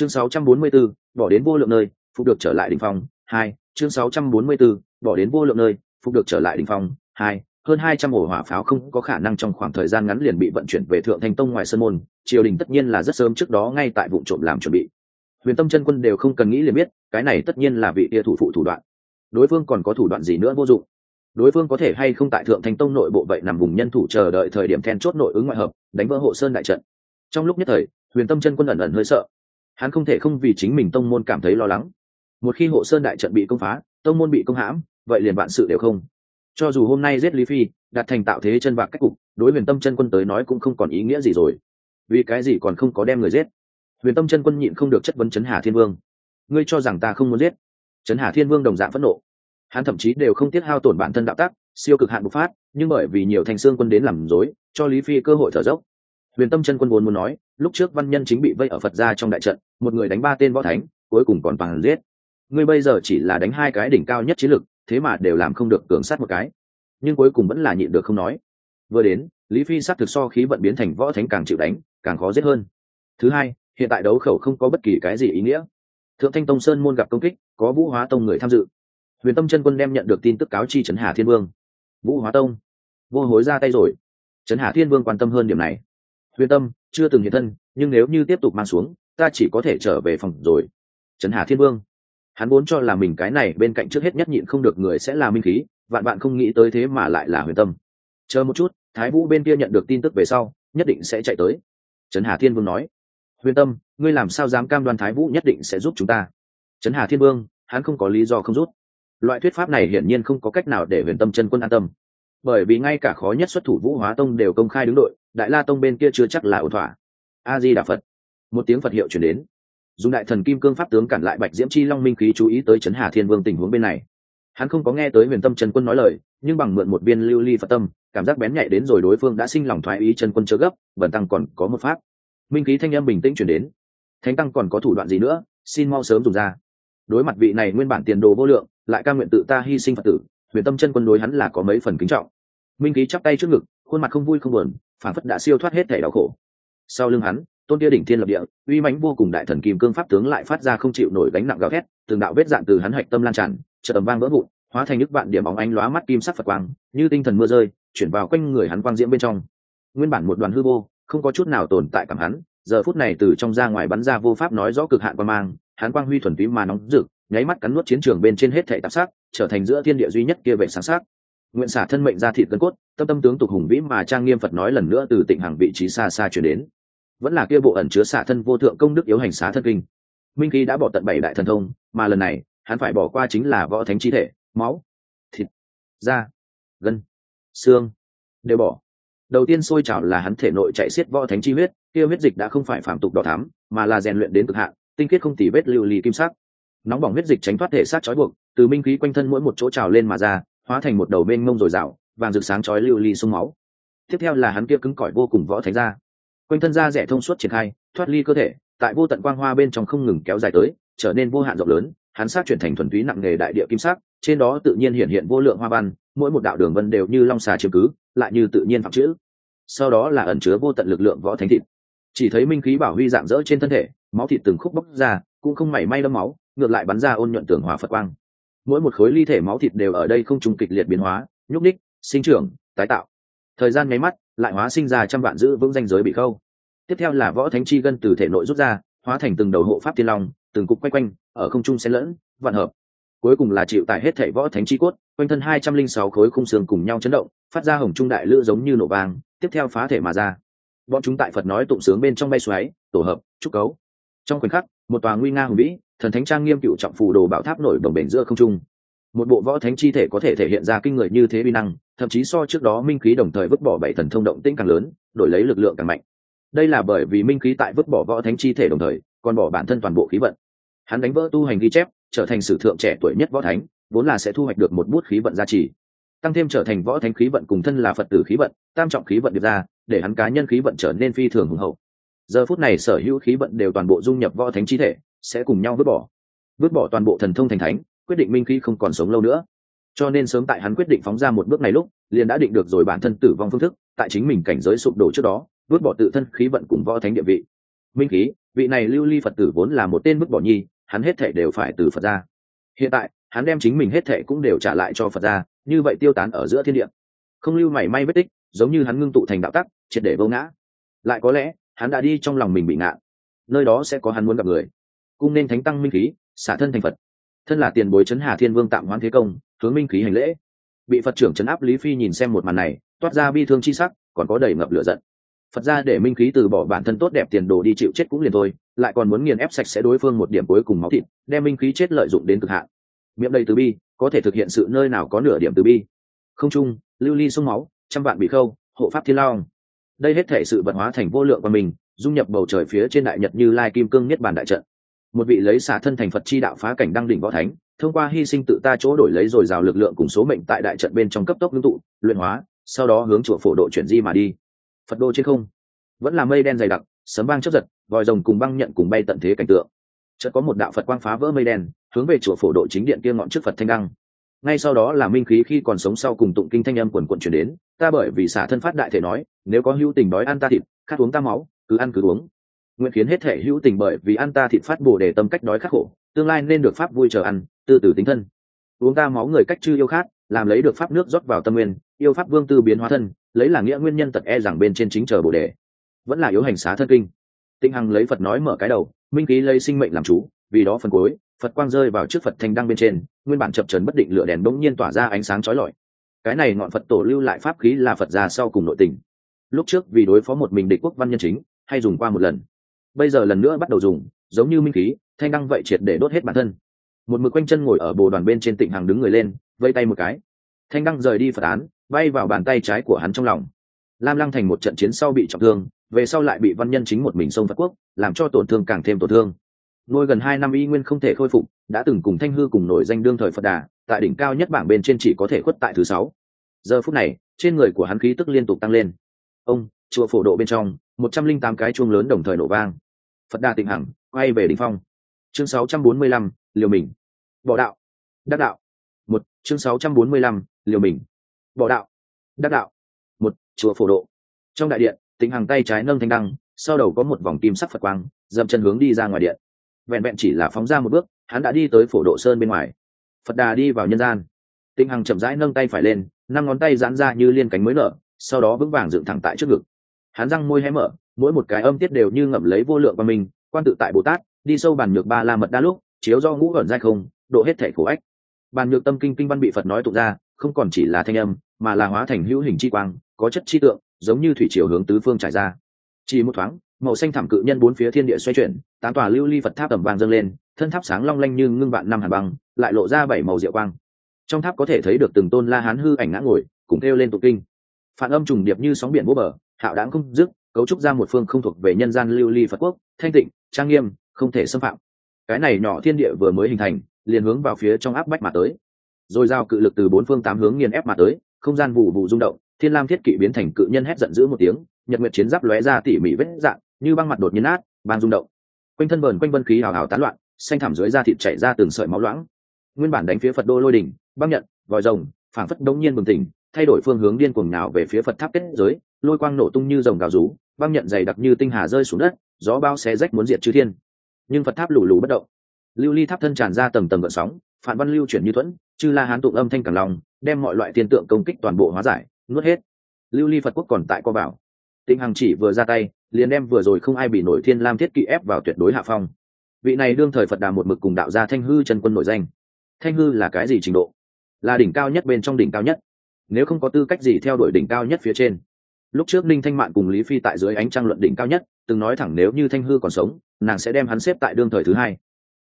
chương 644, bỏ đến vô lượng nơi phục được trở lại đỉnh phong hai chương 644, bỏ đến vô lượng nơi phục được trở lại đỉnh phong hai hơn hai trăm ổ hỏa pháo không có khả năng trong khoảng thời gian ngắn liền bị vận chuyển về thượng thanh tông ngoài sân môn triều đình tất nhiên là rất sớm trước đó ngay tại vụ trộm làm chuẩn bị. Huyền tâm chân quân đều không cần nghĩ liền biết cái này tất nhiên là vị tia thủ phụ thủ đoạn. Đối phương còn có thủ đoạn gì nữa vô dụng? Đối phương có thể hay không tại thượng thanh tông nội bộ vậy nằm vùng nhân thủ chờ đợi thời điểm then chốt nội ứng ngoại hợp đánh vỡ hộ sơn đại trận. Trong lúc nhất thời huyền tâm chân quân ẩn ẩn hơi sợ hắn không thể không vì chính mình tông môn cảm thấy lo lắng. Một khi hộ sơn đại trận bị công phá, tông môn bị công hãm, vậy liền vạn sự đều không. Cho dù hôm nay giết lý phi, đạt thành tạo thế chân vạc cách cục, đối huyền tâm chân quân tới nói cũng không còn ý nghĩa gì rồi. Vì cái gì còn không có đem người giết? Huyền tâm chân quân nhịn không được chất vấn chấn hà thiên vương. Ngươi cho rằng ta không muốn giết? Chấn hà thiên vương đồng dạng phẫn nộ. Hắn thậm chí đều không tiếc hao tổn bản thân đạo tắc, siêu cực hạn bộc phát, nhưng bởi vì nhiều thành xương quân đến làm dối cho lý phi cơ hội thở dốc huyền tâm chân quân vốn muốn nói, lúc trước văn nhân chính bị vây ở phật gia trong đại trận, một người đánh ba tên võ thánh, cuối cùng còn bằng giết. Ngươi bây giờ chỉ là đánh hai cái đỉnh cao nhất chiến lực, thế mà đều làm không được cường sát một cái. Nhưng cuối cùng vẫn là nhịn được không nói. Vừa đến, lý phi s á t thực so khí vận biến thành võ thánh càng chịu đánh, càng khó giết hơn. Thứ hai, hiện tại đấu khẩu không có bất kỳ cái gì ý nghĩa. Thượng thanh tông sơn môn gặp công kích, có vũ hóa tông người tham dự. Huyền tâm chân quân đem nhận được tin tức cáo chi trấn hà thiên vương. Vũ hóa tông, vô hối ra tay rồi. Trấn hà thiên vương quan tâm hơn điểm này huyền tâm, chưa từng hiện thân, nhưng nếu như tiếp tục mang xuống, ta chỉ có thể trở về phòng rồi. Trấn hà thiên vương. Hắn vốn cho là mình cái này bên cạnh trước hết nhất nhịn không được người sẽ là minh khí, vạn bạn không nghĩ tới thế mà lại là huyền tâm. Chờ một chút, thái vũ bên kia nhận được tin tức về sau, nhất định sẽ chạy tới. Trấn hà thiên vương nói. Huyền tâm, ngươi làm sao dám cam đoan thái vũ nhất định sẽ giúp chúng ta? Trấn hà thiên vương, hắn không có lý do không rút loại thuyết pháp này hiển nhiên không có cách nào để huyền tâm chân quân an tâm. Bởi vì ngay cả khó nhất xuất thủ vũ hóa tông đều công khai đứng đội đại la tông bên kia chưa chắc là ổn thỏa. A di đà phật. Một tiếng phật hiệu chuyển đến. Dùng đại thần kim cương pháp tướng cản lại bạch diễm chi long minh khí chú ý tới trấn hà thiên vương tình huống bên này. Hắn không có nghe tới huyền tâm trần quân nói lời, nhưng bằng mượn một viên lưu ly phật tâm, cảm giác bén nhạy đến rồi đối phương đã sinh lòng thoái ý trần quân chớ gấp, bần tăng còn có một pháp. Minh khí thanh âm bình tĩnh chuyển đến. Thánh tăng còn có thủ đoạn gì nữa? Xin mau sớm dùng ra. Đối mặt vị này nguyên bản tiền đồ vô lượng, lại ca nguyện tự ta hy sinh phật tử, huyền tâm chân quân đối hắn là có mấy phần kính trọng. Minh khí chắp tay trước ngực, khuôn mặt không vui không buồn phản phất đã siêu thoát hết thể đau khổ. Sau lưng hắn, tôn tia đỉnh thiên lập địa, uy mãnh vô cùng đại thần kim cương pháp tướng lại phát ra không chịu nổi gánh nặng gào thét, từng đạo vết dạn từ hắn hạch tâm lan tràn chợ tầm vang vỡ vụn, hóa thành nước vạn điểm óng ánh lóa mắt kim sắc phật quang, như tinh thần mưa rơi, chuyển vào quanh người hắn quang diễm bên trong. Nguyên bản một đoàn hư vô, không có chút nào tồn tại cảm hắn, giờ phút này từ trong ra ngoài bắn ra vô pháp nói rõ cực hạn quan mang, hắn quang huy thuần túy mà nóng rực, nháy mắt cắn nuốt chiến trường bên trên hết thể tạp sắc, trở thành giữa thiên địa duy nhất kia vệ sáng sắc nguyện xả thân mệnh ra thịt cân cốt, tâm tâm tướng tục hùng vĩ mà trang nghiêm phật nói lần nữa từ tịnh hàng vị trí xa xa chuyển đến. Vẫn là kia bộ ẩn chứa xả thân vô thượng công đức yếu hành xá thân kinh. Minh khí đã bỏ tận bảy đại thần thông, mà lần này, hắn phải bỏ qua chính là võ thánh chi thể, máu, thịt, da, gân, xương, đều bỏ. Đầu tiên sôi trào là hắn thể nội chạy xiết võ thánh chi huyết, kia huyết dịch đã không phải phạm tục đỏ thám mà là rèn luyện đến cực hạn, tinh khiết không tỉ vết lưu ly kim sắc. Nóng bỏng huyết dịch tránh thoát thể sát trói buộc, từ minh khí quanh thân mỗi một chỗ trào lên mà ra hóa thành một đầu bên ngông rồi rạo vàng rực sáng chói lưu ly sung máu. Tiếp theo là hắn kia cứng cỏi vô cùng võ thánh ra quanh thân da rẻ thông suốt triển khai, thoát ly cơ thể, tại vô tận quang hoa bên trong không ngừng kéo dài tới, trở nên vô hạn rộng lớn, hắn sát chuyển thành thuần túy nặng nghề đại địa kim sắc, trên đó tự nhiên hiện hiện vô lượng hoa văn, mỗi một đạo đường vân đều như long xà chiếm cứ, lại như tự nhiên phạm chữ. Sau đó là ẩn chứa vô tận lực lượng võ thánh thịt. Chỉ thấy minh khí bảo huy dạng dỡ trên thân thể, máu thịt từng khúc bốc ra, cũng không mảy may đâm máu, ngược lại bắn ra ôn nhuận tường hòa phật quang mỗi một khối ly thể máu thịt đều ở đây không trùng kịch liệt biến hóa, nhúc ních sinh trưởng, tái tạo. Thời gian nháy mắt, lại hóa sinh ra trăm vạn giữ vững danh giới bị khâu. Tiếp theo là võ thánh chi gân từ thể nội rút ra, hóa thành từng đầu hộ pháp thiên long, từng cục quay quanh, ở không trung xen lẫn, vạn hợp. Cuối cùng là chịu tại hết thể võ thánh chi cốt, quanh thân hai trăm linh sáu khối khung xương cùng nhau chấn động, phát ra hồng trung đại lữ giống như nổ vàng tiếp theo phá thể mà ra. Bọn chúng tại phật nói tụng sướng bên trong bay xoáy, tổ hợp, trúc cấu. Trong khoảnh khắc, một tòa nguy nga hùng vĩ thần thánh trang nghiêm cựu trọng phù đồ bảo tháp nổi đồng bền giữa không trung. Một bộ võ thánh chi thể có thể thể hiện ra kinh người như thế vi năng, thậm chí so trước đó minh khí đồng thời vứt bỏ bảy thần thông động tĩnh càng lớn, đổi lấy lực lượng càng mạnh. Đây là bởi vì minh khí tại vứt bỏ võ thánh chi thể đồng thời, còn bỏ bản thân toàn bộ khí vận. Hắn đánh vỡ tu hành ghi chép, trở thành sử thượng trẻ tuổi nhất võ thánh, vốn là sẽ thu hoạch được một bút khí vận gia trì. Tăng thêm trở thành võ thánh khí vận cùng thân là phật tử khí vận, tam trọng khí vận được ra, để hắn cá nhân khí vận trở nên phi thường hùng hậu. Giờ phút này sở hữu khí vận đều toàn bộ dung nhập võ thánh chi thể sẽ cùng nhau vứt bỏ. Vứt bỏ toàn bộ thần thông thành thánh, quyết định minh khí không còn sống lâu nữa. Cho nên sớm tại hắn quyết định phóng ra một bước này lúc, liền đã định được rồi bản thân tử vong phương thức, tại chính mình cảnh giới sụp đổ trước đó, vứt bỏ tự thân khí vận cùng võ thánh địa vị. Minh khí, vị này lưu ly phật tử vốn là một tên vứt bỏ nhi, hắn hết thể đều phải từ phật ra. Hiện tại, hắn đem chính mình hết thể cũng đều trả lại cho phật ra, như vậy tiêu tán ở giữa thiên địa. Không lưu mảy may vết tích, giống như hắn ngưng tụ thành đạo tắc, triệt để vô ngã. Lại có lẽ, hắn đã đi trong lòng mình bị ngạn nơi đó sẽ có hắn muốn gặp người cung nên thánh tăng minh khí, xả thân thành phật. Thân là tiền bối chấn hà thiên vương tạm hoãn thế công, hướng minh khí hành lễ. Bị phật trưởng chấn áp lý phi nhìn xem một màn này, toát ra bi thương chi sắc, còn có đầy ngập lửa giận. Phật ra để minh khí từ bỏ bản thân tốt đẹp tiền đồ đi chịu chết cũng liền thôi, lại còn muốn nghiền ép sạch sẽ đối phương một điểm cuối cùng máu thịt, đem minh khí chết lợi dụng đến cực hạn. Miệng đầy từ bi, có thể thực hiện sự nơi nào có nửa điểm từ bi. Không chung, lưu ly sông máu, trăm vạn bị khâu, hộ pháp thiên long. Đây hết thể sự vật hóa thành vô lượng của mình, dung nhập bầu trời phía trên đại nhật như lai kim cương niết bản đại trận một vị lấy xả thân thành phật chi đạo phá cảnh đăng đỉnh võ thánh, thông qua hy sinh tự ta chỗ đổi lấy rồi rào lực lượng cùng số mệnh tại đại trận bên trong cấp tốc ngưng tụ, luyện hóa, sau đó hướng chùa phổ độ chuyển di mà đi. Phật đô trên không. Vẫn là mây đen dày đặc, sấm vang chấp giật, vòi rồng cùng băng nhận cùng bay tận thế cảnh tượng. Chợt có một đạo phật quang phá vỡ mây đen, hướng về chùa phổ độ chính điện kia ngọn trước phật thanh đăng. Ngay sau đó là minh khí khi còn sống sau cùng tụng kinh thanh âm quần quận chuyển đến, ta bởi vì xả thân phát đại thể nói, nếu có hữu tình đói ăn ta thịt, khát uống ta máu, cứ ăn cứ uống nguyện khiến hết thể hữu tình bởi vì ăn ta thịt phát bồ để tâm cách đói khắc khổ, tương lai nên được pháp vui chờ ăn, tư tử tính thân. Uống ta máu người cách chư yêu khát làm lấy được pháp nước rót vào tâm nguyên, yêu pháp vương tư biến hóa thân, lấy là nghĩa nguyên nhân tật e rằng bên trên chính chờ bồ đề. Vẫn là yếu hành xá thân kinh. Tinh hằng lấy phật nói mở cái đầu, minh ký lấy sinh mệnh làm chú vì đó phần cuối, phật quang rơi vào trước phật thanh đăng bên trên, nguyên bản chập trần bất định lửa đèn bỗng nhiên tỏa ra ánh sáng chói lọi. Cái này ngọn phật tổ lưu lại pháp khí là phật gia sau cùng nội tình. Lúc trước vì đối phó một mình địch quốc văn nhân chính, hay dùng qua một lần bây giờ lần nữa bắt đầu dùng, giống như minh khí, thanh đăng vậy triệt để đốt hết bản thân. Một mực quanh chân ngồi ở bồ đoàn bên trên tịnh hàng đứng người lên, vây tay một cái. Thanh đăng rời đi phật án, bay vào bàn tay trái của hắn trong lòng. Lam lăng thành một trận chiến sau bị trọng thương, về sau lại bị văn nhân chính một mình sông phật quốc, làm cho tổn thương càng thêm tổn thương. Ngôi gần hai năm y nguyên không thể khôi phục, đã từng cùng thanh hư cùng nổi danh đương thời phật đà, tại đỉnh cao nhất bảng bên trên chỉ có thể khuất tại thứ sáu. Giờ phút này, trên người của hắn khí tức liên tục tăng lên. Ông, chùa phổ độ bên trong, một trăm linh tám cái chuông lớn đồng thời nổ vang phật đà tịnh hằng, quay về đình phong. Chương sáu trăm bốn mươi lăm, liều mình. Bỏ đạo. Đắc đạo. Một, chương sáu trăm bốn mươi lăm, liều mình. Bỏ đạo. Đắc đạo. Một, chùa phổ độ. Trong đại điện, tịnh hằng tay trái nâng thanh đăng, sau đầu có một vòng kim sắc phật quang, dậm chân hướng đi ra ngoài điện. Vẹn vẹn chỉ là phóng ra một bước, hắn đã đi tới phổ độ sơn bên ngoài. Phật đà đi vào nhân gian. Tịnh hằng chậm rãi nâng tay phải lên, năm ngón tay giãn ra như liên cánh mới nở, sau đó vững vàng dựng thẳng tại trước ngực. Hắn răng môi hé mở mỗi một cái âm tiết đều như ngậm lấy vô lượng qua mình quan tự tại bồ tát, đi sâu bàn nhược ba la mật đa lúc, chiếu do ngũ ẩn dai không, độ hết thể khổ ách. Bàn nhược tâm kinh kinh văn bị phật nói tụng ra, không còn chỉ là thanh âm, mà là hóa thành hữu hình chi quang, có chất chi tượng, giống như thủy chiều hướng tứ phương trải ra. Chỉ một thoáng, màu xanh thảm cự nhân bốn phía thiên địa xoay chuyển, tám tòa lưu ly phật tháp tầm vàng dâng lên, thân tháp sáng long lanh như ngưng vạn năm hàn băng, lại lộ ra bảy màu diệu quang. Trong tháp có thể thấy được từng tôn la hán hư ảnh ngã ngồi, cùng kêu lên tụ kinh. Phản âm trùng điệp như sóng biển vô bờ, hạo đáng không dứt cấu trúc ra một phương không thuộc về nhân gian lưu ly phật quốc, thanh tịnh, trang nghiêm, không thể xâm phạm. Cái này nhỏ thiên địa vừa mới hình thành, liền hướng vào phía trong áp bách mà tới. Rồi giao cự lực từ bốn phương tám hướng nghiền ép mà tới, không gian vụ vụ rung động, thiên lam thiết kỵ biến thành cự nhân hét giận dữ một tiếng, nhật nguyệt chiến giáp lóe ra tỉ mỉ vết dạng, như băng mặt đột nhiên át ban rung động. Quanh thân vờn quanh vân khí hào hào tán loạn, xanh thảm dưới da thịt chảy ra từng sợi máu loãng. Nguyên bản đánh phía phật đô lôi đỉnh, băng nhận, vòi rồng, phảng phất đông nhiên bừng tỉnh, thay đổi phương hướng điên cuồng nào về phía phật tháp kết giới, lôi quang nổ tung như rồng gào rú băng nhận dày đặc như tinh hà rơi xuống đất, gió bao xé rách muốn diệt chư thiên. Nhưng phật tháp lù lù bất động. Lưu ly tháp thân tràn ra tầng tầng gợn sóng phản văn lưu chuyển như thuẫn, chư la hán tụng âm thanh càng lòng, đem mọi loại tiên tượng công kích toàn bộ hóa giải, nuốt hết. Lưu ly phật quốc còn tại co bảo tịnh hằng chỉ vừa ra tay, liền đem vừa rồi không ai bị nổi thiên lam thiết kỵ ép vào tuyệt đối hạ phong. Vị này đương thời phật đà một mực cùng đạo gia thanh hư chân quân nổi danh. Thanh hư là cái gì trình độ? Là đỉnh cao nhất bên trong đỉnh cao nhất. Nếu không có tư cách gì theo đuổi đỉnh cao nhất phía trên? Lúc trước ninh thanh mạn cùng lý phi tại dưới ánh trăng luận đỉnh cao nhất, từng nói thẳng nếu như thanh hư còn sống, nàng sẽ đem hắn xếp tại đương thời thứ hai.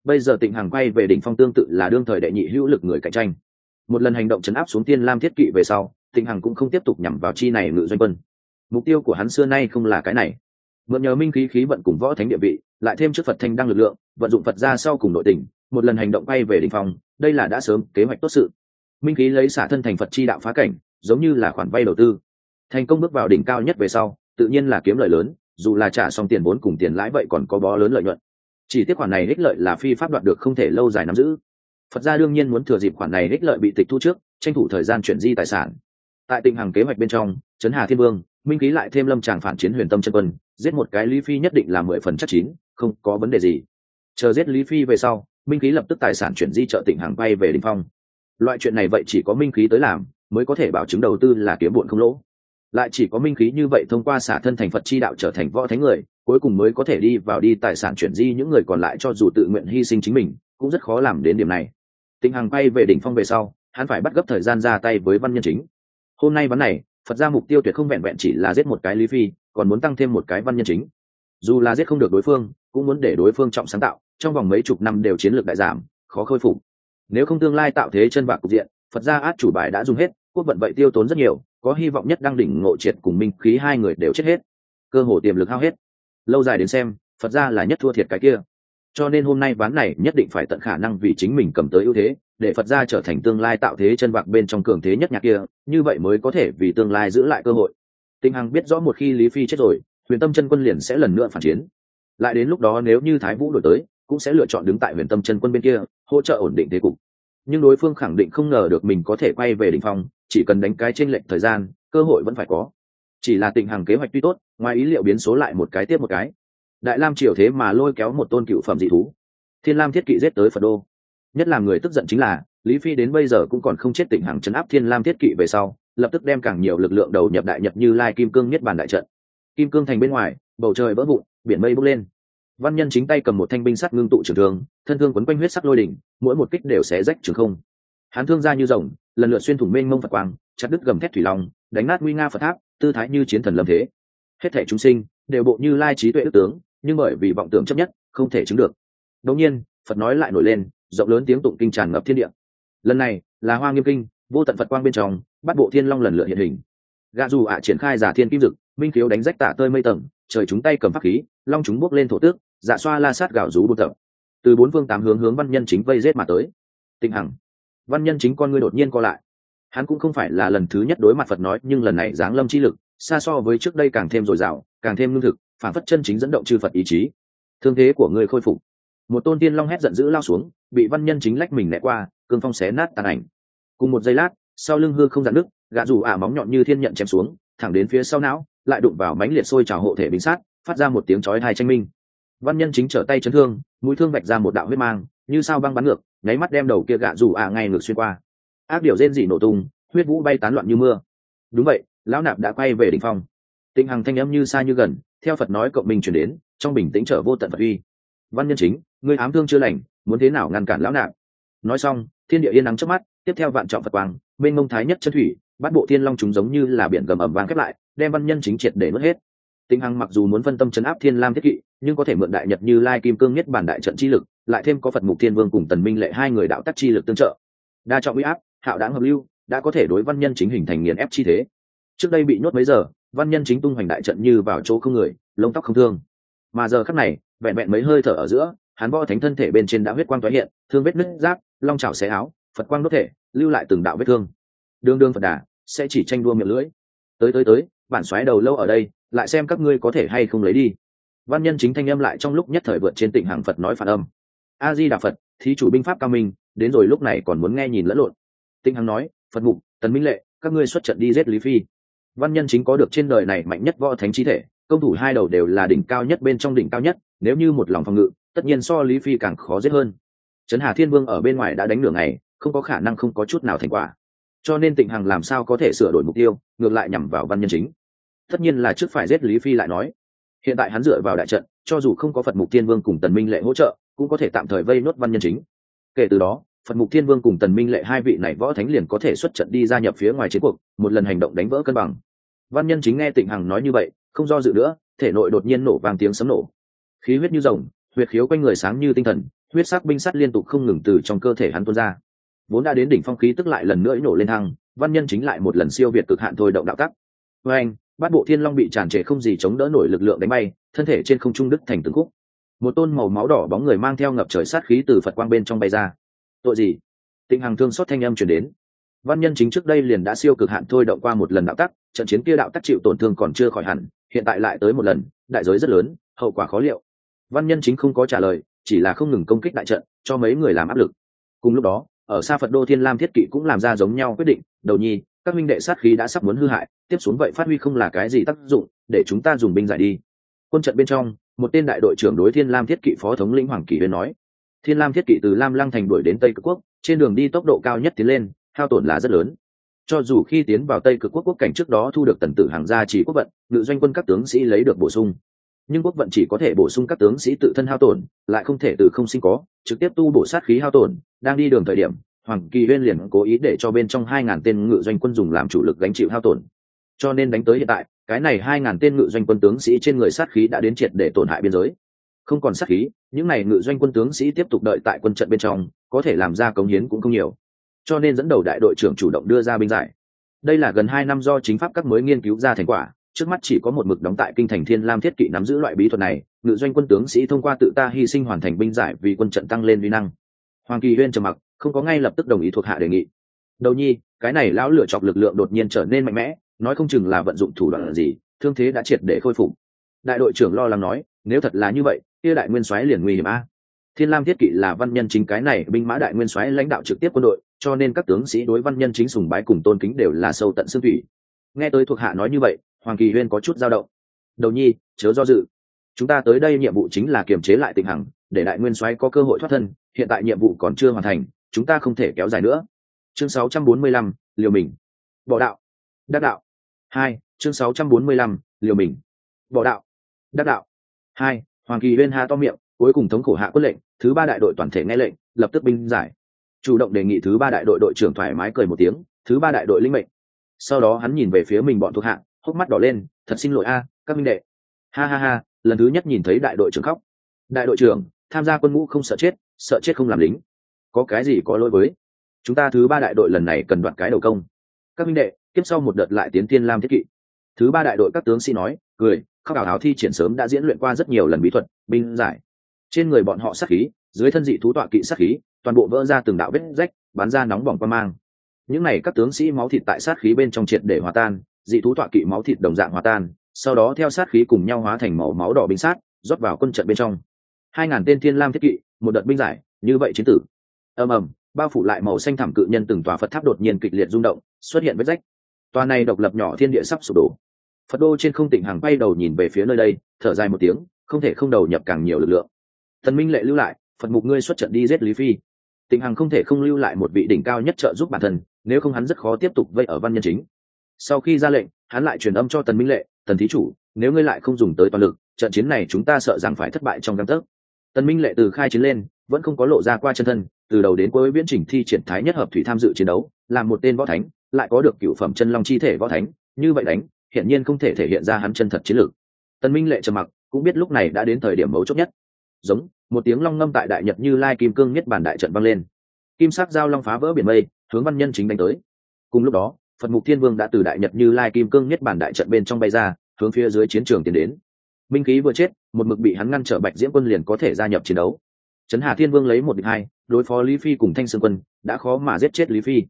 Bây giờ tịnh hằng quay về đỉnh phong tương tự là đương thời đệ nhị hữu lực người cạnh tranh. Một lần hành động chấn áp xuống tiên lam thiết kỵ về sau, tịnh hằng cũng không tiếp tục nhằm vào chi này ngự doanh quân. Mục tiêu của hắn xưa nay không là cái này. Mượn nhờ minh khí khí vận cùng võ thánh địa vị, lại thêm trước phật thanh đăng lực lượng, vận dụng phật ra sau cùng nội tình, một lần hành động quay về đỉnh phong, đây là đã sớm kế hoạch tốt sự. Minh khí lấy xả thân thành phật chi đạo phá cảnh, giống như là khoản vay đầu tư thành công bước vào đỉnh cao nhất về sau, tự nhiên là kiếm lợi lớn, dù là trả xong tiền vốn cùng tiền lãi vậy còn có bó lớn lợi nhuận. Chỉ tiếc khoản này ích lợi là phi pháp đoạt được không thể lâu dài nắm giữ. Phật gia đương nhiên muốn thừa dịp khoản này ích lợi bị tịch thu trước, tranh thủ thời gian chuyển di tài sản. Tại tình hằng kế hoạch bên trong, trấn hà thiên vương, minh ký lại thêm lâm tràng phản chiến huyền tâm chân quân, giết một cái lý phi nhất định là mười phần chắc chín, không có vấn đề gì. Chờ giết lý phi về sau, minh ký lập tức tài sản chuyển di chợ tỉnh hàng bay về đình phong. Loại chuyện này vậy chỉ có minh khí tới làm, mới có thể bảo chứng đầu tư là kiếm bụn không lỗ lại chỉ có minh khí như vậy thông qua xả thân thành phật chi đạo trở thành võ thánh người, cuối cùng mới có thể đi vào đi tài sản chuyển di những người còn lại cho dù tự nguyện hy sinh chính mình, cũng rất khó làm đến điểm này. Tình hằng bay về đỉnh phong về sau, hắn phải bắt gấp thời gian ra tay với văn nhân chính. Hôm nay vấn này, phật ra mục tiêu tuyệt không vẹn vẹn chỉ là giết một cái lý phi, còn muốn tăng thêm một cái văn nhân chính. Dù là giết không được đối phương, cũng muốn để đối phương trọng sáng tạo, trong vòng mấy chục năm đều chiến lược đại giảm, khó khôi phục. Nếu không tương lai tạo thế chân bạc cục diện, phật gia át chủ bài đã dùng hết, quốc vận vậy tiêu tốn rất nhiều có hy vọng nhất đang đỉnh ngộ triệt cùng minh khí hai người đều chết hết. Cơ hồ tiềm lực hao hết. Lâu dài đến xem, phật gia là nhất thua thiệt cái kia. Cho nên hôm nay ván này nhất định phải tận khả năng vì chính mình cầm tới ưu thế, để phật gia trở thành tương lai tạo thế chân bạc bên trong cường thế nhất nhạc kia, như vậy mới có thể vì tương lai giữ lại cơ hội. Tinh hằng biết rõ một khi lý phi chết rồi, huyền tâm chân quân liền sẽ lần nữa phản chiến. Lại đến lúc đó nếu như thái vũ đổi tới, cũng sẽ lựa chọn đứng tại huyền tâm chân quân bên kia, hỗ trợ ổn định thế cục. Nhưng đối phương khẳng định không ngờ được mình có thể quay về đ ỉ n h phong chỉ cần đánh cái trên lệnh thời gian, cơ hội vẫn phải có. Chỉ là tình hằng kế hoạch tuy tốt, ngoài ý liệu biến số lại một cái tiếp một cái. Đại lam triều thế mà lôi kéo một tôn cựu phẩm dị thú. Thiên lam thiết kỵ giết tới phật đô. Nhất là người tức giận chính là, lý phi đến bây giờ cũng còn không chết tỉnh hằng chấn áp thiên lam thiết kỵ về sau, lập tức đem càng nhiều lực lượng đầu nhập đại nhập như lai kim cương nhất bàn đại trận. Kim cương thành bên ngoài, bầu trời vỡ vụn, biển mây bốc lên. Văn nhân chính tay cầm một thanh binh sắt ngưng tụ trường thương, thân thương quấn quanh huyết sắc lôi đỉnh, mỗi một kích đều xé rách trường không. Hắn thương ra như rồng lần lượt xuyên thủng mênh mông phật quang, chặt đứt gầm thép thủy long, đánh nát nguy nga phật tháp, tư thái như chiến thần lâm thế. Hết thể chúng sinh đều bộ như lai trí tuệ ước tướng, nhưng bởi vì vọng tưởng chấp nhất, không thể chứng được. Đột nhiên, phật nói lại nổi lên, rộng lớn tiếng tụng kinh tràn ngập thiên địa. Lần này là hoa nghiêm kinh, vô tận phật quang bên trong, bắt bộ thiên long lần lượt hiện hình. Gạ dù ạ triển khai giả thiên kim dực, minh khiếu đánh rách tả tơi mây tầng, trời chúng tay cầm pháp khí, long chúng bước lên thổ tước dạ xoa la sát gạo rú buôn tập. Từ bốn phương tám hướng hướng văn nhân chính vây rết mà tới. Tinh hằng văn nhân chính con ngươi đột nhiên co lại. Hắn cũng không phải là lần thứ nhất đối mặt phật nói, nhưng lần này giáng lâm chi lực, xa so với trước đây càng thêm dồi dào, càng thêm lương thực, phản phất chân chính dẫn động chư phật ý chí. Thương thế của ngươi khôi phục. Một tôn tiên long hét giận dữ lao xuống, bị văn nhân chính lách mình lẹ qua, cương phong xé nát tàn ảnh. Cùng một giây lát, sau lưng hư không dạn nước gạ rủ ả móng nhọn như thiên nhận chém xuống, thẳng đến phía sau não, lại đụng vào mánh liệt sôi trào hộ thể bính sát, phát ra một tiếng chói hai tranh minh. Văn nhân chính trở tay chấn thương, mũi thương vạch ra một đạo huyết mang, như sao băng bắn ngược nháy mắt đem đầu kia gạ rủ ạ ngay ngược xuyên qua. Ác điều rên dị nổ tung, huyết vũ bay tán loạn như mưa. Đúng vậy, lão nạp đã quay về đỉnh phong. Tinh hằng thanh âm như xa như gần, theo phật nói cộng minh chuyển đến, trong bình tĩnh trở vô tận phật uy. Văn nhân chính người ám thương chưa lành, muốn thế nào ngăn cản lão nạp? Nói xong, thiên địa yên nắng trước mắt, tiếp theo vạn trọng phật quang bên mông thái nhất chân thủy, bắt bộ thiên long chúng giống như là biển gầm ẩm vàng khép lại, đem văn nhân chính triệt để mất hết. Tinh hằng mặc dù muốn phân tâm chấn áp thiên lam thiết kỵ, nhưng có thể mượn đại nhật như lai kim cương nhất bản đại trận chi lực lại thêm có phật mục thiên vương cùng tần minh lệ hai người đạo tắc chi lực tương trợ. Đa trọng uy áp, hạo đáng hợp lưu, đã có thể đối văn nhân chính hình thành nghiền ép chi thế. Trước đây bị nhốt mấy giờ, văn nhân chính tung hoành đại trận như vào chỗ không người, lông tóc không thương. Mà giờ khắc này, vẹn vẹn mấy hơi thở ở giữa, hắn võ thánh thân thể bên trên đã huyết quang tái hiện, thương vết nứt giáp long trào xé áo, phật quang đốt thể, lưu lại từng đạo vết thương. Đương đương phật đà, sẽ chỉ tranh đua miệng lưỡi. Tới tới tới, bản xoáy đầu lâu ở đây, lại xem các ngươi có thể hay không lấy đi. Văn nhân chính thanh âm lại trong lúc nhất thời vượt trên tỉnh hàng phật nói phản âm a di đà phật, thí chủ binh pháp cao minh, đến rồi lúc này còn muốn nghe nhìn lẫn lộn. Tinh hằng nói, phật mục, tần minh lệ, các ngươi xuất trận đi giết lý phi. Văn nhân chính có được trên đời này mạnh nhất võ thánh trí thể, công thủ hai đầu đều là đỉnh cao nhất bên trong đỉnh cao nhất, nếu như một lòng phòng ngự, tất nhiên so lý phi càng khó giết hơn. Trấn hà thiên vương ở bên ngoài đã đánh nửa ngày, không có khả năng không có chút nào thành quả. Cho nên tịnh hằng làm sao có thể sửa đổi mục tiêu, ngược lại nhằm vào văn nhân chính. Tất nhiên là trước phải giết lý phi lại nói. Hiện tại hắn dựa vào đại trận, cho dù không có phật mục thiên vương cùng tần minh lệ hỗ trợ cũng có thể tạm thời vây nốt văn nhân chính. Kể từ đó, phật mục thiên vương cùng tần minh lệ hai vị này võ thánh liền có thể xuất trận đi gia nhập phía ngoài chiến cuộc, một lần hành động đánh vỡ cân bằng. Văn nhân chính nghe tịnh hằng nói như vậy, không do dự nữa, thể nội đột nhiên nổ vàng tiếng sấm nổ. Khí huyết như rồng huyệt khiếu quanh người sáng như tinh thần, huyết sắc binh sắt liên tục không ngừng từ trong cơ thể hắn tuôn ra. Vốn đã đến đỉnh phong khí tức lại lần nữa nổ lên thăng, văn nhân chính lại một lần siêu việt cực hạn thôi động đạo tắc. Với anh bát bộ thiên long bị tràn trề không gì chống đỡ nổi lực lượng đánh bay, thân thể trên không trung đức thành từng khúc một tôn màu máu đỏ bóng người mang theo ngập trời sát khí từ phật quang bên trong bay ra. Tội gì? Tịnh hằng thương xót thanh âm chuyển đến. Văn nhân chính trước đây liền đã siêu cực hạn thôi động qua một lần đạo tắc, trận chiến kia đạo tắc chịu tổn thương còn chưa khỏi hẳn, hiện tại lại tới một lần, đại giới rất lớn, hậu quả khó liệu. Văn nhân chính không có trả lời, chỉ là không ngừng công kích đại trận, cho mấy người làm áp lực. Cùng lúc đó, ở xa phật đô thiên lam thiết kỵ cũng làm ra giống nhau quyết định, đầu nhi, các minh đệ sát khí đã sắp muốn hư hại, tiếp xuống vậy phát huy không là cái gì tác dụng, để chúng ta dùng binh giải đi. Quân trận bên trong một tên đại đội trưởng đối thiên lam thiết kỵ phó thống lĩnh hoàng kỳ huyên nói. Thiên lam thiết kỵ từ lam lăng thành đuổi đến tây cực quốc, trên đường đi tốc độ cao nhất tiến lên, hao tổn là rất lớn. Cho dù khi tiến vào tây cực quốc quốc cảnh trước đó thu được tần tử hàng gia chỉ quốc vận, ngự doanh quân các tướng sĩ lấy được bổ sung. Nhưng quốc vận chỉ có thể bổ sung các tướng sĩ tự thân hao tổn, lại không thể từ không sinh có, trực tiếp tu bổ sát khí hao tổn, đang đi đường thời điểm, hoàng kỳ huyên liền cố ý để cho bên trong hai ngàn tên ngự doanh quân dùng làm chủ lực gánh chịu hao tổn cho nên đánh tới hiện tại, cái này hai ngàn tên ngự doanh quân tướng sĩ trên người sát khí đã đến triệt để tổn hại biên giới. Không còn sát khí, những n à y ngự doanh quân tướng sĩ tiếp tục đợi tại quân trận bên trong, có thể làm ra cống hiến cũng không nhiều. Cho nên dẫn đầu đại đội trưởng chủ động đưa ra binh giải. Đây là gần hai năm do chính pháp các mới nghiên cứu ra thành quả, trước mắt chỉ có một mực đóng tại kinh thành thiên lam thiết kỵ nắm giữ loại bí thuật này, ngự doanh quân tướng sĩ thông qua tự ta hy sinh hoàn thành binh giải vì quân trận tăng lên vi năng. Hoàng kỳ huyên trầm mặc, không có ngay lập tức đồng ý thuộc hạ đề nghị. Đầu nhi, cái này lão lựa chọc lực lượng đột nhiên trở nên mạnh mẽ nói không chừng là vận dụng thủ đoạn gì thương thế đã triệt để khôi phục. Đại đội trưởng lo lắng nói nếu thật là như vậy kia đại nguyên soái liền nguy hiểm a. Thiên lam thiết kỵ là văn nhân chính cái này binh mã đại nguyên soái lãnh đạo trực tiếp quân đội cho nên các tướng sĩ đối văn nhân chính sùng bái cùng tôn kính đều là sâu tận xương thủy. Nghe tới thuộc hạ nói như vậy hoàng kỳ huyên có chút dao động. Đầu nhi chớ do dự. Chúng ta tới đây nhiệm vụ chính là kiềm chế lại tình hằng để đại nguyên soái có cơ hội thoát thân hiện tại nhiệm vụ còn chưa hoàn thành chúng ta không thể kéo dài nữa. Chương 645, liều mình. Bỏ đạo. Đắc đạo hai chương 645, liều mình. Bỏ đạo. Đắc đạo. Hai hoàng kỳ huyên ha to miệng cuối cùng thống khổ hạ quyết lệnh thứ ba đại đội toàn thể nghe lệnh lập tức binh giải. Chủ động đề nghị thứ ba đại đội đội trưởng thoải mái cười một tiếng thứ ba đại đội linh mệnh. Sau đó hắn nhìn về phía mình bọn thuộc hạ hốc mắt đỏ lên thật xin lỗi a các minh đệ. Ha ha ha lần thứ nhất nhìn thấy đại đội trưởng khóc. Đại đội trưởng tham gia quân ngũ không sợ chết sợ chết không làm lính. Có cái gì có lỗi với? Chúng ta thứ ba đại đội lần này cần đoạt cái đầu công. Các minh đệ tiếp sau một đợt lại tiến thiên lam thiết kỵ. Thứ ba đại đội các tướng sĩ nói, cười, khắc ảo áo thi triển sớm đã diễn luyện qua rất nhiều lần bí thuật, binh giải. Trên người bọn họ sát khí, dưới thân dị thú tọa kỵ sát khí, toàn bộ vỡ ra từng đạo vết rách, bắn ra nóng bỏng qua mang. Những này các tướng sĩ máu thịt tại sát khí bên trong triệt để hòa tan, dị thú tọa kỵ máu thịt đồng dạng hòa tan, sau đó theo sát khí cùng nhau hóa thành màu máu đỏ binh sát, rót vào quân trận bên trong. Hai ngàn tên thiên lam thiết kỵ, một đợt binh giải, như vậy chiến tử. Ầm ầm, bao phủ lại màu xanh thảm cự nhân từng tòa phật tháp đột nhiên kịch liệt rung động, xuất hiện vết rách tòa này độc lập nhỏ thiên địa sắp sụp đổ. Phật đô trên không tỉnh hàng bay đầu nhìn về phía nơi đây, thở dài một tiếng, không thể không đầu nhập càng nhiều lực lượng. Thần minh lệ lưu lại, phật mục ngươi xuất trận đi giết lý phi. Tịnh hằng không thể không lưu lại một vị đỉnh cao nhất trợ giúp bản thân, nếu không hắn rất khó tiếp tục vây ở văn nhân chính. Sau khi ra lệnh, hắn lại truyền âm cho tần minh lệ, tần thí chủ, nếu ngươi lại không dùng tới toàn lực, trận chiến này chúng ta sợ rằng phải thất bại trong găng tấc. Tần minh lệ từ khai chiến lên, vẫn không có lộ ra qua chân thân, từ đầu đến cuối viễn trình thi triển thái nhất hợp thủy tham dự chiến đấu, làm một tên võ thánh lại có được cựu phẩm chân long chi thể võ thánh, như vậy đánh hiện nhiên không thể thể hiện ra hắn chân thật chiến lược. Tần minh lệ trầm mặc, cũng biết lúc này đã đến thời điểm mấu chốt nhất. Giống, một tiếng long ngâm tại đại nhật như lai kim cương nhất bản đại trận vang lên. Kim sắc giao long phá vỡ biển mây, hướng văn nhân chính đánh tới. Cùng lúc đó, phật mục thiên vương đã từ đại nhật như lai kim cương nhất bản đại trận bên trong bay ra, hướng phía dưới chiến trường tiến đến. Minh khí vừa chết, một mực bị hắn ngăn trở bạch diễm quân liền có thể gia nhập chiến đấu. Trấn hà thiên vương lấy một địch hai, đối phó lý phi cùng thanh sương quân, đã khó mà giết chết lý phi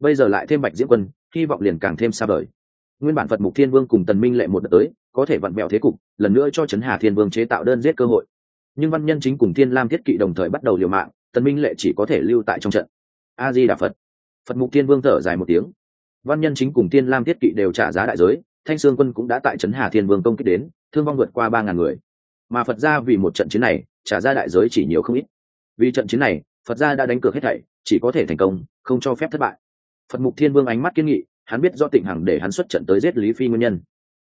bây giờ lại thêm bạch diễm quân, hy vọng liền càng thêm xa vời. Nguyên bản phật mục thiên vương cùng tần minh lệ một đợt tới, có thể vặn mẹo thế cục, lần nữa cho trấn hà thiên vương chế tạo đơn giết cơ hội. Nhưng văn nhân chính cùng thiên lam thiết kỵ đồng thời bắt đầu liều mạng, tần minh lệ chỉ có thể lưu tại trong trận. A di đà phật. Phật mục thiên vương thở dài một tiếng. Văn nhân chính cùng thiên lam thiết kỵ đều trả giá đại giới, thanh sương quân cũng đã tại trấn hà thiên vương công kích đến, thương vong vượt qua ba ngàn người. Mà phật gia vì một trận chiến này, trả ra đại giới chỉ nhiều không ít. Vì trận chiến này, phật gia đã đánh cược hết thảy, chỉ có thể thành công, không cho phép thất bại phật mục thiên vương ánh mắt kiên nghị, hắn biết do tịnh hằng để hắn xuất trận tới giết lý phi nguyên nhân.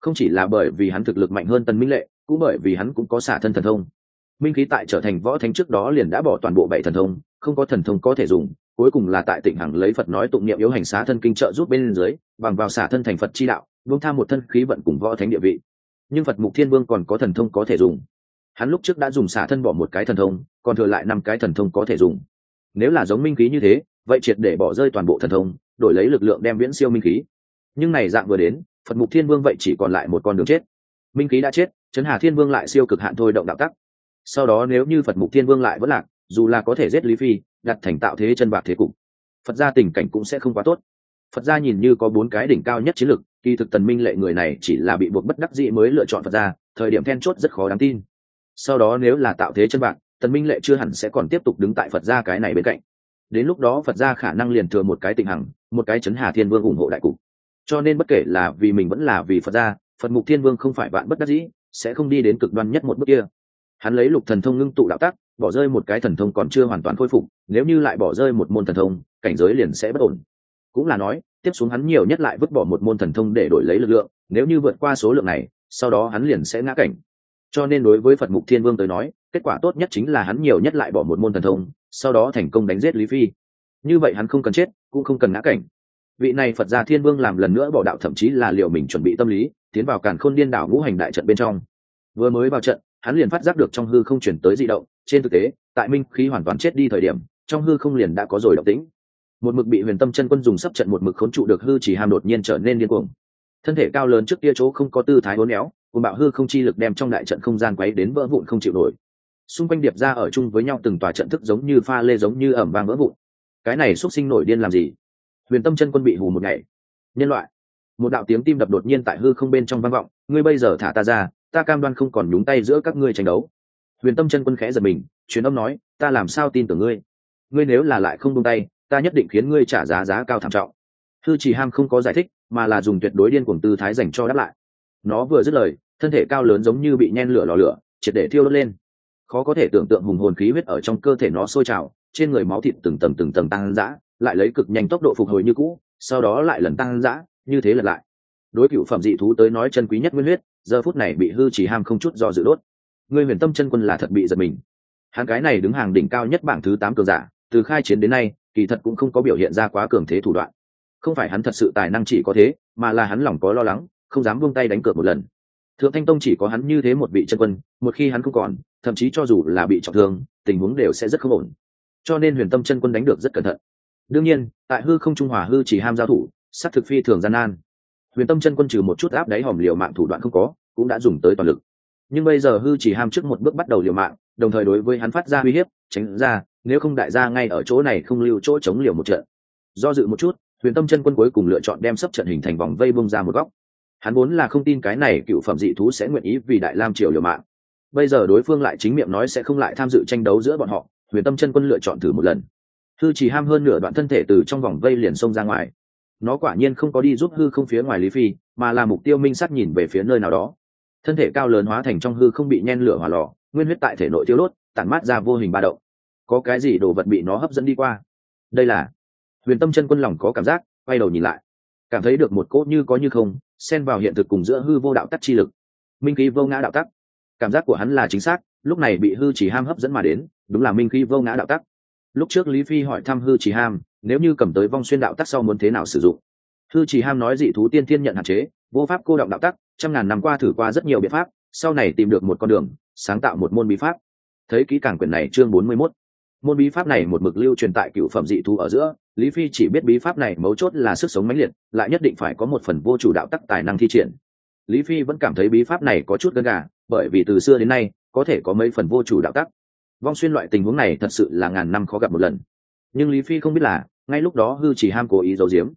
Không chỉ là bởi vì hắn thực lực mạnh hơn tần minh lệ, cũng bởi vì hắn cũng có xả thân thần thông. Minh khí tại trở thành võ thánh trước đó liền đã bỏ toàn bộ bảy thần thông, không có thần thông có thể dùng, cuối cùng là tại tịnh hằng lấy phật nói tụng niệm yếu hành xá thân kinh trợ giúp bên dưới, bằng vào xả thân thành phật chi đạo vương tham một thân khí vận cùng võ thánh địa vị. Nhưng phật mục thiên vương còn có thần thông có thể dùng. Hắn lúc trước đã dùng xả thân bỏ một cái thần thông, còn thừa lại năm cái thần thông có thể dùng nếu là giống minh khí như thế, vậy triệt để bỏ rơi toàn bộ thần thông, đổi lấy lực lượng đem viễn siêu minh khí. Nhưng này dạng vừa đến, phật mục thiên vương vậy chỉ còn lại một con đường chết. Minh khí đã chết trấn hà thiên vương lại siêu cực hạn thôi động đạo tắc. Sau đó nếu như phật mục thiên vương lại vẫn lạc, dù là có thể giết lý phi, đặt thành tạo thế chân bạc thế cục, phật gia tình cảnh cũng sẽ không quá tốt. Phật gia nhìn như có bốn cái đỉnh cao nhất chiến lực kỳ thực tần minh lệ người này chỉ là bị buộc bất đắc dĩ mới lựa chọn phật gia, thời điểm then chốt rất khó đáng tin. Sau đó nếu là tạo thế chân bạc tần minh lệ chưa hẳn sẽ còn tiếp tục đứng tại phật gia cái này bên cạnh đến lúc đó phật gia khả năng liền thừa một cái tịnh hằng một cái chấn hà thiên vương ủng hộ đại cục cho nên bất kể là vì mình vẫn là vì phật gia phật mục thiên vương không phải bạn bất đắc dĩ sẽ không đi đến cực đoan nhất một bước kia hắn lấy lục thần thông ngưng tụ đạo tắc bỏ rơi một cái thần thông còn chưa hoàn toàn khôi phục nếu như lại bỏ rơi một môn thần thông cảnh giới liền sẽ bất ổn cũng là nói tiếp xuống hắn nhiều nhất lại vứt bỏ một môn thần thông để đổi lấy lực lượng nếu như vượt qua số lượng này sau đó hắn liền sẽ ngã cảnh cho nên đối với phật mục thiên vương tới nói kết quả tốt nhất chính là hắn nhiều nhất lại bỏ một môn thần thông, sau đó thành công đánh giết lý phi. Như vậy hắn không cần chết, cũng không cần ngã cảnh. Vị này phật gia thiên vương làm lần nữa bỏ đạo thậm chí là liệu mình chuẩn bị tâm lý, tiến vào càn khôn điên đảo ngũ hành đại trận bên trong. Vừa mới vào trận, hắn liền phát giác được trong hư không chuyển tới di động, trên thực tế, tại minh khí hoàn toàn chết đi thời điểm, trong hư không liền đã có rồi động tĩnh. Một mực bị huyền tâm chân quân dùng sắp trận một mực khốn trụ được hư chỉ hàm đột nhiên trở nên điên cuồng. Thân thể cao lớn trước kia chỗ không có tư thái hố néo cùng bạo hư không chi lực đem trong đại trận không gian quấy đến vỡ vụn không chịu nổi xung quanh điệp ra ở chung với nhau từng tòa trận thức giống như pha lê giống như ẩm vang vỡ vụn. Cái này x sinh nổi điên làm gì? Huyền tâm chân quân bị hù một ngày. Nhân loại. Một đạo tiếng tim đập đột nhiên tại hư không bên trong vang vọng. Ngươi bây giờ thả ta ra, ta cam đoan không còn nhúng tay giữa các ngươi tranh đấu. Huyền tâm chân quân khẽ giật mình, truyền âm nói, ta làm sao tin tưởng ngươi? Ngươi nếu là lại không buông tay, ta nhất định khiến ngươi trả giá giá cao thảm trọng. Hư chỉ ham không có giải thích, mà là dùng tuyệt đối điên cuồng tư thái dành cho đáp lại. Nó vừa dứt lời, thân thể cao lớn giống như bị nhen lửa lò lửa, triệt để thiêu đốt lên khó có thể tưởng tượng hùng hồn khí huyết ở trong cơ thể nó sôi trào, trên người máu thịt từng tầng từng tầng tăng dã, lại lấy cực nhanh tốc độ phục hồi như cũ, sau đó lại lần tăng dã, như thế lật lại. Đối cựu phẩm dị thú tới nói chân quý nhất nguyên huyết, giờ phút này bị hư chỉ ham không chút do dự đốt. Người huyền tâm chân quân là thật bị giật mình. Hắn cái này đứng hàng đỉnh cao nhất bảng thứ tám cường giả, từ khai chiến đến nay, kỳ thật cũng không có biểu hiện ra quá cường thế thủ đoạn. Không phải hắn thật sự tài năng chỉ có thế, mà là hắn lòng có lo lắng, không dám buông tay đánh cược một lần. Thượng thanh tông chỉ có hắn như thế một vị chân quân, một khi hắn không còn thậm chí cho dù là bị trọng thương, tình huống đều sẽ rất không ổn. Cho nên huyền tâm chân quân đánh được rất cẩn thận. Đương nhiên, tại hư không trung hòa hư chỉ ham giao thủ, sát thực phi thường gian nan. Huyền tâm chân quân trừ một chút áp đáy hòm liều mạng thủ đoạn không có, cũng đã dùng tới toàn lực. Nhưng bây giờ hư chỉ ham trước một bước bắt đầu liều mạng, đồng thời đối với hắn phát ra uy hiếp, tránh ra, nếu không đại gia ngay ở chỗ này không lưu chỗ chống liều một trận. Do dự một chút, huyền tâm chân quân cuối cùng lựa chọn đem sắp trận hình thành vòng vây bông ra một góc. Hắn vốn là không tin cái này cựu phẩm dị thú sẽ nguyện ý vì đại lam triều liều mạng bây giờ đối phương lại chính miệng nói sẽ không lại tham dự tranh đấu giữa bọn họ, huyền tâm chân quân lựa chọn thử một lần. Hư chỉ ham hơn nửa đoạn thân thể từ trong vòng vây liền xông ra ngoài. Nó quả nhiên không có đi giúp hư không phía ngoài lý phi, mà là mục tiêu minh sắt nhìn về phía nơi nào đó. Thân thể cao lớn hóa thành trong hư không bị nhen lửa hỏa lò, nguyên huyết tại thể nội tiêu đốt, tản mát ra vô hình ba động. Có cái gì đồ vật bị nó hấp dẫn đi qua? Đây là huyền tâm chân quân lòng có cảm giác, quay đầu nhìn lại. Cảm thấy được một cốt như có như không, xen vào hiện thực cùng giữa hư vô đạo tắc chi lực. Minh khí vô ngã đạo tắc cảm giác của hắn là chính xác, lúc này bị hư chỉ ham hấp dẫn mà đến, đúng là minh khí vô ngã đạo tắc. Lúc trước lý phi hỏi thăm hư chỉ ham, nếu như cầm tới vong xuyên đạo tắc sau muốn thế nào sử dụng? Hư chỉ ham nói dị thú tiên thiên nhận hạn chế, vô pháp cô động đạo tắc, trăm ngàn năm qua thử qua rất nhiều biện pháp, sau này tìm được một con đường, sáng tạo một môn bí pháp. Thấy kỹ càng quyển này chương bốn mươi 41. môn bí pháp này một mực lưu truyền tại cựu phẩm dị thú ở giữa, lý phi chỉ biết bí pháp này mấu chốt là sức sống mãnh liệt, lại nhất định phải có một phần vô chủ đạo tắc tài năng thi triển lý phi vẫn cảm thấy bí pháp này có chút gân gà, bởi vì từ xưa đến nay, có thể có mấy phần vô chủ đạo tắc. Vong xuyên loại tình huống này thật sự là ngàn năm khó gặp một lần. Nhưng lý phi không biết là, ngay lúc đó hư chỉ ham cố ý giấu giếm.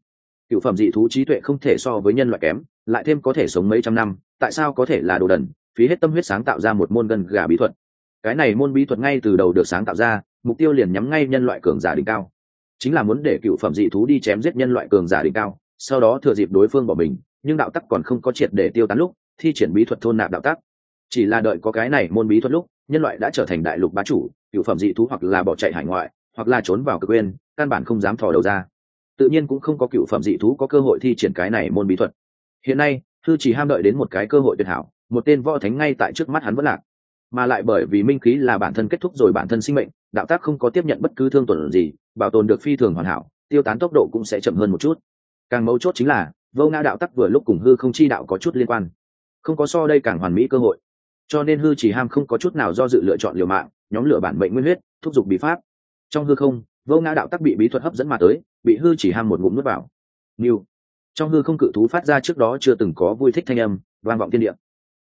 Cựu phẩm dị thú trí tuệ không thể so với nhân loại kém, lại thêm có thể sống mấy trăm năm, tại sao có thể là đồ đần, phí hết tâm huyết sáng tạo ra một môn gân gà bí thuật. Cái này môn bí thuật ngay từ đầu được sáng tạo ra, mục tiêu liền nhắm ngay nhân loại cường giả đỉnh cao. Chính là muốn để cựu phẩm dị thú đi chém giết nhân loại cường giả đỉnh cao, sau đó thừa dịp đối phương bỏ mình nhưng đạo tắc còn không có triệt để tiêu tán lúc, thi triển bí thuật thôn nạp đạo tắc. Chỉ là đợi có cái này môn bí thuật lúc, nhân loại đã trở thành đại lục bá chủ, cựu phẩm dị thú hoặc là bỏ chạy hải ngoại, hoặc là trốn vào cơ quên, căn bản không dám thò đầu ra. Tự nhiên cũng không có cựu phẩm dị thú có cơ hội thi triển cái này môn bí thuật. Hiện nay, thư chỉ ham đợi đến một cái cơ hội tuyệt hảo, một tên võ thánh ngay tại trước mắt hắn vẫn lạc. Mà lại bởi vì minh khí là bản thân kết thúc rồi bản thân sinh mệnh, đạo tác không có tiếp nhận bất cứ thương tổn gì, bảo tồn được phi thường hoàn hảo, tiêu tán tốc độ cũng sẽ chậm hơn một chút. Càng mấu chốt chính là vô ngã đạo tắc vừa lúc cùng hư không chi đạo có chút liên quan. Không có so đây càng hoàn mỹ cơ hội. Cho nên hư chỉ ham không có chút nào do dự lựa chọn liều mạng nhóm lửa bản mệnh nguyên huyết thúc giục bí pháp. Trong hư không vô ngã đạo tắc bị bí thuật hấp dẫn mà tới bị hư chỉ ham một ngụm nuốt vào. Niu. trong hư không cự thú phát ra trước đó chưa từng có vui thích thanh âm vang vọng thiên địa.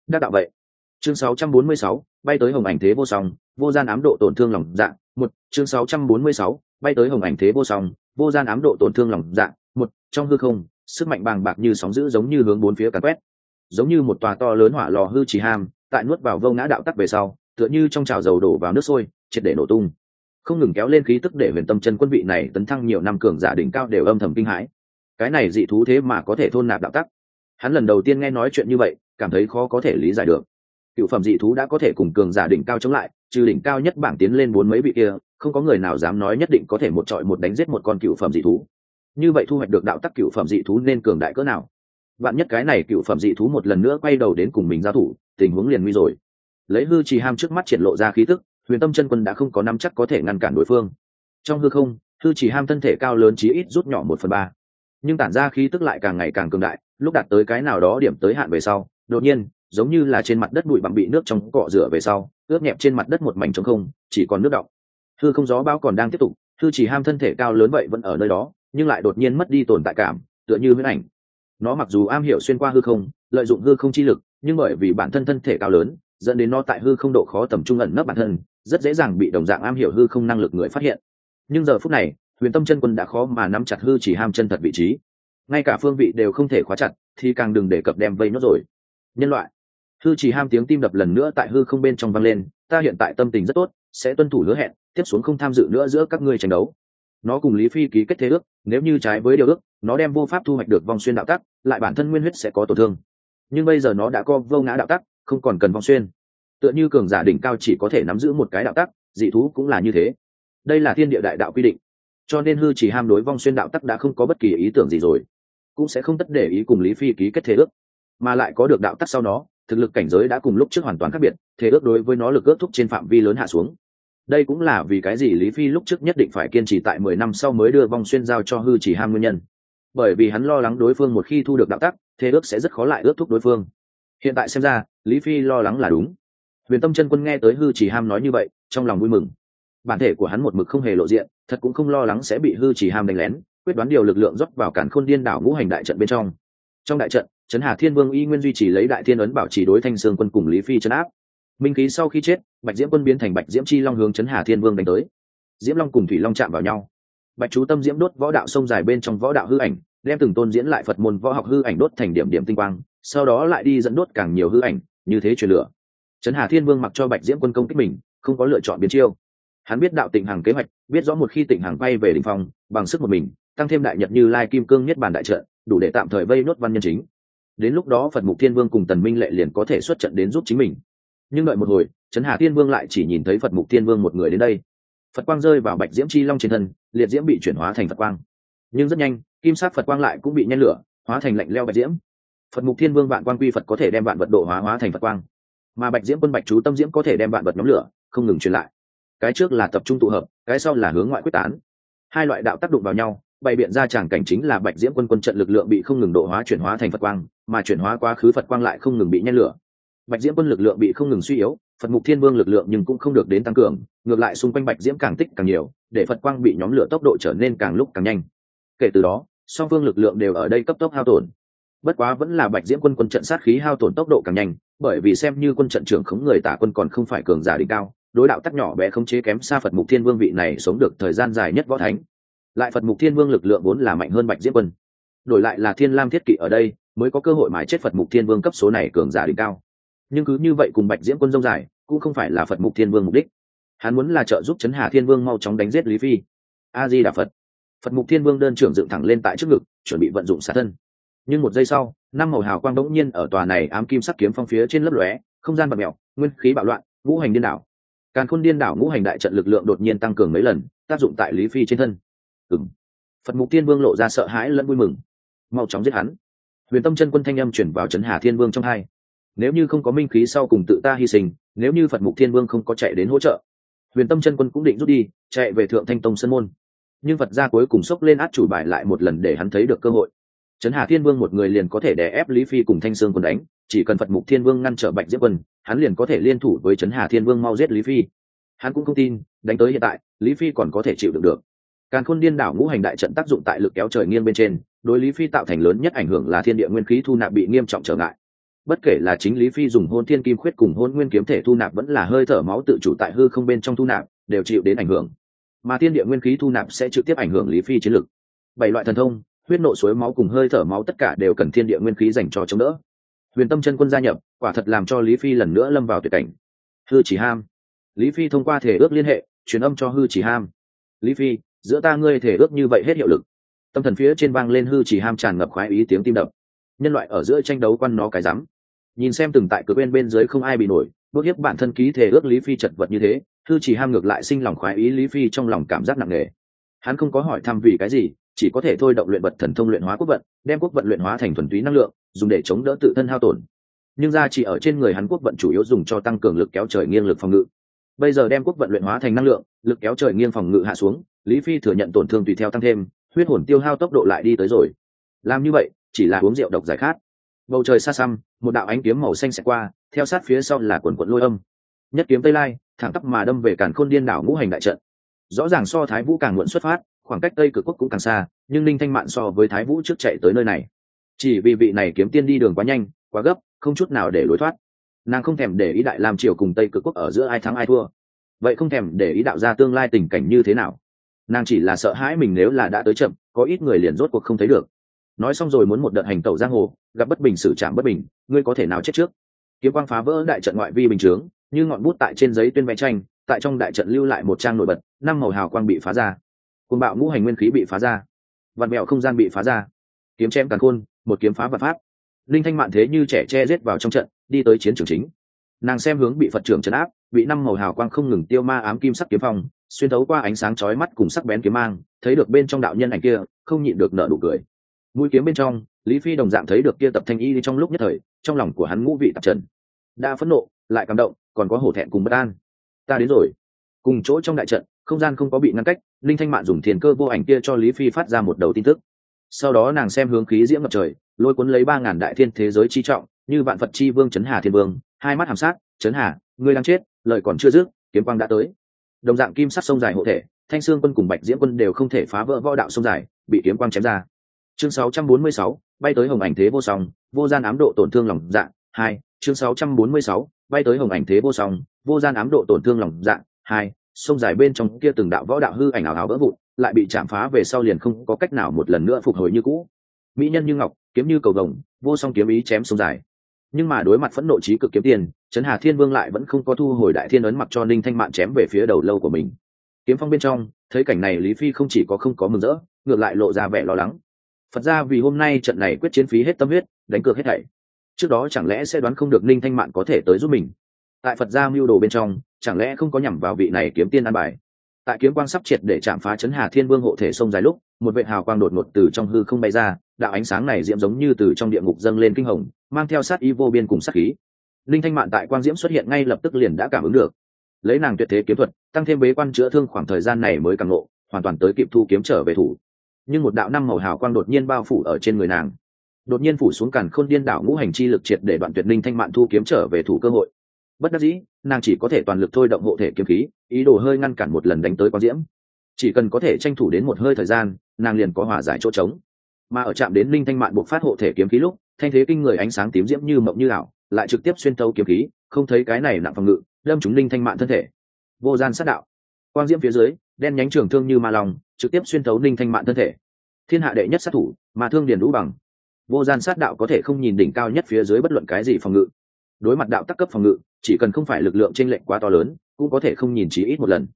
Đa đạo vậy. Chương 646, bay tới hồng ảnh thế vô song vô gian ám độ tổn thương lòng dạ một. Chương 646, bay tới hồng ảnh thế vô song vô gian ám độ tổn thương lòng dạ một. Trong hư không sức mạnh bàng bạc như sóng dữ giống như hướng bốn phía càn quét. Giống như một tòa to lớn hỏa lò hư trì ham, tại nuốt vào vô ngã đạo tắc về sau, tựa như trong trào dầu đổ vào nước sôi, triệt để nổ tung. Không ngừng kéo lên khí tức để huyền tâm chân quân vị này tấn thăng nhiều năm cường giả đỉnh cao đều âm thầm kinh hãi. Cái này dị thú thế mà có thể thôn nạp đạo tắc. Hắn lần đầu tiên nghe nói chuyện như vậy, cảm thấy khó có thể lý giải được. Cựu phẩm dị thú đã có thể cùng cường giả đỉnh cao chống lại, trừ đỉnh cao nhất bảng tiến lên bốn mấy vị kia, không có người nào dám nói nhất định có thể một trọi một đánh giết một con cựu phẩm dị thú như vậy thu hoạch được đạo tắc cựu phẩm dị thú nên cường đại cỡ nào? Bạn nhất cái này cựu phẩm dị thú một lần nữa quay đầu đến cùng mình giao thủ, tình huống liền nguy rồi. Lấy hư trì ham trước mắt triển lộ ra khí tức, huyền tâm chân quân đã không có năm chắc có thể ngăn cản đối phương. Trong hư không, hư trì ham thân thể cao lớn chí ít rút nhỏ một phần ba. Nhưng tản ra khí tức lại càng ngày càng cường đại, lúc đạt tới cái nào đó điểm tới hạn về sau, đột nhiên, giống như là trên mặt đất bụi bặm bị nước trong cọ rửa về sau, ướt nhẹp trên mặt đất một mảnh trống không, chỉ còn nước đọng. Hư không gió bão còn đang tiếp tục, hư chỉ ham thân thể cao lớn vậy vẫn ở nơi đó nhưng lại đột nhiên mất đi tồn tại cảm, tựa như huyễn ảnh. Nó mặc dù am hiểu xuyên qua hư không, lợi dụng hư không chi lực, nhưng bởi vì bản thân thân thể cao lớn, dẫn đến nó tại hư không độ khó tầm trung ẩn nấp bản thân, rất dễ dàng bị đồng dạng am hiểu hư không năng lực người phát hiện. Nhưng giờ phút này, huyền tâm chân quân đã khó mà nắm chặt hư chỉ ham chân thật vị trí. Ngay cả phương vị đều không thể khóa chặt, thì càng đừng để cập đem vây nó rồi. Nhân loại, hư chỉ ham tiếng tim đập lần nữa tại hư không bên trong vang lên, ta hiện tại tâm tình rất tốt, sẽ tuân thủ hứa hẹn, tiếp xuống không tham dự nữa giữa các ngươi tranh đấu nó cùng lý phi ký kết thế ước, nếu như trái với điều ước, nó đem vô pháp thu hoạch được vong xuyên đạo tắc, lại bản thân nguyên huyết sẽ có tổn thương. Nhưng bây giờ nó đã có vô ngã đạo tắc, không còn cần vong xuyên. Tựa như cường giả đỉnh cao chỉ có thể nắm giữ một cái đạo tắc, dị thú cũng là như thế. Đây là thiên địa đại đạo quy định. Cho nên hư chỉ ham đối vong xuyên đạo tắc đã không có bất kỳ ý tưởng gì rồi. Cũng sẽ không tất để ý cùng lý phi ký kết thế ước, mà lại có được đạo tắc sau đó thực lực cảnh giới đã cùng lúc trước hoàn toàn khác biệt, thế ước đối với nó lực ước thúc trên phạm vi lớn hạ xuống đây cũng là vì cái gì lý phi lúc trước nhất định phải kiên trì tại mười năm sau mới đưa vong xuyên giao cho hư chỉ ham nguyên nhân. Bởi vì hắn lo lắng đối phương một khi thu được đạo tắc, thế ước sẽ rất khó lại ước thúc đối phương. Hiện tại xem ra, lý phi lo lắng là đúng. Huyền tâm chân quân nghe tới hư chỉ ham nói như vậy, trong lòng vui mừng. Bản thể của hắn một mực không hề lộ diện, thật cũng không lo lắng sẽ bị hư chỉ ham đánh lén, quyết đoán điều lực lượng rót vào cản khôn điên đảo ngũ hành đại trận bên trong. Trong đại trận, trấn hà thiên vương y nguyên duy trì lấy đại thiên ấn bảo trì đối thanh sương quân cùng lý phi chấn áp. Minh khí sau khi chết bạch diễm quân biến thành bạch diễm chi long hướng trấn hà thiên vương đánh tới. Diễm long cùng thủy long chạm vào nhau. Bạch chú tâm diễm đốt võ đạo sông dài bên trong võ đạo hư ảnh, đem từng tôn diễn lại phật môn võ học hư ảnh đốt thành điểm điểm tinh quang, sau đó lại đi dẫn đốt càng nhiều hư ảnh, như thế truyền lửa. Trấn hà thiên vương mặc cho bạch diễm quân công kích mình, không có lựa chọn biến chiêu. Hắn biết đạo tịnh hằng kế hoạch, biết rõ một khi tịnh hằng bay về đình phong, bằng sức một mình, tăng thêm đại nhật như lai kim cương nhất bản đại trợ đủ để tạm thời vây nốt văn nhân chính. Đến lúc đó phật mục thiên vương cùng tần minh lệ liền có thể xuất trận đến giúp chính mình nhưng đợi một hồi, trấn hà tiên vương lại chỉ nhìn thấy phật mục tiên vương một người đến đây. Phật quang rơi vào bạch diễm chi long trên thân, liệt diễm bị chuyển hóa thành phật quang. Nhưng rất nhanh, kim sắc phật quang lại cũng bị nhen lửa, hóa thành lạnh leo bạch diễm. Phật mục thiên vương vạn quang quy phật có thể đem vạn vật độ hóa hóa thành phật quang. Mà bạch diễm quân bạch chú tâm diễm có thể đem vạn vật nhóm lửa, không ngừng truyền lại. Cái trước là tập trung tụ hợp, cái sau là hướng ngoại quyết tán. Hai loại đạo tác động vào nhau, bày biện ra tràng cảnh chính là bạch diễm quân quân trận lực lượng bị không ngừng độ hóa chuyển hóa thành phật quang, mà chuyển hóa quá khứ phật quang lại không ngừng bị nhen lửa bạch diễm quân lực lượng bị không ngừng suy yếu, phật mục thiên vương lực lượng nhưng cũng không được đến tăng cường, ngược lại xung quanh bạch diễm càng tích càng nhiều, để phật quang bị nhóm lửa tốc độ trở nên càng lúc càng nhanh. Kể từ đó, song phương lực lượng đều ở đây cấp tốc hao tổn. Bất quá vẫn là bạch diễm quân quân trận sát khí hao tổn tốc độ càng nhanh, bởi vì xem như quân trận trưởng khống người tả quân còn không phải cường giả đỉnh cao, đối đạo tắc nhỏ bé khống chế kém xa phật mục thiên vương vị này sống được thời gian dài nhất võ thánh. Lại phật mục thiên vương lực lượng vốn là mạnh hơn bạch diễm quân. Đổi lại là thiên lam thiết kỵ ở đây, mới có cơ hội mãi chết phật mục thiên vương cấp số này cường giả đỉnh cao nhưng cứ như vậy cùng bạch diễm quân dông dài, cũng không phải là phật mục thiên vương mục đích. Hắn muốn là trợ giúp chấn hà thiên vương mau chóng đánh giết lý phi. A di đà phật. Phật mục thiên vương đơn trưởng dựng thẳng lên tại trước ngực, chuẩn bị vận dụng xả thân. Nhưng một giây sau, năm màu hào quang đ nhiên ở tòa này ám kim sắc kiếm phong phía trên lớp lóe, không gian bật mèo, nguyên khí bạo loạn, ngũ hành điên đảo. Càn khôn điên đảo ngũ hành đại trận lực lượng đột nhiên tăng cường mấy lần, tác dụng tại lý phi trên thân. Ừng phật mục thiên vương lộ ra sợ hãi lẫn vui mừng. Mau chóng giết hắn. Huyền tâm chân quân thanh âm chuyển vào trấn hà thiên vương trong hai nếu như không có minh khí sau cùng tự ta hy sinh, nếu như phật mục thiên vương không có chạy đến hỗ trợ, huyền tâm chân quân cũng định rút đi, chạy về thượng thanh tông sân môn. Nhưng phật gia cuối cùng xốc lên át chủ bài lại một lần để hắn thấy được cơ hội. Trấn hà thiên vương một người liền có thể đè ép lý phi cùng thanh sương quân đánh, chỉ cần phật mục thiên vương ngăn trở bạch diễm quân, hắn liền có thể liên thủ với trấn hà thiên vương mau giết lý phi. Hắn cũng không tin, đánh tới hiện tại, lý phi còn có thể chịu được được. Càn khôn điên đảo ngũ hành đại trận tác dụng tại lực kéo trời nghiêng bên trên, đối lý phi tạo thành lớn nhất ảnh hưởng là thiên địa nguyên khí thu nạp bị nghiêm trọng trở ngại bất kể là chính lý phi dùng hôn thiên kim khuyết cùng hôn nguyên kiếm thể thu nạp vẫn là hơi thở máu tự chủ tại hư không bên trong thu nạp, đều chịu đến ảnh hưởng. Mà thiên địa nguyên khí thu nạp sẽ trực tiếp ảnh hưởng lý phi chiến lực. Bảy loại thần thông, huyết nộ suối máu cùng hơi thở máu tất cả đều cần thiên địa nguyên khí dành cho chống đỡ. Huyền tâm chân quân gia nhập, quả thật làm cho lý phi lần nữa lâm vào tuyệt cảnh. Hư chỉ ham. Lý phi thông qua thể ước liên hệ, truyền âm cho hư chỉ ham. Lý phi, giữa ta ngươi thể ước như vậy hết hiệu lực. Tâm thần phía trên vang lên hư chỉ ham tràn ngập khoái ý tiếng tim đập. Nhân loại ở giữa tranh đấu quan nó cái rắm nhìn xem từng tại cửa bên bên dưới không ai bị nổi bước hiếp bản thân ký thể ước lý phi chật vật như thế, thư chỉ ham ngược lại sinh lòng khoái ý lý phi trong lòng cảm giác nặng nề. Hắn không có hỏi thăm vì cái gì, chỉ có thể thôi động luyện vật thần thông luyện hóa quốc vận, đem quốc vận luyện hóa thành thuần túy năng lượng, dùng để chống đỡ tự thân hao tổn. Nhưng ra chỉ ở trên người hắn quốc vận chủ yếu dùng cho tăng cường lực kéo trời nghiêng lực phòng ngự. Bây giờ đem quốc vận luyện hóa thành năng lượng, lực kéo trời nghiêng phòng ngự hạ xuống, lý phi thừa nhận tổn thương tùy theo tăng thêm, huyết hồn tiêu hao tốc độ lại đi tới rồi. Làm như vậy, chỉ là uống rượu độc giải khát. Bầu trời xa xăm một đạo ánh kiếm màu xanh sẽ qua, theo sát phía sau là quần quận lôi âm. Nhất kiếm tây lai, thẳng tắp mà đâm về càn khôn điên đảo ngũ hành đại trận. Rõ ràng so thái vũ càng muộn xuất phát, khoảng cách tây cực quốc cũng càng xa, nhưng ninh thanh mạn so với thái vũ trước chạy tới nơi này. Chỉ vì vị này kiếm tiên đi đường quá nhanh, quá gấp, không chút nào để lối thoát. Nàng không thèm để ý đại làm triều cùng tây cực quốc ở giữa ai thắng ai thua. Vậy không thèm để ý đạo ra tương lai tình cảnh như thế nào. Nàng chỉ là sợ hãi mình nếu là đã tới chậm, có ít người liền rốt cuộc không thấy được nói xong rồi muốn một đợt hành tẩu giang hồ, gặp bất bình xử trảm bất bình, ngươi có thể nào chết trước? Kiếm quang phá vỡ đại trận ngoại vi bình chướng, như ngọn bút tại trên giấy tuyên vẽ tranh, tại trong đại trận lưu lại một trang nổi bật, năm màu hào quang bị phá ra. Côn bạo ngũ hành nguyên khí bị phá ra. Vạn mẹo không gian bị phá ra. Kiếm chém càn khôn, một kiếm phá vật pháp. Linh thanh mạn thế như trẻ che rết vào trong trận, đi tới chiến trường chính. Nàng xem hướng bị phật trưởng trấn áp, bị năm màu hào quang không ngừng tiêu ma ám kim sắc kiếm phong, xuyên thấu qua ánh sáng chói mắt cùng sắc bén kiếm mang, thấy được bên trong đạo nhân ảnh kia, không nhịn được nợ đủ cười mũi kiếm bên trong, lý phi đồng dạng thấy được kia tập thanh y trong lúc nhất thời, trong lòng của hắn ngũ vị tập trần. Đã phẫn nộ, lại cảm động, còn có hổ thẹn cùng bất an. Ta đến rồi. Cùng chỗ trong đại trận, không gian không có bị ngăn cách, linh thanh mạn dùng thiền cơ vô ảnh kia cho lý phi phát ra một đầu tin tức. Sau đó nàng xem hướng khí diễm ngập trời, lôi cuốn lấy ba ngàn đại thiên thế giới chi trọng, như vạn phật chi vương chấn hà thiên vương, hai mắt hàm sát, chấn hà, ngươi đang chết, lời còn chưa dứt, kiếm quang đã tới. Đồng dạng kim sắc sông dài hộ thể, thanh sương quân cùng bạch diễm quân đều không thể phá vỡ võ đạo sông dài, bị kiếm quang chém ra chương 646, bay tới hồng ảnh thế vô song vô gian ám độ tổn thương lòng dạ hai chương 646, bay tới hồng ảnh thế vô song vô gian ám độ tổn thương lòng dạ hai sông dài bên trong kia từng đạo võ đạo hư ảnh ảo ảo vỡ vụn lại bị chạm phá về sau liền không có cách nào một lần nữa phục hồi như cũ. Mỹ nhân như ngọc kiếm như cầu vồng vô song kiếm ý chém sông dài. Nhưng mà đối mặt phẫn nộ trí cực kiếm tiền trấn hà thiên vương lại vẫn không có thu hồi đại thiên ấn mặc cho ninh thanh mạn chém về phía đầu lâu của mình. Kiếm phong bên trong thấy cảnh này lý phi không chỉ có không có mừng rỡ ngược lại lộ ra vẻ lo lắng phật ra vì hôm nay trận này quyết chiến phí hết tâm huyết, đánh cược hết thảy. Trước đó chẳng lẽ sẽ đoán không được ninh thanh mạn có thể tới giúp mình? Tại phật gia mưu đồ bên trong, chẳng lẽ không có nhằm vào vị này kiếm tiên an bài? Tại kiếm quang sắp triệt để chạm phá chấn hà thiên vương hộ thể sông dài lúc, một vệ hào quang đột ngột từ trong hư không bay ra, đạo ánh sáng này diễm giống như từ trong địa ngục dâng lên kinh hồng, mang theo sát y vô biên cùng sát khí. Linh thanh mạn tại quang diễm xuất hiện ngay lập tức liền đã cảm ứng được. Lấy nàng tuyệt thế kiếm thuật, tăng thêm bế quan chữa thương khoảng thời gian này mới càng lộ, hoàn toàn tới kịp thu kiếm trở về thủ nhưng một đạo năm màu hào quang đột nhiên bao phủ ở trên người nàng. Đột nhiên phủ xuống càn khôn điên đảo ngũ hành chi lực triệt để đoạn tuyệt linh thanh mạn thu kiếm trở về thủ cơ hội. Bất đắc dĩ, nàng chỉ có thể toàn lực thôi động hộ thể kiếm khí, ý đồ hơi ngăn cản một lần đánh tới quang diễm. Chỉ cần có thể tranh thủ đến một hơi thời gian, nàng liền có hòa giải chỗ trống. Mà ở chạm đến linh thanh mạn buộc phát hộ thể kiếm khí lúc, thanh thế kinh người ánh sáng tím diễm như mộng như ảo, lại trực tiếp xuyên tấu kiếm khí, không thấy cái này nặng phòng ngự, đâm chúng linh thanh mạn thân thể. Vô gian sát đạo quang diễm phía dưới, đen nhánh trường thương như ma lòng trực tiếp xuyên thấu linh thanh mạn thân thể. Thiên hạ đệ nhất sát thủ, mà thương điền lũ bằng. Vô gian sát đạo có thể không nhìn đỉnh cao nhất phía dưới bất luận cái gì phòng ngự. Đối mặt đạo tắc cấp phòng ngự, chỉ cần không phải lực lượng trên lệnh quá to lớn, cũng có thể không nhìn chỉ ít một lần.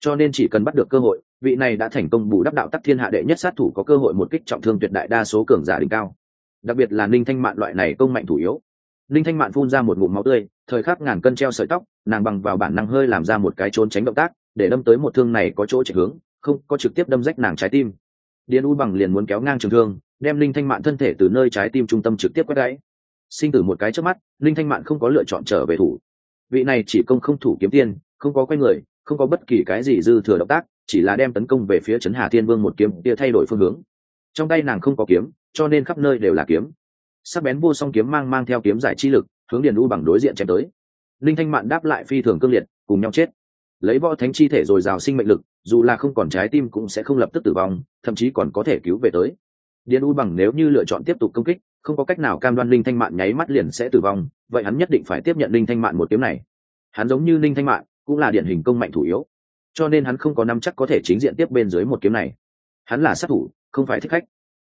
Cho nên chỉ cần bắt được cơ hội, vị này đã thành công bù đắp đạo tắc thiên hạ đệ nhất sát thủ có cơ hội một kích trọng thương tuyệt đại đa số cường giả đỉnh cao. Đặc biệt là ninh thanh mạn loại này công mạnh thủ yếu. Ninh thanh mạn phun ra một ngụm máu tươi, thời khắc ngàn cân treo sợi tóc, nàng bằng vào bản năng hơi làm ra một cái trốn tránh động tác để đâm tới một thương này có chỗ chạy hướng, không, có trực tiếp đâm rách nàng trái tim. Điền u bằng liền muốn kéo ngang trường thương, đem linh thanh mạn thân thể từ nơi trái tim trung tâm trực tiếp quét gãy. Sinh tử một cái trước mắt, linh thanh mạn không có lựa chọn trở về thủ. Vị này chỉ công không thủ kiếm tiên, không có quay người, không có bất kỳ cái gì dư thừa động tác, chỉ là đem tấn công về phía trấn hà thiên vương một kiếm kia thay đổi phương hướng. Trong tay nàng không có kiếm, cho nên khắp nơi đều là kiếm. Sắc bén vô song kiếm mang mang theo kiếm giải chi lực, hướng điền u bằng đối diện chém tới. Linh thanh mạn đáp lại phi thường cương liệt, cùng nhau chết lấy võ thánh chi thể rồi rào sinh mệnh lực, dù là không còn trái tim cũng sẽ không lập tức tử vong, thậm chí còn có thể cứu về tới. Điền u bằng nếu như lựa chọn tiếp tục công kích, không có cách nào cam đoan linh thanh mạn nháy mắt liền sẽ tử vong, vậy hắn nhất định phải tiếp nhận linh thanh mạn một kiếm này. Hắn giống như linh thanh mạn, cũng là điển hình công mạnh thủ yếu, cho nên hắn không có năm chắc có thể chính diện tiếp bên dưới một kiếm này. Hắn là sát thủ, không phải thích khách.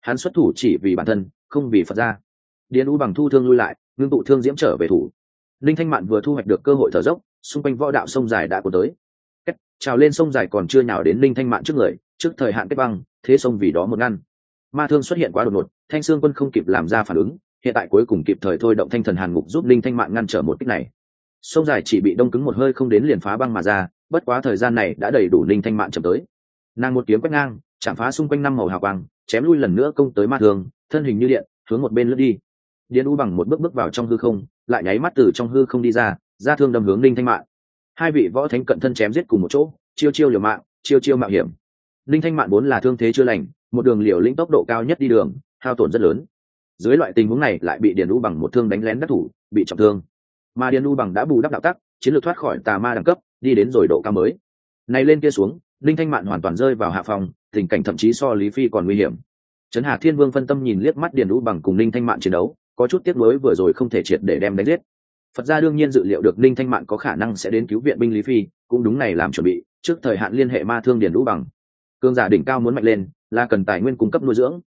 Hắn xuất thủ chỉ vì bản thân, không vì phật gia. Điền u bằng thu thương lui lại, ngưng tụ thương diễm trở về thủ linh thanh mạn vừa thu hoạch được cơ hội thở dốc, xung quanh võ đạo sông dài đã của tới. Cách trào lên sông dài còn chưa nhào đến linh thanh mạn trước người, trước thời hạn kết băng, thế sông vì đó một ngăn. Ma thương xuất hiện quá đột ngột, thanh sương quân không kịp làm ra phản ứng, hiện tại cuối cùng kịp thời thôi động thanh thần hàn ngục giúp linh thanh mạn ngăn trở một kích này. Sông dài chỉ bị đông cứng một hơi không đến liền phá băng mà ra, bất quá thời gian này đã đầy đủ linh thanh mạn chậm tới. Nàng một kiếm quét ngang, chạm phá xung quanh năm màu hào quang, chém lui lần nữa công tới ma thương, thân hình như điện, hướng một bên lướt đi. Điện u bằng một bước bước vào trong hư không lại nháy mắt từ trong hư không đi ra ra thương đâm hướng ninh thanh mạn. Hai vị võ thánh cận thân chém giết cùng một chỗ, chiêu chiêu liều mạng, chiêu chiêu mạo hiểm. Ninh thanh mạn vốn là thương thế chưa lành, một đường liều lĩnh tốc độ cao nhất đi đường, hao tổn rất lớn. Dưới loại tình huống này lại bị điền u bằng một thương đánh lén đắc thủ, bị trọng thương. Mà điền u bằng đã bù đắp đạo tắc, chiến lược thoát khỏi tà ma đẳng cấp, đi đến rồi độ cao mới. Này lên kia xuống linh thanh mạn hoàn toàn rơi vào hạ phòng, tình cảnh thậm chí so lý phi còn nguy hiểm. Trấn hà thiên vương phân tâm nhìn liếc mắt điền u bằng cùng linh thanh mạn chiến đấu có chút tiếc nuối vừa rồi không thể triệt để đem đánh giết. Phật gia đương nhiên dự liệu được Ninh thanh mạn có khả năng sẽ đến cứu viện binh lý phi, cũng đúng này làm chuẩn bị, trước thời hạn liên hệ ma thương điền u bằng. Cương giả đỉnh cao muốn mạnh lên, là cần tài nguyên cung cấp nuôi dưỡng.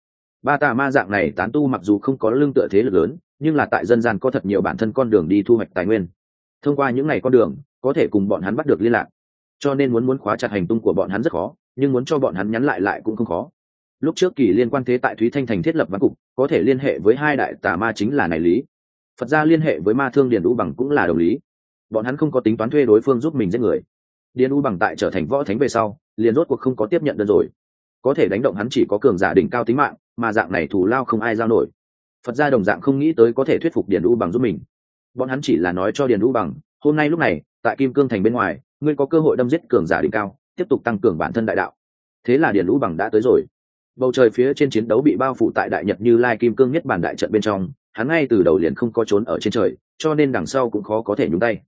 Ba tà ma dạng này tán tu mặc dù không có lương tựa thế lực lớn, nhưng là tại dân gian có thật nhiều bản thân con đường đi thu hoạch tài nguyên. Thông qua những ngày con đường, có thể cùng bọn hắn bắt được liên lạc. Cho nên muốn muốn khóa chặt hành tung của bọn hắn rất khó, nhưng muốn cho bọn hắn nhắn lại lại cũng không khó lúc trước kỳ liên quan thế tại thúy thanh thành thiết lập văn cục, có thể liên hệ với hai đại tà ma chính là này lý. Phật gia liên hệ với ma thương điền u bằng cũng là đồng lý. Bọn hắn không có tính toán thuê đối phương giúp mình giết người. Điền u bằng tại trở thành võ thánh về sau, liền rốt cuộc không có tiếp nhận đơn rồi. Có thể đánh động hắn chỉ có cường giả đỉnh cao tính mạng, mà dạng này thù lao không ai giao nổi. Phật gia đồng dạng không nghĩ tới có thể thuyết phục điền u bằng giúp mình. Bọn hắn chỉ là nói cho điền u bằng, hôm nay lúc này, tại kim cương thành bên ngoài, ngươi có cơ hội đâm giết cường giả đỉnh cao, tiếp tục tăng cường bản thân đại đạo. Thế là điền u bằng đã tới rồi bầu trời phía trên chiến đấu bị bao phủ tại đại nhật như lai kim cương nhất bản đại trận bên trong, hắn ngay từ đầu liền không có trốn ở trên trời, cho nên đằng sau cũng khó có thể nhúng tay.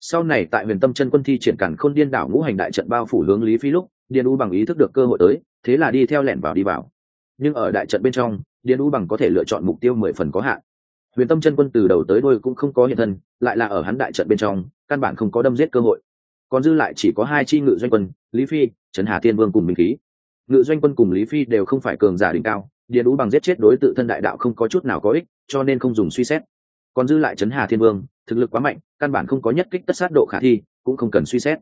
Sau này tại huyền tâm chân quân thi triển cản khôn điên đảo ngũ hành đại trận bao phủ hướng lý phi lúc, điền u bằng ý thức được cơ hội tới, thế là đi theo lẻn vào đi vào. Nhưng ở đại trận bên trong, điền u bằng có thể lựa chọn mục tiêu mười phần có hạn. Huyền tâm chân quân từ đầu tới đôi cũng không có hiện thân, lại là ở hắn đại trận bên trong, căn bản không có đâm giết cơ hội. Còn dư lại chỉ có hai chi ngự doanh quân, lý phi, trấn hà thiên vương cùng minh khí ngự doanh quân cùng lý phi đều không phải cường giả đỉnh cao, điền ú bằng giết chết đối tự thân đại đạo không có chút nào có ích, cho nên không dùng suy xét. Còn dư lại trấn hà thiên vương, thực lực quá mạnh, căn bản không có nhất kích tất sát độ khả thi, cũng không cần suy xét.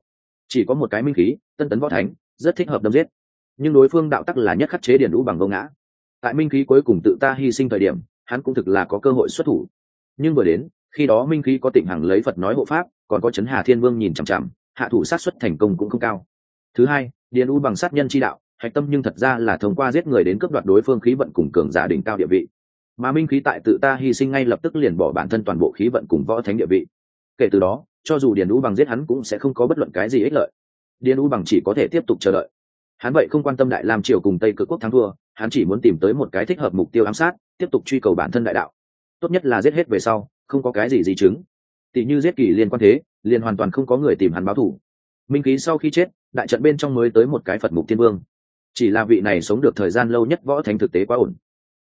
Chỉ có một cái minh khí, tân tấn võ thánh, rất thích hợp đâm giết. Nhưng đối phương đạo tắc là nhất khắc chế điền ú bằng vô ngã. Tại minh khí cuối cùng tự ta hy sinh thời điểm, hắn cũng thực là có cơ hội xuất thủ. Nhưng vừa đến, khi đó minh khí có tỉnh hằng lấy phật nói hộ pháp, còn có trấn hà thiên vương nhìn chằm chằm, hạ thủ sát xuất thành công cũng không cao. Thứ hai, điền u bằng sát nhân chi đạo hạch tâm nhưng thật ra là thông qua giết người đến cướp đoạt đối phương khí vận cùng cường giả đỉnh cao địa vị. Mà minh khí tại tự ta hy sinh ngay lập tức liền bỏ bản thân toàn bộ khí vận cùng võ thánh địa vị. Kể từ đó, cho dù điền u bằng giết hắn cũng sẽ không có bất luận cái gì ích lợi. Điền u bằng chỉ có thể tiếp tục chờ đợi. Hắn vậy không quan tâm đại lam triều cùng tây cực quốc thắng thua, hắn chỉ muốn tìm tới một cái thích hợp mục tiêu ám sát, tiếp tục truy cầu bản thân đại đạo. Tốt nhất là giết hết về sau, không có cái gì di chứng. Tỷ như giết kỳ liên quan thế, liền hoàn toàn không có người tìm hắn báo thủ minh khí sau khi chết, đại trận bên trong mới tới một cái phật mục thiên vương chỉ là vị này sống được thời gian lâu nhất võ thánh thực tế quá ổn.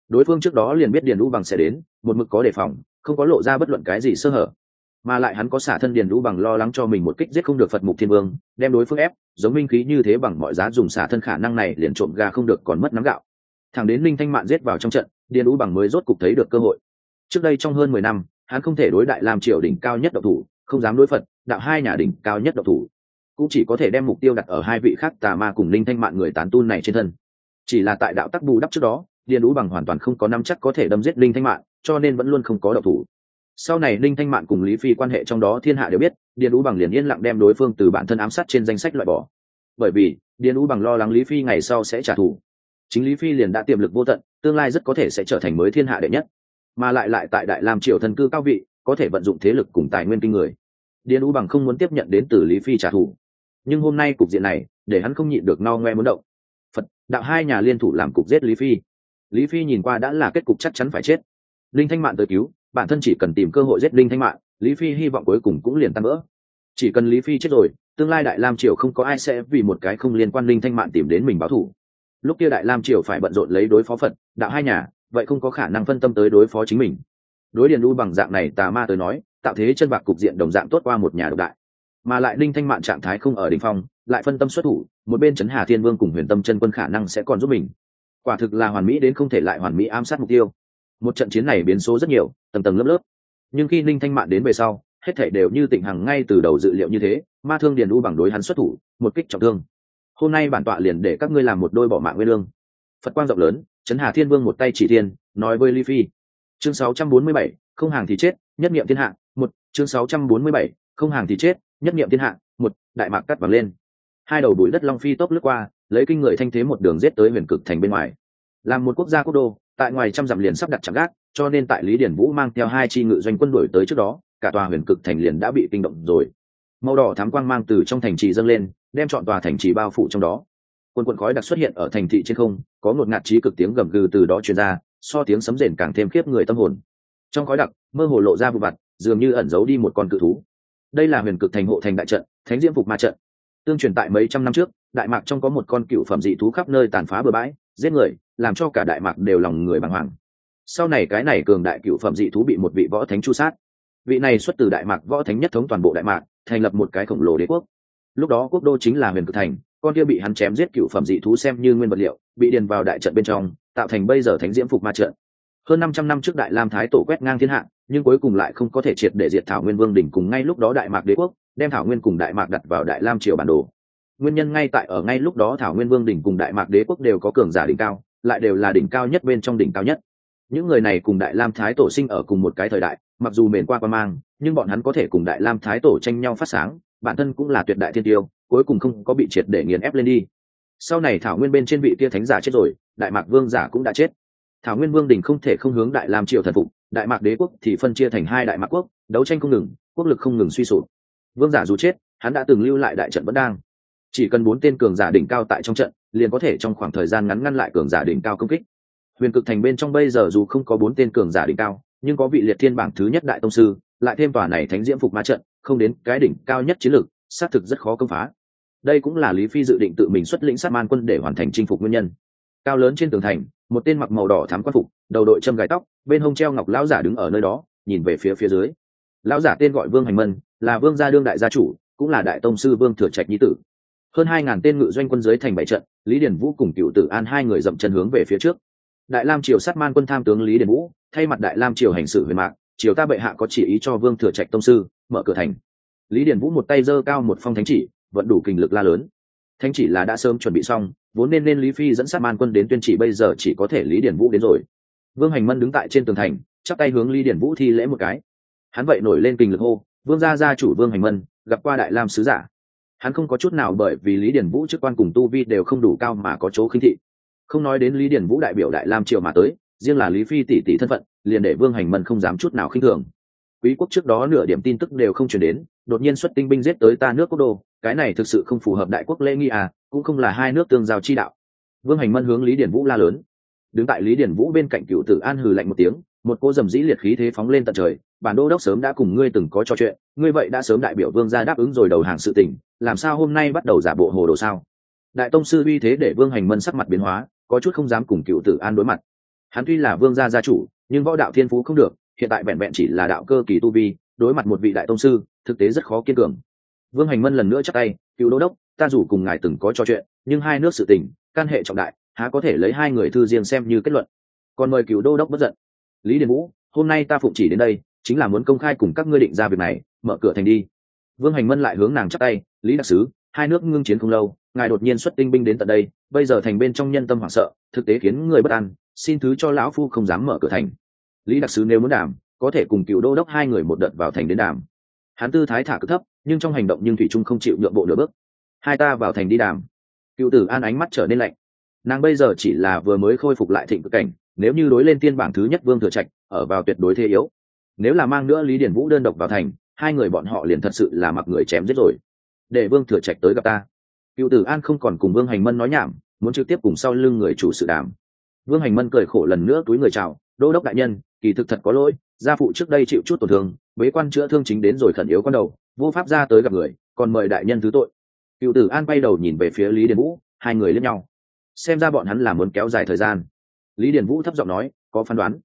Đối phương trước đó liền biết điền lũ bằng sẽ đến, một mực có đề phòng, không có lộ ra bất luận cái gì sơ hở. Mà lại hắn có xả thân điền lũ bằng lo lắng cho mình một kích giết không được phật mục thiên vương, đem đối phương ép, giống minh khí như thế bằng mọi giá dùng xả thân khả năng này liền trộm gà không được còn mất nắm gạo. Thằng đến linh thanh mạn giết vào trong trận, điền lũ bằng mới rốt cục thấy được cơ hội. Trước đây trong hơn mười năm, hắn không thể đối đại làm triều đỉnh cao nhất độc thủ, không dám đối phật, đạo hai nhà đỉnh cao nhất độc thủ cũng chỉ có thể đem mục tiêu đặt ở hai vị khác tà ma cùng linh thanh mạn người tán tu này trên thân. Chỉ là tại đạo tắc bù đắp trước đó, điền ú bằng hoàn toàn không có năm chắc có thể đâm giết linh thanh mạn cho nên vẫn luôn không có độc thủ. Sau này linh thanh mạn cùng lý phi quan hệ trong đó thiên hạ đều biết, điền ú bằng liền yên lặng đem đối phương từ bản thân ám sát trên danh sách loại bỏ. Bởi vì, điền ú bằng lo lắng lý phi ngày sau sẽ trả thù. Chính lý phi liền đã tiềm lực vô tận, tương lai rất có thể sẽ trở thành mới thiên hạ đệ nhất. Mà lại lại tại đại lam triều thần cư cao vị, có thể vận dụng thế lực cùng tài nguyên kinh người. Điền ú bằng không muốn tiếp nhận đến từ lý phi trả thù nhưng hôm nay cục diện này, để hắn không nhịn được no ngoe muốn động. Phật, đạo hai nhà liên thủ làm cục giết lý phi. Lý phi nhìn qua đã là kết cục chắc chắn phải chết. Linh thanh mạn tới cứu, bản thân chỉ cần tìm cơ hội giết linh thanh mạn, lý phi hy vọng cuối cùng cũng liền tan vỡ. Chỉ cần lý phi chết rồi, tương lai đại lam triều không có ai sẽ vì một cái không liên quan linh thanh mạn tìm đến mình báo thù lúc kia đại lam triều phải bận rộn lấy đối phó phật, đạo hai nhà, vậy không có khả năng phân tâm tới đối phó chính mình. Đối điền u bằng dạng này tà ma tới nói, tạo thế chân bạc cục diện đồng dạng tốt qua một nhà độc đại mà lại ninh thanh mạn trạng thái không ở đ ỉ n h phong lại phân tâm xuất thủ một bên trấn hà thiên vương cùng huyền tâm chân quân khả năng sẽ còn giúp mình. Quả thực là hoàn mỹ đến không thể lại hoàn mỹ ám sát mục tiêu. Một trận chiến này biến số rất nhiều tầng tầng lớp lớp. Nhưng khi ninh thanh mạn đến về sau hết thể đều như tỉnh hằng ngay từ đầu dự liệu như thế ma thương điền u bằng đối hắn xuất thủ một kích trọng thương. Hôm nay bản tọa liền để các ngươi làm một đôi bỏ mạng nguyên lương. Phật quang rộng lớn trấn hà thiên vương một tay chỉ thiên nói với ly phi. Chương 647, không hàng thì chết nhất niệm thiên hạ một chương 647, không hàng thì chết nhất niệm thiên hạ, một, đại mạc cắt vàng lên. Hai đầu bụi đất long phi tốc lướt qua, lấy kinh người thanh thế một đường giết tới huyền cực thành bên ngoài. Làm một quốc gia quốc đô, tại ngoài trăm dặm liền sắp đặt chạm gác, cho nên tại lý điển vũ mang theo hai chi ngự doanh quân đuổi tới trước đó, cả tòa huyền cực thành liền đã bị kinh động rồi. Màu đỏ thám quang mang từ trong thành trì dâng lên, đem chọn tòa thành trì bao phủ trong đó. Quân quận khói đặc xuất hiện ở thành thị trên không, có một ngạt trí cực tiếng gầm gừ từ đó truyền ra, so tiếng sấm rền càng thêm khiếp người tâm hồn. Trong khói đặc, mơ hồ lộ ra vụ vặt, dường như ẩn giấu đi một con cự thú đây là huyền cực thành hộ thành đại trận, thánh diễm phục ma trận. Tương truyền tại mấy trăm năm trước, đại mạc trong có một con cựu phẩm dị thú khắp nơi tàn phá bừa bãi, giết người, làm cho cả đại mạc đều lòng người bàng hoàng. Sau này cái này cường đại cựu phẩm dị thú bị một vị võ thánh chu sát. Vị này xuất từ đại mạc võ thánh nhất thống toàn bộ đại mạc, thành lập một cái khổng lồ đế quốc. Lúc đó quốc đô chính là huyền cực thành, con kia bị hắn chém giết cựu phẩm dị thú xem như nguyên vật liệu, bị điền vào đại trận bên trong, tạo thành bây giờ thánh diễm phục ma trận hơn năm trăm năm trước đại lam thái tổ quét ngang thiên hạ, nhưng cuối cùng lại không có thể triệt để diệt thảo nguyên vương đỉnh cùng ngay lúc đó đại mạc đế quốc, đem thảo nguyên cùng đại mạc đặt vào đại lam triều bản đồ. Nguyên nhân ngay tại ở ngay lúc đó thảo nguyên vương đỉnh cùng đại mạc đế quốc đều có cường giả đỉnh cao, lại đều là đỉnh cao nhất bên trong đỉnh cao nhất. Những người này cùng đại lam thái tổ sinh ở cùng một cái thời đại, mặc dù mền qua qua mang, nhưng bọn hắn có thể cùng đại lam thái tổ tranh nhau phát sáng, bản thân cũng là tuyệt đại thiên tiêu, cuối cùng không có bị triệt để nghiền ép lên đi. Sau này thảo nguyên bên trên vị kia thánh giả chết rồi, đại mạc vương giả cũng đã chết thảo nguyên vương đình không thể không hướng đại lam triều thần phục, đại mạc đế quốc thì phân chia thành hai đại mạc quốc, đấu tranh không ngừng, quốc lực không ngừng suy sụp. Vương giả dù chết, hắn đã từng lưu lại đại trận vẫn đang. Chỉ cần bốn tên cường giả đỉnh cao tại trong trận, liền có thể trong khoảng thời gian ngắn ngăn lại cường giả đỉnh cao công kích. Huyền cực thành bên trong bây giờ dù không có bốn tên cường giả đỉnh cao, nhưng có vị liệt thiên bảng thứ nhất đại tông sư, lại thêm tòa này thánh diễm phục ma trận, không đến cái đỉnh cao nhất chiến lược, xác thực rất khó công phá. Đây cũng là lý phi dự định tự mình xuất lĩnh sát man quân để hoàn thành chinh phục nguyên nhân cao lớn trên tường thành, một tên mặc màu đỏ thám quan phục, đầu đội châm gài tóc, bên hông treo ngọc lão giả đứng ở nơi đó, nhìn về phía phía dưới. Lão giả tên gọi vương hành mân, là vương gia đương đại gia chủ, cũng là đại tông sư vương thừa trạch nhi tử. Hơn hai ngàn tên ngự doanh quân dưới thành bảy trận, lý điển vũ cùng cựu tử an hai người dậm chân hướng về phía trước. Đại lam triều sát man quân tham tướng lý điển vũ, thay mặt đại lam triều hành sự về mạng triều ta bệ hạ có chỉ ý cho vương thừa trạch tông sư, mở cửa thành. Lý điển vũ một tay giơ cao một phong thánh chỉ, vận đủ kình lực la lớn. Thánh chỉ là đã sớm chuẩn bị xong vốn nên nên lý phi dẫn sát man quân đến tuyên chỉ bây giờ chỉ có thể lý điển vũ đến rồi. Vương hành mân đứng tại trên tường thành, chắp tay hướng lý điển vũ thi lễ một cái. Hắn vậy nổi lên kinh lực hô, vương gia gia chủ vương hành mân, gặp qua đại lam sứ giả. Hắn không có chút nào bởi vì lý điển vũ chức quan cùng tu vi đều không đủ cao mà có chỗ khinh thị. Không nói đến lý điển vũ đại biểu đại lam triều mà tới, riêng là lý phi tỷ tỷ thân phận, liền để vương hành mân không dám chút nào khinh thường. Quý quốc trước đó nửa điểm tin tức đều không chuyển đến, đột nhiên xuất tinh binh giết tới ta nước quốc đô cái này thực sự không phù hợp đại quốc lễ nghi à cũng không là hai nước tương giao chi đạo. Vương hành mân hướng lý điển vũ la lớn. Đứng tại lý điển vũ bên cạnh cựu tử an hừ lạnh một tiếng, một cô dầm dĩ liệt khí thế phóng lên tận trời, bản đô đốc sớm đã cùng ngươi từng có trò chuyện, ngươi vậy đã sớm đại biểu vương gia đáp ứng rồi đầu hàng sự tình, làm sao hôm nay bắt đầu giả bộ hồ đồ sao? Đại tông sư uy thế để vương hành mân sắc mặt biến hóa, có chút không dám cùng cựu tử an đối mặt. Hắn tuy là vương gia gia chủ, nhưng võ đạo thiên phú không được, hiện tại vẹn vẹn chỉ là đạo cơ kỳ tu vi, đối mặt một vị đại tông sư, thực tế rất khó kiên cường vương hành mân lần nữa chắc tay, cựu đô đốc, ta dù cùng ngài từng có trò chuyện, nhưng hai nước sự tình, can hệ trọng đại, há có thể lấy hai người thư riêng xem như kết luận. Còn mời cựu đô đốc bất giận. Lý điền vũ, hôm nay ta phụng chỉ đến đây, chính là muốn công khai cùng các ngươi định ra việc này, mở cửa thành đi. Vương hành mân lại hướng nàng chắc tay, lý đặc sứ, hai nước ngưng chiến không lâu, ngài đột nhiên xuất tinh binh đến tận đây, bây giờ thành bên trong nhân tâm hoảng sợ, thực tế khiến người bất an, xin thứ cho lão phu không dám mở cửa thành. Lý đặc sứ nếu muốn đảm, có thể cùng cựu đô đốc hai người một đợt vào thành đến đàm. Hắn tư thái thả cực thấp nhưng trong hành động nhưng thủy trung không chịu nhượng bộ nửa bước. Hai ta vào thành đi đàm. Cựu tử an ánh mắt trở nên lạnh. Nàng bây giờ chỉ là vừa mới khôi phục lại thịnh cực cảnh, nếu như đối lên tiên bảng thứ nhất vương thừa trạch, ở vào tuyệt đối thế yếu. Nếu là mang nữa lý điển vũ đơn độc vào thành, hai người bọn họ liền thật sự là mặc người chém giết rồi. Để vương thừa trạch tới gặp ta. Cựu tử an không còn cùng vương hành mân nói nhảm, muốn trực tiếp cùng sau lưng người chủ sự đàm. Vương hành mân cười khổ lần nữa túi người chào, đô đốc đại nhân, kỳ thực thật có lỗi, gia phụ trước đây chịu chút tổn thương, bế quan chữa thương chính đến rồi khẩn yếu con đầu vô pháp ra tới gặp người, còn mời đại nhân thứ tội. Cựu tử an bay đầu nhìn về phía lý điền vũ, hai người lẫn nhau. Xem ra bọn hắn là muốn kéo dài thời gian. Lý điền vũ thấp giọng nói, có phán đoán.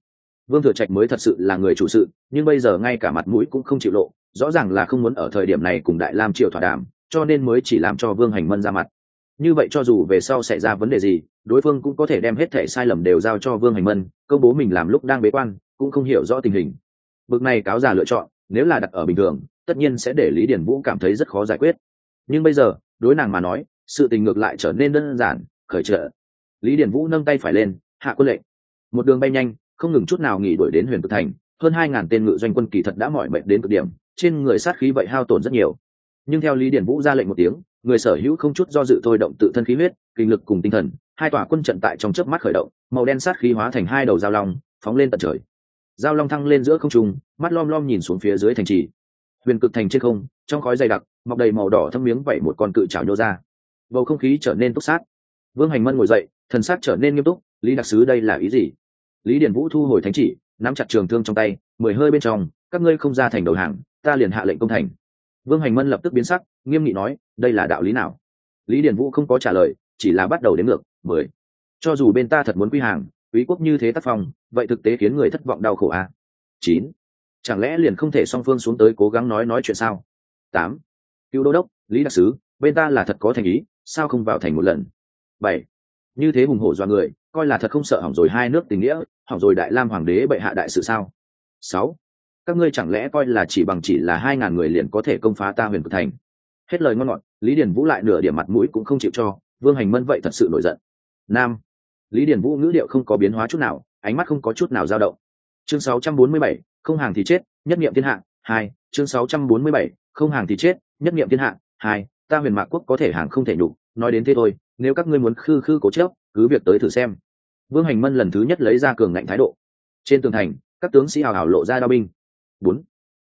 Vương thừa trạch mới thật sự là người chủ sự, nhưng bây giờ ngay cả mặt mũi cũng không chịu lộ, rõ ràng là không muốn ở thời điểm này cùng đại lam triều thỏa đàm, cho nên mới chỉ làm cho vương hành mân ra mặt. Như vậy cho dù về sau xảy ra vấn đề gì, đối phương cũng có thể đem hết thẻ sai lầm đều giao cho vương hành mân, công bố mình làm lúc đang bế quan, cũng không hiểu rõ tình hình. Bực này cáo già lựa chọn, nếu là đặt ở bình thường tất nhiên sẽ để lý điển vũ cảm thấy rất khó giải quyết. Nhưng bây giờ, đối nàng mà nói, sự tình ngược lại trở nên đơn giản, khởi trợ lý điển vũ nâng tay phải lên, hạ quân lệnh. Một đường bay nhanh, không ngừng chút nào nghỉ đuổi đến huyền cực thành, hơn hai ngàn tên ngự doanh quân kỳ thật đã mỏi mệt đến cực điểm, trên người sát khí vậy hao tổn rất nhiều. Nhưng theo lý điển vũ ra lệnh một tiếng, người sở hữu không chút do dự thôi động tự thân khí huyết, kinh lực cùng tinh thần, hai tòa quân trận tại trong chớp mắt khởi động, màu đen sát khí hóa thành hai đầu dao long, phóng lên tận trời. Giao long thăng lên giữa không trung, mắt lom lom nhìn xuống phía dưới thành trì huyền cực thành trên không, trong khói dày đặc, mọc đầy màu đỏ thâm miếng vẩy một con cự trào nhô ra. Bầu không khí trở nên túc sát. Vương hành mân ngồi dậy, thần sát trở nên nghiêm túc, lý đặc sứ đây là ý gì? Lý điển vũ thu hồi thánh chỉ, nắm chặt trường thương trong tay, mười hơi bên trong, các ngươi không ra thành đầu hàng, ta liền hạ lệnh công thành. Vương hành mân lập tức biến sắc, nghiêm nghị nói, đây là đạo lý nào? Lý điển vũ không có trả lời, chỉ là bắt đầu đến ngược, mười. Cho dù bên ta thật muốn quy hàng, quý quốc như thế tác phong, vậy thực tế khiến người thất vọng đau khổ à? chín chẳng lẽ liền không thể song phương xuống tới cố gắng nói nói chuyện sao? Tám. Cựu đô đốc lý đặc sứ bên ta là thật có thành ý sao không vào thành một lần? Bảy. Như thế hùng hổ do người coi là thật không sợ hỏng rồi hai nước tình nghĩa hỏng rồi đại lam hoàng đế bệ hạ đại sự sao? Sáu. Các ngươi chẳng lẽ coi là chỉ bằng chỉ là hai ngàn người liền có thể công phá ta huyền cực thành? Hết lời ngon ngọt lý điền vũ lại nửa điểm mặt mũi cũng không chịu cho vương hành mân vậy thật sự nổi giận. Nam. Lý điền vũ ngữ điệu không có biến hóa chút nào ánh mắt không có chút nào dao động. Chương 647, không hàng thì chết nhất nghiệm thiên hạ hai chương 647, không hàng thì chết nhất nghiệm thiên hạ hai ta huyền mạc quốc có thể hàng không thể nhục nói đến thế thôi nếu các ngươi muốn khư khư cố chấp cứ việc tới thử xem. Vương hành mân lần thứ nhất lấy ra cường ngạnh thái độ. Trên tường thành các tướng sĩ hào hào lộ ra đao binh. Bốn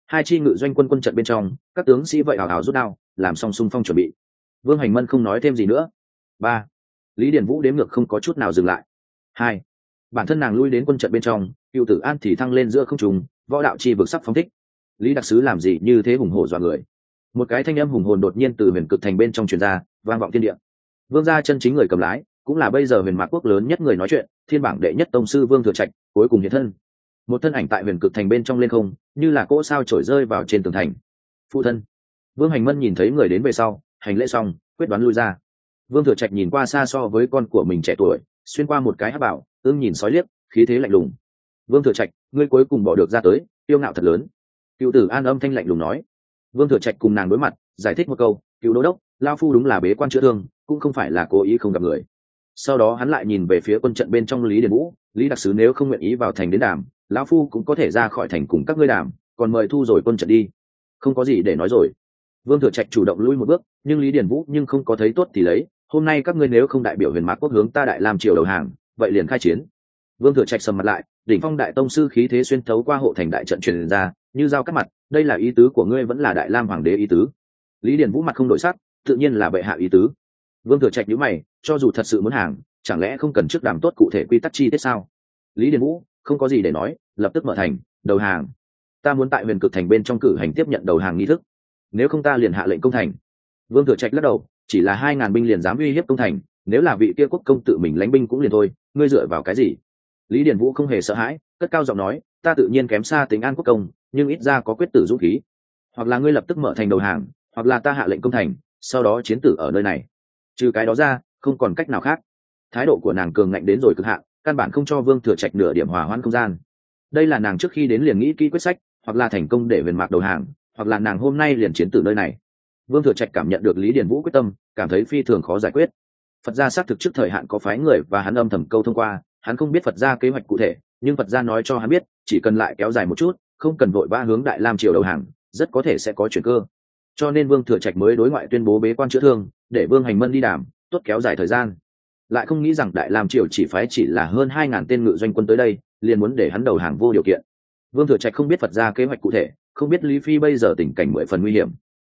hai chi ngự doanh quân quân trận bên trong các tướng sĩ vậy hào hào rút đao làm xong xung phong chuẩn bị. Vương hành mân không nói thêm gì nữa. Ba lý điền vũ đếm ngược không có chút nào dừng lại. Hai bản thân nàng lui đến quân trận bên trong cựu tử an thì thăng lên giữa không trùng võ đạo chi vực sắp phóng thích. Lý đặc sứ làm gì như thế hùng hổ dọa người? Một cái thanh âm hùng hồn đột nhiên từ huyền cực thành bên trong truyền ra, vang vọng thiên địa. Vương gia chân chính người cầm lái, cũng là bây giờ huyền mạc quốc lớn nhất người nói chuyện, thiên bảng đệ nhất tông sư vương thừa trạch, cuối cùng hiện thân. Một thân ảnh tại huyền cực thành bên trong lên không, như là cỗ sao trổi rơi vào trên tường thành. Phụ thân. Vương hành mân nhìn thấy người đến về sau, hành lễ xong, quyết đoán lui ra. Vương thừa trạch nhìn qua xa so với con của mình trẻ tuổi, xuyên qua một cái hát bảo, ương nhìn sói liếc, khí thế lạnh lùng vương thừa trạch, ngươi cuối cùng bỏ được ra tới tiêu ngạo thật lớn. Cựu tử an âm thanh lạnh lùng nói. Vương thừa trạch cùng nàng đối mặt, giải thích một câu, cựu đô đốc lao phu đúng là bế quan chữa thương, cũng không phải là cố ý không gặp người. Sau đó hắn lại nhìn về phía quân trận bên trong lý điền vũ, lý đặc sứ nếu không nguyện ý vào thành đến đàm, lão phu cũng có thể ra khỏi thành cùng các ngươi đàm, còn mời thu rồi quân trận đi. Không có gì để nói rồi. Vương thừa trạch chủ động lui một bước, nhưng lý điền vũ nhưng không có thấy tốt thì lấy, hôm nay các ngươi nếu không đại biểu huyền mạc quốc hướng ta đại làm triều đầu hàng, vậy liền khai chiến vương thừa trạch sầm mặt lại, đỉnh phong đại tông sư khí thế xuyên thấu qua hộ thành đại trận truyền ra, như dao cắt mặt, đây là ý tứ của ngươi vẫn là đại lam hoàng đế ý tứ. Lý điền vũ mặt không đổi sắc, tự nhiên là bệ hạ ý tứ. Vương thừa trạch nhữ mày, cho dù thật sự muốn hàng, chẳng lẽ không cần trước đàm tốt cụ thể quy tắc chi tiết sao? Lý điền vũ, không có gì để nói, lập tức mở thành, đầu hàng. Ta muốn tại huyền cực thành bên trong cử hành tiếp nhận đầu hàng nghi thức. Nếu không ta liền hạ lệnh công thành. Vương thừa trạch lắc đầu, chỉ là hai ngàn binh liền dám uy hiếp công thành, nếu là vị kia quốc công tự mình lánh binh cũng liền thôi, ngươi dựa vào cái gì? Lý điền vũ không hề sợ hãi, cất cao giọng nói, ta tự nhiên kém xa tính an quốc công, nhưng ít ra có quyết tử dũng khí. Hoặc là ngươi lập tức mở thành đầu hàng, hoặc là ta hạ lệnh công thành, sau đó chiến tử ở nơi này. Trừ cái đó ra, không còn cách nào khác. Thái độ của nàng cường ngạnh đến rồi cực hạn, căn bản không cho vương thừa trạch nửa điểm hòa hoãn không gian. Đây là nàng trước khi đến liền nghĩ kỹ quyết sách, hoặc là thành công để huyền mạc đầu hàng, hoặc là nàng hôm nay liền chiến tử nơi này. Vương thừa trạch cảm nhận được lý điền vũ quyết tâm, cảm thấy phi thường khó giải quyết. Phật gia xác thực trước thời hạn có phái người và hắn âm thầm câu thông qua hắn không biết phật gia kế hoạch cụ thể, nhưng phật gia nói cho hắn biết, chỉ cần lại kéo dài một chút, không cần vội vã hướng đại lam triều đầu hàng, rất có thể sẽ có chuyển cơ. Cho nên vương thừa trạch mới đối ngoại tuyên bố bế quan chữa thương, để vương hành mân đi đàm, tốt kéo dài thời gian. Lại không nghĩ rằng đại lam triều chỉ phái chỉ là hơn hai ngàn tên ngự doanh quân tới đây, liền muốn để hắn đầu hàng vô điều kiện. Vương thừa trạch không biết phật ra kế hoạch cụ thể, không biết lý phi bây giờ tình cảnh mười phần nguy hiểm.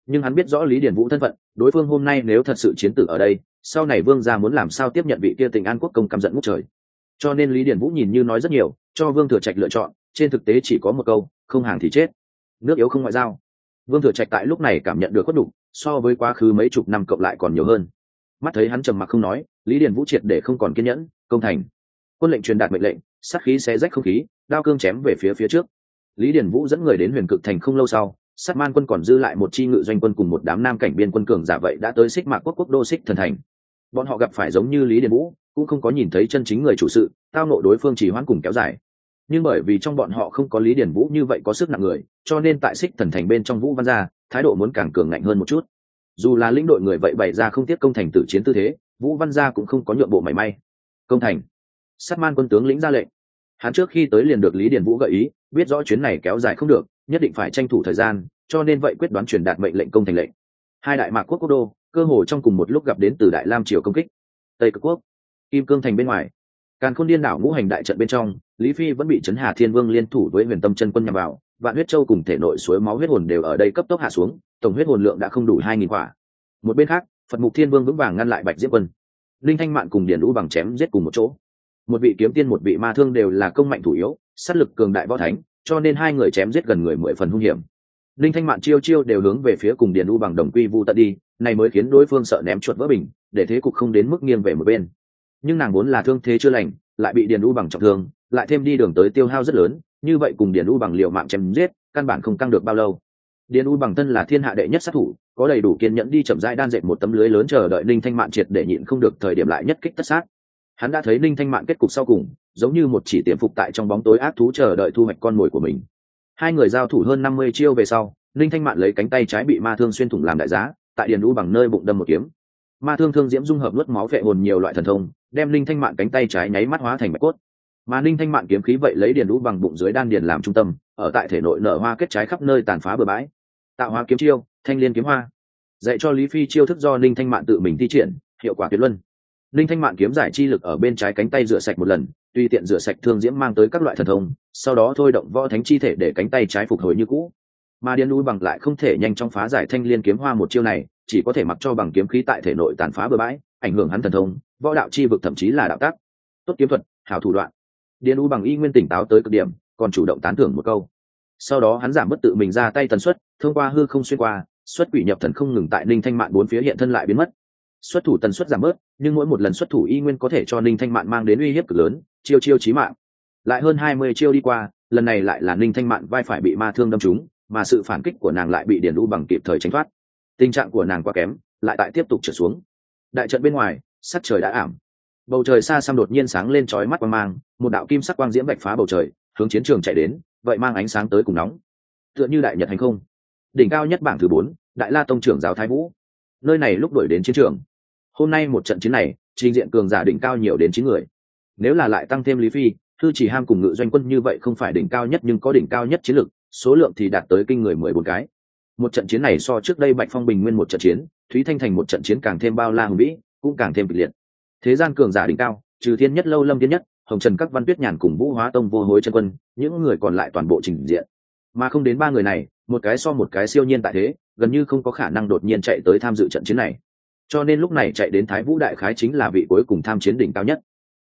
Nhưng hắn biết rõ lý điền vũ thân phận, đối phương hôm nay nếu thật sự chiến tử ở đây, sau này vương gia muốn làm sao tiếp nhận vị kia tình an quốc công căm giận ngút trời cho nên lý điền vũ nhìn như nói rất nhiều, cho vương thừa trạch lựa chọn, trên thực tế chỉ có một câu, không hàng thì chết. Nước yếu không ngoại giao. Vương thừa trạch tại lúc này cảm nhận được khuất đục so với quá khứ mấy chục năm cộng lại còn nhiều hơn. Mắt thấy hắn trầm mặc không nói, lý điền vũ triệt để không còn kiên nhẫn, công thành. Quân lệnh truyền đạt mệnh lệnh, sát khí xé rách không khí, đao cương chém về phía phía trước. Lý điền vũ dẫn người đến huyền cực thành không lâu sau, sát man quân còn dư lại một chi ngự doanh quân cùng một đám nam cảnh biên quân cường giả vậy đã tới xích mạc quốc quốc đô xích thần thành. Bọn họ gặp phải giống như lý điền vũ cũng không có nhìn thấy chân chính người chủ sự, tao nộ đối phương chỉ hoãn cùng kéo dài. Nhưng bởi vì trong bọn họ không có lý điển vũ như vậy có sức nặng người, cho nên tại xích thần thành bên trong vũ văn gia, thái độ muốn càng cường ngạnh hơn một chút. Dù là lĩnh đội người vậy bày ra không tiếc công thành tử chiến tư thế, vũ văn gia cũng không có nhượng bộ mảy may. Công thành. Sát man quân tướng lĩnh ra lệnh. Hắn trước khi tới liền được lý điền vũ gợi ý, biết rõ chuyến này kéo dài không được, nhất định phải tranh thủ thời gian, cho nên vậy quyết đoán truyền đạt mệnh lệnh công thành lệnh. Hai đại mạc quốc quốc đô, cơ hồ trong cùng một lúc gặp đến từ đại lam triều công kích. Tây cực quốc kim cương thành bên ngoài. Càn khôn điên đảo ngũ hành đại trận bên trong, lý phi vẫn bị trấn hà thiên vương liên thủ với huyền tâm chân quân nhằm vào, vạn huyết châu cùng thể nội suối máu huyết hồn đều ở đây cấp tốc hạ xuống, tổng huyết hồn lượng đã không đủ hai nghìn quả. Một bên khác, phật mục thiên vương vững vàng ngăn lại bạch diễm quân. Linh thanh mạn cùng điển lũ bằng chém giết cùng một chỗ. Một vị kiếm tiên, một vị ma thương đều là công mạnh thủ yếu, sát lực cường đại võ thánh, cho nên hai người chém giết gần người mười phần hung hiểm. Linh thanh mạn chiêu chiêu đều hướng về phía cùng điền u bằng đồng quy vu tận đi, này mới khiến đối phương sợ ném chuột vỡ bình, để thế cục không đến mức nghiêng về một bên nhưng nàng vốn là thương thế chưa lành, lại bị điền u bằng trọng thương, lại thêm đi đường tới tiêu hao rất lớn, như vậy cùng điền u bằng liệu mạng chém giết, căn bản không căng được bao lâu. Điền u bằng thân là thiên hạ đệ nhất sát thủ, có đầy đủ kiên nhẫn đi chậm rãi đan dệt một tấm lưới lớn chờ đợi ninh thanh mạn triệt để nhịn không được thời điểm lại nhất kích tất sát. Hắn đã thấy ninh thanh mạn kết cục sau cùng, giống như một chỉ tiềm phục tại trong bóng tối ác thú chờ đợi thu hoạch con mồi của mình. Hai người giao thủ hơn năm mươi chiêu về sau, ninh thanh mạn lấy cánh tay trái bị ma thương xuyên thủng làm đại giá, tại điền u bằng nơi bụng đâm một kiếm ma thương thương diễm dung hợp nuốt máu vệ hồn nhiều loại thần thông, đem linh thanh mạn cánh tay trái nháy mắt hóa thành bạch cốt. Mà linh thanh mạn kiếm khí vậy lấy điền u bằng bụng dưới đan điền làm trung tâm, ở tại thể nội nở hoa kết trái khắp nơi tàn phá bừa bãi. Tạo hóa kiếm chiêu, thanh liên kiếm hoa. Dạy cho lý phi chiêu thức do linh thanh mạn tự mình thi triển, hiệu quả tuyệt luân. Linh thanh mạn kiếm giải chi lực ở bên trái cánh tay rửa sạch một lần, tuy tiện rửa sạch thương diễm mang tới các loại thần thông, sau đó thôi động võ thánh chi thể để cánh tay trái phục hồi như cũ. Mà điên núi bằng lại không thể nhanh chóng phá giải thanh liên kiếm hoa một chiêu này chỉ có thể mặc cho bằng kiếm khí tại thể nội tàn phá bừa bãi, ảnh hưởng hắn thần thông, võ đạo chi vực thậm chí là đạo tác tốt kiếm thuật, hảo thủ đoạn. Điền U bằng y nguyên tỉnh táo tới cực điểm, còn chủ động tán thưởng một câu. Sau đó hắn giảm bất tự mình ra tay tần suất, thông qua hư không xuyên qua, xuất quỷ nhập thần không ngừng tại ninh thanh mạn bốn phía hiện thân lại biến mất. Xuất thủ tần suất giảm bớt, nhưng mỗi một lần xuất thủ y nguyên có thể cho ninh thanh mạn mang đến uy hiếp cực lớn, chiêu chiêu chí mạng. Lại hơn hai mươi chiêu đi qua, lần này lại là ninh thanh mạn vai phải bị ma thương đâm trúng, mà sự phản kích của nàng lại bị điền U bằng kịp thời tránh thoát tình trạng của nàng quá kém, lại tại tiếp tục trở xuống. Đại trận bên ngoài, sắc trời đã ảm. Bầu trời xa xăm đột nhiên sáng lên trói mắt quang mang, một đạo kim sắc quang diễm bạch phá bầu trời, hướng chiến trường chạy đến, vậy mang ánh sáng tới cùng nóng. Tựa như đại nhật hành không. Đỉnh cao nhất bảng thứ bốn, đại la tông trưởng giáo thái vũ. Nơi này lúc đuổi đến chiến trường. Hôm nay một trận chiến này, trình diện cường giả đỉnh cao nhiều đến chín người. Nếu là lại tăng thêm lý phi, thư chỉ ham cùng ngự doanh quân như vậy không phải đỉnh cao nhất nhưng có đỉnh cao nhất chiến lực, số lượng thì đạt tới kinh người mười bốn cái một trận chiến này so trước đây bạch phong bình nguyên một trận chiến, thúy thanh thành một trận chiến càng thêm bao la hùng vĩ, cũng càng thêm kịch liệt. Thế gian cường giả đỉnh cao, trừ thiên nhất, lâu lâm thiên nhất, hồng trần các văn tuyết nhàn cùng vũ hóa tông vô hối chân quân, những người còn lại toàn bộ trình diện. Mà không đến ba người này, một cái so một cái siêu nhiên tại thế, gần như không có khả năng đột nhiên chạy tới tham dự trận chiến này. Cho nên lúc này chạy đến thái vũ đại khái chính là vị cuối cùng tham chiến đỉnh cao nhất.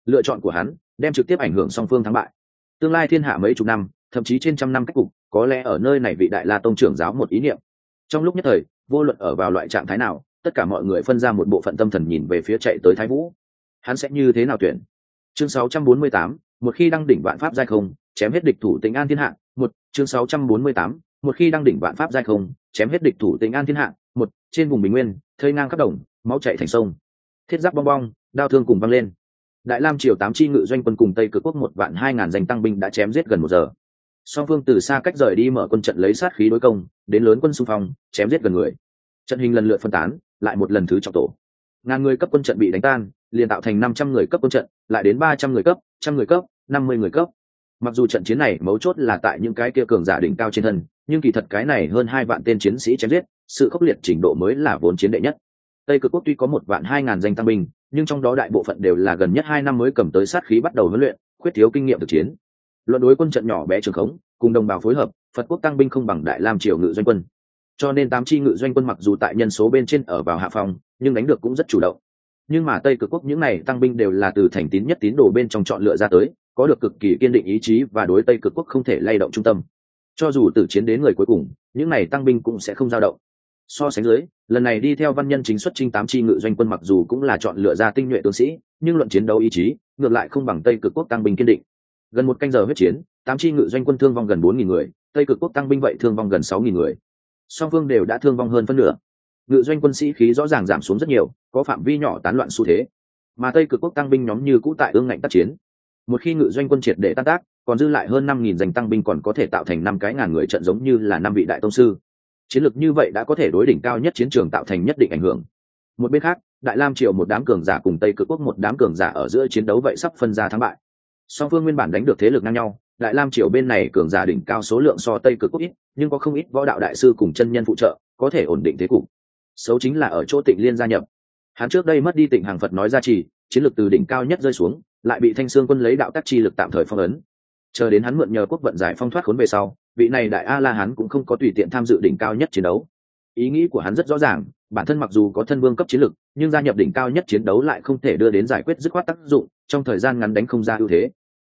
Lựa chọn của hắn, đem trực tiếp ảnh hưởng song phương thắng bại. Tương lai thiên hạ mấy chục năm thậm chí trên trăm năm cách cục có lẽ ở nơi này vị đại la tông trưởng giáo một ý niệm. Trong lúc nhất thời vô luận ở vào loại trạng thái nào tất cả mọi người phân ra một bộ phận tâm thần nhìn về phía chạy tới thái vũ. Hắn sẽ như thế nào tuyển? Chương 648, một khi đăng đỉnh vạn pháp giai không chém hết địch thủ tính an thiên hạ một chương 648, một khi đăng đỉnh vạn pháp giai không chém hết địch thủ tính an thiên hạ một trên vùng bình nguyên thơi ngang khắp đồng máu chạy thành sông. Thiết giáp bong bong đao thương cùng văng lên. Đại lam triều tám chi ngự doanh quân cùng tây cực quốc một vạn hai ngàn danh tăng binh đã chém giết gần một giờ song phương từ xa cách rời đi mở quân trận lấy sát khí đối công, đến lớn quân xung phong, chém giết gần người. Trận hình lần lượt phân tán, lại một lần thứ trọng tổ. Ngàn người cấp quân trận bị đánh tan, liền tạo thành năm trăm người cấp quân trận, lại đến ba trăm người cấp, trăm người cấp, năm mươi người cấp. Mặc dù trận chiến này mấu chốt là tại những cái kia cường giả đỉnh cao trên thân, nhưng kỳ thật cái này hơn hai vạn tên chiến sĩ chém giết, sự khốc liệt trình độ mới là vốn chiến đệ nhất. Tây cực quốc tuy có một vạn hai ngàn danh tăng binh, nhưng trong đó đại bộ phận đều là gần nhất hai năm mới cầm tới sát khí bắt đầu huấn luyện, khuyết thiếu kinh nghiệm thực chiến luận đối quân trận nhỏ bé trường khống, cùng đồng bào phối hợp, phật quốc tăng binh không bằng đại lam triều ngự doanh quân. Cho nên tám chi ngự doanh quân mặc dù tại nhân số bên trên ở vào hạ phòng nhưng đánh được cũng rất chủ động. Nhưng mà tây cực quốc những này tăng binh đều là từ thành tín nhất tín đồ bên trong chọn lựa ra tới, có được cực kỳ kiên định ý chí và đối tây cực quốc không thể lay động trung tâm. Cho dù từ chiến đến người cuối cùng, những này tăng binh cũng sẽ không dao động. So sánh dưới, lần này đi theo văn nhân chính xuất trinh tám chi ngự doanh quân mặc dù cũng là chọn lựa ra tinh nhuệ tướng sĩ, nhưng luận chiến đấu ý chí, ngược lại không bằng tây cực quốc tăng binh kiên định gần một canh giờ huyết chiến, tám chi ngự doanh quân thương vong gần bốn nghìn người, tây cực quốc tăng binh vậy thương vong gần sáu nghìn người. Song phương đều đã thương vong hơn phân nửa. Ngự doanh quân sĩ khí rõ ràng giảm xuống rất nhiều, có phạm vi nhỏ tán loạn xu thế. Mà tây cực quốc tăng binh nhóm như cũ tại ương ngạnh tác chiến. Một khi ngự doanh quân triệt để tan tác, còn dư lại hơn năm nghìn danh tăng binh còn có thể tạo thành năm cái ngàn người trận giống như là năm vị đại tông sư. Chiến lược như vậy đã có thể đối đỉnh cao nhất chiến trường tạo thành nhất định ảnh hưởng. Một bên khác, đại lam triều một đám cường giả cùng tây cực quốc một đám cường giả ở giữa chiến đấu vậy sắp phân ra thắng bại song phương nguyên bản đánh được thế lực ngang nhau, đại lam triều bên này cường giả đỉnh cao số lượng so tây cực quốc ít, nhưng có không ít võ đạo đại sư cùng chân nhân phụ trợ, có thể ổn định thế cục. Xấu chính là ở chỗ tịnh liên gia nhập. Hắn trước đây mất đi tịnh hàng phật nói ra trì, chiến lược từ đỉnh cao nhất rơi xuống, lại bị thanh sương quân lấy đạo tác chi lực tạm thời phong ấn. Chờ đến hắn mượn nhờ quốc vận giải phong thoát khốn về sau, vị này đại a la hắn cũng không có tùy tiện tham dự đỉnh cao nhất chiến đấu. Ý nghĩ của hắn rất rõ ràng, bản thân mặc dù có thân vương cấp chiến lực, nhưng gia nhập đỉnh cao nhất chiến đấu lại không thể đưa đến giải quyết dứt khoát tác dụng trong thời gian ngắn đánh không ra ưu thế.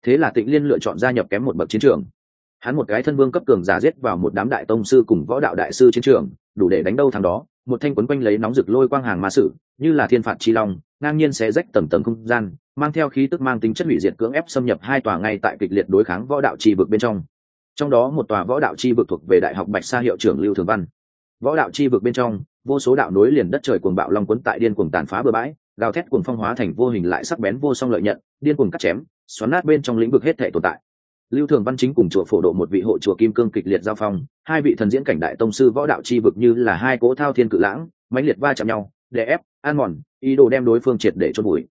Thế là tịnh liên lựa chọn gia nhập kém một bậc chiến trường. Hắn một cái thân vương cấp cường giả giết vào một đám đại tông sư cùng võ đạo đại sư chiến trường, đủ để đánh đâu thằng đó, một thanh quấn quanh lấy nóng rực lôi quang hàng ma sử, như là thiên phạt chi long, ngang nhiên sẽ rách tầm tầm không gian, mang theo khí tức mang tính chất hủy diệt cưỡng ép xâm nhập hai tòa ngay tại kịch liệt đối kháng võ đạo chi vực bên trong. Trong đó một tòa võ đạo chi vực thuộc về đại học bạch sa hiệu trưởng lưu thường văn. Võ đạo chi vực bên trong, vô số đạo nối liền đất trời cuồng bạo long quấn tại điên cuồng tàn phá bừa bãi gào thét cuồng phong hóa thành vô hình lại sắc bén vô song lợi nhận, điên cuồng cắt chém, xoắn nát bên trong lĩnh vực hết thể tồn tại. Lưu thường văn chính cùng chùa phổ độ một vị hộ chùa kim cương kịch liệt giao phong, hai vị thần diễn cảnh đại tông sư võ đạo chi vực như là hai cỗ thao thiên cự lãng, mãnh liệt va chạm nhau, đè ép an mòn, ý đồ đem đối phương triệt để chôn bụi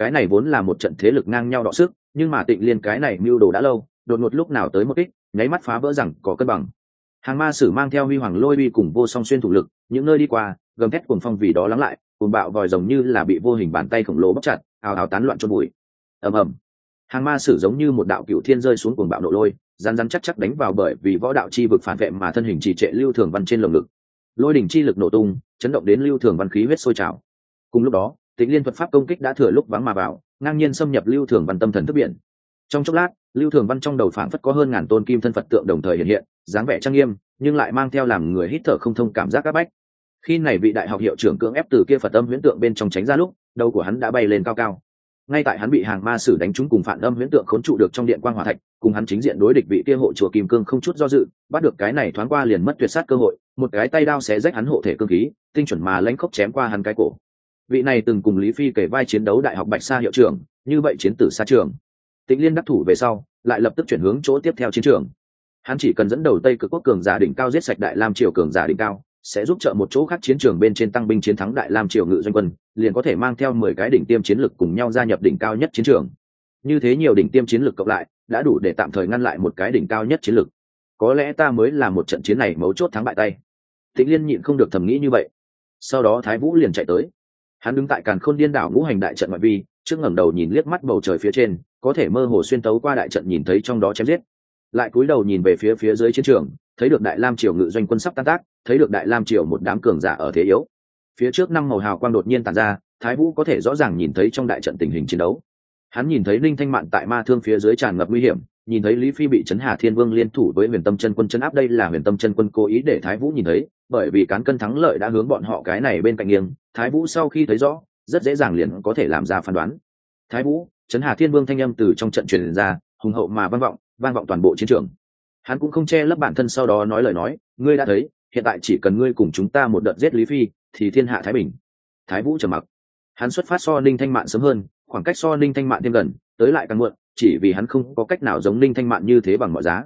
cái này vốn là một trận thế lực ngang nhau đọ sức, nhưng mà tịnh liên cái này mưu đồ đã lâu, đột ngột lúc nào tới một kích, nháy mắt phá vỡ rằng có cân bằng. Hàng ma sử mang theo huy hoàng lôi uy cùng vô song xuyên thủ lực, những nơi đi qua, gầm thét cuồng phong vì đó lắng lại cuồng bạo vòi rồng như là bị vô hình bàn tay khổng lồ bóc chặt, ào ào tán loạn trôn bụi. Ầm ầm. Hàng ma sử giống như một đạo cựu thiên rơi xuống cuồng bạo nổ lôi rán rán chắc chắc đánh vào bởi vì võ đạo chi vực phản vệ mà thân hình trì trệ lưu thường văn trên lồng ngực. Lôi đỉnh chi lực nổ tung, chấn động đến lưu thường văn khí huyết sôi trào. Cùng lúc đó, tịnh liên thuật pháp công kích đã thừa lúc vắng mà vào, ngang nhiên xâm nhập lưu thường văn tâm thần thức biển. Trong chốc lát, lưu thường văn trong đầu phảng phất có hơn ngàn tôn kim thân phật tượng đồng thời hiện hiện, dáng vẻ trang nghiêm, nhưng lại mang theo làm người hít thở không thông cảm giác áp bách khi này vị đại học hiệu trưởng cưỡng ép từ kia phật âm huyễn tượng bên trong tránh ra lúc, đầu của hắn đã bay lên cao cao. Ngay tại hắn bị hàng ma sử đánh trúng cùng phản âm huyễn tượng khốn trụ được trong điện quan hòa thạch, cùng hắn chính diện đối địch vị kia hộ chùa kim cương không chút do dự, bắt được cái này thoáng qua liền mất tuyệt sát cơ hội, một cái tay đao xé rách hắn hộ thể cương khí, tinh chuẩn mà lãnh khốc chém qua hắn cái cổ. Vị này từng cùng lý phi kể vai chiến đấu đại học bạch sa hiệu trưởng, như vậy chiến tử xa trường. Tĩnh liên đắc thủ về sau, lại lập tức chuyển hướng chỗ tiếp theo chiến trường. Hắn chỉ cần dẫn đầu tây cực quốc cường giả đỉnh cao giết sạch đại lam triều cường giả đỉnh cao sẽ giúp trợ một chỗ khác chiến trường bên trên tăng binh chiến thắng đại lam triều ngự doanh quân, liền có thể mang theo mười cái đỉnh tiêm chiến lực cùng nhau gia nhập đỉnh cao nhất chiến trường. Như thế nhiều đỉnh tiêm chiến lực cộng lại, đã đủ để tạm thời ngăn lại một cái đỉnh cao nhất chiến lực. Có lẽ ta mới là một trận chiến này mấu chốt thắng bại tay. Tĩnh liên nhịn không được thầm nghĩ như vậy. Sau đó thái vũ liền chạy tới. Hắn đứng tại càn khôn điên đảo ngũ hành đại trận ngoại vi, trước ngẩng đầu nhìn liếc mắt bầu trời phía trên, có thể mơ hồ xuyên tấu qua đại trận nhìn thấy trong đó chém giết. Lại cúi đầu nhìn về phía phía dưới chiến trường thấy được đại lam triều ngự doanh quân sắp tan tác, thấy được đại lam triều một đám cường giả ở thế yếu. Phía trước năm màu hào quang đột nhiên tàn ra, thái vũ có thể rõ ràng nhìn thấy trong đại trận tình hình chiến đấu. Hắn nhìn thấy linh thanh mạn tại ma thương phía dưới tràn ngập nguy hiểm, nhìn thấy lý phi bị trấn hà thiên vương liên thủ với huyền tâm chân quân chân áp, đây là huyền tâm chân quân cố ý để thái vũ nhìn thấy, bởi vì cán cân thắng lợi đã hướng bọn họ cái này bên cạnh nghiêng, thái vũ sau khi thấy rõ, rất dễ dàng liền có thể làm ra phán đoán. Thái vũ, trấn hà thiên vương thanh âm từ trong trận truyền ra, hùng hậu mà vang vọng vang vọng toàn bộ chiến trường hắn cũng không che lấp bản thân sau đó nói lời nói, ngươi đã thấy, hiện tại chỉ cần ngươi cùng chúng ta một đợt giết lý phi, thì thiên hạ thái bình. Thái vũ trầm mặc. Hắn xuất phát so ninh thanh mạn sớm hơn, khoảng cách so ninh thanh mạn thêm gần, tới lại càng muộn, chỉ vì hắn không có cách nào giống ninh thanh mạn như thế bằng mọi giá.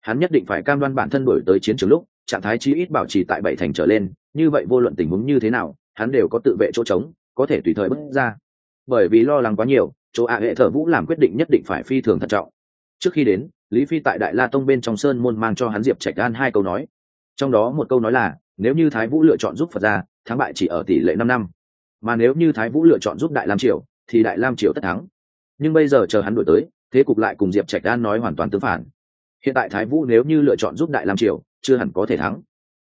Hắn nhất định phải cam đoan bản thân đổi tới chiến trường lúc, trạng thái chí ít bảo trì tại bảy thành trở lên, như vậy vô luận tình huống như thế nào, hắn đều có tự vệ chỗ trống, có thể tùy thời bước ra. Bởi vì lo lắng quá nhiều, chỗ ạ hệ thờ vũ làm quyết định nhất định phải phi thường thận trọng trước khi đến, lý phi tại đại la tông bên trong sơn môn mang cho hắn diệp trạch an hai câu nói. Trong đó một câu nói là, nếu như thái vũ lựa chọn giúp phật ra thắng bại chỉ ở tỷ lệ năm năm. Mà nếu như thái vũ lựa chọn giúp đại lam triều, thì đại lam triều tất thắng. Nhưng bây giờ chờ hắn đổi tới, thế cục lại cùng diệp trạch an nói hoàn toàn tương phản. Hiện tại thái vũ nếu như lựa chọn giúp đại lam triều, chưa hẳn có thể thắng.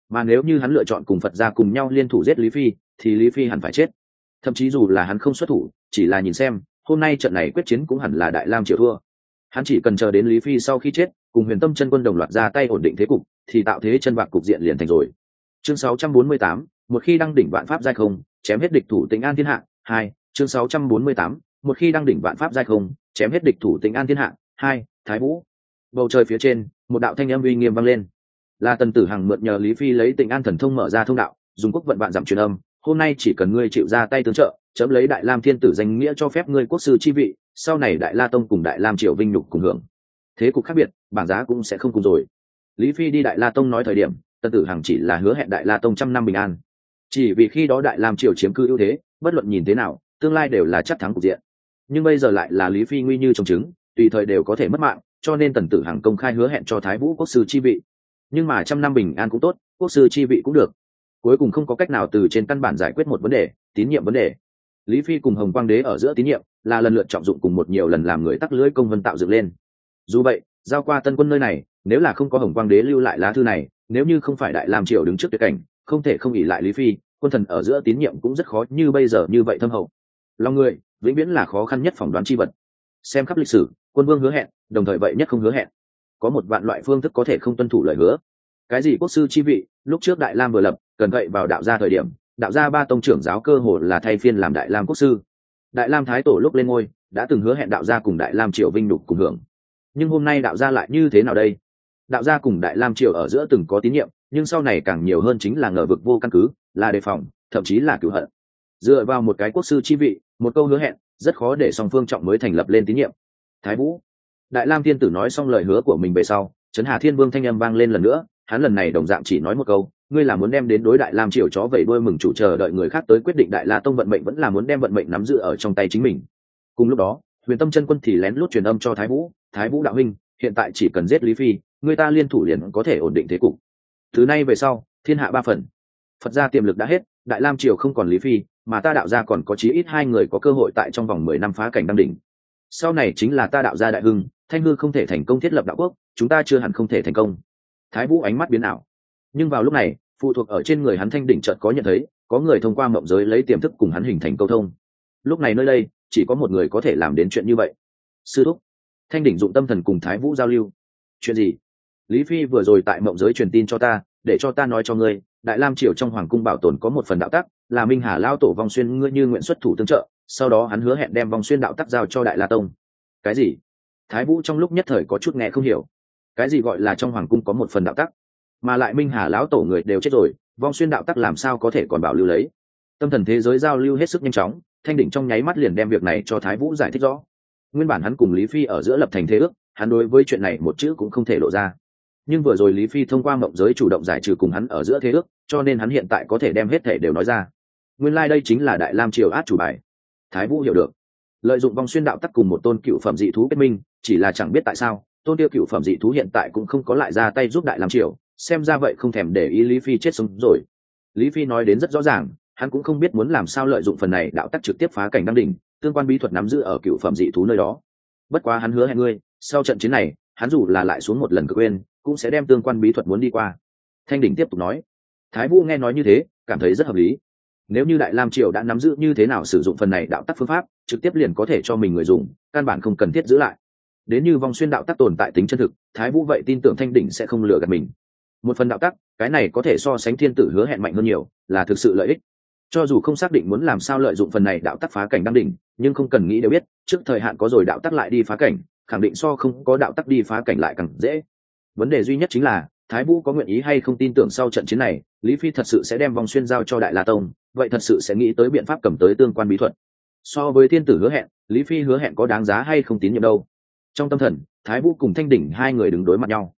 Mà nếu như hắn lựa chọn cùng phật ra cùng nhau liên thủ giết lý phi, thì lý phi hẳn phải chết. Thậm chí dù là hắn không xuất thủ, chỉ là nhìn xem, hôm nay trận này quyết chiến cũng hẳn là đại lam triều thua hắn chỉ cần chờ đến lý phi sau khi chết cùng huyền tâm chân quân đồng loạt ra tay ổn định thế cục thì tạo thế chân bạc cục diện liền thành rồi. Chương 648, một khi đăng đỉnh vạn pháp giai không chém hết địch thủ tính an thiên hạ hai chương 648, một khi đăng đỉnh vạn pháp giai không chém hết địch thủ tính an thiên hạ hai thái vũ. Bầu trời phía trên một đạo thanh âm uy nghiêm vang lên. Là tần tử hằng mượn nhờ lý phi lấy tịnh an thần thông mở ra thông đạo dùng quốc vận vạn dặm truyền âm hôm nay chỉ cần ngươi chịu ra tay tướng trợ chấm lấy đại lam thiên tử danh nghĩa cho phép ngươi quốc sư chi vị sau này đại la tông cùng đại lam triều vinh nhục cùng hưởng. Thế cục khác biệt, bảng giá cũng sẽ không cùng rồi. Lý phi đi đại la tông nói thời điểm, tân tử hằng chỉ là hứa hẹn đại la tông trăm năm bình an. Chỉ vì khi đó đại lam triều chiếm cư ưu thế, bất luận nhìn thế nào, tương lai đều là chắc thắng cục diện. Nhưng bây giờ lại là lý phi nguy như trồng trứng, tùy thời đều có thể mất mạng, cho nên tần tử hằng công khai hứa hẹn cho thái vũ quốc sư chi vị. Nhưng mà trăm năm bình an cũng tốt, quốc sư chi vị cũng được. Cuối cùng không có cách nào từ trên căn bản giải quyết một vấn đề, tín nhiệm vấn đề. Lý phi cùng hồng quang đế ở giữa tín nhiệm là lần lượt trọng dụng cùng một nhiều lần làm người tắc lưỡi công vân tạo dựng lên. Dù vậy, giao qua tân quân nơi này, nếu là không có hồng quang đế lưu lại lá thư này, nếu như không phải đại lam triều đứng trước tuyệt cảnh, không thể không ỉ lại lý phi, quân thần ở giữa tín nhiệm cũng rất khó như bây giờ như vậy thâm hậu. Lòng người, vĩnh viễn là khó khăn nhất phỏng đoán chi vật. Xem khắp lịch sử, quân vương hứa hẹn, đồng thời vậy nhất không hứa hẹn. Có một vạn loại phương thức có thể không tuân thủ lời hứa. Cái gì quốc sư chi vị, lúc trước đại lam vừa lập, cần vậy vào đạo gia thời điểm, đạo gia ba tông trưởng giáo cơ hồ là thay phiên làm đại lam quốc sư đại lam thái tổ lúc lên ngôi, đã từng hứa hẹn đạo gia cùng đại lam triều vinh đục cùng hưởng. Nhưng hôm nay đạo gia lại như thế nào đây? Đạo gia cùng đại lam triều ở giữa từng có tín nhiệm, nhưng sau này càng nhiều hơn chính là ngờ vực vô căn cứ, là đề phòng, thậm chí là cựu hận. Dựa vào một cái quốc sư chi vị, một câu hứa hẹn, rất khó để song phương trọng mới thành lập lên tín nhiệm. Thái vũ. Đại lam thiên tử nói xong lời hứa của mình về sau, trấn hà thiên vương thanh âm vang lên lần nữa, hắn lần này đồng dạng chỉ nói một câu ngươi là muốn đem đến đối đại lam triều chó vẩy đuôi mừng chủ chờ đợi người khác tới quyết định đại la tông vận mệnh vẫn là muốn đem vận mệnh nắm giữ ở trong tay chính mình. Cùng lúc đó, huyền tâm chân quân thì lén lút truyền âm cho thái vũ thái vũ đạo huynh, hiện tại chỉ cần giết lý phi, người ta liên thủ liền có thể ổn định thế cục. Thứ này về sau, thiên hạ ba phần. Phật gia tiềm lực đã hết, đại lam triều không còn lý phi, mà ta đạo gia còn có chí ít hai người có cơ hội tại trong vòng mười năm phá cảnh đăng đỉnh. Sau này chính là ta đạo gia đại hưng, thanh hư không thể thành công thiết lập đạo quốc, chúng ta chưa hẳn không thể thành công. Thái vũ ánh mắt biến ảo nhưng vào lúc này, phụ thuộc ở trên người hắn thanh đỉnh chợt có nhận thấy, có người thông qua mộng giới lấy tiềm thức cùng hắn hình thành câu thông. Lúc này nơi đây, chỉ có một người có thể làm đến chuyện như vậy. Sư thúc. Thanh đỉnh dụng tâm thần cùng thái vũ giao lưu. Chuyện gì? Lý phi vừa rồi tại mộng giới truyền tin cho ta, để cho ta nói cho ngươi, đại lam triều trong hoàng cung bảo tồn có một phần đạo tắc, là minh hà lao tổ vong xuyên ngươi như nguyện xuất thủ tương trợ, sau đó hắn hứa hẹn đem vong xuyên đạo tắc giao cho đại la tông. Cái gì? Thái vũ trong lúc nhất thời có chút nghe không hiểu. Cái gì gọi là trong hoàng cung có một phần đạo tắc? Mà lại minh hà lão tổ người đều chết rồi, vong xuyên đạo tắc làm sao có thể còn bảo lưu lấy? Tâm thần thế giới giao lưu hết sức nhanh chóng, thanh định trong nháy mắt liền đem việc này cho thái vũ giải thích rõ. Nguyên bản hắn cùng lý phi ở giữa lập thành thế ước, hắn đối với chuyện này một chữ cũng không thể lộ ra. Nhưng vừa rồi lý phi thông qua mộng giới chủ động giải trừ cùng hắn ở giữa thế ước, cho nên hắn hiện tại có thể đem hết thể đều nói ra. Nguyên lai、like、đây chính là đại lam triều át chủ bài. Thái vũ hiểu được. Lợi dụng vong xuyên đạo tắc cùng một tôn cựu phẩm dị thú kết minh, chỉ là chẳng biết tại sao, tôn tiêu cựu phẩm dị thú hiện tại cũng không có lại ra tay giúp đại lam triều xem ra vậy không thèm để ý lý phi chết sống rồi. Lý phi nói đến rất rõ ràng, hắn cũng không biết muốn làm sao lợi dụng phần này đạo tắc trực tiếp phá cảnh đăng đỉnh tương quan bí thuật nắm giữ ở cựu phẩm dị thú nơi đó. Bất quá hắn hứa hẹn ngươi, sau trận chiến này, hắn dù là lại xuống một lần cực quên, cũng sẽ đem tương quan bí thuật muốn đi qua. Thanh đỉnh tiếp tục nói. Thái vũ nghe nói như thế, cảm thấy rất hợp lý. Nếu như đại lam triều đã nắm giữ như thế nào sử dụng phần này đạo tắc phương pháp, trực tiếp liền có thể cho mình người dùng, căn bản không cần thiết giữ lại. Đến như vong xuyên đạo tắc tồn tại tính chân thực, thái vũ vậy tin tưởng thanh đỉnh sẽ không lừa gạt mình một phần đạo tắc, cái này có thể so sánh thiên tử hứa hẹn mạnh hơn nhiều, là thực sự lợi ích. Cho dù không xác định muốn làm sao lợi dụng phần này đạo tắc phá cảnh đăng đỉnh, nhưng không cần nghĩ đều biết, trước thời hạn có rồi đạo tắc lại đi phá cảnh, khẳng định so không có đạo tắc đi phá cảnh lại càng dễ. Vấn đề duy nhất chính là, thái vũ có nguyện ý hay không tin tưởng sau trận chiến này, lý phi thật sự sẽ đem vòng xuyên giao cho đại la tông, vậy thật sự sẽ nghĩ tới biện pháp cầm tới tương quan bí thuật. So với thiên tử hứa hẹn, lý phi hứa hẹn có đáng giá hay không tín nhiệm đâu. Trong tâm thần, thái vũ cùng thanh đỉnh hai người đứng đối mặt nhau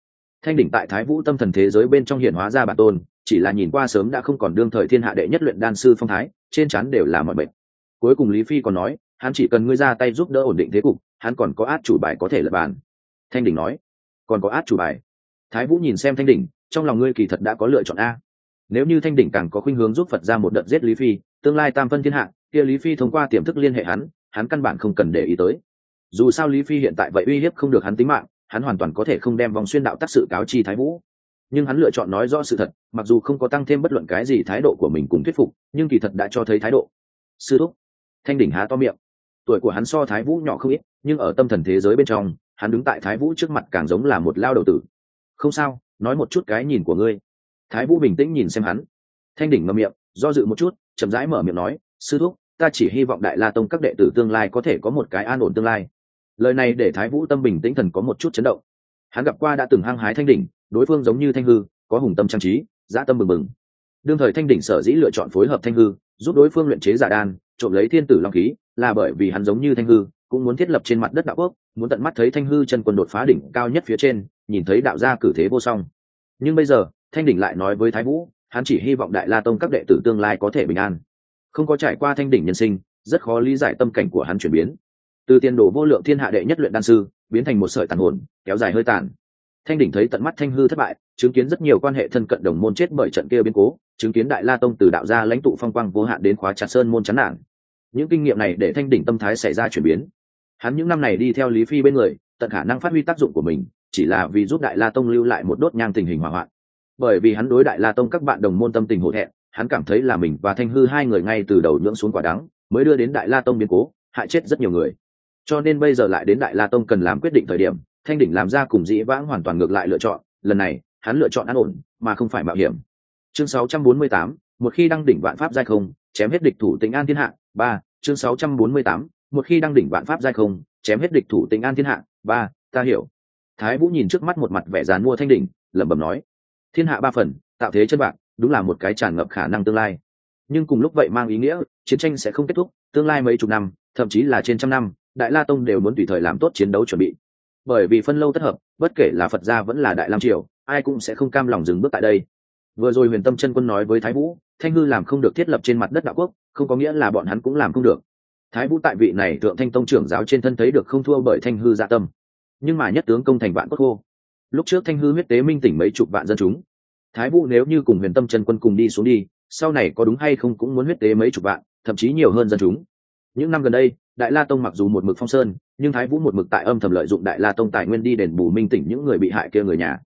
thanh đỉnh tại thái vũ tâm thần thế giới bên trong hiện hóa ra bản tôn, chỉ là nhìn qua sớm đã không còn đương thời thiên hạ đệ nhất luyện đan sư phong thái, trên chắn đều là mọi bệnh cuối cùng lý phi còn nói, hắn chỉ cần ngươi ra tay giúp đỡ ổn định thế cục, hắn còn có át chủ bài có thể lập bàn. Thanh đỉnh nói, còn có át chủ bài. Thái vũ nhìn xem thanh đỉnh, trong lòng ngươi kỳ thật đã có lựa chọn a. Nếu như thanh đỉnh càng có khuynh hướng giúp phật ra một đợt giết lý phi, tương lai tam phân thiên hạ, kia lý phi thông qua tiềm thức liên hệ hắn hắn căn bản không cần để ý tới. Dù sao lý phi hiện tại vậy uy hiếp không được hắn tính mạng hắn hoàn toàn có thể không đem vòng xuyên đạo tác sự cáo chi thái vũ. Nhưng hắn lựa chọn nói rõ sự thật, mặc dù không có tăng thêm bất luận cái gì thái độ của mình cùng thuyết phục, nhưng kỳ thật đã cho thấy thái độ. Sư thúc, thanh đỉnh há to miệng. Tuổi của hắn so thái vũ nhỏ không ít, nhưng ở tâm thần thế giới bên trong, hắn đứng tại thái vũ trước mặt càng giống là một lao đầu tử. Không sao, nói một chút cái nhìn của ngươi. Thái vũ bình tĩnh nhìn xem hắn. Thanh đỉnh ngậm miệng, do dự một chút, chậm rãi mở miệng nói, sư thúc, ta chỉ hy vọng đại la tông các đệ tử tương lai có thể có một cái an ổn tương lai lời này để thái vũ tâm bình tĩnh thần có một chút chấn động. Hắn gặp qua đã từng hăng hái thanh đỉnh, đối phương giống như thanh hư, có hùng tâm trang trí, dã tâm bừng bừng. Đương thời thanh đỉnh sở dĩ lựa chọn phối hợp thanh hư, giúp đối phương luyện chế giả đan, trộm lấy thiên tử long khí, là bởi vì hắn giống như thanh hư, cũng muốn thiết lập trên mặt đất đạo quốc, muốn tận mắt thấy thanh hư chân quân đột phá đỉnh cao nhất phía trên, nhìn thấy đạo gia cử thế vô song. Nhưng bây giờ, thanh đỉnh lại nói với thái vũ, hắn chỉ hy vọng đại la tông các đệ tử tương lai có thể bình an. Không có trải qua thanh đỉnh nhân sinh, rất khó lý giải tâm cảnh của hắn chuyển biến từ tiền đồ vô lượng thiên hạ đệ nhất luyện đan sư, biến thành một sợi tàn hồn, kéo dài hơi tàn. Thanh đỉnh thấy tận mắt thanh hư thất bại, chứng kiến rất nhiều quan hệ thân cận đồng môn chết bởi trận kia biến cố, chứng kiến đại la tông từ đạo gia lãnh tụ phong quang vô hạn đến khóa chặt sơn môn chán nản. Những kinh nghiệm này để thanh đỉnh tâm thái xảy ra chuyển biến. Hắn những năm này đi theo lý phi bên người, tận khả năng phát huy tác dụng của mình, chỉ là vì giúp đại la tông lưu lại một đốt nhang tình hình hỏa hoạn. Bởi vì hắn đối đại la tông các bạn đồng môn tâm tình hổ thẹn, hắn cảm thấy là mình và thanh hư hai người ngay từ đầu nhưỡng xuống quả đắng, mới đưa đến đại la tông biến cố, hại chết rất nhiều người cho nên bây giờ lại đến đại la tông cần làm quyết định thời điểm thanh đỉnh làm ra cùng dĩ vãng hoàn toàn ngược lại lựa chọn lần này hắn lựa chọn an ổn mà không phải mạo hiểm. Chương 648, một khi đăng đỉnh vạn pháp giai không chém hết địch thủ tính an thiên hạ ba chương 648, một khi đăng đỉnh vạn pháp giai không chém hết địch thủ tính an thiên hạ ba ta hiểu. Thái vũ nhìn trước mắt một mặt vẻ dán mua thanh đỉnh lẩm bẩm nói thiên hạ ba phần tạo thế chân bạc đúng là một cái tràn ngập khả năng tương lai. Nhưng cùng lúc vậy mang ý nghĩa chiến tranh sẽ không kết thúc tương lai mấy chục năm thậm chí là trên trăm năm đại la tông đều muốn tùy thời làm tốt chiến đấu chuẩn bị. Bởi vì phân lâu tất hợp, bất kể là phật gia vẫn là đại lam triều, ai cũng sẽ không cam lòng dừng bước tại đây. Vừa rồi huyền tâm chân quân nói với thái vũ, thanh hư làm không được thiết lập trên mặt đất đạo quốc, không có nghĩa là bọn hắn cũng làm không được. Thái vũ tại vị này thượng thanh tông trưởng giáo trên thân thấy được không thua bởi thanh hư dạ tâm. Nhưng mà nhất tướng công thành vạn cốt khô lúc trước thanh hư huyết tế minh tỉnh mấy chục vạn dân chúng. Thái vũ nếu như cùng huyền tâm chân quân cùng đi xuống đi, sau này có đúng hay không cũng muốn huyết tế mấy chục vạn, thậm chí nhiều hơn dân chúng những năm gần đây, đại la tông mặc dù một mực phong sơn, nhưng thái vũ một mực tại âm thầm lợi dụng đại la tông tài nguyên đi đền bù minh tỉnh những người bị hại kia người nhà.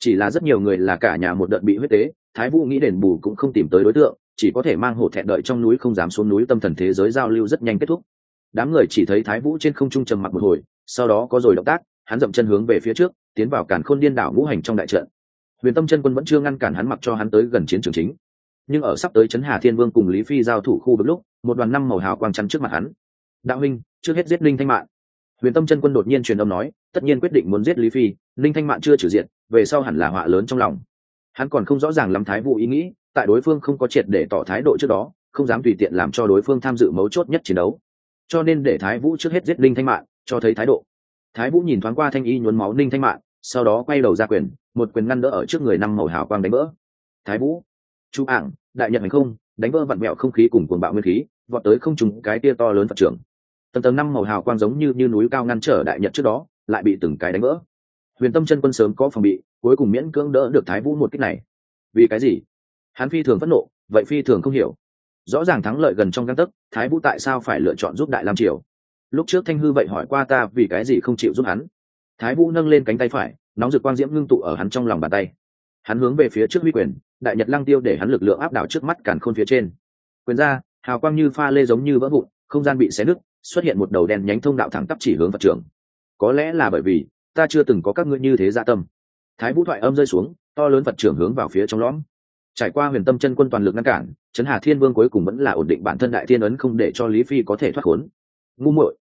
Chỉ là rất nhiều người là cả nhà một đợt bị huyết tế, thái vũ nghĩ đền bù cũng không tìm tới đối tượng, chỉ có thể mang hổ thẹn đợi trong núi không dám xuống núi tâm thần thế giới giao lưu rất nhanh kết thúc. Đám người chỉ thấy thái vũ trên không trung trầm mặc một hồi, sau đó có rồi động tác, hắn dậm chân hướng về phía trước, tiến vào cản khôn điên đảo ngũ hành trong đại trận. Huyền tâm chân quân vẫn chưa ngăn cản hắn mặc cho hắn tới gần chiến trường chính. Nhưng ở sắp tới trấn hà thiên vương cùng lý phi giao thủ khu vực lúc một đoàn năm màu hào quang chắn trước mặt hắn. Đạo huynh, trước hết giết linh thanh mạng huyền tâm chân quân đột nhiên truyền âm nói, tất nhiên quyết định muốn giết lý phi, linh thanh mạng chưa trừ diện về sau hẳn là họa lớn trong lòng. Hắn còn không rõ ràng lắm thái vụ ý nghĩ, tại đối phương không có triệt để tỏ thái độ trước đó, không dám tùy tiện làm cho đối phương tham dự mấu chốt nhất chiến đấu. Cho nên để thái vũ trước hết giết linh thanh mạng cho thấy thái độ. Thái vũ nhìn thoáng qua thanh y nhuốm máu linh thanh mạng sau đó quay đầu ra quyền, một quyền ngăn đỡ ở trước người năm màu hào quang đánh vỡ. Thái vũ chú ảng, đại nhật hành không, đánh vỡ vặn mẹo không khí cùng cuồng bạo nguyên khí vọt tới không trùng cái tia to lớn phật trưởng tầng tầng năm màu hào quang giống như như núi cao ngăn trở đại nhật trước đó, lại bị từng cái đánh vỡ. Huyền tâm chân quân sớm có phòng bị, cuối cùng miễn cưỡng đỡ được thái vũ một cách này. Vì cái gì? Hắn phi thường phẫn nộ, vậy phi thường không hiểu. Rõ ràng thắng lợi gần trong găng tấc, thái vũ tại sao phải lựa chọn giúp đại lam triều? Lúc trước thanh hư vậy hỏi qua ta vì cái gì không chịu giúp hắn. Thái vũ nâng lên cánh tay phải, nóng rực quang diễm ngưng tụ ở hắn trong lòng bàn tay. Hắn hướng về phía trước huy quyền, đại nhật lăng tiêu để hắn lực lượng áp đảo trước mắt càn khôn phía trên. Quyền ra hào quang như pha lê giống như vỡ vụn, không gian bị xé nứt, xuất hiện một đầu đen nhánh thông đạo thẳng tắp chỉ hướng phật trưởng. Có lẽ là bởi vì, ta chưa từng có các ngươi như thế gia dạ tâm. Thái vũ thoại âm rơi xuống, to lớn phật trưởng hướng vào phía trong lõm. Trải qua huyền tâm chân quân toàn lực ngăn cản trấn hà thiên vương cuối cùng vẫn là ổn định bản thân đại thiên ấn không để cho lý phi có thể thoát khốn. Ngu muội,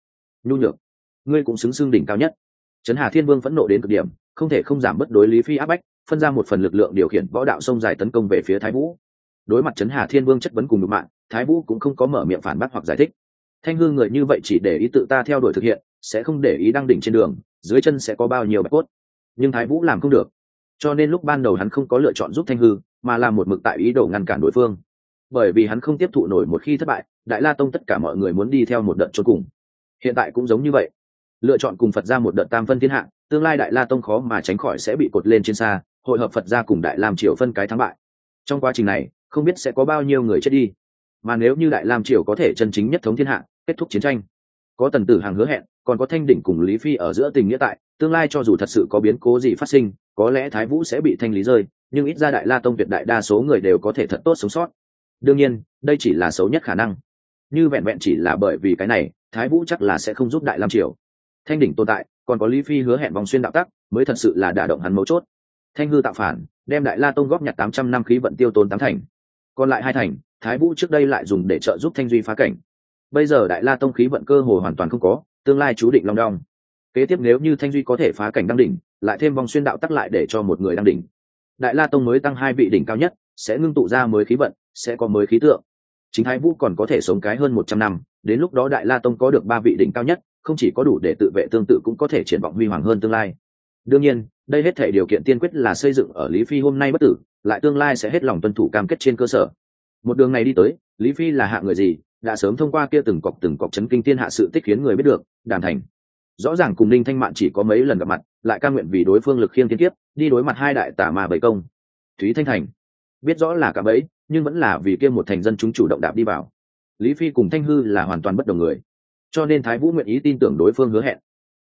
nhu nhược, ngươi cũng xứng xưng đỉnh cao nhất. Trấn hà thiên vương phẫn nộ đến cực điểm, không thể không giảm bất đối lý phi áp bách, phân ra một phần lực lượng điều khiển võ đạo sông dài tấn công về phía thái vũ. Đối mặt trấn hà thiên vương chất vấn cùng đục mạng thái vũ cũng không có mở miệng phản bác hoặc giải thích. Thanh hương người như vậy chỉ để ý tự ta theo đuổi thực hiện, sẽ không để ý đang đỉnh trên đường, dưới chân sẽ có bao nhiêu bạch cốt. Nhưng thái vũ làm không được. Cho nên lúc ban đầu hắn không có lựa chọn giúp thanh hư, mà làm một mực tại ý đồ ngăn cản đối phương. Bởi vì hắn không tiếp thụ nổi một khi thất bại, đại la tông tất cả mọi người muốn đi theo một đợt chốt cùng. Hiện tại cũng giống như vậy. Lựa chọn cùng phật ra một đợt tam phân thiên hạ, tương lai đại la tông khó mà tránh khỏi sẽ bị cột lên trên xa, hội hợp phật ra cùng đại lam triều phân cái thắng bại. Trong quá trình này, không biết sẽ có bao nhiêu người chết đi mà nếu như đại lam triều có thể chân chính nhất thống thiên hạ, kết thúc chiến tranh. Có tần tử hàng hứa hẹn, còn có thanh đỉnh cùng lý phi ở giữa tình nghĩa tại, tương lai cho dù thật sự có biến cố gì phát sinh, có lẽ thái vũ sẽ bị thanh lý rơi, nhưng ít ra đại la tông tuyệt đại đa số người đều có thể thật tốt sống sót. Đương nhiên, đây chỉ là xấu nhất khả năng. Như vẹn vẹn chỉ là bởi vì cái này, thái vũ chắc là sẽ không giúp đại lam triều. Thanh đỉnh tồn tại, còn có lý phi hứa hẹn vòng xuyên đạo tắc, mới thật sự là đả động hắn mấu chốt. Thanh hư tạo phản, đem đại la tông góp nhặt tám trăm năm khí vận tiêu tốn tám thành. Còn lại hai thành thái vũ trước đây lại dùng để trợ giúp thanh duy phá cảnh. Bây giờ đại la tông khí vận cơ hồ hoàn toàn không có, tương lai chú định long đong. Kế tiếp nếu như thanh duy có thể phá cảnh đăng đỉnh, lại thêm vòng xuyên đạo tắc lại để cho một người đăng đỉnh. Đại la tông mới tăng hai vị đỉnh cao nhất, sẽ ngưng tụ ra mới khí vận, sẽ có mới khí tượng. Chính thái vũ còn có thể sống cái hơn một trăm năm, đến lúc đó đại la tông có được ba vị đỉnh cao nhất, không chỉ có đủ để tự vệ tương tự cũng có thể triển vọng huy hoàng hơn tương lai. Đương nhiên, đây hết thể điều kiện tiên quyết là xây dựng ở lý phi hôm nay bất tử, lại tương lai sẽ hết lòng tuân thủ cam kết trên cơ sở một đường này đi tới, lý phi là hạ người gì, đã sớm thông qua kia từng cọc từng cọc chấn kinh thiên hạ sự tích khiến người biết được đàn thành. Rõ ràng cùng ninh thanh mạn chỉ có mấy lần gặp mặt, lại ca nguyện vì đối phương lực khiêng thiên kiếp đi đối mặt hai đại tả mà bảy công. Thúy thanh thành. Biết rõ là cả bẫy nhưng vẫn là vì kia một thành dân chúng chủ động đạp đi vào. Lý phi cùng thanh hư là hoàn toàn bất đồng người. Cho nên thái vũ nguyện ý tin tưởng đối phương hứa hẹn.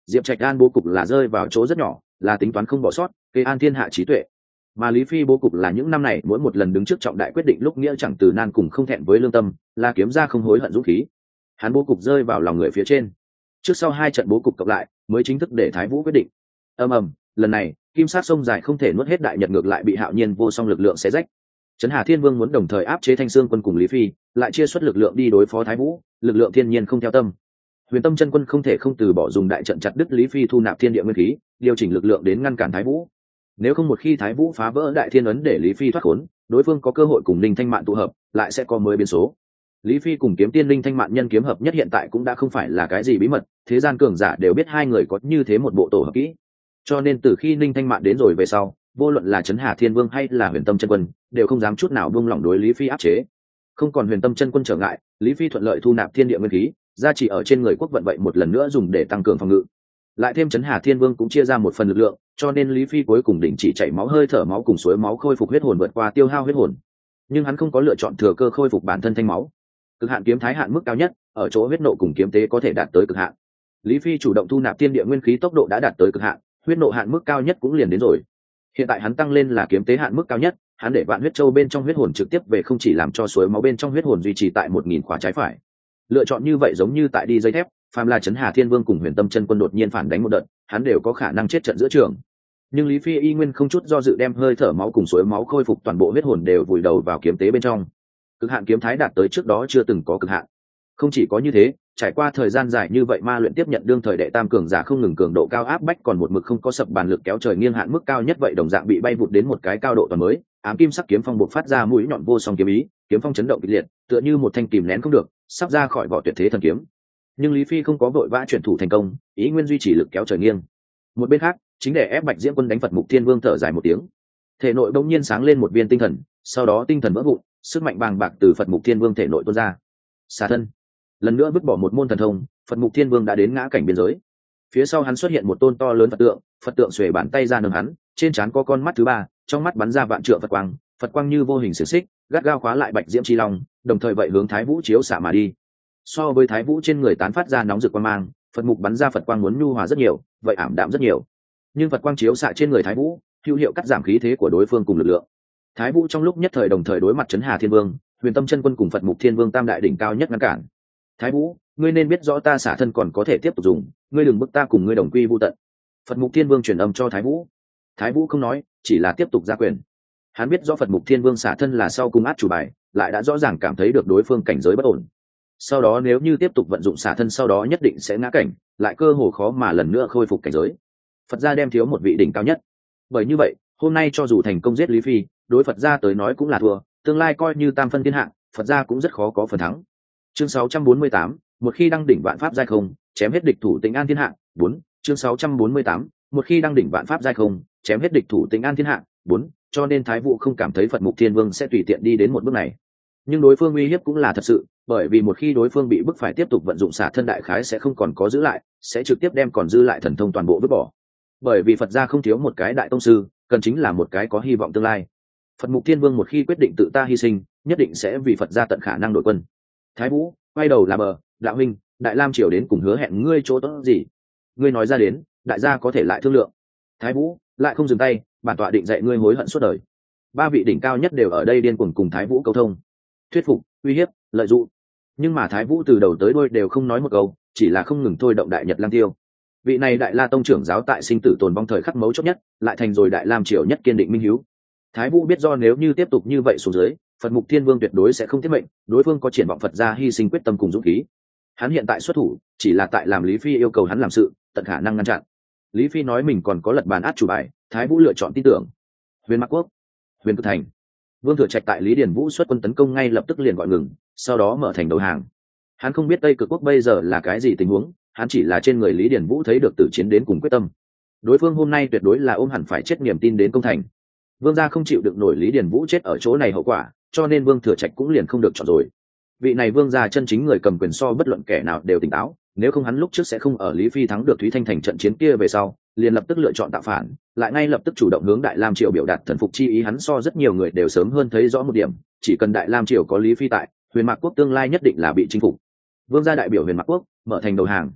Diệp trạch an bố cục là rơi vào chỗ rất nhỏ, là tính toán không bỏ sót cây an thiên hạ trí tuệ mà lý phi bố cục là những năm này, mỗi một lần đứng trước trọng đại quyết định lúc nghĩa chẳng từ nan cùng không thẹn với lương tâm, là kiếm ra không hối hận dũng khí. Hắn bố cục rơi vào lòng người phía trên. Trước sau hai trận bố cục cộng lại, mới chính thức để thái vũ quyết định. Ầm ầm, lần này, kim sát sông dài không thể nuốt hết đại nhật ngược lại bị hạo nhiên vô song lực lượng xé rách. Trấn hà thiên vương muốn đồng thời áp chế thanh sương quân cùng lý phi, lại chia xuất lực lượng đi đối phó thái vũ, lực lượng thiên nhiên không theo tâm. Huyền tâm chân quân không thể không từ bỏ dùng đại trận chặt đứt lý phi thu nạp thiên địa nguyên khí, điều chỉnh lực lượng đến ngăn cản thái vũ nếu không một khi thái vũ phá vỡ đại thiên ấn để lý phi thoát khốn, đối phương có cơ hội cùng linh thanh mạn tụ hợp, lại sẽ có mới biến số. Lý phi cùng kiếm tiên linh thanh mạn nhân kiếm hợp nhất hiện tại cũng đã không phải là cái gì bí mật, thế gian cường giả đều biết hai người có như thế một bộ tổ hợp kỹ. Cho nên từ khi linh thanh mạn đến rồi về sau, vô luận là trấn hà thiên vương hay là huyền tâm chân quân, đều không dám chút nào buông lỏng đối lý phi áp chế. Không còn huyền tâm chân quân trở ngại, lý phi thuận lợi thu nạp thiên địa nguyên khí ra chỉ ở trên người quốc vận vậy một lần nữa dùng để tăng cường phòng ngự lại thêm chấn hà thiên vương cũng chia ra một phần lực lượng, cho nên lý phi cuối cùng đỉnh chỉ chảy máu hơi thở máu cùng suối máu khôi phục huyết hồn vượt qua tiêu hao huyết hồn. Nhưng hắn không có lựa chọn thừa cơ khôi phục bản thân thanh máu. Cực hạn kiếm thái hạn mức cao nhất, ở chỗ huyết nộ cùng kiếm tế có thể đạt tới cực hạn. Lý phi chủ động thu nạp thiên địa nguyên khí tốc độ đã đạt tới cực hạn, huyết nộ hạn mức cao nhất cũng liền đến rồi. Hiện tại hắn tăng lên là kiếm tế hạn mức cao nhất, hắn để vạn huyết châu bên trong huyết hồn trực tiếp về không chỉ làm cho suối máu bên trong huyết hồn duy trì tại một nghìn khóa trái phải. Lựa chọn như vậy giống như tại đi dây thép phàm là Trấn hà thiên vương cùng huyền tâm chân quân đột nhiên phản đánh một đợt, hắn đều có khả năng chết trận giữa trường. Nhưng lý phi y nguyên không chút do dự đem hơi thở máu cùng suối máu khôi phục toàn bộ huyết hồn đều vùi đầu vào kiếm tế bên trong. Cực hạn kiếm thái đạt tới trước đó chưa từng có cực hạn. Không chỉ có như thế, trải qua thời gian dài như vậy ma luyện tiếp nhận đương thời đệ tam cường giả không ngừng cường độ cao áp bách còn một mực không có sập bàn lực kéo trời nghiêng hạn mức cao nhất vậy đồng dạng bị bay vụt đến một cái cao độ toàn mới, ám kim sắc kiếm phong bột phát ra mũi nhọn vô song kiếm ý, kiếm phong chấn động kịch liệt, tựa như một thanh kìm nén không được, sắp ra khỏi vỏ tuyệt thế thần kiếm nhưng lý phi không có vội vã chuyển thủ thành công, ý nguyên duy trì lực kéo trời nghiêng. Một bên khác, chính để ép bạch diễm quân đánh phật mục thiên vương thở dài một tiếng. Thể nội bỗng nhiên sáng lên một viên tinh thần, sau đó tinh thần vỡ vụn, sức mạnh bàng bạc từ phật mục thiên vương thể nội tuôn ra. Xà thân. Lần nữa vứt bỏ một môn thần thông, phật mục thiên vương đã đến ngã cảnh biên giới. Phía sau hắn xuất hiện một tôn to lớn phật tượng phật tượng xuề bàn tay ra nâng hắn, trên trán có con mắt thứ ba, trong mắt bắn ra vạn trượng phật quang phật quang như vô hình xiềng xích, gắt gao khóa lại bạch diễm c long, đồng thời vậy hướng thái vũ chiếu xả mà đi so với thái vũ trên người tán phát ra nóng rực quan mang, phật mục bắn ra phật quang muốn nhu hòa rất nhiều, vậy ảm đạm rất nhiều. Nhưng phật quang chiếu xạ trên người thái vũ, hữu hiệu cắt giảm khí thế của đối phương cùng lực lượng. Thái vũ trong lúc nhất thời đồng thời đối mặt chấn hà thiên vương, huyền tâm chân quân cùng phật mục thiên vương tam đại đỉnh cao nhất ngăn cản. Thái vũ, ngươi nên biết rõ ta xả thân còn có thể tiếp tục dùng, ngươi đừng bức ta cùng ngươi đồng quy vô tận. Phật mục thiên vương truyền âm cho thái vũ. Thái vũ không nói, chỉ là tiếp tục ra quyền. Hắn biết rõ phật mục thiên vương xả thân là sau cung át chủ bài, lại đã rõ ràng cảm thấy được đối phương cảnh giới bất ổn sau đó nếu như tiếp tục vận dụng xả thân sau đó nhất định sẽ ngã cảnh lại cơ hồ khó mà lần nữa khôi phục cảnh giới. Phật gia đem thiếu một vị đỉnh cao nhất. Bởi như vậy hôm nay cho dù thành công giết lý phi đối phật gia tới nói cũng là thua tương lai coi như tam phân thiên hạ phật gia cũng rất khó có phần thắng. Chương 648, một khi đăng đỉnh vạn pháp giai không chém hết địch thủ tính an thiên hạ bốn chương 648, một khi đăng đỉnh vạn pháp giai không chém hết địch thủ tính an thiên hạ bốn cho nên thái vũ không cảm thấy phật mục thiên vương sẽ tùy tiện đi đến một bước này nhưng đối phương uy hiếp cũng là thật sự, bởi vì một khi đối phương bị bức phải tiếp tục vận dụng xả thân đại khái sẽ không còn có giữ lại, sẽ trực tiếp đem còn dư lại thần thông toàn bộ vứt bỏ. Bởi vì phật gia không thiếu một cái đại tông sư, cần chính là một cái có hy vọng tương lai. Phật mục thiên vương một khi quyết định tự ta hy sinh, nhất định sẽ vì phật gia tận khả năng đội quân. Thái vũ, quay đầu là bờ đạo huynh đại lam triều đến cùng hứa hẹn ngươi chỗ tốt gì? Ngươi nói ra đến, đại gia có thể lại thương lượng. Thái vũ, lại không dừng tay, bản tọa định dạy ngươi hối hận suốt đời. Ba vị đỉnh cao nhất đều ở đây điên cuồng cùng thái vũ cầu thông thuyết phục, uy hiếp, lợi dụng. Nhưng mà thái vũ từ đầu tới đôi đều không nói một câu, chỉ là không ngừng thôi động đại nhật lang tiêu. Vị này đại la tông trưởng giáo tại sinh tử tồn vong thời khắc mấu chốt nhất, lại thành rồi đại lam triều nhất kiên định minh hiếu. Thái vũ biết do nếu như tiếp tục như vậy xuống dưới, phật mục thiên vương tuyệt đối sẽ không thiết mệnh, đối phương có triển vọng phật ra hy sinh quyết tâm cùng dũng khí. Hắn hiện tại xuất thủ, chỉ là tại làm lý phi yêu cầu hắn làm sự, tận khả năng ngăn chặn. Lý phi nói mình còn có lật bàn át chủ bài, thái vũ lựa chọn tin tưởng. Huyền mạc quốc, huyền cực thành vương thừa trạch tại lý điền vũ xuất quân tấn công ngay lập tức liền gọi ngừng, sau đó mở thành đầu hàng. Hắn không biết tây cực quốc bây giờ là cái gì tình huống, hắn chỉ là trên người lý điền vũ thấy được tử chiến đến cùng quyết tâm. Đối phương hôm nay tuyệt đối là ôm hẳn phải chết niềm tin đến công thành. Vương gia không chịu được nổi lý điền vũ chết ở chỗ này hậu quả, cho nên vương thừa trạch cũng liền không được chọn rồi. Vị này vương gia chân chính người cầm quyền so bất luận kẻ nào đều tỉnh táo nếu không hắn lúc trước sẽ không ở lý phi thắng được thúy thanh thành trận chiến kia về sau, liền lập tức lựa chọn tạo phản, lại ngay lập tức chủ động hướng đại lam triều biểu đạt thần phục chi ý, hắn so rất nhiều người đều sớm hơn thấy rõ một điểm, chỉ cần đại lam triều có lý phi tại, huyền mạc quốc tương lai nhất định là bị chinh phục. Vương gia đại biểu huyền mạc quốc, mở thành đầu hàng.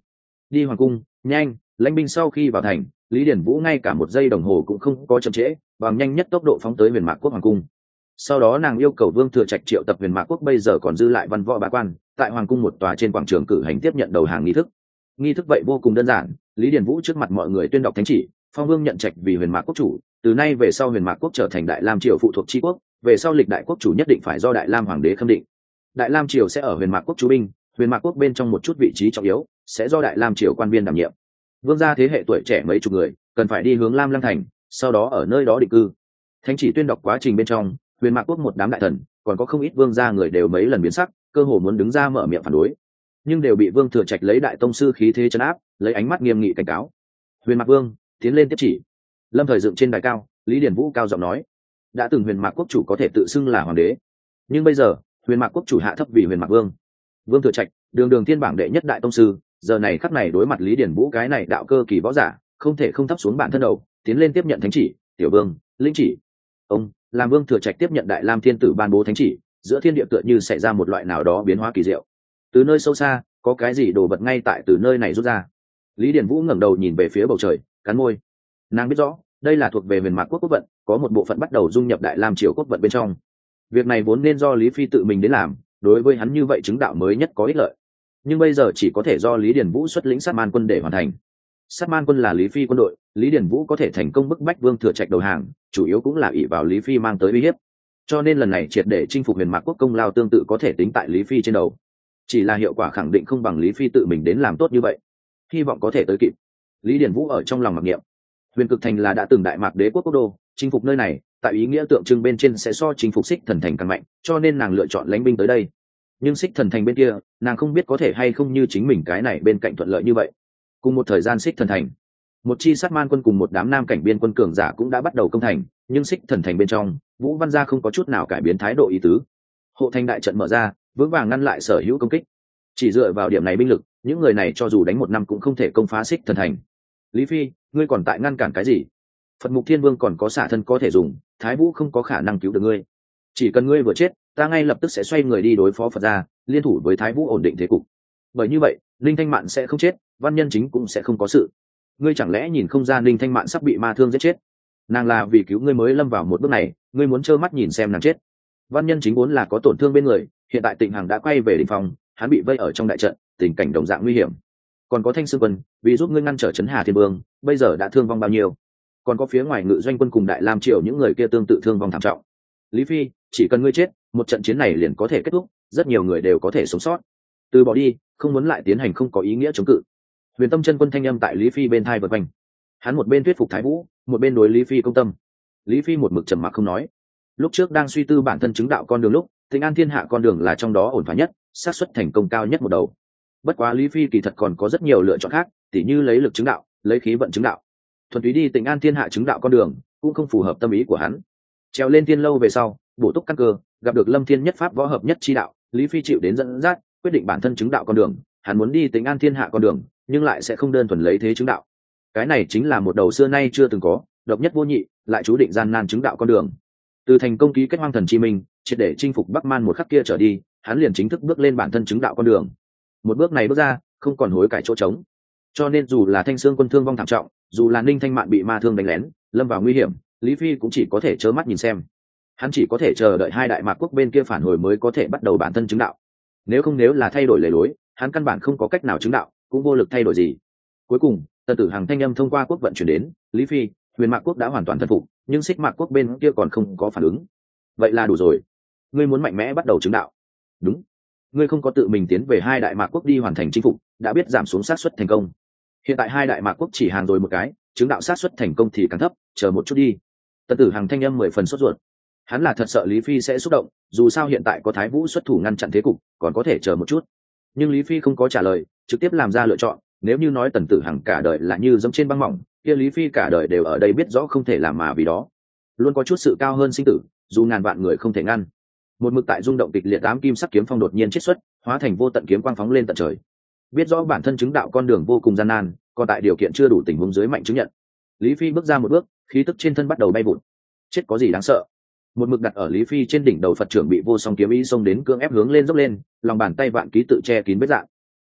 Đi hoàng cung, nhanh, lãnh binh sau khi vào thành, lý điển vũ ngay cả một giây đồng hồ cũng không có chậm trễ, bằng nhanh nhất tốc độ phóng tới huyền mạc quốc hoàng cung. Sau đó nàng yêu cầu vương thừa trạch triệu tập huyền mạc quốc, bây giờ còn dư lại văn võ bá quan tại hoàng cung một tòa trên quảng trường cử hành tiếp nhận đầu hàng nghi thức. Nghi thức vậy vô cùng đơn giản, lý điền vũ trước mặt mọi người tuyên đọc thánh chỉ, phong vương nhận trạch vì huyền mạc quốc chủ, từ nay về sau huyền mạc quốc trở thành đại lam triều phụ thuộc tri quốc, về sau lịch đại quốc chủ nhất định phải do đại lam hoàng đế khâm định. Đại lam triều sẽ ở huyền mạc quốc chú binh, huyền mạc quốc bên trong một chút vị trí trọng yếu, sẽ do đại lam triều quan viên đảm nhiệm. Vương gia thế hệ tuổi trẻ mấy chục người, cần phải đi hướng lam lăng thành, sau đó ở nơi đó định cư. Thánh chỉ tuyên đọc quá trình bên trong, huyền mạc quốc một đám đại thần, còn có không ít vương gia người đều mấy lần biến sắc cơ hồ muốn đứng ra mở miệng phản đối. Nhưng đều bị vương thừa trạch lấy đại tông sư khí thế chấn áp, lấy ánh mắt nghiêm nghị cảnh cáo. Huyền mạc vương, tiến lên tiếp chỉ. Lâm thời dựng trên đài cao, lý điển vũ cao giọng nói. Đã từng huyền mạc quốc chủ có thể tự xưng là hoàng đế. Nhưng bây giờ, huyền mạc quốc chủ hạ thấp vì huyền mạc vương. Vương thừa trạch, đường đường thiên bảng đệ nhất đại tông sư, giờ này khắc này đối mặt lý điển vũ cái này đạo cơ kỳ võ giả, không thể không thấp xuống bản thân đầu, tiến lên tiếp nhận thánh chỉ, tiểu vương lĩnh chỉ. Ông, làm vương thừa trạch tiếp nhận đại lam thiên tử ban bố thánh chỉ giữa thiên địa tựa như xảy ra một loại nào đó biến hóa kỳ diệu. Từ nơi sâu xa, có cái gì đồ vật ngay tại từ nơi này rút ra? Lý điển vũ ngẩng đầu nhìn về phía bầu trời, cắn môi. Nàng biết rõ, đây là thuộc về miền mạc quốc quốc vận, có một bộ phận bắt đầu dung nhập đại lam triều quốc vận bên trong. Việc này vốn nên do lý phi tự mình đến làm, đối với hắn như vậy chứng đạo mới nhất có ích lợi. Nhưng bây giờ chỉ có thể do lý điển vũ xuất lĩnh sát man quân để hoàn thành. Sát man quân là lý phi quân đội, lý điển vũ có thể thành công bức bách vương thừa trạch đầu hàng, chủ yếu cũng là ỷ vào lý phi mang tới uy hiếp cho nên lần này triệt để chinh phục huyền mạc quốc công lao tương tự có thể tính tại lý phi trên đầu. Chỉ là hiệu quả khẳng định không bằng lý phi tự mình đến làm tốt như vậy. Hy vọng có thể tới kịp. Lý điển vũ ở trong lòng mặc niệm. Huyền cực thành là đã từng đại mạc đế quốc quốc đô, chinh phục nơi này, tại ý nghĩa tượng trưng bên trên sẽ so chinh phục xích thần thành càng mạnh, cho nên nàng lựa chọn lãnh binh tới đây. Nhưng xích thần thành bên kia, nàng không biết có thể hay không như chính mình cái này bên cạnh thuận lợi như vậy. Cùng một thời gian xích thần thành một chi sát man quân cùng một đám nam cảnh biên quân cường giả cũng đã bắt đầu công thành, nhưng xích thần thành bên trong, vũ văn gia không có chút nào cải biến thái độ ý tứ. Hộ thành đại trận mở ra, vững vàng ngăn lại sở hữu công kích. Chỉ dựa vào điểm này binh lực, những người này cho dù đánh một năm cũng không thể công phá xích thần thành. Lý phi, ngươi còn tại ngăn cản cái gì? Phật mục thiên vương còn có xả thân có thể dùng, thái vũ không có khả năng cứu được ngươi. Chỉ cần ngươi vừa chết, ta ngay lập tức sẽ xoay người đi đối phó phật gia, liên thủ với thái vũ ổn định thế cục. Bởi như vậy, linh thanh mạn sẽ không chết, văn nhân chính cũng sẽ không có sự ngươi chẳng lẽ nhìn không ra ninh thanh mạn sắp bị ma thương giết chết? Nàng là vì cứu ngươi mới lâm vào một bước này, ngươi muốn trơ mắt nhìn xem nàng chết. Văn nhân chính vốn là có tổn thương bên người, hiện tại tịnh hằng đã quay về đình phòng, hắn bị vây ở trong đại trận, tình cảnh đồng dạng nguy hiểm. Còn có thanh sư quân, vì giúp ngươi ngăn trở chấn hà thiên vương, bây giờ đã thương vong bao nhiêu? Còn có phía ngoài ngự doanh quân cùng đại lam triều những người kia tương tự thương vong thảm trọng. Lý phi, chỉ cần ngươi chết, một trận chiến này liền có thể kết thúc, rất nhiều người đều có thể sống sót. Từ bỏ đi, không muốn lại tiến hành không có ý nghĩa chống cự huyền tâm chân quân thanh âm tại lý phi bên thai vật quanh. Hắn một bên thuyết phục thái vũ, một bên đối lý phi công tâm. Lý phi một mực trầm mặc không nói. Lúc trước đang suy tư bản thân chứng đạo con đường lúc tình an thiên hạ con đường là trong đó ổn thỏa nhất, xác suất thành công cao nhất một đầu. Bất quá lý phi kỳ thật còn có rất nhiều lựa chọn khác, tỉ như lấy lực chứng đạo, lấy khí vận chứng đạo. Thuần túy đi tình an thiên hạ chứng đạo con đường, cũng không phù hợp tâm ý của hắn. Trèo lên tiên lâu về sau, bổ túc căn cơ, gặp được lâm thiên nhất pháp võ hợp nhất chi đạo, lý phi chịu đến dẫn dắt, quyết định bản thân chứng đạo con đường. Hắn muốn đi tính an thiên hạ con đường nhưng lại sẽ không đơn thuần lấy thế chứng đạo. Cái này chính là một đầu xưa nay chưa từng có, độc nhất vô nhị, lại chú định gian nan chứng đạo con đường. Từ thành công ký kết hoang thần chi minh, triệt để chinh phục bắc man một khắc kia trở đi, hắn liền chính thức bước lên bản thân chứng đạo con đường. Một bước này bước ra, không còn hối cải chỗ trống. Cho nên dù là thanh sương quân thương vong thảm trọng, dù là ninh thanh mạn bị ma thương đánh lén, lâm vào nguy hiểm, lý phi cũng chỉ có thể trơ mắt nhìn xem. Hắn chỉ có thể chờ đợi hai đại mạc quốc bên kia phản hồi mới có thể bắt đầu bản thân chứng đạo. Nếu không nếu là thay đổi lề lối, hắn căn bản không có cách nào chứng đạo cũng vô lực thay đổi gì. Cuối cùng, tần tử hàng thanh âm thông qua quốc vận chuyển đến, lý phi, huyền mạc quốc đã hoàn toàn thân phục, nhưng xích mạc quốc bên kia còn không có phản ứng. Vậy là đủ rồi. Ngươi muốn mạnh mẽ bắt đầu chứng đạo. Đúng. Ngươi không có tự mình tiến về hai đại mạc quốc đi hoàn thành chinh phục, đã biết giảm xuống sát xuất thành công. Hiện tại hai đại mạc quốc chỉ hàng rồi một cái, chứng đạo sát xuất thành công thì càng thấp, chờ một chút đi. Tần tử hàng thanh âm mười phần sốt ruột. Hắn là thật sợ lý phi sẽ xúc động, dù sao hiện tại có thái vũ xuất thủ ngăn chặn thế cục, còn có thể chờ một chút. Nhưng lý phi không có trả lời trực tiếp làm ra lựa chọn, nếu như nói tần tử hằng cả đời là như giống trên băng mỏng, kia lý phi cả đời đều ở đây biết rõ không thể làm mà vì đó. Luôn có chút sự cao hơn sinh tử, dù ngàn vạn người không thể ngăn. Một mực tại rung động kịch liệt tám kim sắc kiếm phong đột nhiên chết xuất, hóa thành vô tận kiếm quang phóng lên tận trời. Biết rõ bản thân chứng đạo con đường vô cùng gian nan, còn tại điều kiện chưa đủ tình huống dưới mạnh chứng nhận. Lý phi bước ra một bước, khí tức trên thân bắt đầu bay vụt. Chết có gì đáng sợ? Một mực đặt ở lý phi trên đỉnh đầu phật trưởng bị vô song kiếm ý xông đến cưỡng ép hướng lên dốc lên, lòng bàn tay vạn ký tự che kín vết dạng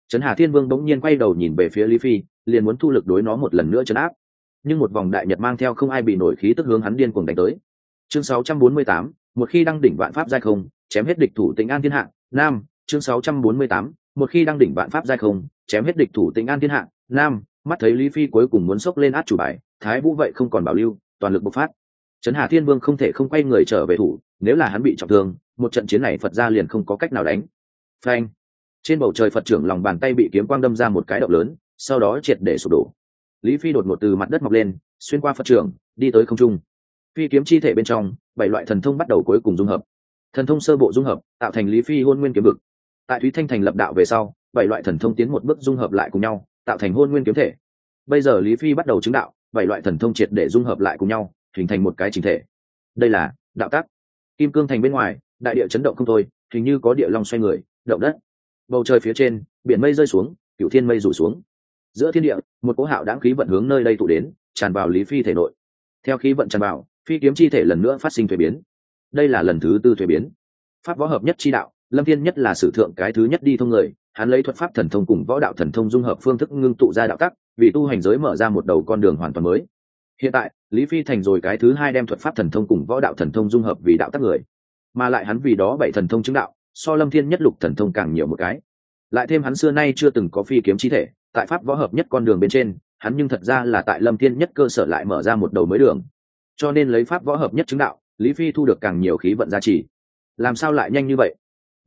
trấn hà thiên vương bỗng nhiên quay đầu nhìn về phía lý phi liền muốn thu lực đối nó một lần nữa chấn áp. Nhưng một vòng đại nhật mang theo không ai bị nổi khí tức hướng hắn điên cuồng đánh tới. Chương 648, một khi đăng đỉnh vạn pháp giai không chém hết địch thủ tĩnh an thiên hạ nam chương 648, một khi đăng đỉnh vạn pháp giai không chém hết địch thủ tĩnh an thiên hạ nam mắt thấy lý phi cuối cùng muốn xốc lên át chủ bài thái vũ vậy không còn bảo lưu toàn lực bộc phát. Trấn hà thiên vương không thể không quay người trở về thủ nếu là hắn bị trọng thương một trận chiến này phật ra liền không có cách nào đánh. Phanh trên bầu trời phật trưởng lòng bàn tay bị kiếm quang đâm ra một cái động lớn, sau đó triệt để sụp đổ. Lý phi đột ngột từ mặt đất mọc lên, xuyên qua phật trưởng, đi tới không trung. Phi kiếm chi thể bên trong, bảy loại thần thông bắt đầu cuối cùng dung hợp. Thần thông sơ bộ dung hợp, tạo thành lý phi hôn nguyên kiếm vực. Tại thúy thanh thành lập đạo về sau, bảy loại thần thông tiến một bước dung hợp lại cùng nhau, tạo thành hôn nguyên kiếm thể. Bây giờ lý phi bắt đầu chứng đạo, bảy loại thần thông triệt để dung hợp lại cùng nhau, hình thành một cái chính thể. Đây là đạo tắc. Kim cương thành bên ngoài, đại địa chấn động không thôi, hình như có địa long xoay người, động đất bầu trời phía trên, biển mây rơi xuống cựu thiên mây rủ xuống. Giữa thiên địa, một cỗ hạo đáng khí vận hướng nơi đây tụ đến, tràn vào lý phi thể nội. Theo khí vận tràn vào, phi kiếm chi thể lần nữa phát sinh thuế biến. Đây là lần thứ tư thuế biến. Pháp võ hợp nhất chi đạo, lâm thiên nhất là sử thượng cái thứ nhất đi thông người, hắn lấy thuật pháp thần thông cùng võ đạo thần thông dung hợp phương thức ngưng tụ ra đạo tắc, vì tu hành giới mở ra một đầu con đường hoàn toàn mới. Hiện tại, lý phi thành rồi cái thứ hai đem thuật pháp thần thông cùng võ đạo thần thông dung hợp vì đạo tắc người, mà lại hắn vì đó bảy thần thông chứng đạo so lâm thiên nhất lục thần thông càng nhiều một cái. Lại thêm hắn xưa nay chưa từng có phi kiếm chi thể tại pháp võ hợp nhất con đường bên trên hắn nhưng thật ra là tại lâm thiên nhất cơ sở lại mở ra một đầu mới đường. Cho nên lấy pháp võ hợp nhất chứng đạo lý phi thu được càng nhiều khí vận gia trì, làm sao lại nhanh như vậy?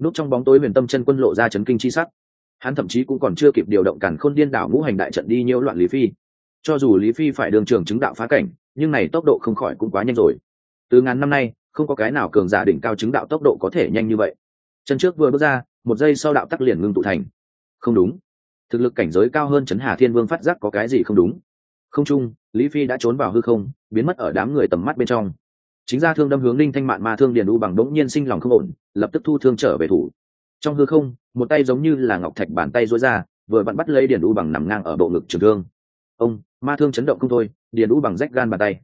Núp trong bóng tối huyền tâm chân quân lộ ra chấn kinh chi sắc. Hắn thậm chí cũng còn chưa kịp điều động cản khôn điên đảo ngũ hành đại trận đi nhiễu loạn lý phi. Cho dù lý phi phải đường trường chứng đạo phá cảnh nhưng này tốc độ không khỏi cũng quá nhanh rồi. Từ ngàn năm nay không có cái nào cường giả đỉnh cao chứng đạo tốc độ có thể nhanh như vậy chân trước vừa bước ra, một giây sau đạo tắc liền ngưng tụ thành. Không đúng. Thực lực cảnh giới cao hơn chấn hà thiên vương phát giác có cái gì không đúng. Không chung, lý phi đã trốn vào hư không, biến mất ở đám người tầm mắt bên trong. Chính ra thương đâm hướng linh thanh mạn ma thương điền u bằng đống nhiên sinh lòng không ổn, lập tức thu thương trở về thủ. Trong hư không, một tay giống như là ngọc thạch bàn tay rối ra, vừa vặn bắt lấy điền u bằng nằm ngang ở bộ ngực trường thương. Ông, ma thương chấn động không thôi, điền u bằng rách gan bàn tay.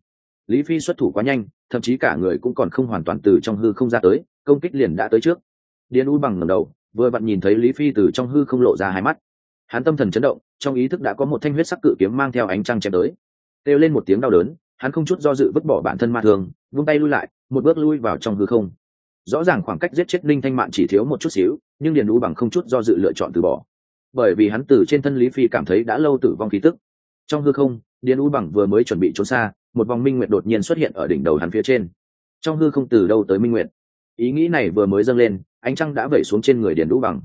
Lý phi xuất thủ quá nhanh, thậm chí cả người cũng còn không hoàn toàn từ trong hư không ra tới, công kích liền đã tới trước điền u bằng ngầm đầu, vừa vặn nhìn thấy lý phi từ trong hư không lộ ra hai mắt. Hắn tâm thần chấn động, trong ý thức đã có một thanh huyết sắc cự kiếm mang theo ánh trăng chém tới. Kêu lên một tiếng đau đớn, hắn không chút do dự vứt bỏ bản thân ma thường vung tay lui lại, một bước lui vào trong hư không. Rõ ràng khoảng cách giết chết linh thanh mạn chỉ thiếu một chút xíu, nhưng điền u bằng không chút do dự lựa chọn từ bỏ. Bởi vì hắn từ trên thân lý phi cảm thấy đã lâu tử vong khí tức. Trong hư không, điền u bằng vừa mới chuẩn bị trốn xa, một vòng minh nguyệt đột nhiên xuất hiện ở đỉnh đầu hắn phía trên. Trong hư không từ đâu tới minh nguyệt? Ý nghĩ này vừa mới dâng lên, ánh trăng đã vẩy xuống trên người điền đũ bằng.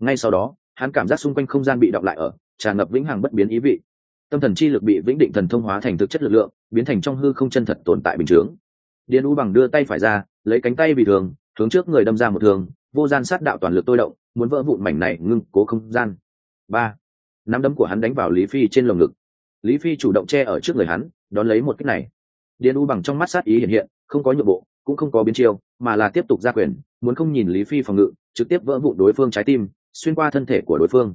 Ngay sau đó, hắn cảm giác xung quanh không gian bị động lại ở, tràn ngập vĩnh hằng bất biến ý vị. Tâm thần chi lực bị vĩnh định thần thông hóa thành thực chất lực lượng, biến thành trong hư không chân thật tồn tại bình chướng điền u bằng đưa tay phải ra, lấy cánh tay bị thường, hướng trước người đâm ra một thường vô gian sát đạo toàn lực tôi động, muốn vỡ vụn mảnh này ngưng cố không gian. Ba. Nắm đấm của hắn đánh vào lý phi trên lồng ngực. Lý phi chủ động che ở trước người hắn, đón lấy một cách này. Điền u bằng trong mắt sát ý hiện hiện, không có nhượng bộ cũng không có biến chiêu, mà là tiếp tục ra quyền, muốn không nhìn lý phi phòng ngự, trực tiếp vỡ vụn đối phương trái tim, xuyên qua thân thể của đối phương.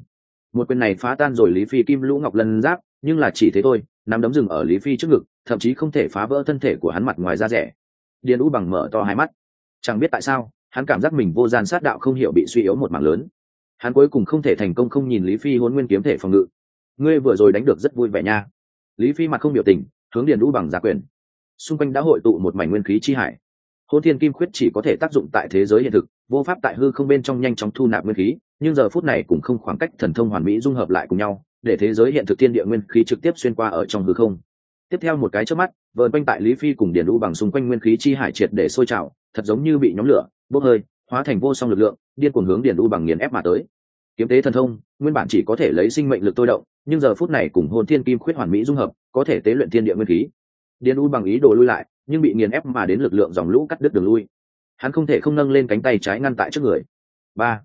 Một quyền này phá tan rồi lý phi kim lũ ngọc lân giáp, nhưng là chỉ thế thôi, nắm đấm rừng ở lý phi trước ngực, thậm chí không thể phá vỡ thân thể của hắn mặt ngoài da rẻ. Điền u bằng mở to hai mắt. Chẳng biết tại sao, hắn cảm giác mình vô gian sát đạo không hiểu bị suy yếu một mảng lớn. Hắn cuối cùng không thể thành công không nhìn lý phi hôn nguyên kiếm thể phòng ngự. Ngươi vừa rồi đánh được rất vui vẻ nha. Lý phi mặt không biểu tình, hướng điền u bằng ra quyền. Xung quanh đã hội tụ một mảnh nguyên khí chi hải hôn thiên kim khuyết chỉ có thể tác dụng tại thế giới hiện thực, vô pháp tại hư không bên trong nhanh chóng thu nạp nguyên khí, nhưng giờ phút này cũng không khoảng cách thần thông hoàn mỹ dung hợp lại cùng nhau, để thế giới hiện thực thiên địa nguyên khí trực tiếp xuyên qua ở trong hư không. Tiếp theo một cái trước mắt vợn quanh tại lý phi cùng điền lũ bằng xung quanh nguyên khí chi hải triệt để sôi trào, thật giống như bị nhóm lửa, bốc hơi, hóa thành vô song lực lượng, điên cuồng hướng điền lũ bằng nghiền ép mà tới. Kiếm tế thần thông, nguyên bản chỉ có thể lấy sinh mệnh lực tôi động, nhưng giờ phút này cùng hôn thiên kim khuyết hoàn mỹ dung hợp, có thể tế luyện thiên địa nguyên khí điền u bằng ý đồ lui lại, nhưng bị nghiền ép mà đến lực lượng dòng lũ cắt đứt đường lui. Hắn không thể không nâng lên cánh tay trái ngăn tại trước người. Ba.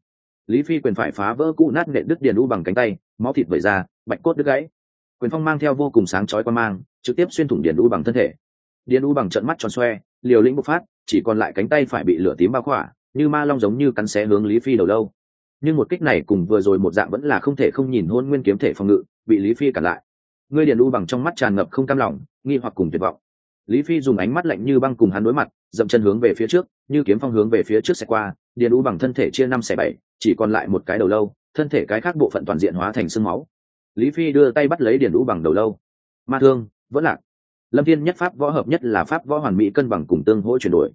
Lý phi quyền phải phá vỡ cụ nát nện đứt điền u bằng cánh tay, máu thịt vẩy ra, bạch cốt đứt gãy. Quyền phong mang theo vô cùng sáng chói quan mang, trực tiếp xuyên thủng điền u bằng thân thể. Điền u bằng trận mắt tròn xoe, liều lĩnh bộc phát, chỉ còn lại cánh tay phải bị lửa tím bao khỏa, như ma long giống như cắn xé hướng lý phi đầu lâu. Nhưng một kích này cùng vừa rồi một dạng vẫn là không thể không nhìn hôn nguyên kiếm thể phòng ngự, bị lý phi cản lại ngươi điền u bằng trong mắt tràn ngập không cam lòng, nghi hoặc cùng tuyệt vọng. Lý phi dùng ánh mắt lạnh như băng cùng hắn đối mặt, dậm chân hướng về phía trước, như kiếm phong hướng về phía trước xe qua, điền u bằng thân thể chia năm xẻ bảy, chỉ còn lại một cái đầu lâu, thân thể cái khác bộ phận toàn diện hóa thành sương máu. Lý phi đưa tay bắt lấy điền u bằng đầu lâu. Ma thương, vẫn lạc. Lâm thiên nhất pháp võ hợp nhất là pháp võ hoàn mỹ cân bằng cùng tương hỗ chuyển đổi.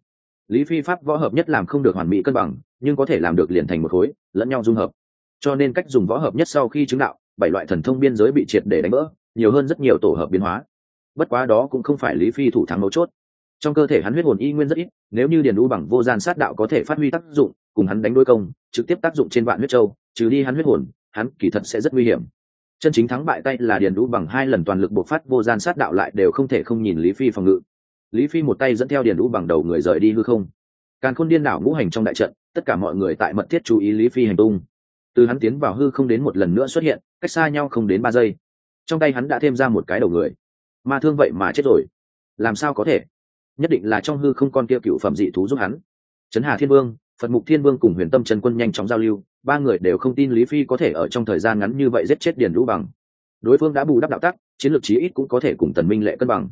Lý phi pháp võ hợp nhất làm không được hoàn mỹ cân bằng, nhưng có thể làm được liền thành một khối, lẫn nhau dung hợp. Cho nên cách dùng võ hợp nhất sau khi chứng đạo, bảy loại thần thông biên giới bị triệt để đánh vỡ nhiều hơn rất nhiều tổ hợp biến hóa. Bất quá đó cũng không phải lý phi thủ thắng mấu chốt. Trong cơ thể hắn huyết hồn y nguyên rất ít, nếu như điền U bằng vô gian sát đạo có thể phát huy tác dụng, cùng hắn đánh đôi công, trực tiếp tác dụng trên vạn huyết châu, trừ đi hắn huyết hồn, hắn kỳ thật sẽ rất nguy hiểm. Chân chính thắng bại tay là điền U bằng hai lần toàn lực bộc phát vô gian sát đạo lại đều không thể không nhìn lý phi phòng ngự. Lý phi một tay dẫn theo điền U bằng đầu người rời đi hư không. Càn khôn điên đảo ngũ hành trong đại trận, tất cả mọi người tại mật thiết chú ý lý phi hành tung. Từ hắn tiến vào hư không đến một lần nữa xuất hiện, cách xa nhau không đến ba giây trong tay hắn đã thêm ra một cái đầu người. Ma thương vậy mà chết rồi. Làm sao có thể? Nhất định là trong hư không con kia cựu phẩm dị thú giúp hắn. Trấn hà thiên vương, phật mục thiên vương cùng huyền tâm trần quân nhanh chóng giao lưu, ba người đều không tin lý phi có thể ở trong thời gian ngắn như vậy giết chết điền lũ bằng. Đối phương đã bù đắp đạo tắc, chiến lược chí ít cũng có thể cùng tần minh lệ cân bằng.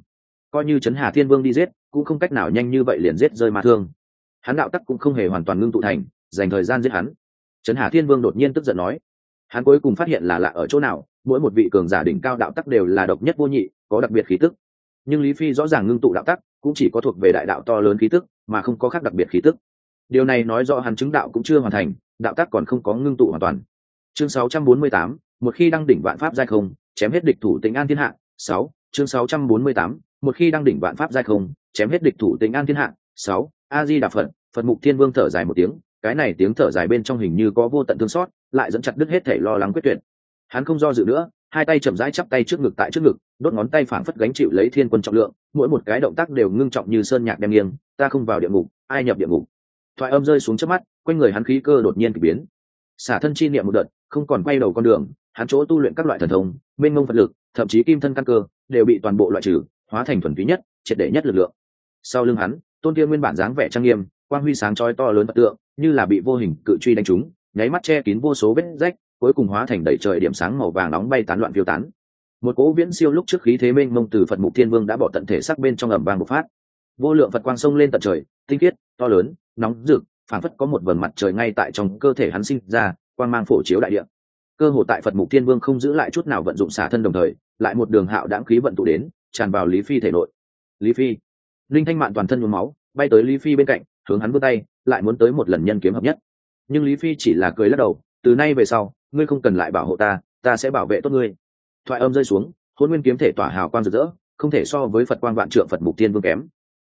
Coi như trấn hà thiên vương đi giết, cũng không cách nào nhanh như vậy liền giết rơi ma thương. Hắn đạo tắc cũng không hề hoàn toàn ngưng tụ thành, dành thời gian giết hắn. Trấn hà thiên vương đột nhiên tức giận nói hắn cuối cùng phát hiện là lạ ở chỗ nào mỗi một vị cường giả đỉnh cao đạo tắc đều là độc nhất vô nhị có đặc biệt khí tức. Nhưng lý phi rõ ràng ngưng tụ đạo tắc cũng chỉ có thuộc về đại đạo to lớn khí tức mà không có khác đặc biệt khí tức. Điều này nói rõ hắn chứng đạo cũng chưa hoàn thành đạo tắc còn không có ngưng tụ hoàn toàn. Chương 648, một khi đăng đỉnh vạn pháp giai không chém hết địch thủ tính an thiên hạ. Sáu chương 648, một khi đăng đỉnh vạn pháp giai không chém hết địch thủ tính an thiên hạ. Sáu a di đà phật phật mục thiên vương thở dài một tiếng cái này tiếng thở dài bên trong hình như có vô tận thương xót, lại dẫn chặt đứt hết thể lo lắng quyết tuyệt. Hắn không do dự nữa, hai tay chậm rãi chắp tay trước ngực tại trước ngực, đốt ngón tay phảng phất gánh chịu lấy thiên quân trọng lượng, mỗi một cái động tác đều ngưng trọng như sơn nhạc đem nghiêng, ta không vào địa ngục, ai nhập địa ngục. Thoại âm rơi xuống trước mắt, quanh người hắn khí cơ đột nhiên k ỳ biến. Xả thân chi niệm một đợt, không còn quay đầu con đường, hắn chỗ tu luyện các loại thần thông, mênh mông phật lực, thậm chí kim thân căn cơ, đều bị toàn bộ loại trừ, hóa thành thuần túy nhất, triệt để nhất lực lượng. Sau lưng hắn, tôn kia nguyên bản dáng vẻ trang nghiêm quang huy sáng chói to lớn vật tượng, như là bị vô hình cự truy đánh trúng, nháy mắt che kín vô số vết rách, cuối cùng hóa thành đầy trời điểm sáng màu vàng nóng bay tán loạn phiêu tán. Một cỗ viễn siêu lúc trước khí thế mênh mông từ phật mục thiên vương đã bỏ tận thể sắc bên trong ẩm vàng bộc phát. Vô lượng phật quang sông lên tận trời, tinh khiết, to lớn, nóng rực, phảng phất có một vầng mặt trời ngay tại trong cơ thể hắn sinh ra, quang mang phổ chiếu đại địa. Cơ hồ tại phật mục thiên vương không giữ lại chút nào vận dụng xả thân đồng thời, lại một đường hạo đãng khí vận tụ đến, tràn vào lý phi thể nội. Lý phi. Linh thanh mạn toàn thân nhuốm máu, bay tới lý phi bên cạnh hướng hắn vươn tay, lại muốn tới một lần nhân kiếm hợp nhất. Nhưng lý phi chỉ là cười lắc đầu, từ nay về sau, ngươi không cần lại bảo hộ ta ta sẽ bảo vệ tốt ngươi. Thoại âm rơi xuống hôn nguyên kiếm thể tỏa hào quang rực rỡ, không thể so với phật quang vạn trượng phật mục tiên vương kém.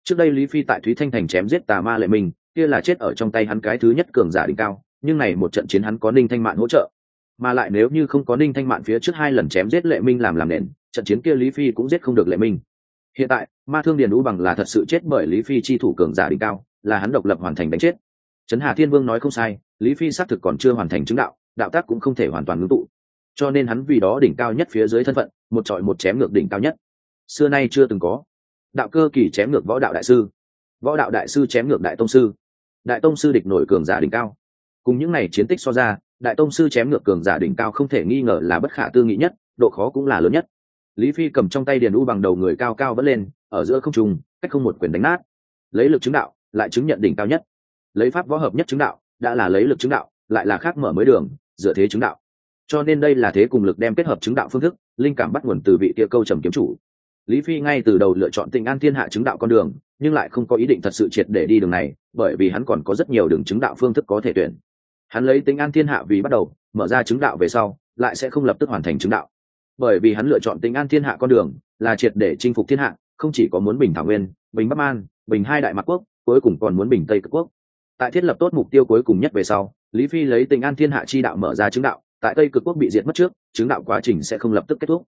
Trước đây lý phi tại thúy thanh thành chém giết tà ma lệ minh, kia là chết ở trong tay hắn cái thứ nhất cường giả đỉnh cao, nhưng này một trận chiến hắn có ninh thanh mạn hỗ trợ. Mà lại nếu như không có ninh thanh mạn phía trước hai lần chém giết lệ minh làm làm nền, trận chiến kia lý phi cũng giết không được lệ minh. Hiện tại, ma thương điền đũ bằng là thật sự chết bởi lý phi chi thủ cường giả đỉnh cao là hắn độc lập hoàn thành đánh chết. Trấn hà thiên vương nói không sai, lý phi xác thực còn chưa hoàn thành chứng đạo đạo tác cũng không thể hoàn toàn ngưng tụ. Cho nên hắn vì đó đỉnh cao nhất phía dưới thân phận, một trọi một chém ngược đỉnh cao nhất. Xưa nay chưa từng có. Đạo cơ kỳ chém ngược võ đạo đại sư. Võ đạo đại sư chém ngược đại tông sư. Đại tông sư địch nổi cường giả đỉnh cao. Cùng những n à y chiến tích so ra, đại tông sư chém ngược cường giả đỉnh cao không thể nghi ngờ là bất khả tư nghị nhất, độ khó cũng là lớn nhất. Lý phi cầm trong tay điền u bằng đầu người cao cao vẫn lên, ở giữa không trùng cách không một quyền đánh nát. Lấy lực chứng đạo lại chứng nhận đỉnh cao nhất. Lấy pháp võ hợp nhất chứng đạo, đã là lấy lực chứng đạo, lại là khác mở mới đường, dựa thế chứng đạo. Cho nên đây là thế cùng lực đem kết hợp chứng đạo phương thức, linh cảm bắt nguồn từ vị kia câu trầm kiếm chủ. Lý phi ngay từ đầu lựa chọn tình an thiên hạ chứng đạo con đường, nhưng lại không có ý định thật sự triệt để đi đường này, bởi vì hắn còn có rất nhiều đường chứng đạo phương thức có thể tuyển. Hắn lấy tính an thiên hạ vì bắt đầu, mở ra chứng đạo về sau, lại sẽ không lập tức hoàn thành chứng đạo. Bởi vì hắn lựa chọn tính an thiên hạ con đường, là triệt để chinh phục thiên hạ, không chỉ có muốn bình thảo nguyên, bình bắc an bình hai đại mạc quốc cuối cùng còn muốn bình tây cực quốc. Tại thiết lập tốt mục tiêu cuối cùng nhất về sau, lý phi lấy tình an thiên hạ chi đạo mở ra chứng đạo, tại tây cực quốc bị diệt mất trước, chứng đạo quá trình sẽ không lập tức kết thúc.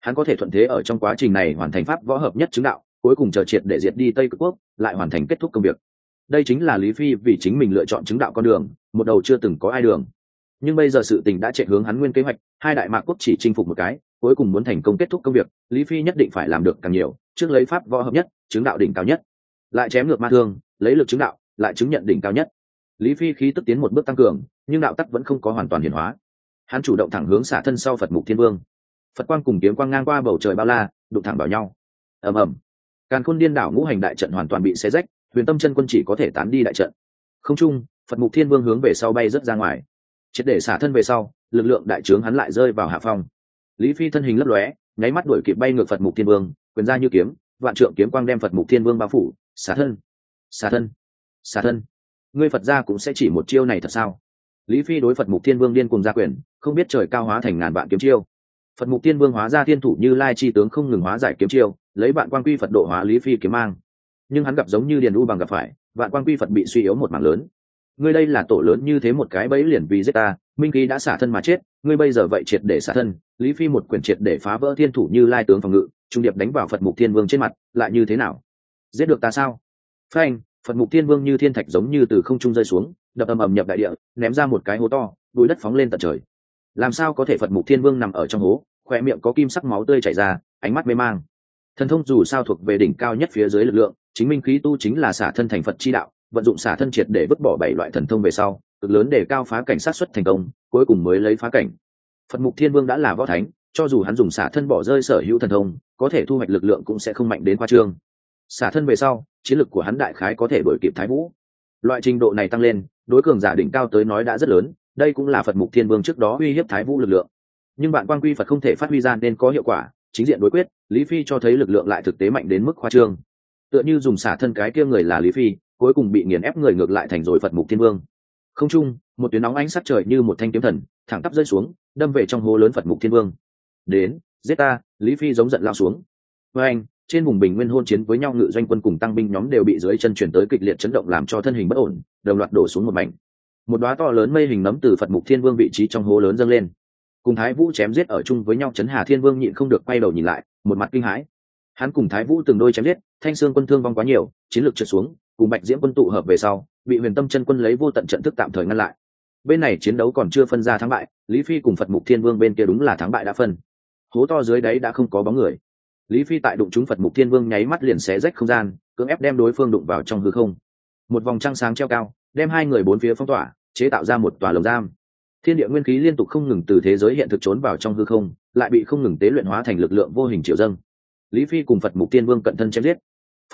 Hắn có thể thuận thế ở trong quá trình này hoàn thành pháp võ hợp nhất chứng đạo, cuối cùng chờ triệt để diệt đi tây cực quốc, lại hoàn thành kết thúc công việc. Đây chính là lý phi vì chính mình lựa chọn chứng đạo con đường, một đầu chưa từng có ai đường. Nhưng bây giờ sự tình đã chạy hướng hắn nguyên kế hoạch, hai đại mạc quốc chỉ chinh phục một cái, cuối cùng muốn thành công kết thúc công việc, lý phi nhất định phải làm được càng nhiều, trước lấy pháp võ hợp nhất, chứng đạo đỉnh cao nhất lại chém ngược ma thương, lấy lực chứng đạo, lại chứng nhận đỉnh cao nhất. Lý phi khí tức tiến một bước tăng cường, nhưng đạo tắc vẫn không có hoàn toàn hiển hóa. Hắn chủ động thẳng hướng xả thân sau phật mục thiên vương. Phật quang cùng kiếm quang ngang qua bầu trời bao la, đụng thẳng vào nhau. Ầm ầm. Càn khôn điên đảo ngũ hành đại trận hoàn toàn bị xé rách, huyền tâm chân quân chỉ có thể tán đi đại trận. Không trung phật mục thiên vương hướng về sau bay rớt ra ngoài. Triệt để xả thân về sau, lực lượng đại trướng hắn lại rơi vào hạ phong. Lý phi thân hình lấp lóe, nháy mắt đuổi kịp bay ngược phật mục thiên vương, quyền ra như kiếm, vạn trượng kiếm quang đem phật mục thiên vương bao phủ xả thân. Xả thân. Xả thân. Ngươi phật gia cũng sẽ chỉ một chiêu này thật sao? Lý phi đối phật mục thiên vương điên cùng gia quyền, không biết trời cao hóa thành ngàn vạn kiếm chiêu. Phật mục thiên vương hóa ra thiên thủ như lai chi tướng không ngừng hóa giải kiếm chiêu, lấy vạn quan quy phật độ hóa lý phi kiếm mang. Nhưng hắn gặp giống như điền u bằng gặp phải, vạn quan quy phật bị suy yếu một mảng lớn. Ngươi đây là tổ lớn như thế một cái bẫy liền vì giết ta, minh khí đã xả thân mà chết, ngươi bây giờ vậy triệt để xả thân, lý phi một quyền triệt để phá vỡ thiên thủ như lai tướng phòng ngự, trung điệp đánh vào phật mục thiên vương trên mặt, lại như thế nào? Giết được ta sao? Phanh, phật mục thiên vương như thiên thạch giống như từ không trung rơi xuống, đập ầm ầm nhập đại địa, ném ra một cái hố to, bụi đất phóng lên tận trời. Làm sao có thể phật mục thiên vương nằm ở trong hố khoe miệng có kim sắc máu tươi chảy ra, ánh mắt mê mang. Thần thông dù sao thuộc về đỉnh cao nhất phía dưới lực lượng, chính minh khí tu chính là xả thân thành phật chi đạo, vận dụng xả thân triệt để vứt bỏ bảy loại thần thông về sau, cực lớn để cao phá cảnh sát xuất thành công, cuối cùng mới lấy phá cảnh. Phật mục thiên vương đã là võ thánh, cho dù hắn dùng xả thân bỏ rơi sở hữu thần thông, có thể thu hoạch lực lượng cũng sẽ không mạnh đến khoa trương xả thân về sau, chiến lực của hắn đại khái có thể đổi kịp thái vũ. Loại trình độ này tăng lên, đối cường giả đỉnh cao tới nói đã rất lớn, đây cũng là phật mục thiên vương trước đó uy hiếp thái vũ lực lượng. Nhưng bạn quan quy phật không thể phát huy ra nên có hiệu quả, chính diện đối quyết, lý phi cho thấy lực lượng lại thực tế mạnh đến mức khoa trương. Tựa như dùng xả thân cái kia người là lý phi, cuối cùng bị nghiền ép người ngược lại thành rồi phật mục thiên vương. Không chung, một tuyến nóng ánh sắt trời như một thanh kiếm thần, thẳng tắp rơi xuống, đâm về trong hố lớn phật mục thiên vương. Đến, giết ta, lý phi giống giận lao xuống. Với anh trên vùng bình nguyên hôn chiến với nhau, ngự doanh quân cùng tăng binh nhóm đều bị dưới chân chuyển tới kịch liệt chấn động làm cho thân hình bất ổn, đồng loạt đổ xuống một mảnh. Một đoá to lớn mây hình nấm từ phật mục thiên vương vị trí trong hố lớn dâng lên. Cùng thái vũ chém giết ở chung với nhau, chấn hà thiên vương nhịn không được quay đầu nhìn lại, một mặt kinh hãi. Hắn cùng thái vũ từng đôi chém giết, thanh sương quân thương vong quá nhiều, chiến lược trượt xuống, cùng bạch diễm quân tụ hợp về sau, bị huyền tâm chân quân lấy vô tận trận thức tạm thời ngăn lại. Bên này chiến đấu còn chưa phân ra thắng bại, lý phi cùng phật mục thiên vương bên kia đúng là thắng bại đã phân. Hố to dưới đấy đã không có bóng người lý phi tại đụng chúng phật mục thiên vương nháy mắt liền xé rách không gian, cưỡng ép đem đối phương đụng vào trong hư không. Một vòng trăng sáng treo cao, đem hai người bốn phía phong tỏa, chế tạo ra một tòa lồng giam. Thiên địa nguyên khí liên tục không ngừng từ thế giới hiện thực trốn vào trong hư không, lại bị không ngừng tế luyện hóa thành lực lượng vô hình triệu dâng. Lý phi cùng phật mục thiên vương cận thân chém giết.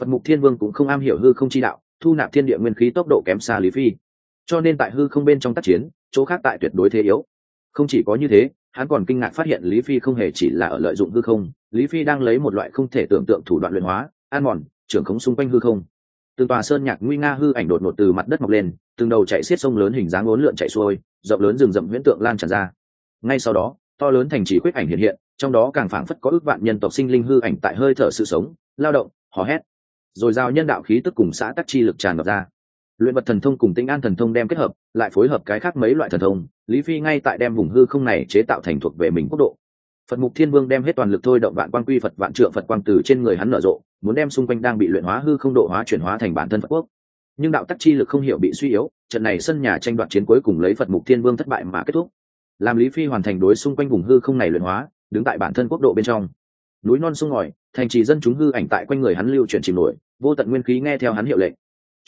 Phật mục thiên vương cũng không am hiểu hư không chi đạo, thu nạp thiên địa nguyên khí tốc độ kém xa lý phi. Cho nên tại hư không bên trong tác chiến, chỗ khác tại tuyệt đối thế yếu. Không chỉ có như thế hắn còn kinh ngạc phát hiện lý phi không hề chỉ là ở lợi dụng hư không, lý phi đang lấy một loại không thể tưởng tượng thủ đoạn luyện hóa an mòn, trưởng khống xung quanh hư không. Từng tòa sơn nhạc nguy nga hư ảnh đột ngột từ mặt đất mọc lên, từng đầu chạy xiết sông lớn hình dáng ốn lượn chạy xuôi, rộng lớn rừng rậm huyễn tượng lan tràn ra. Ngay sau đó, to lớn thành trì quyết ảnh hiện hiện, trong đó càng phảng phất có ước vạn nhân tộc sinh linh hư ảnh tại hơi thở sự sống, lao động, hò hét. Rồi giao nhân đạo khí tức cùng xã tắc chi lực tràn ngập ra luyện vật thần thông cùng tinh an thần thông đem kết hợp, lại phối hợp cái khác mấy loại thần thông, lý phi ngay tại đem vùng hư không này chế tạo thành thuộc về mình quốc độ. Phật mục thiên vương đem hết toàn lực thôi động vạn quan quy phật, vạn trượng phật quang từ trên người hắn nở rộ, muốn đem xung quanh đang bị luyện hóa hư không độ hóa chuyển hóa thành bản thân phật quốc. Nhưng đạo tắc chi lực không hiểu bị suy yếu, trận này sân nhà tranh đoạt chiến cuối cùng lấy phật mục thiên vương thất bại mà kết thúc. Làm lý phi hoàn thành đối xung quanh vùng hư không này luyện hóa, đứng tại bản thân quốc độ bên trong. Núi non sông ngòi, thành trì dân chúng hư ảnh tại quanh người hắn lưu chuyển chìm nổi, vô tận nguyên khí nghe theo hắn hiệu lệnh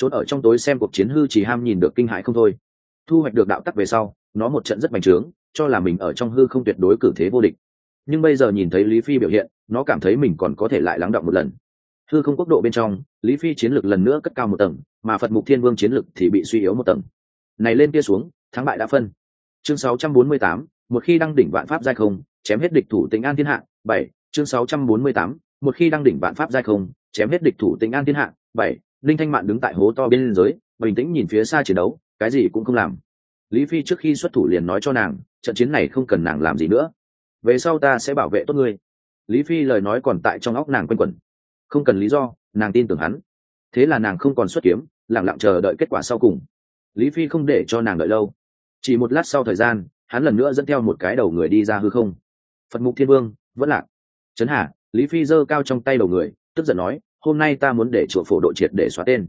trốn ở trong tối xem cuộc chiến hư chỉ ham nhìn được kinh hãi không thôi. Thu hoạch được đạo tắc về sau nó một trận rất bành trướng cho là mình ở trong hư không tuyệt đối cử thế vô địch. Nhưng bây giờ nhìn thấy lý phi biểu hiện nó cảm thấy mình còn có thể lại lắng động một lần. Hư không quốc độ bên trong lý phi chiến lược lần nữa cất cao một tầng mà phật mục thiên vương chiến lược thì bị suy yếu một tầng. Này lên kia xuống thắng bại đã phân. Chương 648, một khi đăng đỉnh vạn pháp giai không chém hết địch thủ tính an thiên hạ bảy chương 648, một khi đăng đỉnh vạn pháp giai không chém hết địch thủ tính an thiên hạ bảy linh thanh mạn đứng tại hố to bên giới bình tĩnh nhìn phía xa chiến đấu, cái gì cũng không làm. Lý phi trước khi xuất thủ liền nói cho nàng, trận chiến này không cần nàng làm gì nữa. Về sau ta sẽ bảo vệ tốt ngươi. Lý phi lời nói còn tại trong óc nàng quanh quẩn. Không cần lý do, nàng tin tưởng hắn. Thế là nàng không còn xuất kiếm lẳng lặng chờ đợi kết quả sau cùng. Lý phi không để cho nàng đợi lâu. Chỉ một lát sau thời gian, hắn lần nữa dẫn theo một cái đầu người đi ra hư không. Phật mục thiên vương, vẫn lạc. Trấn hà, lý phi giơ cao trong tay đầu người, tức giận nói hôm nay ta muốn để chùa phổ độ triệt để xóa tên.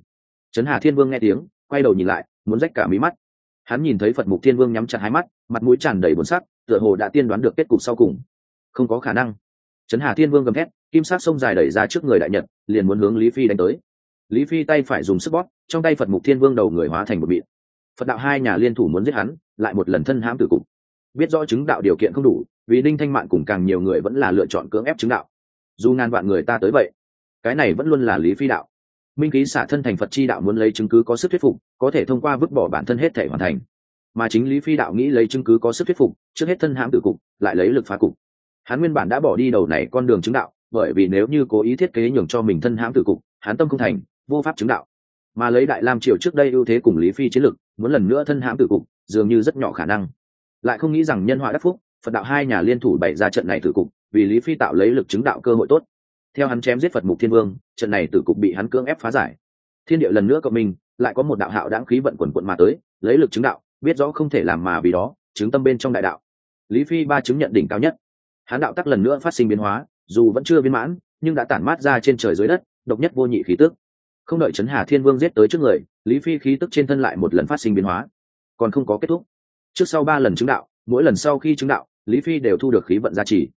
Trấn hà thiên vương nghe tiếng, quay đầu nhìn lại, muốn rách cả mí mắt. Hắn nhìn thấy phật mục thiên vương nhắm chặt hai mắt, mặt mũi tràn đầy buồn sắc, tựa hồ đã tiên đoán được kết cục sau cùng. Không có khả năng. Trấn hà thiên vương gầm thét, kim sát sông dài đẩy ra trước người đại nhật, liền muốn hướng lý phi đánh tới. Lý phi tay phải dùng sức bóp, trong tay phật mục thiên vương đầu người hóa thành một bịt phật đạo hai nhà liên thủ muốn giết hắn, lại một lần thân hãm tử cục. Biết rõ chứng đạo điều kiện không đủ, vì ninh thanh mạn cùng càng nhiều người vẫn là lựa chọn cưỡng ép chứng đạo. Dù ngàn vạn người ta tới vậy cái này vẫn luôn là lý phi đạo. Minh ký xả thân thành phật chi đạo muốn lấy chứng cứ có sức thuyết phục, có thể thông qua vứt bỏ bản thân hết thể hoàn thành. Mà chính lý phi đạo nghĩ lấy chứng cứ có sức thuyết phục, trước hết thân hãm tử cục, lại lấy lực phá cục. Hắn nguyên bản đã bỏ đi đầu này con đường chứng đạo, bởi vì nếu như cố ý thiết kế nhường cho mình thân hãm tử cục, hắn tâm không thành, vô pháp chứng đạo. Mà lấy đại lam triều trước đây ưu thế cùng lý phi chiến lực, muốn lần nữa thân hãm tử cục, dường như rất nhỏ khả năng. Lại không nghĩ rằng nhân họa đắc phúc, phật đạo hai nhà liên thủ bày ra trận này tử cục, vì lý phi tạo lấy lực chứng đạo cơ hội tốt theo hắn chém giết phật mục thiên vương, trận này tử cục bị hắn cưỡng ép phá giải. Thiên địa lần nữa cộng minh, lại có một đạo hạo đáng khí vận quần quận mà tới, lấy lực chứng đạo, biết rõ không thể làm mà vì đó, chứng tâm bên trong đại đạo. Lý phi ba chứng nhận đỉnh cao nhất. Hắn đạo tắc lần nữa phát sinh biến hóa, dù vẫn chưa biến mãn, nhưng đã tản mát ra trên trời dưới đất, độc nhất vô nhị khí tức. Không đợi trấn hà thiên vương giết tới trước người, lý phi khí tức trên thân lại một lần phát sinh biến hóa. Còn không có kết thúc. Trước sau ba lần chứng đạo, mỗi lần sau khi chứng đạo, lý phi đều thu được khí vận gia trì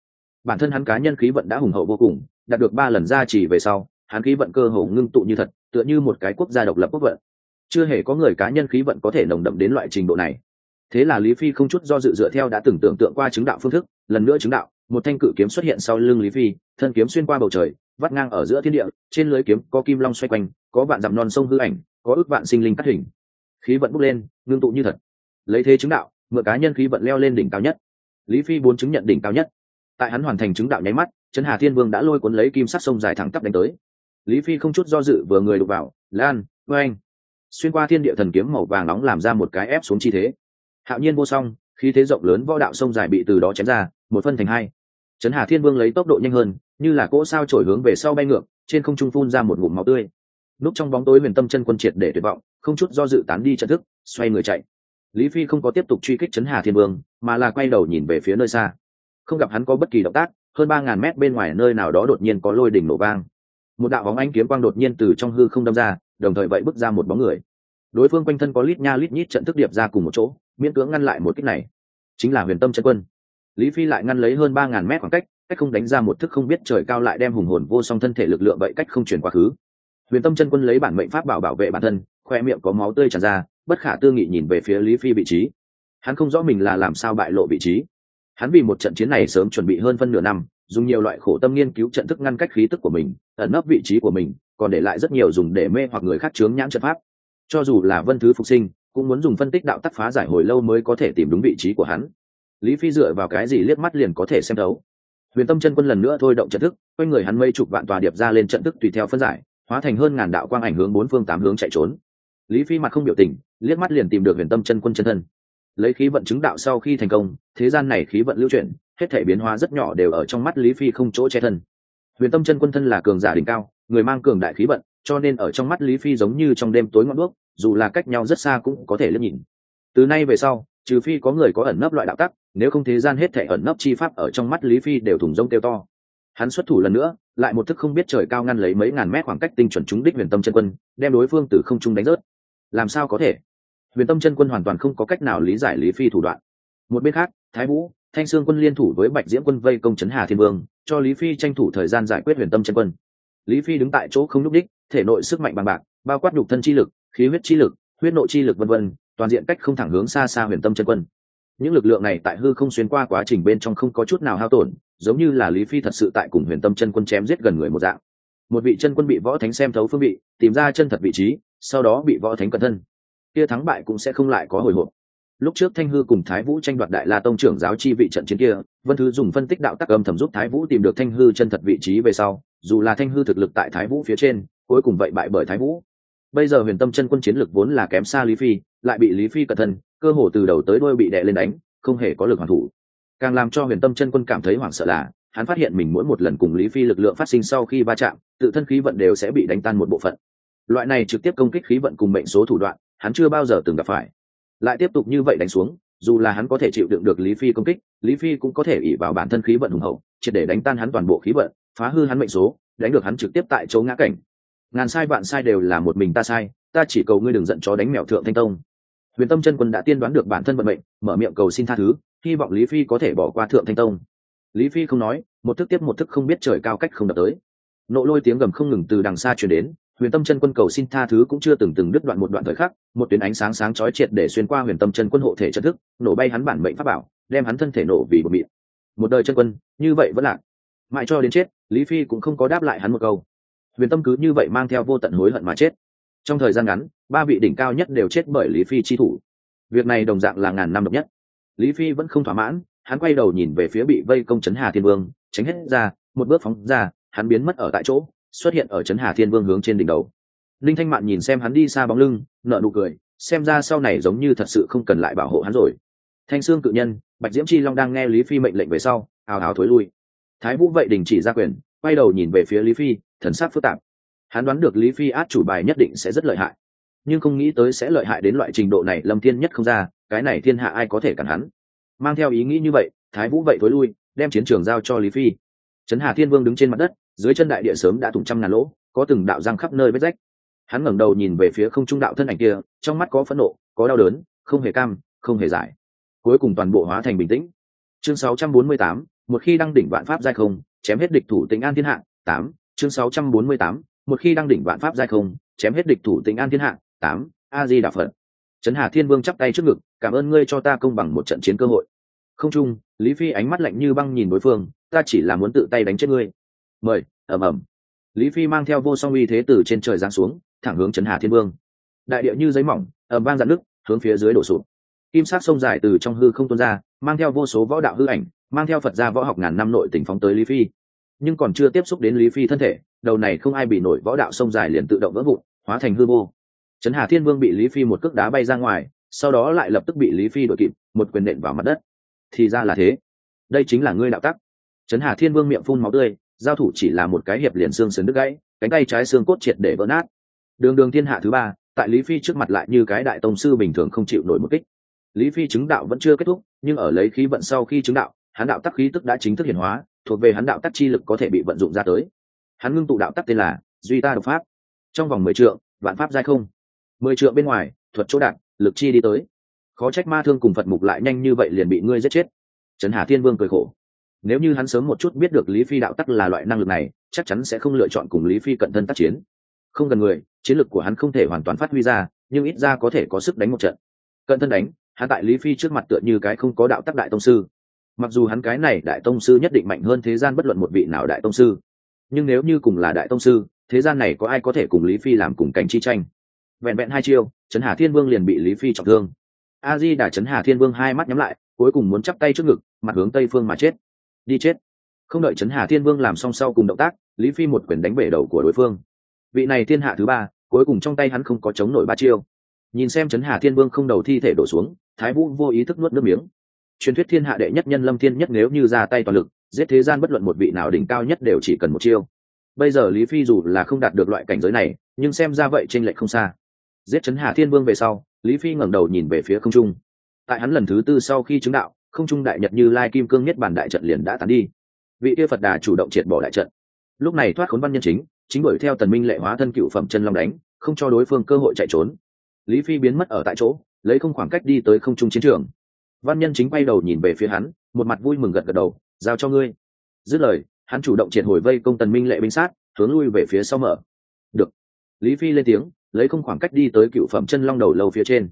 bản thân hắn cá nhân khí vận đã hùng hậu vô cùng, đạt được ba lần gia trì về sau, hắn khí vận cơ hồ ngưng tụ như thật, tựa như một cái quốc gia độc lập quốc vận. Chưa hề có người cá nhân khí vận có thể nồng đậm đến loại trình độ này. Thế là lý phi không chút do dự dựa theo đã từng tưởng tượng qua chứng đạo phương thức, lần nữa chứng đạo, một thanh cự kiếm xuất hiện sau lưng lý phi, thân kiếm xuyên qua bầu trời, vắt ngang ở giữa thiên địa, trên lưới kiếm có kim long xoay quanh, có vạn dặm non sông hư ảnh, có ước vạn sinh linh cắt hình. Khí vận bốc lên, ngưng tụ như thật. Lấy thế chứng đạo, mượn cá nhân khí vận leo lên đỉnh cao nhất. Lý phi bốn chứng nhận đỉnh cao nhất tại hắn hoàn thành chứng đạo nháy mắt, trấn hà thiên vương đã lôi cuốn lấy kim sắc sông dài thẳng tắp đánh tới. Lý phi không chút do dự vừa người đục vào, lan vê anh xuyên qua thiên địa thần kiếm màu vàng nóng làm ra một cái ép xuống chi thế. Hạo nhiên vô song khi thế rộng lớn võ đạo sông dài bị từ đó chém ra, một phân thành hai. Trấn hà thiên vương lấy tốc độ nhanh hơn, như là cỗ sao trổi hướng về sau bay ngược, trên không trung phun ra một ngụm máu tươi. Núp trong bóng tối huyền tâm chân quân triệt để tuyệt vọng, không chút do dự tán đi trận thức, xoay người chạy. Lý phi không có tiếp tục truy kích trấn hà thiên vương, mà là quay đầu nhìn về phía nơi xa không gặp hắn có bất kỳ động tác, hơn ba ngàn mét bên ngoài nơi nào đó đột nhiên có lôi đỉnh nổ vang. Một đạo bóng ánh kiếm quang đột nhiên từ trong hư không đâm ra, đồng thời vậy bước ra một bóng người. Đối phương quanh thân có lít nha lít nhít trận thức điệp ra cùng một chỗ, miễn cưỡng ngăn lại một kích này. Chính là huyền tâm chân quân. Lý phi lại ngăn lấy hơn ba ngàn mét khoảng cách cách không đánh ra một thức không biết trời cao lại đem hùng hồn vô song thân thể lực lượng vậy cách không chuyển quá khứ. Huyền tâm chân quân lấy bản mệnh pháp bảo bảo vệ bản thân, khoe miệng có máu tươi tràn ra, bất khả tư nghị nhìn về phía lý phi vị trí. Hắn không rõ mình là làm sao bại lộ vị trí hắn vì một trận chiến này sớm chuẩn bị hơn phân nửa năm, dùng nhiều loại khổ tâm nghiên cứu trận thức ngăn cách khí tức của mình, ẩn nấp vị trí của mình, còn để lại rất nhiều dùng để mê hoặc người khác chướng nhãn trận pháp. Cho dù là vân thứ phục sinh, cũng muốn dùng phân tích đạo tắc phá giải hồi lâu mới có thể tìm đúng vị trí của hắn. Lý phi dựa vào cái gì liếc mắt liền có thể xem thấu? Huyền tâm chân quân lần nữa thôi động trận thức, quanh người hắn mây chục vạn tòa điệp ra lên trận thức tùy theo phân giải, hóa thành hơn ngàn đạo quang ảnh hướng bốn phương tám hướng chạy trốn. Lý phi mặt không biểu tình, liếc mắt liền tìm được huyền tâm chân quân chân thân lấy khí vận chứng đạo sau khi thành công, thế gian này khí vận lưu chuyển, hết thể biến hóa rất nhỏ đều ở trong mắt lý phi không chỗ che thân. Huyền tâm chân quân thân là cường giả đỉnh cao, người mang cường đại khí vận, cho nên ở trong mắt lý phi giống như trong đêm tối ngọn đuốc, dù là cách nhau rất xa cũng có thể liếc nhìn. Từ nay về sau, trừ phi có người có ẩn nấp loại đạo tắc, nếu không thế gian hết thể ẩn nấp chi pháp ở trong mắt lý phi đều thủng rông kêu to. Hắn xuất thủ lần nữa, lại một thức không biết trời cao ngăn lấy mấy ngàn mét khoảng cách tinh chuẩn trúng đích huyền tâm chân quân, đem đối phương từ không trung đánh rớt. Làm sao có thể? Huyền tâm chân quân hoàn toàn không có cách nào lý giải lý phi thủ đoạn. Một bên khác, thái vũ, thanh sương quân liên thủ với bạch diễm quân vây công trấn hà thiên vương, cho lý phi tranh thủ thời gian giải quyết huyền tâm chân quân. Lý phi đứng tại chỗ không n ú c đích, thể nội sức mạnh bằng bạc, bao quát nhục thân chi lực, khí huyết chi lực, huyết nội chi lực vân vân, toàn diện cách không thẳng hướng xa xa huyền tâm chân quân. Những lực lượng này tại hư không xuyên qua quá trình bên trong không có chút nào hao tổn, giống như là lý phi thật sự tại cùng huyền tâm chân quân chém giết gần người một dạng. Một vị chân quân bị võ thánh xem thấu phương vị, tìm ra chân thật vị trí, sau đó bị võ thánh cẩn thân kia thắng bại cũng sẽ không lại có hồi hộp. Lúc trước thanh hư cùng thái vũ tranh đoạt đại la tông trưởng giáo chi vị trận chiến kia, vân thứ dùng phân tích đạo tắc âm thầm giúp thái vũ tìm được thanh hư chân thật vị trí về sau, dù là thanh hư thực lực tại thái vũ phía trên, cuối cùng vậy bại bởi thái vũ. Bây giờ huyền tâm chân quân chiến lực vốn là kém xa lý phi, lại bị lý phi cẩn thân cơ hồ từ đầu tới đôi bị đè lên đánh, không hề có lực hoàn thủ. Càng làm cho huyền tâm chân quân cảm thấy hoảng sợ là, hắn phát hiện mình mỗi một lần cùng lý phi lực lượng phát sinh sau khi va chạm, tự thân khí vận đều sẽ bị đánh tan một bộ phận. Loại này trực tiếp công kích khí vận cùng mệnh số thủ đoạn hắn chưa bao giờ từng gặp phải. Lại tiếp tục như vậy đánh xuống, dù là hắn có thể chịu đựng được lý phi công kích, lý phi cũng có thể ỉ vào bản thân khí vận hùng hậu, triệt để đánh tan hắn toàn bộ khí vận, phá hư hắn mệnh số, đánh được hắn trực tiếp tại chỗ ngã cảnh. Ngàn sai vạn sai đều là một mình ta sai, ta chỉ cầu ngươi đừng giận chó đánh mèo thượng thanh tông. Huyền tâm chân quân đã tiên đoán được bản thân vận mệnh, mở miệng cầu xin tha thứ, hy vọng lý phi có thể bỏ qua thượng thanh tông. Lý phi không nói, một thức tiếp một thức không biết trời cao cách không đập tới. Nộ lôi tiếng gầm không ngừng từ đằng xa chuyển đến huyền tâm chân quân cầu xin tha thứ cũng chưa từng từng đứt đoạn một đoạn thời khắc, một tuyến ánh sáng sáng chói triệt để xuyên qua huyền tâm chân quân hộ thể chân thức, nổ bay hắn bản mệnh pháp bảo, đem hắn thân thể nổ vì một mịn. Một đời chân quân, như vậy vẫn lạc. Mãi cho đến chết, lý phi cũng không có đáp lại hắn một câu. Huyền tâm cứ như vậy mang theo vô tận hối hận mà chết. Trong thời gian ngắn, ba vị đỉnh cao nhất đều chết bởi lý phi chi thủ. Việc này đồng dạng là ngàn năm độc nhất. Lý phi vẫn không thỏa mãn, hắn quay đầu nhìn về phía bị vây công trấn hà thiên vương, tránh hết ra, một bước phóng ra, hắn biến mất ở tại chỗ xuất hiện ở trấn hà thiên vương hướng trên đỉnh đầu. Linh thanh mạn nhìn xem hắn đi xa bóng lưng nợ nụ cười, xem ra sau này giống như thật sự không cần lại bảo hộ hắn rồi. Thanh sương cự nhân, bạch diễm chi long đang nghe lý phi mệnh lệnh về sau ào ào thối lui. Thái vũ vậy đình chỉ ra quyền, quay đầu nhìn về phía lý phi, thần sắc phức tạp. Hắn đoán được lý phi át chủ bài nhất định sẽ rất lợi hại. Nhưng không nghĩ tới sẽ lợi hại đến loại trình độ này lâm thiên nhất không ra, cái này thiên hạ ai có thể cản hắn? Mang theo ý nghĩ như vậy, thái vũ vậy thối lui, đem chiến trường giao cho lý phi. Trấn hà thiên vương đứng trên mặt đất dưới chân đại địa sớm đã thủng trăm ngàn lỗ có từng đạo răng khắp nơi vết rách. Hắn ngẩng đầu nhìn về phía không trung đạo thân ảnh kia trong mắt có phẫn nộ có đau đớn không hề cam không hề giải cuối cùng toàn bộ hóa thành bình tĩnh. Chương 648, một khi đăng đỉnh vạn pháp giai không chém hết địch thủ tính an thiên hạ. Tám chương 648, một khi đăng đỉnh vạn pháp giai không chém hết địch thủ tính an thiên hạ. Tám a di đà phật. Trấn hà thiên vương chắp tay trước ngực cảm ơn ngươi cho ta công bằng một trận chiến cơ hội. Không trung lý phi ánh mắt lạnh như băng nhìn đối phương ta chỉ là muốn tự tay đánh chết ngươi mời, ầm ầm. Lý phi mang theo vô song uy thế từ trên trời giáng xuống, thẳng hướng trấn hà thiên vương. Đại địa như giấy mỏng, ầm vang dạn nước hướng phía dưới đổ sụp. Kim sắc sông dài từ trong hư không tuôn ra, mang theo vô số võ đạo hư ảnh, mang theo phật gia võ học ngàn năm nội tỉnh phóng tới lý phi. Nhưng còn chưa tiếp xúc đến lý phi thân thể, đầu này không ai bị nổi võ đạo sông dài liền tự động vỡ vụn, hóa thành hư vô. Trấn hà thiên vương bị lý phi một cước đá bay ra ngoài, sau đó lại lập tức bị lý phi đội kịp, một quyền nện vào mặt đất. Thì ra là thế. Đây chính là ngươi đạo tắc. Trấn hà thiên vương miệng phun máu tươi giao thủ chỉ là một cái hiệp liền xương sườn đứt gãy, cánh tay trái xương cốt triệt để vỡ nát. Đường đường thiên hạ thứ ba, tại lý phi trước mặt lại như cái đại tông sư bình thường không chịu nổi một kích. Lý phi chứng đạo vẫn chưa kết thúc, nhưng ở lấy khí vận sau khi chứng đạo, hắn đạo tắc khí tức đã chính thức hiển hóa, thuộc về hắn đạo tắc chi lực có thể bị vận dụng ra tới. Hắn ngưng tụ đạo tắc tên là duy ta độc pháp. Trong vòng mười trượng, vạn pháp giai không. Mười trượng bên ngoài, thuật chỗ đạn, lực chi đi tới. Khó trách ma thương cùng phật mục lại nhanh như vậy liền bị ngươi giết chết. Trấn hà thiên vương cười khổ nếu như hắn sớm một chút biết được lý phi đạo tắc là loại năng lực này, chắc chắn sẽ không lựa chọn cùng lý phi cận thân tác chiến. Không cần người, chiến lược của hắn không thể hoàn toàn phát huy ra, nhưng ít ra có thể có sức đánh một trận. Cận thân đánh, hắn tại lý phi trước mặt tựa như cái không có đạo tắc đại tông sư. Mặc dù hắn cái này đại tông sư nhất định mạnh hơn thế gian bất luận một vị nào đại tông sư, nhưng nếu như cùng là đại tông sư, thế gian này có ai có thể cùng lý phi làm cùng cảnh chi tranh? Vẹn vẹn hai chiêu, trấn hà thiên vương liền bị lý phi trọng thương. A di đà trấn hà thiên vương hai mắt nhắm lại, cuối cùng muốn chắp tay trước ngực, mặt hướng tây phương mà chết đi chết. Không đợi trấn hà thiên vương làm xong sau cùng động tác, lý phi một quyền đánh bể đầu của đối phương. Vị này thiên hạ thứ ba, cuối cùng trong tay hắn không có chống nổi ba chiêu. Nhìn xem trấn hà thiên vương không đầu thi thể đổ xuống, thái vũ vô ý thức nuốt nước miếng. Truyền thuyết thiên hạ đệ nhất nhân lâm thiên nhất nếu như ra tay toàn lực, giết thế gian bất luận một vị nào đỉnh cao nhất đều chỉ cần một chiêu. Bây giờ lý phi dù là không đạt được loại cảnh giới này, nhưng xem ra vậy tranh lệch không xa. Giết chấn hà thiên vương về sau, lý phi ngẩng đầu nhìn về phía không trung. Tại hắn lần thứ tư sau khi chứng đạo không trung đại nhật như lai kim cương nhất bản đại trận liền đã tán đi. Vị kia phật đà chủ động triệt bỏ đại trận. Lúc này thoát khốn văn nhân chính chính đuổi theo tần minh lệ hóa thân cựu phẩm chân long đánh, không cho đối phương cơ hội chạy trốn. Lý phi biến mất ở tại chỗ, lấy không khoảng cách đi tới không trung chiến trường. Văn nhân chính quay đầu nhìn về phía hắn, một mặt vui mừng gật gật đầu, giao cho ngươi. Dứt lời, hắn chủ động triệt hồi vây công tần minh lệ binh sát, hướng lui về phía sau mở. Được. Lý phi lên tiếng, lấy không khoảng cách đi tới cựu phẩm chân long đầu lâu phía trên.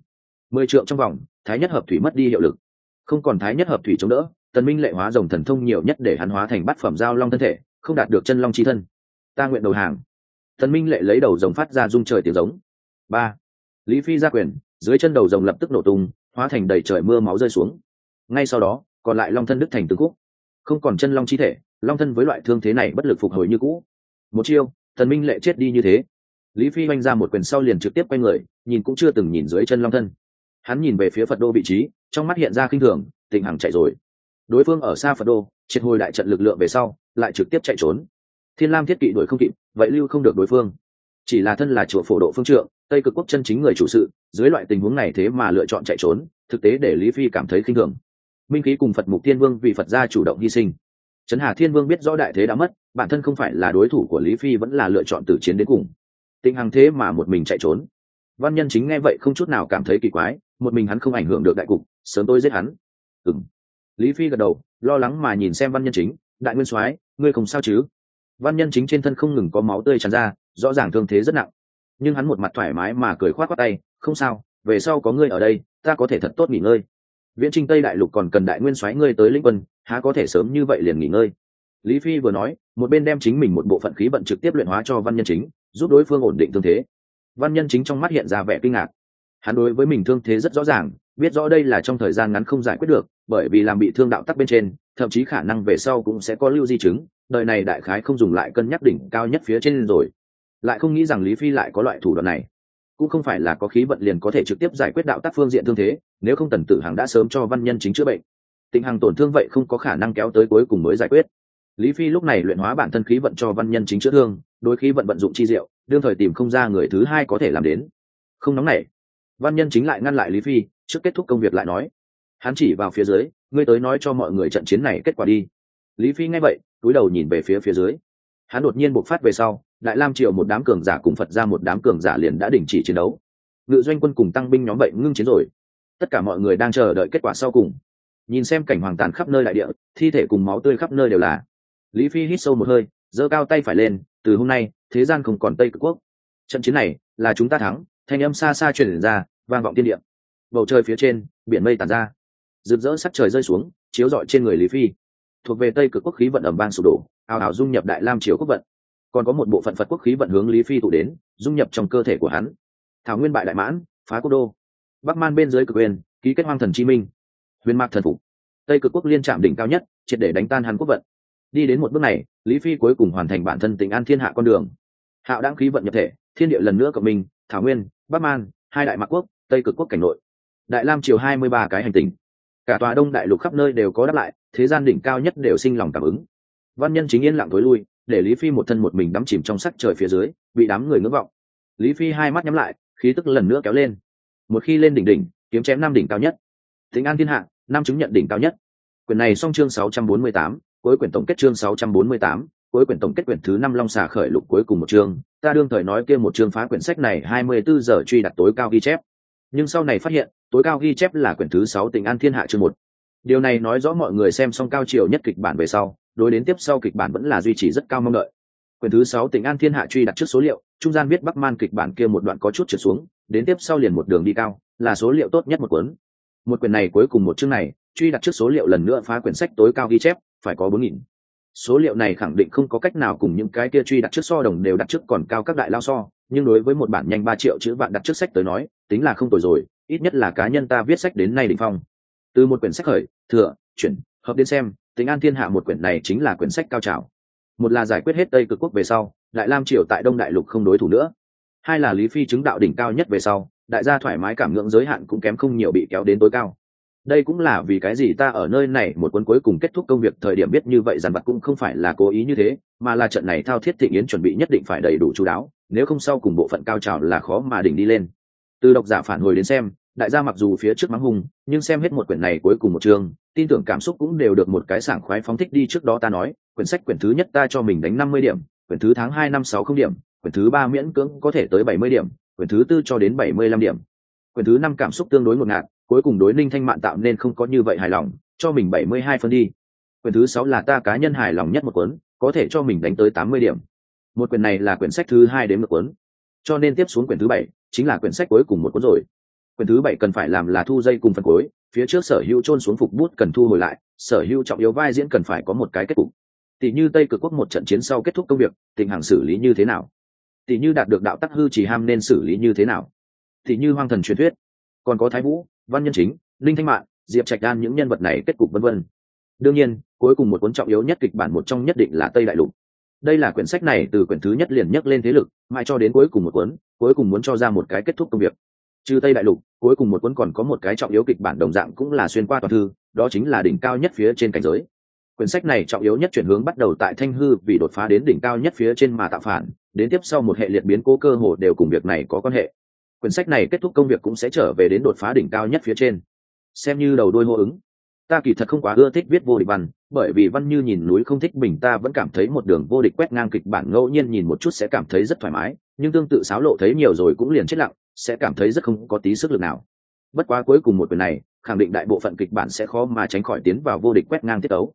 Mười trượng trong vòng, thái nhất hợp thủy mất đi hiệu lực không còn thái nhất hợp thủy chống đỡ, tần minh lệ hóa rồng thần thông nhiều nhất để hắn hóa thành bát phẩm giao long thân thể, không đạt được chân long chi thân. Ta nguyện đầu hàng. Tần minh lệ lấy đầu rồng phát ra dung trời tiếng giống. Ba. Lý phi ra quyền, dưới chân đầu rồng lập tức nổ tung, hóa thành đầy trời mưa máu rơi xuống. Ngay sau đó, còn lại long thân đức thành tướng khúc. Không còn chân long chi thể, long thân với loại thương thế này bất lực phục hồi như cũ. Một chiêu thần minh lệ chết đi như thế. Lý phi oanh ra một quyền sau liền trực tiếp quay người, nhìn cũng chưa từng nhìn dưới chân long thân hắn nhìn về phía phật đô vị trí, trong mắt hiện ra khinh thường, tịnh hằng chạy rồi. Đối phương ở xa phật đô, triệt hồi đại trận lực lượng về sau, lại trực tiếp chạy trốn. Thiên lam thiết kỵ đuổi không kịp, vậy lưu không được đối phương. Chỉ là thân là chùa phổ độ phương trượng, tây cực quốc chân chính người chủ sự, dưới loại tình huống này thế mà lựa chọn chạy trốn, thực tế để lý phi cảm thấy khinh thường. Minh khí cùng phật mục thiên vương vì phật gia chủ động hy sinh. Trấn hà thiên vương biết rõ đại thế đã mất, bản thân không phải là đối thủ của lý phi vẫn là lựa chọn tử chiến đến cùng. Tình hằng thế mà một mình chạy trốn văn nhân chính nghe vậy không chút nào cảm thấy kỳ quái, một mình hắn không ảnh hưởng được đại cục, sớm tôi giết hắn. Ừng lý phi gật đầu, lo lắng mà nhìn xem văn nhân chính, đại nguyên soái, ngươi không sao chứ? Văn nhân chính trên thân không ngừng có máu tươi tràn ra, rõ ràng thương thế rất nặng. Nhưng hắn một mặt thoải mái mà cười khoát khoát tay, không sao, về sau có ngươi ở đây, ta có thể thật tốt nghỉ ngơi. Viễn trinh tây đại lục còn cần đại nguyên soái ngươi tới lĩnh quân, há có thể sớm như vậy liền nghỉ ngơi? Lý phi vừa nói, một bên đem chính mình một bộ phận khí vận trực tiếp luyện hóa cho văn nhân chính, giúp đối phương ổn định thương thế văn nhân chính trong mắt hiện ra vẻ kinh ngạc. Hắn đối với mình thương thế rất rõ ràng, biết rõ đây là trong thời gian ngắn không giải quyết được, bởi vì làm bị thương đạo tắc bên trên, thậm chí khả năng về sau cũng sẽ có lưu di chứng, đời này đại khái không dùng lại cân nhắc đỉnh cao nhất phía trên rồi. Lại không nghĩ rằng lý phi lại có loại thủ đoạn này. Cũng không phải là có khí vận liền có thể trực tiếp giải quyết đạo tác phương diện thương thế, nếu không tần tử hằng đã sớm cho văn nhân chính chữa bệnh. Tình hằng tổn thương vậy không có khả năng kéo tới cuối cùng mới giải quyết. Lý phi lúc này luyện hóa bản thân khí vận cho văn nhân chính chữa thương đôi khí vận vận dụng chi diệu đương thời tìm không ra người thứ hai có thể làm đến. Không nóng nảy. văn nhân chính lại ngăn lại lý phi, trước kết thúc công việc lại nói. Hắn chỉ vào phía dưới, ngươi tới nói cho mọi người trận chiến này kết quả đi. Lý phi nghe vậy, túi đầu nhìn về phía phía dưới. Hắn đột nhiên bộc phát về sau, đại lam triệu một đám cường giả cùng phật ra một đám cường giả liền đã đình chỉ chiến đấu. Ngự doanh quân cùng tăng binh nhóm vậy ngưng chiến rồi. Tất cả mọi người đang chờ đợi kết quả sau cùng. Nhìn xem cảnh hoàng tàn khắp nơi đại địa, thi thể cùng máu tươi khắp nơi đều là. Lý phi hít sâu một hơi, giơ cao tay phải lên, từ hôm nay thế gian không còn tây cực quốc. Trận chiến này là chúng ta thắng, thanh âm xa xa truyền ra, vang vọng tiên điệm bầu trời phía trên, biển mây tàn ra. Rực rỡ sắc trời rơi xuống, chiếu rọi trên người lý phi. Thuộc về tây cực quốc khí vận ẩm vang sụp đổ, ào ào dung nhập đại lam triều quốc vận. Còn có một bộ phận phật quốc khí vận hướng lý phi tụ đến, dung nhập trong cơ thể của hắn. Thảo nguyên bại đại mãn, phá quốc đô. Bắc man bên dưới cực quyền ký kết hoang thần chi minh. Huyền mạc thần phục. Tây cực quốc liên trạm đỉnh cao nhất, triệt để đánh tan hắn quốc vận. Đi đến một bước này, lý phi cuối cùng hoàn thành bản thân tình an thiên hạ con đường hạo đáng khí vận nhập thể, thiên địa lần nữa cộng minh, thảo nguyên, bắc man, hai đại mạc quốc, tây cực quốc cảnh nội. Đại lam triều hai mươi ba cái hành tình cả tòa đông đại lục khắp nơi đều có đáp lại, thế gian đỉnh cao nhất đều sinh lòng cảm ứng. Văn nhân chính yên lặng thối lui, để lý phi một thân một mình đắm chìm trong sắc trời phía dưới, bị đám người ngưỡng vọng. Lý phi hai mắt nhắm lại, khí tức lần nữa kéo lên. Một khi lên đỉnh đỉnh, kiếm chém năm đỉnh cao nhất. Thịnh an thiên hạ, năm chứng nhận đỉnh cao nhất. Quyển này song chương sáu trăm bốn mươi tám, cuối quyển tổng kết chương sáu trăm bốn mươi tám cuối quyển tổng kết quyển thứ năm long xà khởi lục cuối cùng một chương. Ta đương thời nói kia một chương phá quyển sách này hai mươi bốn giờ truy đặt tối cao ghi chép. Nhưng sau này phát hiện, tối cao ghi chép là quyển thứ sáu tình an thiên hạ chương một. Điều này nói rõ mọi người xem xong cao chiều nhất kịch bản về sau, đối đến tiếp sau kịch bản vẫn là duy trì rất cao mong đợi. Quyển thứ sáu tỉnh an thiên hạ truy đặt trước số liệu, trung gian biết bắc man kịch bản kia một đoạn có chút trượt xuống, đến tiếp sau liền một đường đi cao, là số liệu tốt nhất một cuốn. Một quyển này cuối cùng một chương này, truy đặt trước số liệu lần nữa phá quyển sách tối cao ghi chép, phải có bốn nghìn số liệu này khẳng định không có cách nào cùng những cái kia truy đặt trước so đồng đều đặt trước còn cao các đại lao so, nhưng đối với một bản nhanh ba triệu chữ bạn đặt trước sách tới nói, tính là không tồi rồi, ít nhất là cá nhân ta viết sách đến nay đỉnh phong. Từ một quyển sách khởi, thừa, chuyển, hợp đến xem, tính an thiên hạ một quyển này chính là quyển sách cao trào. Một là giải quyết hết tây cực quốc về sau, đại lam triều tại đông đại lục không đối thủ nữa. Hai là lý phi chứng đạo đỉnh cao nhất về sau, đại gia thoải mái cảm ngưỡng giới hạn cũng kém không nhiều bị kéo đến tối cao đây cũng là vì cái gì ta ở nơi này một cuốn cuối cùng kết thúc công việc thời điểm biết như vậy dàn vật cũng không phải là cố ý như thế, mà là trận này thao thiết thị yến chuẩn bị nhất định phải đầy đủ chú đáo, nếu không sau cùng bộ phận cao trào là khó mà đỉnh đi lên. Từ độc giả phản hồi đến xem, đại gia mặc dù phía trước mắng hung, nhưng xem hết một quyển này cuối cùng một chương, tin tưởng cảm xúc cũng đều được một cái sảng khoái phóng thích đi trước đó ta nói, quyển sách quyển thứ nhất ta cho mình đánh năm mươi điểm, quyển thứ tháng hai năm sáu không điểm, quyển thứ ba miễn cưỡng có thể tới bảy mươi điểm, quyển thứ tư cho đến bảy mươi lăm điểm. Quyển thứ năm cảm xúc tương đối ngột ngạt cuối cùng đối ninh thanh mạn tạo nên không có như vậy hài lòng, cho mình bảy mươi hai phân đi. Quyển thứ sáu là ta cá nhân hài lòng nhất một cuốn, có thể cho mình đánh tới tám mươi điểm. Một quyển này là quyển sách thứ hai đến một cuốn. Cho nên tiếp xuống quyển thứ bảy chính là quyển sách cuối cùng một cuốn rồi. Quyển thứ bảy cần phải làm là thu dây cùng phần cuối, phía trước sở hữu trôn xuống phục bút cần thu hồi lại, sở hữu trọng yếu vai diễn cần phải có một cái kết cục. Tỷ như tây cực quốc một trận chiến sau kết thúc công việc, tình hàng xử lý như thế nào? Tỷ như đạt được đạo tắc hư chỉ ham nên xử lý như thế nào? Tỷ như hoang thần truyền thuyết còn có thái vũ, văn nhân chính linh thanh mạng diệp trạch đan những nhân vật này kết cục vân vân. Đương nhiên, cuối cùng một cuốn trọng yếu nhất kịch bản một trong nhất định là tây đại lục. Đây là quyển sách này từ quyển thứ nhất liền nhắc lên thế lực, mãi cho đến cuối cùng một cuốn, cuối cùng muốn cho ra một cái kết thúc công việc. Trừ tây đại lục, cuối cùng một cuốn còn có một cái trọng yếu kịch bản đồng dạng cũng là xuyên qua toàn thư, đó chính là đỉnh cao nhất phía trên cảnh giới. Quyển sách này trọng yếu nhất chuyển hướng bắt đầu tại thanh hư vì đột phá đến đỉnh cao nhất phía trên mà tạo phản, đến tiếp sau một hệ liệt biến cố cơ hồ đều cùng việc này có quan hệ quyển sách này kết thúc công việc cũng sẽ trở về đến đột phá đỉnh cao nhất phía trên. Xem như đầu đôi hô ứng. Ta kỳ thật không quá ưa thích viết vô địch văn, bởi vì văn như nhìn núi không thích mình ta vẫn cảm thấy một đường vô địch quét ngang kịch bản ngẫu nhiên nhìn một chút sẽ cảm thấy rất thoải mái, nhưng tương tự xáo lộ thấy nhiều rồi cũng liền chết lặng, sẽ cảm thấy rất không có tí sức lực nào. Bất quá cuối cùng một quyền này, khẳng định đại bộ phận kịch bản sẽ khó mà tránh khỏi tiến vào vô địch quét ngang tiết ấu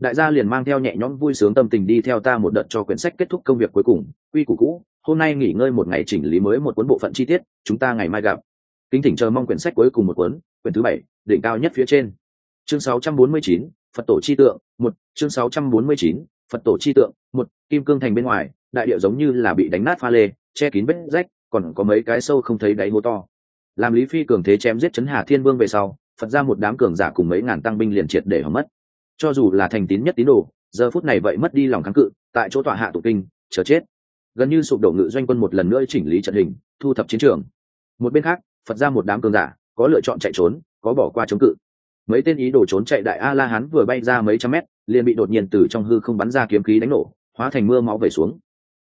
đại gia liền mang theo nhẹ nhõm vui sướng tâm tình đi theo ta một đợt cho quyển sách kết thúc công việc cuối cùng quy củ cũ hôm nay nghỉ ngơi một ngày chỉnh lý mới một cuốn bộ phận chi tiết chúng ta ngày mai gặp. Kính thỉnh chờ mong quyển sách cuối cùng một cuốn quyển thứ bảy đỉnh cao nhất phía trên. Chương 649, phật tổ chi tượng một chương 649, phật tổ chi tượng một kim cương thành bên ngoài đại điệu giống như là bị đánh nát pha lê che kín vết rách còn có mấy cái sâu không thấy đáy hố to. Làm lý phi cường thế chém giết chấn hà thiên vương về sau phật ra một đám cường giả cùng mấy ngàn tăng binh liền triệt để hỏng mất cho dù là thành tín nhất tín đồ, giờ phút này vậy mất đi lòng kháng cự, tại chỗ tọa hạ tụ kinh, chờ chết. Gần như sụp đổ ngự doanh quân một lần nữa chỉnh lý trận hình, thu thập chiến trường. Một bên khác, phật ra một đám cường giả, có lựa chọn chạy trốn, có bỏ qua chống cự. Mấy tên ý đồ trốn chạy đại a la hán vừa bay ra mấy trăm mét, liền bị đột nhiên từ trong hư không bắn ra kiếm khí đánh nổ, hóa thành mưa máu về xuống.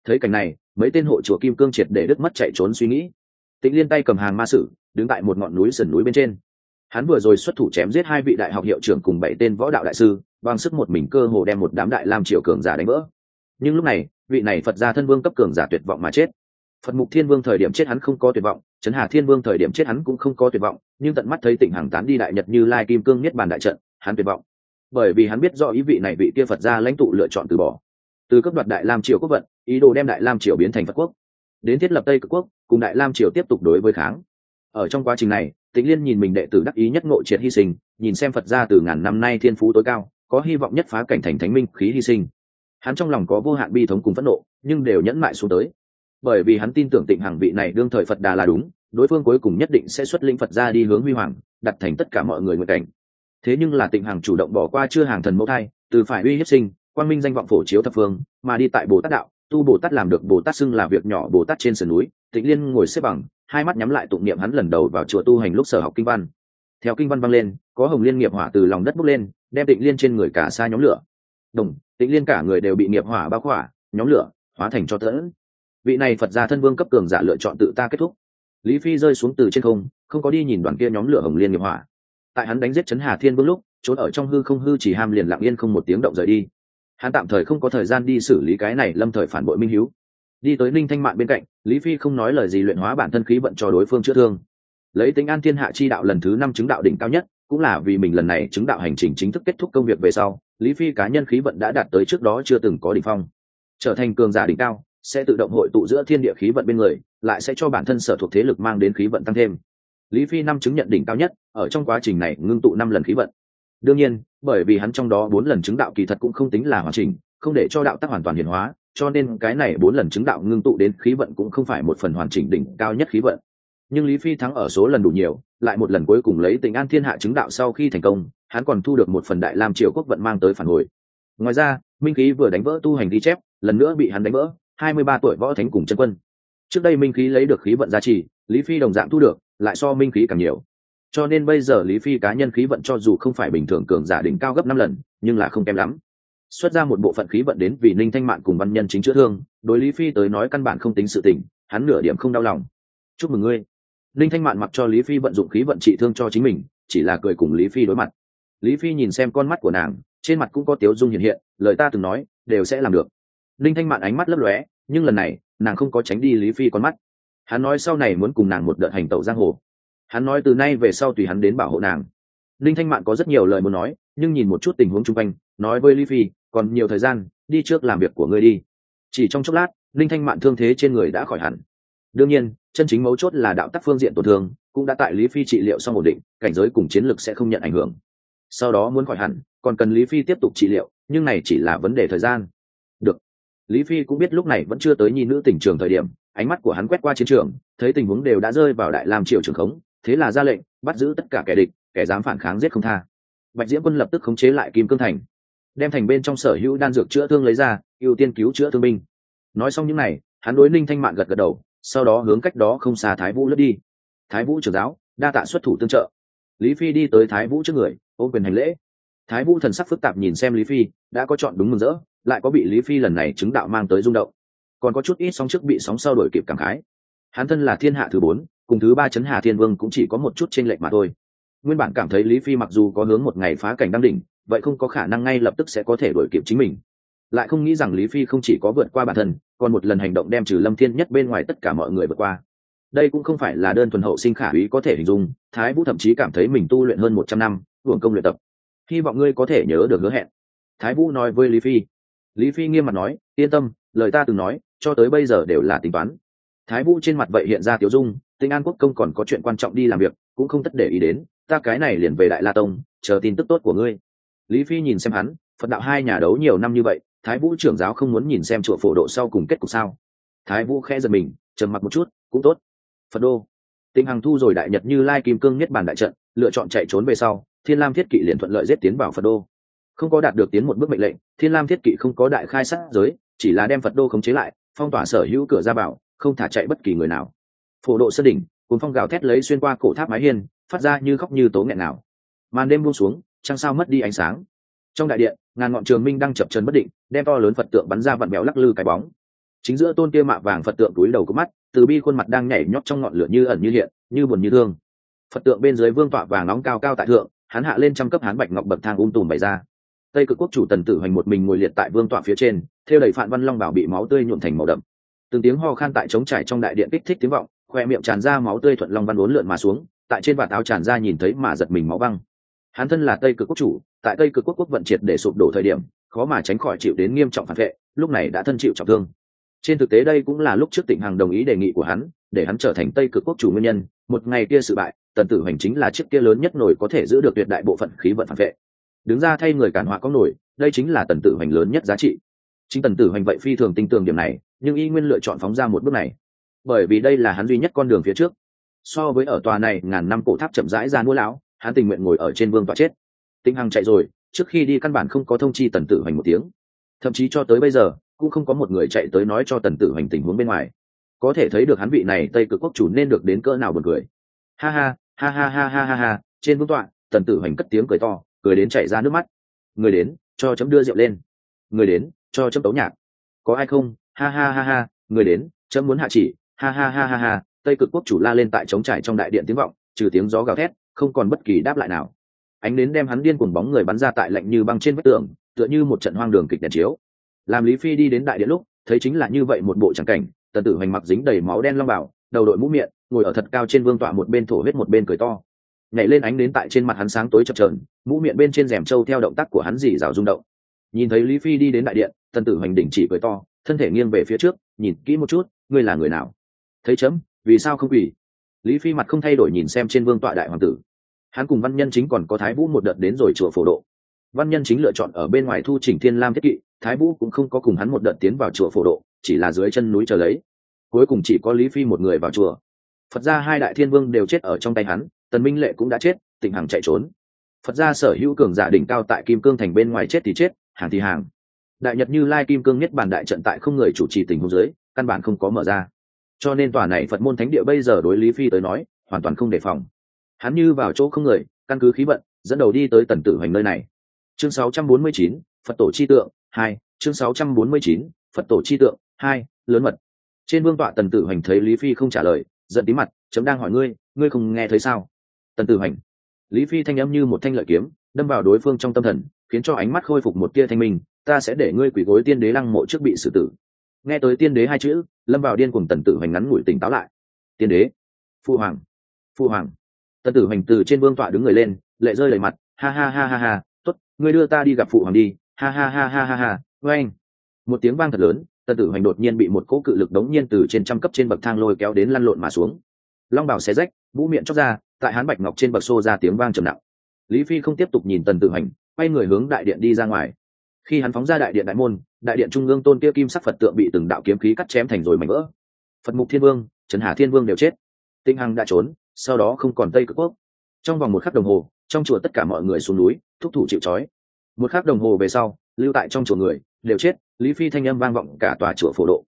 Thấy cảnh này, mấy tên hộ chùa kim cương triệt để đứt mất chạy trốn suy nghĩ. Tĩnh liên tay cầm hàng ma sử, đứng tại một ngọn núi sườn núi bên trên hắn vừa rồi xuất thủ chém giết hai vị đại học hiệu trưởng cùng bảy tên võ đạo đại sư, bằng sức một mình cơ hồ đem một đám đại lam triều cường giả đánh vỡ. Nhưng lúc này, vị này phật gia thân vương cấp cường giả tuyệt vọng mà chết. Phật mục thiên vương thời điểm chết hắn không có tuyệt vọng trấn hà thiên vương thời điểm chết hắn cũng không có tuyệt vọng, nhưng tận mắt thấy tỉnh hàng tán đi đại nhật như lai kim cương niết bàn đại trận, hắn tuyệt vọng. Bởi vì hắn biết do ý vị này vị kia phật gia lãnh tụ lựa chọn từ bỏ. Từ cấp đoạt đại lam triều quốc vận, ý đồ đem đại lam triều biến thành phật quốc. Đến thiết lập tây cực quốc, cùng đại lam triều tiếp tục đối với kháng. Ở trong quá trình này tĩnh liên nhìn mình đệ tử đắc ý nhất ngộ triệt hy sinh, nhìn xem phật gia từ ngàn năm nay thiên phú tối cao, có hy vọng nhất phá cảnh thành thánh minh khí hy sinh. Hắn trong lòng có vô hạn bi thống cùng phẫn nộ, nhưng đều nhẫn mại xuống tới. Bởi vì hắn tin tưởng tịnh hàng vị này đương thời phật đà là đúng, đối phương cuối cùng nhất định sẽ xuất linh phật ra đi hướng huy hoàng, đặt thành tất cả mọi người nguyện cảnh. Thế nhưng là tịnh hàng chủ động bỏ qua chưa hàng thần mẫu thai, từ phải uy hiếp sinh quan minh danh vọng phổ chiếu thập phương, mà đi tại bồ tát đạo, tu bồ tát làm được bồ tát xưng là việc nhỏ bồ tát trên sườn núi, tịnh liên ngồi xếp bằng hai mắt nhắm lại tụng niệm hắn lần đầu vào chùa tu hành lúc sở học kinh văn. Theo kinh văn vang lên, có hồng liên nghiệp hỏa từ lòng đất bốc lên, đem tịnh liên trên người cả xa nhóm lửa. Đồng, tịnh liên cả người đều bị nghiệp hỏa bao khỏa, nhóm lửa hóa thành cho tẫn. Vị này phật gia thân vương cấp cường giả lựa chọn tự ta kết thúc. Lý phi rơi xuống từ trên không không có đi nhìn đoàn kia nhóm lửa hồng liên nghiệp hỏa. Tại hắn đánh giết chấn hà thiên vương lúc, trốn ở trong hư không hư chỉ ham liền lặng yên không một tiếng động rời đi. Hắn tạm thời không có thời gian đi xử lý cái này lâm thời phản bội minh hiếu đi tới ninh thanh mạn bên cạnh, lý phi không nói lời gì luyện hóa bản thân khí vận cho đối phương chữa thương. Lấy tính an thiên hạ chi đạo lần thứ năm chứng đạo đỉnh cao nhất, cũng là vì mình lần này chứng đạo hành trình chính thức kết thúc công việc về sau, lý phi cá nhân khí vận đã đạt tới trước đó chưa từng có đỉnh phong. Trở thành cường giả đỉnh cao, sẽ tự động hội tụ giữa thiên địa khí vận bên người, lại sẽ cho bản thân sở thuộc thế lực mang đến khí vận tăng thêm. Lý phi năm chứng nhận đỉnh cao nhất, ở trong quá trình này ngưng tụ năm lần khí vận. Đương nhiên, bởi vì hắn trong đó bốn lần chứng đạo kỳ thật cũng không tính là hoàn chỉnh, không để cho đạo tác hoàn toàn hiển hóa cho nên cái này bốn lần chứng đạo ngưng tụ đến khí vận cũng không phải một phần hoàn chỉnh đỉnh cao nhất khí vận. Nhưng lý phi thắng ở số lần đủ nhiều, lại một lần cuối cùng lấy tình an thiên hạ chứng đạo sau khi thành công, hắn còn thu được một phần đại lam triều quốc vận mang tới phản hồi. Ngoài ra, minh khí vừa đánh vỡ tu hành ghi chép, lần nữa bị hắn đánh vỡ, hai mươi ba tuổi võ thánh cùng chân quân. Trước đây minh khí lấy được khí vận giá trị lý phi đồng dạng thu được, lại so minh khí càng nhiều. Cho nên bây giờ lý phi cá nhân khí vận cho dù không phải bình thường cường giả đỉnh cao gấp năm lần, nhưng là không kém lắm xuất ra một bộ phận khí vận đến vì ninh thanh mạn cùng văn nhân chính chữa thương, đối lý phi tới nói căn bản không tính sự tình, hắn nửa điểm không đau lòng. Chúc mừng ngươi. Ninh thanh mạn mặc cho lý phi vận dụng khí vận trị thương cho chính mình, chỉ là cười cùng lý phi đối mặt. Lý phi nhìn xem con mắt của nàng, trên mặt cũng có tiếu dung hiện hiện, lời ta từng nói, đều sẽ làm được. Ninh thanh mạn ánh mắt lấp lóe, nhưng lần này, nàng không có tránh đi lý phi con mắt. Hắn nói sau này muốn cùng nàng một đợt hành tẩu giang hồ. Hắn nói từ nay về sau tùy hắn đến bảo hộ nàng. Ninh thanh mạn có rất nhiều lời muốn nói, nhưng nhìn một chút tình huống chung quanh, nói với lý phi còn nhiều thời gian, đi trước làm việc của ngươi đi. Chỉ trong chốc lát, linh thanh mạn thương thế trên người đã khỏi hẳn. Đương nhiên, chân chính mấu chốt là đạo tắc phương diện tổn thương, cũng đã tại lý phi trị liệu xong ổn định, cảnh giới cùng chiến lược sẽ không nhận ảnh hưởng. Sau đó muốn khỏi hẳn, còn cần lý phi tiếp tục trị liệu, nhưng này chỉ là vấn đề thời gian. Được. Lý phi cũng biết lúc này vẫn chưa tới nhi nữ tỉnh trường thời điểm, ánh mắt của hắn quét qua chiến trường, thấy tình huống đều đã rơi vào đại lam triều trường khống, thế là ra lệnh, bắt giữ tất cả kẻ địch, kẻ dám phản kháng giết không tha. Bạch diễm quân lập tức khống chế lại kim cương thành đem thành bên trong sở hữu đan dược chữa thương lấy ra, ưu tiên cứu chữa thương binh. Nói xong những n à y hắn đối ninh thanh mạn gật gật đầu, sau đó hướng cách đó không xa thái vũ lướt đi. Thái vũ trưởng giáo, đa tạ xuất thủ tương trợ. Lý phi đi tới thái vũ trước người, ôm quyền hành lễ. Thái vũ thần sắc phức tạp nhìn xem lý phi, đã có chọn đúng mừng rỡ, lại có bị lý phi lần này chứng đạo mang tới rung động. Còn có chút ít sóng trước bị sóng sau đổi kịp cảm khái. Hắn thân là thiên hạ thứ bốn, cùng thứ ba chấn hà thiên vương cũng chỉ có một chút t r ê n lệch mà thôi. Nguyên bản cảm thấy lý phi mặc dù có hướng một ngày phá cảnh đăng đỉnh vậy không có khả năng ngay lập tức sẽ có thể đổi kịp chính mình. Lại không nghĩ rằng lý phi không chỉ có vượt qua bản thân, còn một lần hành động đem trừ lâm thiên nhất bên ngoài tất cả mọi người vượt qua. Đây cũng không phải là đơn thuần hậu sinh khả úy có thể hình dung, thái vũ thậm chí cảm thấy mình tu luyện hơn một trăm năm, hưởng công luyện tập. Hy vọng ngươi có thể nhớ được hứa hẹn. Thái vũ nói với lý phi. Lý phi nghiêm mặt nói, yên tâm, lời ta từng nói, cho tới bây giờ đều là tính toán. Thái vũ trên mặt vậy hiện ra tiểu dung, tinh an quốc công còn có chuyện quan trọng đi làm việc, cũng không tất để ý đến, ta cái này liền về đại la tông, chờ tin tức tốt của ngươi lý phi nhìn xem hắn, phật đạo hai nhà đấu nhiều năm như vậy, thái vũ trưởng giáo không muốn nhìn xem chùa phổ độ sau cùng kết cục sao? Thái vũ khẽ giật mình, trầm mặc một chút, cũng tốt. Phật đô. Tinh hằng thu rồi đại nhật như lai kim cương nhất bản đại trận, lựa chọn chạy trốn về sau, thiên lam thiết kỵ liền thuận lợi giết tiến vào phật đô. Không có đạt được tiến một bước mệnh lệnh, thiên lam thiết kỵ không có đại khai sát giới, chỉ là đem phật đô khống chế lại, phong tỏa sở hữu cửa ra bảo không thả chạy bất kỳ người nào. Phổ độ sân đỉnh cùng phong gào thét lấy xuyên qua cổ tháp mái hiên, phát ra như khóc như tố nghẹn nào. Màn đêm buông xuống trăng sao mất đi ánh sáng. Trong đại điện, ngàn ngọn trường minh đang chập chân bất định, đem to lớn phật tượng bắn ra vặn béo lắc lư cái bóng. Chính giữa tôn kia mạ vàng phật tượng túi đầu có mắt, từ bi khuôn mặt đang nhảy nhót trong ngọn lửa như ẩn như hiện, như buồn như thương. Phật tượng bên dưới vương tọa vàng nóng cao cao tại thượng, hắn hạ lên trăm cấp hán bạch ngọc bậc thang um tùm bày ra. Tây cực quốc chủ tần tử hoành một mình ngồi liệt tại vương tọa phía trên, theo đầy phạn văn long bảo bị máu tươi nhuộm thành màu đậm. Từng tiếng ho khan tại trống trải trong đại điện kích thích tiếng vọng, khoe miệng tràn ra máu tươi thuận long văn uốn lượn mà xuống, tại trên vạt áo tràn ra nhìn thấy mà giật mình máu băng hắn thân là tây cực quốc chủ, tại tây cực quốc quốc vận triệt để sụp đổ thời điểm, khó mà tránh khỏi chịu đến nghiêm trọng phản vệ, lúc này đã thân chịu trọng thương. Trên thực tế đây cũng là lúc trước tỉnh hằng đồng ý đề nghị của hắn, để hắn trở thành tây cực quốc chủ nguyên nhân. Một ngày kia sự bại, tần tử hành chính là chiếc kia lớn nhất nổi có thể giữ được tuyệt đại bộ phận khí vận phản vệ. Đứng ra thay người cản họa có nổi, đây chính là tần tử hành lớn nhất giá trị. Chính tần tử hành vậy phi thường tin tưởng điểm này, nhưng y nguyên lựa chọn phóng ra một bước này. Bởi vì đây là hắn duy nhất con đường phía trước. So với ở tòa này, ngàn năm cổ tháp chậm rãi ra nuôi lão hắn tình nguyện ngồi ở trên vương tọa chết. Tinh hằng chạy rồi, trước khi đi căn bản không có thông chi tần tử hành một tiếng. Thậm chí cho tới bây giờ, cũng không có một người chạy tới nói cho tần tử hành tình huống bên ngoài. Có thể thấy được hắn vị này tây cực quốc chủ nên được đến cỡ nào buồn cười. Ha ha ha ha ha ha ha ha, trên vương tọa, tần tử hành cất tiếng cười to, cười đến chảy ra nước mắt. Người đến, cho chấm đưa rượu lên. Người đến, cho chấm tấu nhạc. Có ai không? Ha ha ha ha, người đến, chấm muốn hạ chỉ. Ha ha ha ha ha, tây cực quốc chủ la lên tại trống trải trong đại điện tiếng vọng, trừ tiếng gió gào thét không còn bất kỳ đáp lại nào. Ánh đến đem hắn điên cuồng bóng người bắn ra tại lạnh như băng trên vách tường, tựa như một trận hoang đường kịch đèn chiếu. Làm lý phi đi đến đại điện lúc, thấy chính là như vậy một bộ tràng cảnh, tần tử hoành mặc dính đầy máu đen long bảo đầu đội mũ miệng, ngồi ở thật cao trên vương tọa một bên thổ huyết một bên cười to. Nhảy lên ánh đến tại trên mặt hắn sáng tối chập trờn mũ miệng bên trên rèm trâu theo động tác của hắn dì rào rung động. Nhìn thấy lý phi đi đến đại điện, tần tử hoành đỉnh chỉ cười to, thân thể nghiêng về phía trước, nhìn kỹ một chút, ngươi là người nào? Thấy chấm, vì sao không quỳ? Lý phi mặt không thay đổi nhìn xem trên vương tọa đại hoàng tử. Hắn cùng văn nhân chính còn có thái vũ một đợt đến rồi chùa phổ độ. Văn nhân chính lựa chọn ở bên ngoài thu chỉnh thiên lam thiết kỵ, thái vũ cũng không có cùng hắn một đợt tiến vào chùa phổ độ, chỉ là dưới chân núi chờ lấy. Cuối cùng chỉ có lý phi một người vào chùa. Phật gia hai đại thiên vương đều chết ở trong tay hắn, tần minh lệ cũng đã chết tỉnh hằng chạy trốn. Phật gia sở hữu cường giả đỉnh cao tại kim cương thành bên ngoài chết thì chết, hàng thì hàng. Đại nhật như lai kim cương nhất bản đại trận tại không người chủ trì tình huống dưới, căn bản không có mở ra cho nên tòa này phật môn thánh địa bây giờ đối lý phi tới nói hoàn toàn không đề phòng. Hắn như vào chỗ không người căn cứ khí vận dẫn đầu đi tới tần tử hoành nơi này. Chương 649, phật tổ chi tượng hai chương 649, phật tổ chi tượng hai lớn mật. Trên vương tọa tần tử hoành thấy lý phi không trả lời giận tí mặt chấm đang hỏi ngươi ngươi không nghe thấy sao? Tần tử hoành. Lý phi thanh âm như một thanh lợi kiếm đâm vào đối phương trong tâm thần khiến cho ánh mắt khôi phục một tia thanh minh ta sẽ để ngươi quỳ gối tiên đế lăng mộ trước bị xử tử nghe tới tiên đế hai chữ, lâm vào điên cùng tần tử hoành ngắn ngủi tỉnh táo lại. Tiên đế, phu hoàng phu hoàng. Tần tử hoành từ trên vương tọa đứng người lên, lệ rơi lệ mặt, ha ha ha ha ha t ố t ngươi đưa ta đi gặp phụ hoàng đi. Ha ha ha ha ha ha vê anh một tiếng vang thật lớn, tần tử hoành đột nhiên bị một cỗ cự lực đống nhiên từ trên trăm cấp trên bậc thang lôi kéo đến lăn lộn mà xuống. Long bảo xé rách, vũ miệng chóc ra, tại hán bạch ngọc trên bậc xô ra tiếng vang trầm nặng. Lý phi không tiếp tục nhìn tần tử hoành, quay người hướng đại điện đi ra ngoài. Khi hắn phóng ra đại điện đại môn đại điện trung ương tôn kia kim sắc phật tượng bị từng đạo kiếm khí cắt chém thành rồi mảnh vỡ. Phật mục thiên vương, trần hà thiên vương đều chết. Tinh hằng đã trốn, sau đó không còn tây cực quốc. Trong vòng một khắc đồng hồ, trong chùa tất cả mọi người xuống núi, thúc thủ chịu trói. Một khắc đồng hồ về sau, lưu tại trong chùa người, đều chết, lý phi thanh âm vang vọng cả tòa chùa phổ độ.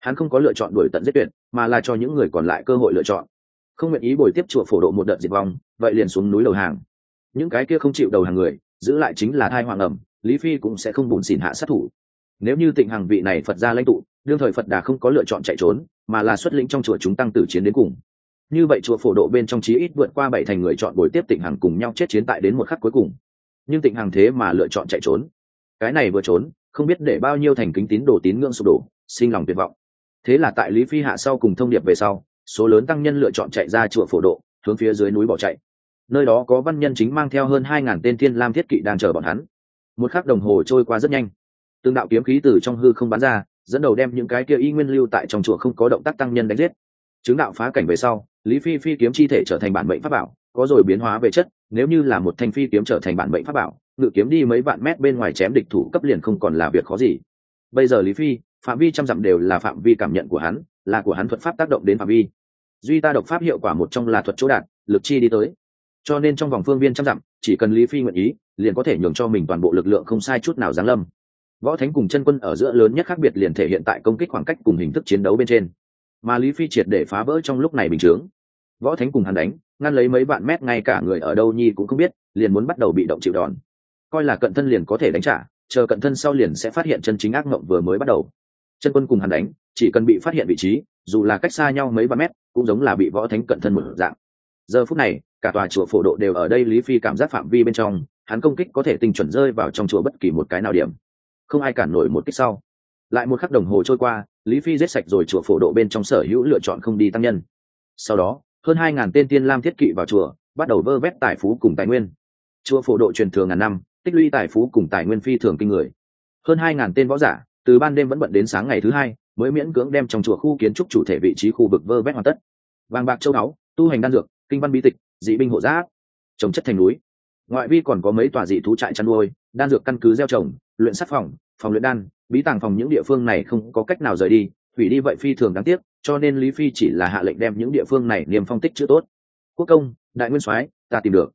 Hắn không có lựa chọn đuổi tận giết tuyệt, mà là cho những người còn lại cơ hội lựa chọn. Không nguyện ý bồi tiếp chùa phổ độ một đợt diệt vong, vậy liền xuống núi đầu hàng. Những cái kia không chịu đầu hàng người, giữ lại chính là thai hoàng ẩm, lý phi cũng sẽ không bùn xỉn hạ sát thủ nếu như tịnh hàng vị này phật gia lãnh tụ, đương thời phật đà không có lựa chọn chạy trốn, mà là xuất lĩnh trong chùa chúng tăng tử chiến đến cùng. Như vậy chùa phổ độ bên trong chí ít vượt qua bảy thành người chọn bồi tiếp tịnh hằng cùng nhau chết chiến tại đến một khắc cuối cùng. Nhưng tịnh hằng thế mà lựa chọn chạy trốn. Cái này vừa trốn, không biết để bao nhiêu thành kính tín đồ tín ngưỡng sụp đổ, sinh lòng tuyệt vọng. Thế là tại lý phi hạ sau cùng thông điệp về sau, số lớn tăng nhân lựa chọn chạy ra chùa phổ độ, hướng phía dưới núi bỏ chạy. Nơi đó có văn nhân chính mang theo hơn hai ngàn tên thiên lam thiết kỵ đang chờ bọn hắn. Một khắc đồng hồ trôi qua rất nhanh tương đạo kiếm khí từ trong hư không bắn ra, dẫn đầu đem những cái kia y nguyên lưu tại trong chùa không có động tác tăng nhân đánh giết. Chứng đạo phá cảnh về sau, lý phi phi kiếm chi thể trở thành bản mệnh pháp bảo, có rồi biến hóa về chất, nếu như là một thanh phi kiếm trở thành bản mệnh pháp bảo, ngự kiếm đi mấy vạn mét bên ngoài chém địch thủ cấp liền không còn là việc khó gì. Bây giờ lý phi, phạm vi trăm dặm đều là phạm vi cảm nhận của hắn, là của hắn thuật pháp tác động đến phạm vi. Duy ta độc pháp hiệu quả một trong là thuật chỗ đạt, lực chi đi tới. Cho nên trong vòng phương viên trăm dặm, chỉ cần lý phi nguyện ý, liền có thể nhường cho mình toàn bộ lực lượng không sai chút nào giáng lâm võ thánh cùng chân quân ở giữa lớn nhất khác biệt liền thể hiện tại công kích khoảng cách cùng hình thức chiến đấu bên trên. Mà lý phi triệt để phá vỡ trong lúc này bình chướng. Võ thánh cùng hắn đánh, ngăn lấy mấy vạn mét ngay cả người ở đâu nhi cũng không biết, liền muốn bắt đầu bị động chịu đòn. Coi là cận thân liền có thể đánh trả, chờ cận thân sau liền sẽ phát hiện chân chính ác mộng vừa mới bắt đầu. Chân quân cùng hắn đánh, chỉ cần bị phát hiện vị trí, dù là cách xa nhau mấy vạn mét, cũng giống là bị võ thánh cận thân một dạng. Giờ phút này, cả tòa chùa phổ độ đều ở đây lý phi cảm giác phạm vi bên trong, hắn công kích có thể tinh chuẩn rơi vào trong chùa bất kỳ một cái nào điểm không ai cản nổi một kích sau. Lại một khắc đồng hồ trôi qua, lý phi giết sạch rồi chùa phổ độ bên trong sở hữu lựa chọn không đi tăng nhân. Sau đó, hơn hai ngàn tên tiên lam thiết kỵ vào chùa, bắt đầu vơ vét tài phú cùng tài nguyên. Chùa phổ độ truyền thường ngàn năm, tích lũy tài phú cùng tài nguyên phi thường kinh người. Hơn hai ngàn tên võ giả, từ ban đêm vẫn bận đến sáng ngày thứ hai, mới miễn cưỡng đem trong chùa khu kiến trúc chủ thể vị trí khu vực vơ vét hoàn tất. Vàng bạc châu báu, tu hành đan dược, kinh văn bí tịch, dị binh hộ giáp, trồng chất thành núi. Ngoại vi còn có mấy tòa dị thú trại chăn nuôi, đan dược căn cứ gieo trồng luyện sát phòng phòng luyện đan, bí tàng phòng những địa phương này không có cách nào rời đi, hủy đi vậy phi thường đáng tiếc, cho nên lý phi chỉ là hạ lệnh đem những địa phương này niêm phong tích chữ tốt. Quốc công, đại nguyên soái, ta tìm được.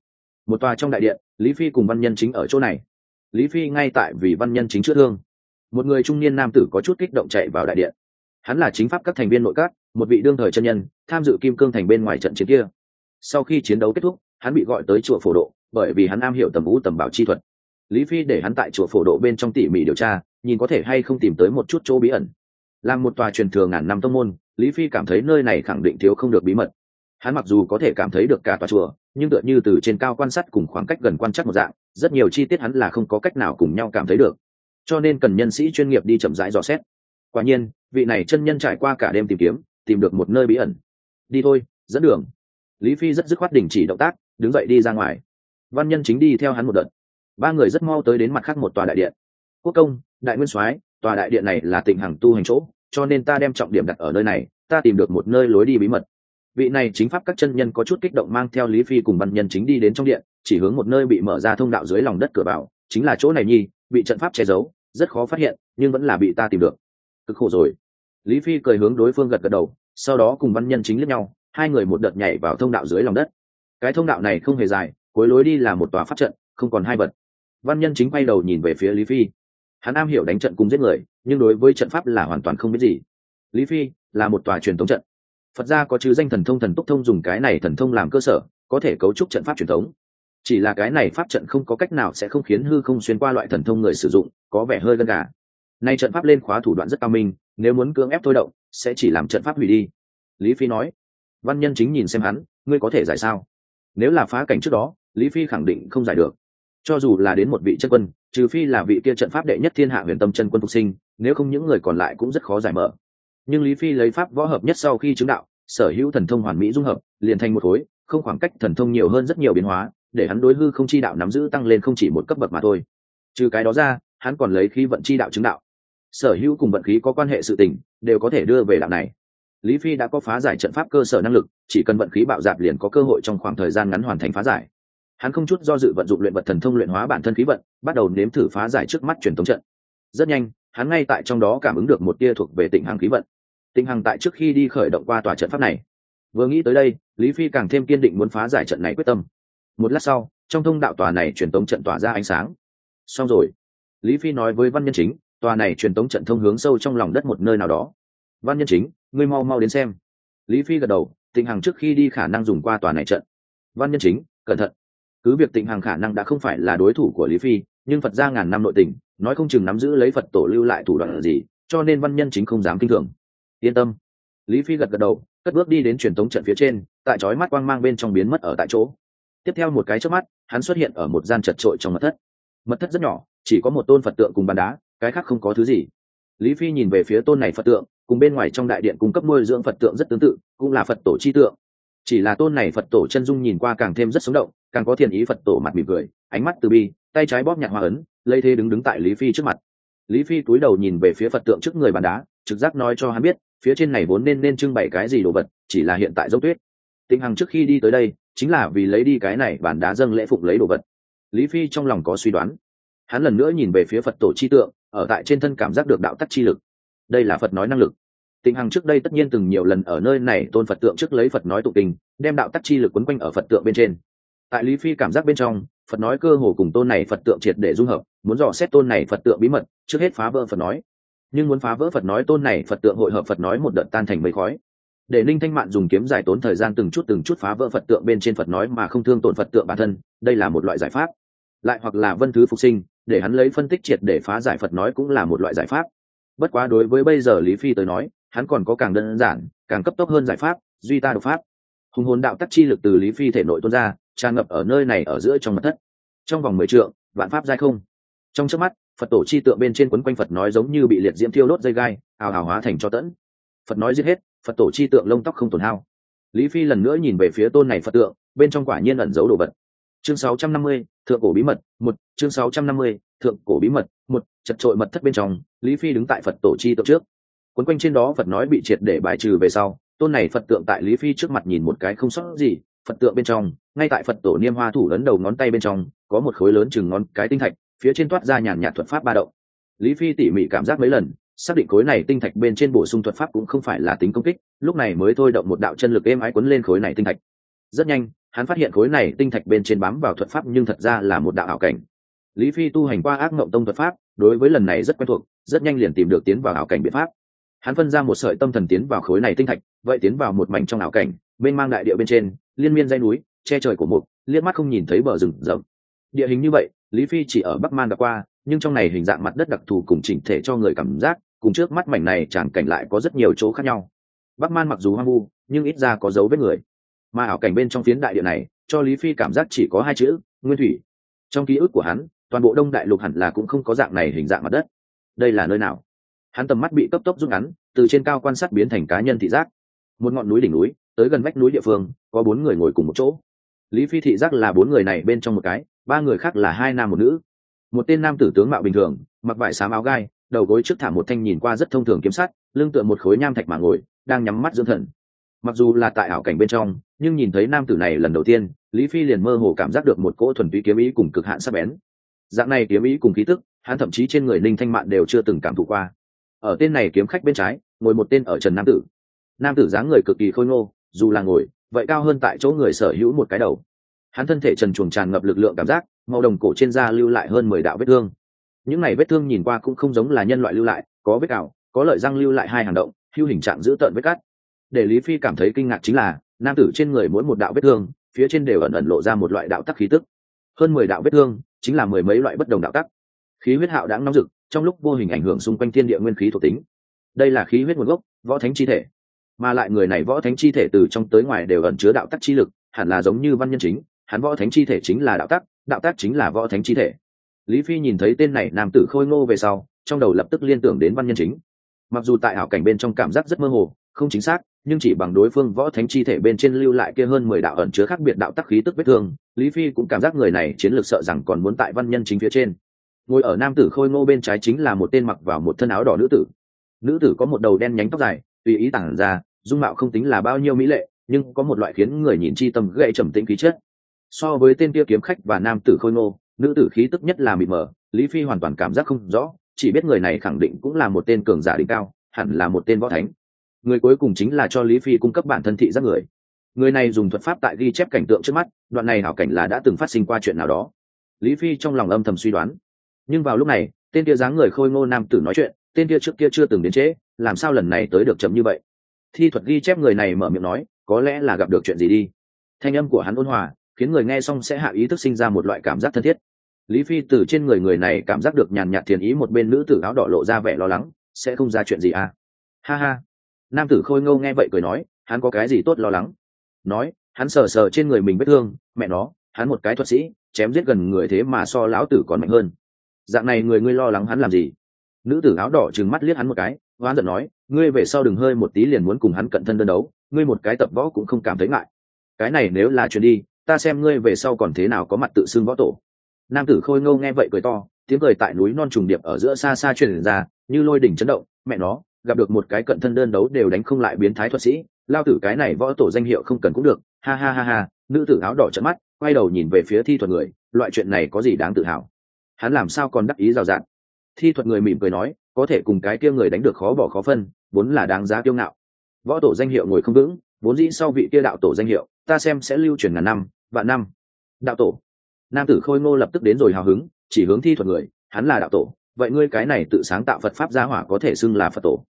Một tòa trong đại điện, lý phi cùng văn nhân chính ở chỗ này. Lý phi ngay tại vì văn nhân chính chữa thương. Một người trung niên nam tử có chút kích động chạy vào đại điện. Hắn là chính pháp các thành viên nội các, một vị đương thời chân nhân, tham dự kim cương thành bên ngoài trận chiến kia. Sau khi chiến đấu kết thúc, hắn bị gọi tới chùa phổ độ, bởi vì hắn am hiểu tầm vũ tầm bảo chi thuật lý phi để hắn tại chùa phổ độ bên trong tỉ mỉ điều tra, nhìn có thể hay không tìm tới một chút chỗ bí ẩn. Làm một tòa truyền thừa ngàn năm tông môn, lý phi cảm thấy nơi này khẳng định thiếu không được bí mật. Hắn mặc dù có thể cảm thấy được cả tòa chùa, nhưng tựa như từ trên cao quan sát cùng khoảng cách gần quan chắc một dạng, rất nhiều chi tiết hắn là không có cách nào cùng nhau cảm thấy được. Cho nên cần nhân sĩ chuyên nghiệp đi chậm rãi dò xét. Quả nhiên, vị này chân nhân trải qua cả đêm tìm kiếm, tìm được một nơi bí ẩn. Đi thôi, dẫn đường. Lý phi rất dứt khoát đình chỉ động tác, đứng dậy đi ra ngoài. Văn nhân chính đi theo hắn một đợt ba người rất mau tới đến mặt khác một tòa đại điện. Quốc công, đại nguyên soái, tòa đại điện này là tỉnh hằng tu hành chỗ, cho nên ta đem trọng điểm đặt ở nơi này, ta tìm được một nơi lối đi bí mật. Vị này chính pháp các chân nhân có chút kích động mang theo lý phi cùng văn nhân chính đi đến trong điện, chỉ hướng một nơi bị mở ra thông đạo dưới lòng đất cửa vào, chính là chỗ này nhi, bị trận pháp che giấu, rất khó phát hiện, nhưng vẫn là bị ta tìm được. Cực khổ rồi. Lý phi cười hướng đối phương gật gật đầu, sau đó cùng văn nhân chính lẫn nhau, hai người một đợt nhảy vào thông đạo dưới lòng đất. Cái thông đạo này không hề dài, cuối lối đi là một tòa pháp trận, không còn hai vật văn nhân chính quay đầu nhìn về phía lý phi. Hắn am hiểu đánh trận cùng giết người, nhưng đối với trận pháp là hoàn toàn không biết gì. Lý phi, là một tòa truyền thống trận. Phật gia có chứ danh thần thông thần túc thông dùng cái này thần thông làm cơ sở, có thể cấu trúc trận pháp truyền thống. Chỉ là cái này pháp trận không có cách nào sẽ không khiến hư không xuyên qua loại thần thông người sử dụng, có vẻ hơi gân gà. Nay trận pháp lên khóa thủ đoạn rất cao minh, nếu muốn cưỡng ép thôi động, sẽ chỉ làm trận pháp hủy đi. Lý phi nói. Văn nhân chính nhìn xem hắn, ngươi có thể giải sao? Nếu là phá cảnh trước đó, lý phi khẳng định không giải được cho dù là đến một vị chân quân, trừ phi là vị kia trận pháp đệ nhất thiên hạ huyền tâm chân quân phục sinh, nếu không những người còn lại cũng rất khó giải mở. Nhưng lý phi lấy pháp võ hợp nhất sau khi chứng đạo, sở hữu thần thông hoàn mỹ dung hợp, liền thành một khối, không khoảng cách thần thông nhiều hơn rất nhiều biến hóa, để hắn đối hư không chi đạo nắm giữ tăng lên không chỉ một cấp bậc mà thôi. Trừ cái đó ra, hắn còn lấy khí vận chi đạo chứng đạo. Sở hữu cùng vận khí có quan hệ sự tình, đều có thể đưa về đạo này. Lý phi đã có phá giải trận pháp cơ sở năng lực, chỉ cần vận khí bạo dạp liền có cơ hội trong khoảng thời gian ngắn hoàn thành phá giải hắn không chút do dự vận dụng luyện vật thần thông luyện hóa bản thân khí vận, bắt đầu nếm thử phá giải trước mắt truyền thống trận. Rất nhanh, hắn ngay tại trong đó cảm ứng được một tia thuộc về tịnh hằng khí vận. Tịnh hằng tại trước khi đi khởi động qua tòa trận pháp này. Vừa nghĩ tới đây, lý phi càng thêm kiên định muốn phá giải trận này quyết tâm. Một lát sau, trong thông đạo tòa này truyền tống trận tỏa ra ánh sáng. Xong rồi. Lý phi nói với văn nhân chính, tòa này truyền tống trận thông hướng sâu trong lòng đất một nơi nào đó. Văn nhân chính, ngươi mau mau đến xem. Lý phi gật đầu, tịnh hằng trước khi đi khả năng dùng qua tòa này trận. Văn nhân chính, cẩn thận cứ việc tịnh hằng khả năng đã không phải là đối thủ của lý phi, nhưng phật ra ngàn năm nội tình, nói không chừng nắm giữ lấy phật tổ lưu lại thủ đoạn gì, cho nên văn nhân chính không dám kinh thường. Yên tâm. Lý phi gật gật đầu, cất bước đi đến truyền tống trận phía trên, tại trói mắt quang mang bên trong biến mất ở tại chỗ. Tiếp theo một cái trước mắt, hắn xuất hiện ở một gian chật trội trong mật thất. Mật thất rất nhỏ, chỉ có một tôn phật tượng cùng bàn đá, cái khác không có thứ gì. Lý phi nhìn về phía tôn này phật tượng, cùng bên ngoài trong đại điện cung cấp nuôi dưỡng phật tượng rất tương tự, cũng là phật tổ chi tượng chỉ là tôn này phật tổ chân dung nhìn qua càng thêm rất sống động, càng có thiền ý phật tổ mặt mỉm cười, ánh mắt từ bi, tay trái bóp nhạc hoa ấn, lấy thế đứng đứng tại lý phi trước mặt. Lý phi cúi đầu nhìn về phía phật tượng trước người bàn đá, trực giác nói cho hắn biết, phía trên này vốn nên nên trưng bày cái gì đồ vật, chỉ là hiện tại dốc tuyết. Tình hằng trước khi đi tới đây, chính là vì lấy đi cái này bàn đá dâng lễ phục lấy đồ vật. Lý phi trong lòng có suy đoán. Hắn lần nữa nhìn về phía phật tổ chi tượng, ở tại trên thân cảm giác được đạo tắc chi lực. Đây là phật nói năng lực tịnh hằng trước đây tất nhiên từng nhiều lần ở nơi này tôn phật tượng trước lấy phật nói tụ tình đem đạo tắc chi lực quấn quanh ở phật tượng bên trên. Tại lý phi cảm giác bên trong, phật nói cơ hồ cùng tôn này phật tượng triệt để dung hợp, muốn dò xét tôn này phật tượng bí mật, trước hết phá vỡ phật nói. Nhưng muốn phá vỡ phật nói, tôn này phật tượng hội hợp phật nói một đợt tan thành mây khói. Để linh thanh mạn dùng kiếm giải tốn thời gian từng chút từng chút phá vỡ phật tượng bên trên phật nói mà không thương tổn phật tượng bản thân, đây là một loại giải pháp. Lại hoặc là vân thứ phục sinh, để hắn lấy phân tích triệt để phá giải phật nói cũng là một loại giải pháp. Bất quá đối với bây giờ lý phi tới nói hắn còn có càng đơn giản càng cấp tốc hơn giải pháp duy ta độc pháp. Hùng hồn đạo tắc chi lực từ lý phi thể nội tuôn ra tràn ngập ở nơi này ở giữa trong mặt thất. Trong vòng mười trượng vạn pháp giai không. Trong trước mắt phật tổ chi tượng bên trên quấn quanh phật nói giống như bị liệt diễm thiêu đốt dây gai hào hào hóa thành cho tẫn. Phật nói giết hết phật tổ chi tượng lông tóc không tổn hao. Lý phi lần nữa nhìn về phía tôn này phật tượng bên trong quả nhiên ẩn giấu đồ vật. Chương 650, thượng cổ bí mật một chương 650, thượng cổ bí mật một chật trội mật thất bên trong lý phi đứng tại phật tổ chi tượng trước quấn quanh trên đó phật nói bị triệt để bài trừ về sau, tôn này phật tượng tại lý phi trước mặt nhìn một cái không sót gì, phật tượng bên trong, ngay tại phật tổ niêm hoa thủ lớn đầu ngón tay bên trong, có một khối lớn chừng ngón cái tinh thạch, phía trên toát ra nhàn nhạt thuật pháp ba động. Lý phi tỉ mỉ cảm giác mấy lần, xác định khối này tinh thạch bên trên bổ sung thuật pháp cũng không phải là tính công kích, lúc này mới thôi động một đạo chân lực êm ái quấn lên khối này tinh thạch. Rất nhanh, hắn phát hiện khối này tinh thạch bên trên bám vào thuật pháp nhưng thật ra là một đạo ảo cảnh. Lý phi tu hành qua ác mộng tông thuật pháp, đối với lần này rất quen thuộc, rất nhanh liền tìm được tiến vào ảo cảnh biện pháp hắn phân ra một sợi tâm thần tiến vào khối này tinh thạch, vậy tiến vào một mảnh trong ảo cảnh, bên mang đại địa bên trên, liên miên dây núi, che trời của mục, liếc mắt không nhìn thấy bờ rừng rậm. Địa hình như vậy, lý phi chỉ ở bắc man đã qua, nhưng trong này hình dạng mặt đất đặc thù cùng chỉnh thể cho người cảm giác, cùng trước mắt mảnh này chẳng cảnh lại có rất nhiều chỗ khác nhau. Bắc man mặc dù hoang vu, nhưng ít ra có dấu vết người. Mà ảo cảnh bên trong phiến đại địa này, cho lý phi cảm giác chỉ có hai chữ, nguyên thủy. Trong ký ức của hắn, toàn bộ đông đại lục hẳn là cũng không có dạng này hình dạng mặt đất. Đây là nơi nào? Hắn tầm mắt bị cấp tốc rút ngắn, từ trên cao quan sát biến thành cá nhân thị giác. Một ngọn núi đỉnh núi, tới gần vách núi địa phương, có bốn người ngồi cùng một chỗ. Lý phi thị giác là bốn người này bên trong một cái, ba người khác là hai nam một nữ. Một tên nam tử tướng mạo bình thường, mặc vải xám áo gai, đầu gối trước thả một thanh nhìn qua rất thông thường kiếm sắt, lưng tựa một khối nham thạch mà ngồi, đang nhắm mắt dưỡng thần. Mặc dù là tại ảo cảnh bên trong, nhưng nhìn thấy nam tử này lần đầu tiên, lý phi liền mơ hồ cảm giác được một cỗ thuần túy kiếm ý cùng cực hạn sắc bén. Dạng này kiếm ý cùng khí tức, hắn thậm chí trên người ninh thanh mạn đều chưa từng cảm thụ qua ở tên này kiếm khách bên trái, ngồi một tên ở trần nam tử. Nam tử dáng người cực kỳ khôi ngô, dù là ngồi, vậy cao hơn tại chỗ người sở hữu một cái đầu. Hắn thân thể trần chuồng tràn ngập lực lượng cảm giác, màu đồng cổ trên da lưu lại hơn mười đạo vết thương. Những này vết thương nhìn qua cũng không giống là nhân loại lưu lại, có vết ảo có lợi răng lưu lại hai hàng động, hưu hình trạng giữ tợn vết cắt. Để lý phi cảm thấy kinh ngạc chính là, nam tử trên người mỗi một đạo vết thương, phía trên đều ẩn ẩn lộ ra một loại đạo tắc khí tức. Hơn mười đạo vết thương, chính là mười mấy loại bất đồng đạo tắc khí huyết hạo đã nóng rực, trong lúc vô hình ảnh hưởng xung quanh thiên địa nguyên khí thuộc tính. Đây là khí huyết nguồn gốc, võ thánh chi thể. Mà lại người này võ thánh chi thể từ trong tới ngoài đều ẩn chứa đạo tắc chi lực, hẳn là giống như văn nhân chính, hắn võ thánh chi thể chính là đạo tắc đạo tắc chính là võ thánh chi thể. Lý phi nhìn thấy tên này nam tử khôi ngô về sau, trong đầu lập tức liên tưởng đến văn nhân chính. Mặc dù tại ảo cảnh bên trong cảm giác rất mơ hồ, không chính xác, nhưng chỉ bằng đối phương võ thánh chi thể bên trên lưu lại kia hơn mười đạo ẩn chứa khác biệt đạo tắc khí tức vết thương, lý phi cũng cảm giác người này chiến lược sợ rằng còn muốn tại văn nhân chính phía trên ngồi ở nam tử khôi ngô bên trái chính là một tên mặc vào một thân áo đỏ nữ tử. Nữ tử có một đầu đen nhánh tóc dài, tùy ý tản ra, dung mạo không tính là bao nhiêu mỹ lệ, nhưng có một loại khiến người nhìn chi tâm gậy trầm tĩnh khí chất. So với tên kia kiếm khách và nam tử khôi ngô, nữ tử khí tức nhất là mịt mờ, lý phi hoàn toàn cảm giác không rõ, chỉ biết người này khẳng định cũng là một tên cường giả đỉnh cao, hẳn là một tên võ thánh. Người cuối cùng chính là cho lý phi cung cấp bản thân thị giác người. Người này dùng thuật pháp tại ghi chép cảnh tượng trước mắt, đoạn này hảo cảnh là đã từng phát sinh qua chuyện nào đó. Lý phi trong lòng âm thầm suy đoán nhưng vào lúc này, tên kia dáng người khôi ngô nam tử nói chuyện, tên kia trước kia chưa từng đến trễ, làm sao lần này tới được chậm như vậy? Thi thuật ghi chép người này mở miệng nói, có lẽ là gặp được chuyện gì đi. Thanh âm của hắn ôn hòa, khiến người nghe xong sẽ hạ ý thức sinh ra một loại cảm giác thân thiết. Lý phi từ trên người người này cảm giác được nhàn nhạt thiền ý một bên nữ tử áo đỏ lộ ra vẻ lo lắng, sẽ không ra chuyện gì à? Ha ha. Nam tử khôi ngâu nghe vậy cười nói, hắn có cái gì tốt lo lắng? Nói, hắn sờ sờ trên người mình vết thương, mẹ nó, hắn một cái thuật sĩ, chém giết gần người thế mà so lão tử còn mạnh hơn dạng này người ngươi lo lắng hắn làm gì? Nữ tử áo đỏ trừng mắt liếc hắn một cái, hoán giận nói, ngươi về sau đừng hơi một tí liền muốn cùng hắn cận thân đơn đấu, ngươi một cái tập võ cũng không cảm thấy ngại. Cái này nếu là chuyện đi, ta xem ngươi về sau còn thế nào có mặt tự xưng võ tổ. Nam tử khôi ngâu nghe vậy cười to, tiếng cười tại núi non trùng điệp ở giữa xa xa truyền ra, như lôi đỉnh chấn động, mẹ nó, gặp được một cái cận thân đơn đấu đều đánh không lại biến thái thuật sĩ, lao tử cái này võ tổ danh hiệu không cần cũng được, ha ha ha ha, nữ tử áo đỏ trận mắt, quay đầu nhìn về phía thi thuật người, loại chuyện này có gì đáng tự hào? Hắn làm sao còn đắc ý rào rạt? Thi thuật người mỉm cười nói, có thể cùng cái kia người đánh được khó bỏ khó phân, vốn là đáng giá kiêu ngạo. Võ tổ danh hiệu ngồi không vững, vốn dĩ sau vị kia đạo tổ danh hiệu, ta xem sẽ lưu truyền ngàn năm, vạn năm. Đạo tổ. Nam tử khôi ngô lập tức đến rồi hào hứng, chỉ hướng thi thuật người, hắn là đạo tổ, vậy ngươi cái này tự sáng tạo phật pháp gia hỏa có thể xưng là phật tổ.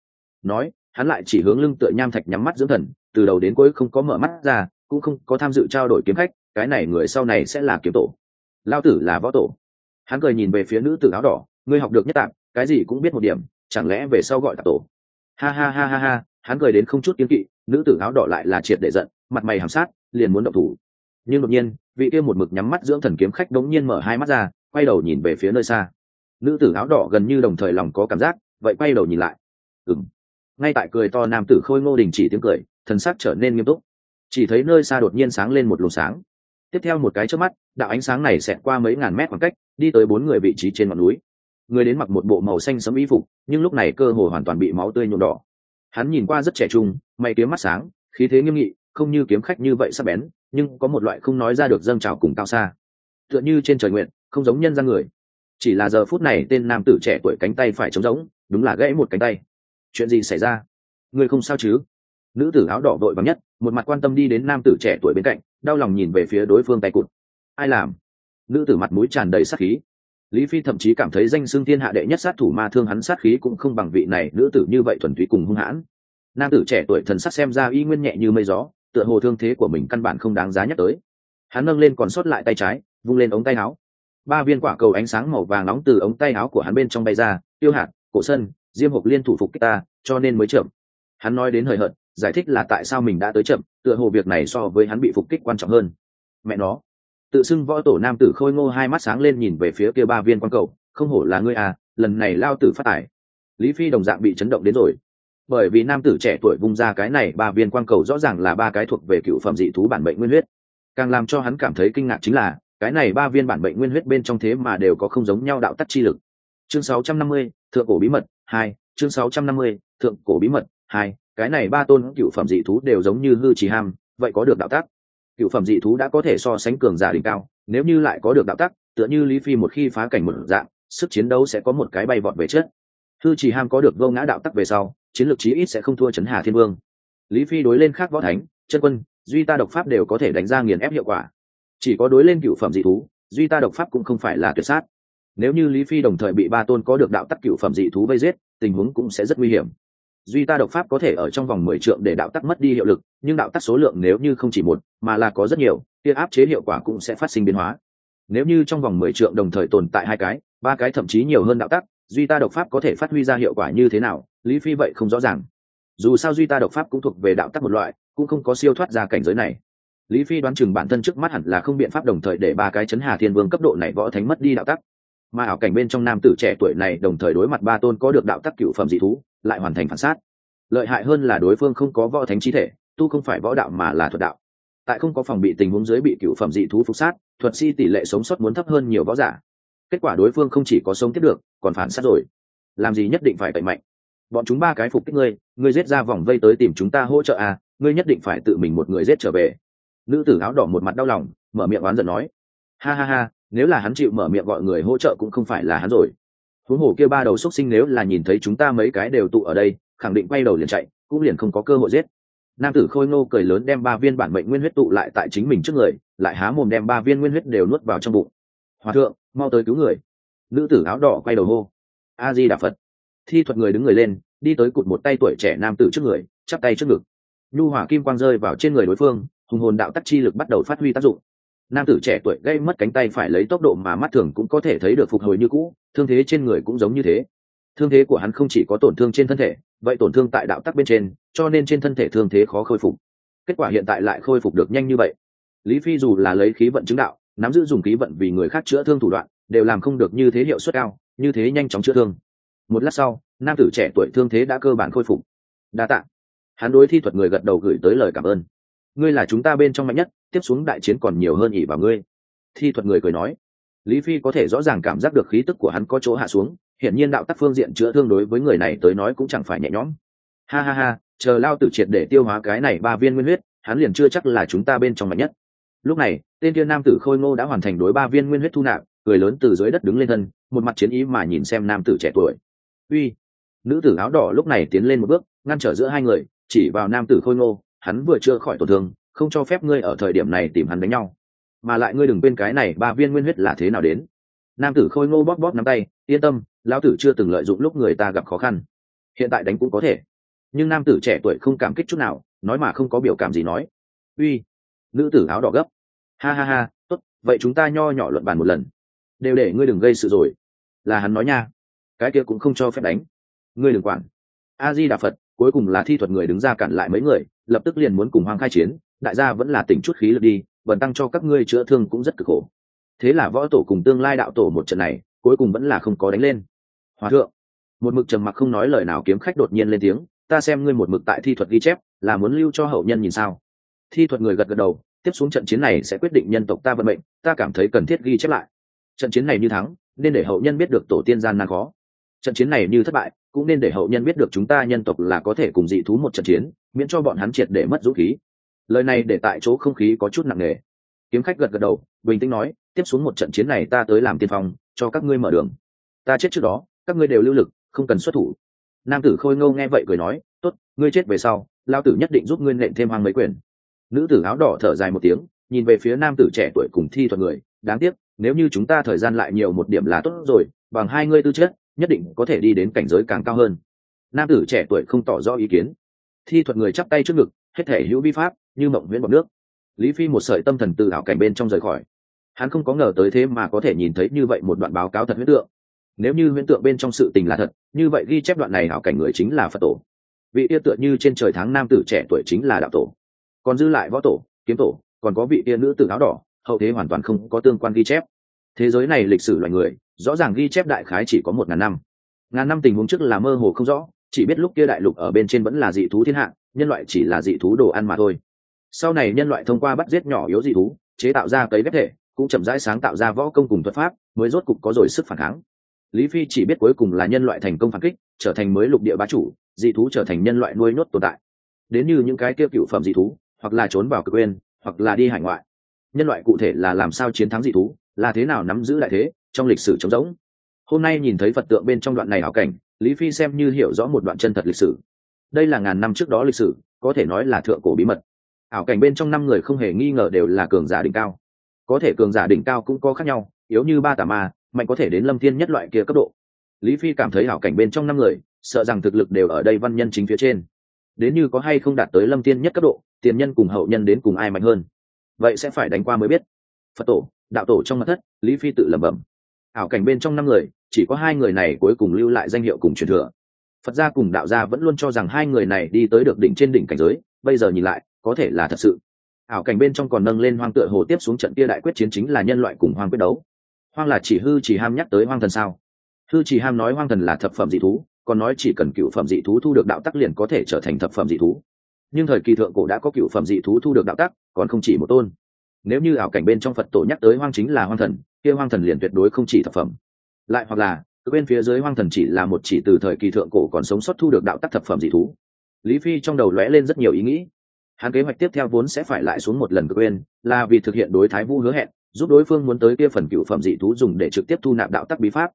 Nói, hắn lại chỉ hướng lưng tựa nham thạch nhắm mắt dưỡng thần, từ đầu đến cuối không có mở mắt ra, cũng không có tham dự trao đổi kiếm khách, cái này người sau này sẽ là kiếm tổ. Lao tử là võ tổ hắn cười nhìn về phía nữ tử áo đỏ, ngươi học được nhất tạp cái gì cũng biết một điểm, chẳng lẽ về sau gọi tạp tổ? Ha ha ha ha ha, hắn cười đến không chút kiên kỵ, nữ tử áo đỏ lại là triệt để giận, mặt mày hàm sát, liền muốn động thủ. Nhưng đột nhiên, vị kia một mực nhắm mắt dưỡng thần kiếm khách đống nhiên mở hai mắt ra, quay đầu nhìn về phía nơi xa. Nữ tử áo đỏ gần như đồng thời lòng có cảm giác, vậy quay đầu nhìn lại. Ừng ngay tại cười to nam tử khôi ngô đình chỉ tiếng cười, thần sắc trở nên nghiêm túc. Chỉ thấy nơi xa đột nhiên sáng lên một luồng sáng. Tiếp theo một cái trước mắt, đạo ánh sáng này xẹt qua mấy ngàn mét khoảng cách đi tới bốn người vị trí trên ngọn núi. Người đến mặc một bộ màu xanh sẫm y phục, nhưng lúc này cơ hồ hoàn toàn bị máu tươi nhuộm đỏ. Hắn nhìn qua rất trẻ trung, mày kiếm mắt sáng, khí thế nghiêm nghị, không như kiếm khách như vậy sắp bén, nhưng có một loại không nói ra được dâng trào cùng cao xa. Tựa như trên trời nguyện, không giống nhân ra người. Chỉ là giờ phút này tên nam tử trẻ tuổi cánh tay phải trống rỗng, đúng là gãy một cánh tay. Chuyện gì xảy ra? Người không sao chứ? Nữ tử áo đỏ vội vắng nhất, một mặt quan tâm đi đến nam tử trẻ tuổi bên cạnh, đau lòng nhìn về phía đối phương tay cụt. Ai làm? Nữ tử mặt mũi tràn đầy sát khí. Lý phi thậm chí cảm thấy danh xương thiên hạ đệ nhất sát thủ ma thương hắn sát khí cũng không bằng vị này nữ tử như vậy thuần túy cùng hung hãn. Nam tử trẻ tuổi thần sắc xem ra y nguyên nhẹ như mây gió, tựa hồ thương thế của mình căn bản không đáng giá nhắc tới. Hắn nâng lên còn sót lại tay trái, vung lên ống tay áo. Ba viên quả cầu ánh sáng màu vàng nóng từ ống tay áo của hắn bên trong bay ra, tiêu hạt cổ sân, diêm hộp liên thủ phục kích ta, cho nên mới chậm. Hắn nói đến hời hợt, giải thích là tại sao mình đã tới chậm, tựa hồ việc này so với hắn bị phục kích quan trọng hơn. Mẹ nó tự xưng võ tổ nam tử khôi ngô hai mắt sáng lên nhìn về phía kia ba viên quan cầu không hổ là ngươi à lần này lao tử phát tải lý phi đồng dạng bị chấn động đến rồi. Bởi vì nam tử trẻ tuổi vung ra cái này ba viên quan cầu rõ ràng là ba cái thuộc về cựu phẩm dị thú bản bệnh nguyên huyết. Càng làm cho hắn cảm thấy kinh ngạc chính là cái này ba viên bản bệnh nguyên huyết bên trong thế mà đều có không giống nhau đạo tắc chi lực. Chương 650, thượng cổ bí mật hai chương 650, thượng cổ bí mật hai cái này ba tôn cựu phẩm dị thú đều giống như hư trì ham vậy có được đạo tắc? Cựu phẩm dị thú đã có thể so sánh cường giả đỉnh cao, nếu như lại có được đạo tắc, tựa như lý phi một khi phá cảnh một dạng, sức chiến đấu sẽ có một cái bay vọt về chết thư chỉ ham có được vô ngã đạo tắc về sau, chiến lược chí ít sẽ không thua chấn hà thiên vương. Lý phi đối lên khác võ thánh, chân quân, duy ta độc pháp đều có thể đánh ra nghiền ép hiệu quả. Chỉ có đối lên cựu phẩm dị thú, duy ta độc pháp cũng không phải là tuyệt sát. Nếu như lý phi đồng thời bị ba tôn có được đạo tắc cựu phẩm dị thú vây giết, tình huống cũng sẽ rất nguy hiểm duy ta độc pháp có thể ở trong vòng mười trượng để đạo tắc mất đi hiệu lực, nhưng đạo tắc số lượng nếu như không chỉ một, mà là có rất nhiều, kia áp chế hiệu quả cũng sẽ phát sinh biến hóa. Nếu như trong vòng mười trượng đồng thời tồn tại hai cái, ba cái thậm chí nhiều hơn đạo tắc, duy ta độc pháp có thể phát huy ra hiệu quả như thế nào, lý phi vậy không rõ ràng. Dù sao duy ta độc pháp cũng thuộc về đạo tắc một loại, cũng không có siêu thoát ra cảnh giới này. Lý phi đoán chừng bản thân trước mắt hẳn là không biện pháp đồng thời để ba cái chấn hà thiên vương cấp độ này võ thánh mất đi đạo tắc. Mà ảo cảnh bên trong nam tử trẻ tuổi này đồng thời đối mặt ba tôn có được đạo tắc cựu phẩm dị thú lại hoàn thành phản sát. Lợi hại hơn là đối phương không có võ thánh chi thể, tu không phải võ đạo mà là thuật đạo. Tại không có phòng bị tình huống dưới bị cựu phẩm dị thú phục sát, thuật si tỷ lệ sống sót muốn thấp hơn nhiều võ giả. Kết quả đối phương không chỉ có sống tiếp được, còn phản sát rồi. Làm gì nhất định phải tẩy mạnh. Bọn chúng ba cái phục kích ngươi ngươi giết ra vòng vây tới tìm chúng ta hỗ trợ à ngươi nhất định phải tự mình một người giết trở về. Nữ tử áo đỏ một mặt đau lòng, mở miệng oán giận nói. Ha ha ha, nếu là hắn chịu mở miệng gọi người hỗ trợ cũng không phải là hắn rồi huống hồ kia ba đầu xuất sinh nếu là nhìn thấy chúng ta mấy cái đều tụ ở đây, khẳng định quay đầu liền chạy, cũng liền không có cơ hội giết. Nam tử khôi ngô cười lớn đem ba viên bản mệnh nguyên huyết tụ lại tại chính mình trước người, lại há mồm đem ba viên nguyên huyết đều nuốt vào trong bụng. Hòa thượng, mau tới cứu người. Nữ tử áo đỏ quay đầu hô. A di đà phật thi thuật người đứng người lên, đi tới cụt một tay tuổi trẻ nam tử trước người, chắp tay trước ngực. Nhu hỏa kim quang rơi vào trên người đối phương, hùng hồn đạo tắc chi lực bắt đầu phát huy tác dụng. Nam tử trẻ tuổi gây mất cánh tay phải lấy tốc độ mà mắt thường cũng có thể thấy được phục hồi như cũ thương thế trên người cũng giống như thế. Thương thế của hắn không chỉ có tổn thương trên thân thể, vậy tổn thương tại đạo tắc bên trên, cho nên trên thân thể thương thế khó khôi phục. Kết quả hiện tại lại khôi phục được nhanh như vậy. Lý phi dù là lấy khí vận chứng đạo, nắm giữ dùng khí vận vì người khác chữa thương thủ đoạn, đều làm không được như thế hiệu suất cao, như thế nhanh chóng chữa thương. Một lát sau, nam tử trẻ tuổi thương thế đã cơ bản khôi phục. Đa tạ. Hắn đối thi thuật người gật đầu gửi tới lời cảm ơn. Ngươi là chúng ta bên trong mạnh nhất, tiếp xuống đại chiến còn nhiều hơn ỉ vào ngươi. Thi thuật người cười nói lý phi có thể rõ ràng cảm giác được khí tức của hắn có chỗ hạ xuống, hiển nhiên đạo tắc phương diện chữa thương đối với người này tới nói cũng chẳng phải nhẹ nhõm. Ha ha ha, chờ lao tử triệt để tiêu hóa cái này ba viên nguyên huyết, hắn liền chưa chắc là chúng ta bên trong mạnh nhất. Lúc này, tên tiên nam tử khôi ngô đã hoàn thành đối ba viên nguyên huyết thu nạp, cười lớn từ dưới đất đứng lên thân, một mặt chiến ý mà nhìn xem nam tử trẻ tuổi. Uy, nữ tử áo đỏ lúc này tiến lên một bước, ngăn trở giữa hai người, chỉ vào nam tử khôi ngô, hắn vừa chưa khỏi tổn thương, không cho phép ngươi ở thời điểm này tìm hắn đánh nhau mà lại ngươi đừng quên cái này, ba viên nguyên huyết là thế nào đến. Nam tử khôi ngô bóp bóp nắm tay, yên tâm, lão tử chưa từng lợi dụng lúc người ta gặp khó khăn. Hiện tại đánh cũng có thể. Nhưng nam tử trẻ tuổi không cảm kích chút nào, nói mà không có biểu cảm gì nói. Uy, nữ tử áo đỏ gấp. Ha ha ha, tốt, vậy chúng ta nho nhỏ luận bàn một lần. Đều để ngươi đừng gây sự rồi. Là hắn nói nha. Cái kia cũng không cho phép đánh. Ngươi đừng quản. A di đà phật, cuối cùng là thi thuật người đứng ra cản lại mấy người, lập tức liền muốn cùng hoang khai chiến, đại gia vẫn là tỉnh chút khí lực đi bần tăng cho các ngươi chữa thương cũng rất cực khổ. Thế là võ tổ cùng tương lai đạo tổ một trận này, cuối cùng vẫn là không có đánh lên. Hòa thượng, một mực trầm mặc không nói lời nào kiếm khách đột nhiên lên tiếng, ta xem ngươi một mực tại thi thuật ghi chép, là muốn lưu cho hậu nhân nhìn sao? Thi thuật người gật gật đầu, tiếp xuống trận chiến này sẽ quyết định nhân tộc ta vận mệnh, ta cảm thấy cần thiết ghi chép lại. Trận chiến này như thắng, nên để hậu nhân biết được tổ tiên gian nan khó. Trận chiến này như thất bại, cũng nên để hậu nhân biết được chúng ta nhân tộc là có thể cùng dị thú một trận chiến, miễn cho bọn hắn triệt để mất dũng khí lời này để tại chỗ không khí có chút nặng nề. Kiếm khách gật gật đầu, bình tĩnh nói, tiếp xuống một trận chiến này ta tới làm tiên phong, cho các ngươi mở đường. Ta chết trước đó, các ngươi đều lưu lực, không cần xuất thủ. Nam tử khôi ngâu nghe vậy cười nói, tốt, ngươi chết về sau lao tử nhất định giúp ngươi nện thêm hoang mấy quyền. Nữ tử áo đỏ thở dài một tiếng, nhìn về phía nam tử trẻ tuổi cùng thi thuật người, đáng tiếc, nếu như chúng ta thời gian lại nhiều một điểm là tốt rồi, bằng hai ngươi tư chất, nhất định có thể đi đến cảnh giới càng cao hơn. Nam tử trẻ tuổi không tỏ rõ ý kiến. Thi thuật người chắp tay trước ngực, hết thể hữu vi pháp như mộng nguyễn bọc nước. Lý phi một sợi tâm thần từ ảo cảnh bên trong rời khỏi. Hắn không có ngờ tới thế mà có thể nhìn thấy như vậy một đoạn báo cáo thật huyễn tượng. Nếu như huyễn tượng bên trong sự tình là thật, như vậy ghi chép đoạn này ảo cảnh người chính là phật tổ. Vị tia tựa như trên trời tháng nam tử trẻ tuổi chính là đạo tổ. Còn dư lại võ tổ, kiếm tổ, còn có vị tia nữ tử áo đỏ, hậu thế hoàn toàn không có tương quan ghi chép. Thế giới này lịch sử loài người, rõ ràng ghi chép đại khái chỉ có một ngàn năm. Ngàn năm tình huống trước là mơ hồ không rõ, chỉ biết lúc kia đại lục ở bên trên vẫn là dị thú thiên hạ, nhân loại chỉ là dị thú đồ ăn mà thôi sau này nhân loại thông qua bắt giết nhỏ yếu dị thú, chế tạo ra cấy ghép thể, cũng chậm rãi sáng tạo ra võ công cùng thuật pháp, mới rốt cục có rồi sức phản kháng. Lý phi chỉ biết cuối cùng là nhân loại thành công phản kích, trở thành mới lục địa bá chủ, dị thú trở thành nhân loại nuôi nhốt tồn tại. Đến như những cái tiêu cựu phẩm dị thú, hoặc là trốn vào cực quên, hoặc là đi hải ngoại. Nhân loại cụ thể là làm sao chiến thắng dị thú, là thế nào nắm giữ lại thế, trong lịch sử trống rỗng. Hôm nay nhìn thấy phật tượng bên trong đoạn này hảo cảnh, lý phi xem như hiểu rõ một đoạn chân thật lịch sử. Đây là ngàn năm trước đó lịch sử, có thể nói là thượng cổ bí mật ảo cảnh bên trong năm người không hề nghi ngờ đều là cường giả đỉnh cao. Có thể cường giả đỉnh cao cũng có khác nhau, yếu như ba tà ma, mạnh có thể đến lâm thiên nhất loại kia cấp độ. Lý phi cảm thấy ảo cảnh bên trong năm người, sợ rằng thực lực đều ở đây văn nhân chính phía trên. Đến như có hay không đạt tới lâm thiên nhất cấp độ, tiền nhân cùng hậu nhân đến cùng ai mạnh hơn? Vậy sẽ phải đánh qua mới biết. Phật tổ, đạo tổ trong mặt thất, lý phi tự lẩm bẩm. Ảo cảnh bên trong năm người, chỉ có hai người này cuối cùng lưu lại danh hiệu cùng truyền thừa. Phật gia cùng đạo gia vẫn luôn cho rằng hai người này đi tới được đỉnh trên đỉnh cảnh giới, bây giờ nhìn lại có thể là thật sự. Ảo cảnh bên trong còn nâng lên hoang tựa hồ tiếp xuống trận kia đại quyết chiến chính là nhân loại cùng hoang quyết đấu. Hoang là chỉ hư chỉ ham nhắc tới hoang thần sao? Hư chỉ ham nói hoang thần là thập phẩm dị thú, còn nói chỉ cần cựu phẩm dị thú thu được đạo tắc liền có thể trở thành thập phẩm dị thú. Nhưng thời kỳ thượng cổ đã có cựu phẩm dị thú thu được đạo tắc, còn không chỉ một tôn. Nếu như ảo cảnh bên trong phật tổ nhắc tới hoang chính là hoang thần, kia hoang thần liền tuyệt đối không chỉ thập phẩm. Lại hoặc là bên phía dưới hoang thần chỉ là một chỉ từ thời kỳ thượng cổ còn sống sót thu được đạo tắc thập phẩm dị thú. Lý phi trong đầu lóe lên rất nhiều ý nghĩ hắn kế hoạch tiếp theo vốn sẽ phải lại xuống một lần cực quên là vì thực hiện đối thái vu hứa hẹn giúp đối phương muốn tới kia phần cựu phẩm dị thú dùng để trực tiếp thu nạp đạo tắc bí pháp.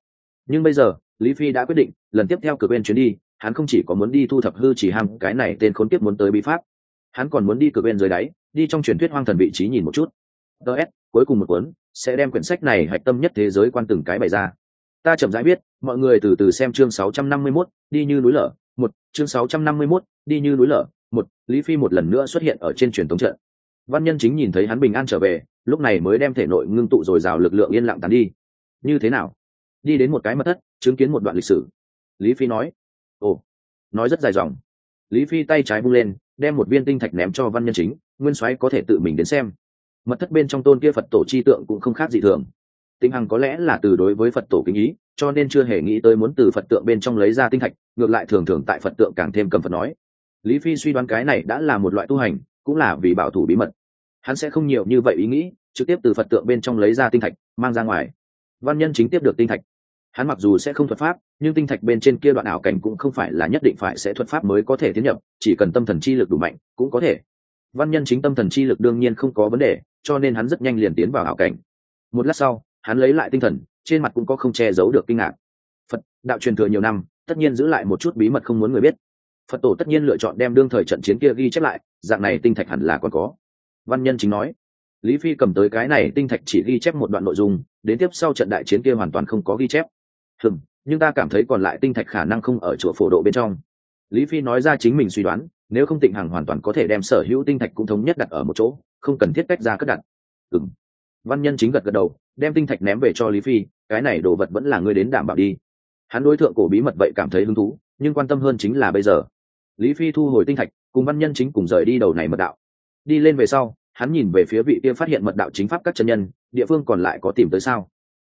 Nhưng bây giờ lý phi đã quyết định lần tiếp theo cực quên chuyến đi hắn không chỉ có muốn đi thu thập hư chỉ ham cái này tên khốn kiếp muốn tới bí pháp. Hắn còn muốn đi cực bên dưới đáy đi trong truyền thuyết hoang thần vị trí nhìn một chút. Ts cuối cùng một cuốn sẽ đem quyển sách này hạch tâm nhất thế giới quan từng cái bày ra. Ta chậm rãi biết mọi người từ từ xem chương 651, đi như núi lở. Một chương 651, đi như núi lở một, lý phi một lần nữa xuất hiện ở trên truyền thống trận. Văn nhân chính nhìn thấy hắn bình an trở về, lúc này mới đem thể nội ngưng tụ dồi dào lực lượng yên lặng tàn đi. Như thế nào? Đi đến một cái mật thất, chứng kiến một đoạn lịch sử. Lý phi nói, ồ, nói rất dài dòng. Lý phi tay trái bung lên, đem một viên tinh thạch ném cho văn nhân chính, nguyên soái có thể tự mình đến xem. Mật thất bên trong tôn kia phật tổ chi tượng cũng không khác gì thường. Tinh hằng có lẽ là từ đối với phật tổ kính ý, cho nên chưa hề nghĩ tới muốn từ phật tượng bên trong lấy ra tinh thạch, ngược lại thường thường tại phật tượng càng thêm cầm phật nói lý phi suy đoán cái này đã là một loại tu hành, cũng là vì bảo thủ bí mật. Hắn sẽ không nhiều như vậy ý nghĩ, trực tiếp từ phật tượng bên trong lấy ra tinh thạch, mang ra ngoài. Văn nhân chính tiếp được tinh thạch. Hắn mặc dù sẽ không thuật pháp, nhưng tinh thạch bên trên kia đoạn ảo cảnh cũng không phải là nhất định phải sẽ thuật pháp mới có thể tiến nhập, chỉ cần tâm thần chi lực đủ mạnh, cũng có thể. Văn nhân chính tâm thần chi lực đương nhiên không có vấn đề, cho nên hắn rất nhanh liền tiến vào ảo cảnh. Một lát sau, hắn lấy lại tinh thần, trên mặt cũng có không che giấu được kinh ngạc. Phật, đạo truyền thừa nhiều năm, tất nhiên giữ lại một chút bí mật không muốn người biết phật tổ tất nhiên lựa chọn đem đương thời trận chiến kia ghi chép lại, dạng này tinh thạch hẳn là còn có. Văn nhân chính nói, lý phi cầm tới cái này tinh thạch chỉ ghi chép một đoạn nội dung, đến tiếp sau trận đại chiến kia hoàn toàn không có ghi chép. Hừm, nhưng ta cảm thấy còn lại tinh thạch khả năng không ở chùa phổ độ bên trong. Lý phi nói ra chính mình suy đoán, nếu không tịnh hằng hoàn toàn có thể đem sở hữu tinh thạch cũng thống nhất đặt ở một chỗ, không cần thiết cách ra cất đặt. Ừng văn nhân chính gật gật đầu, đem tinh thạch ném về cho lý phi, cái này đồ vật vẫn là ngươi đến đảm bảo đi. Hắn đối tượng cổ bí mật vậy cảm thấy hứng thú, nhưng quan tâm hơn chính là bây giờ lý phi thu hồi tinh thạch, cùng văn nhân chính cùng rời đi đầu này mật đạo. Đi lên về sau, hắn nhìn về phía vị kia phát hiện mật đạo chính pháp các chân nhân, địa phương còn lại có tìm tới sao?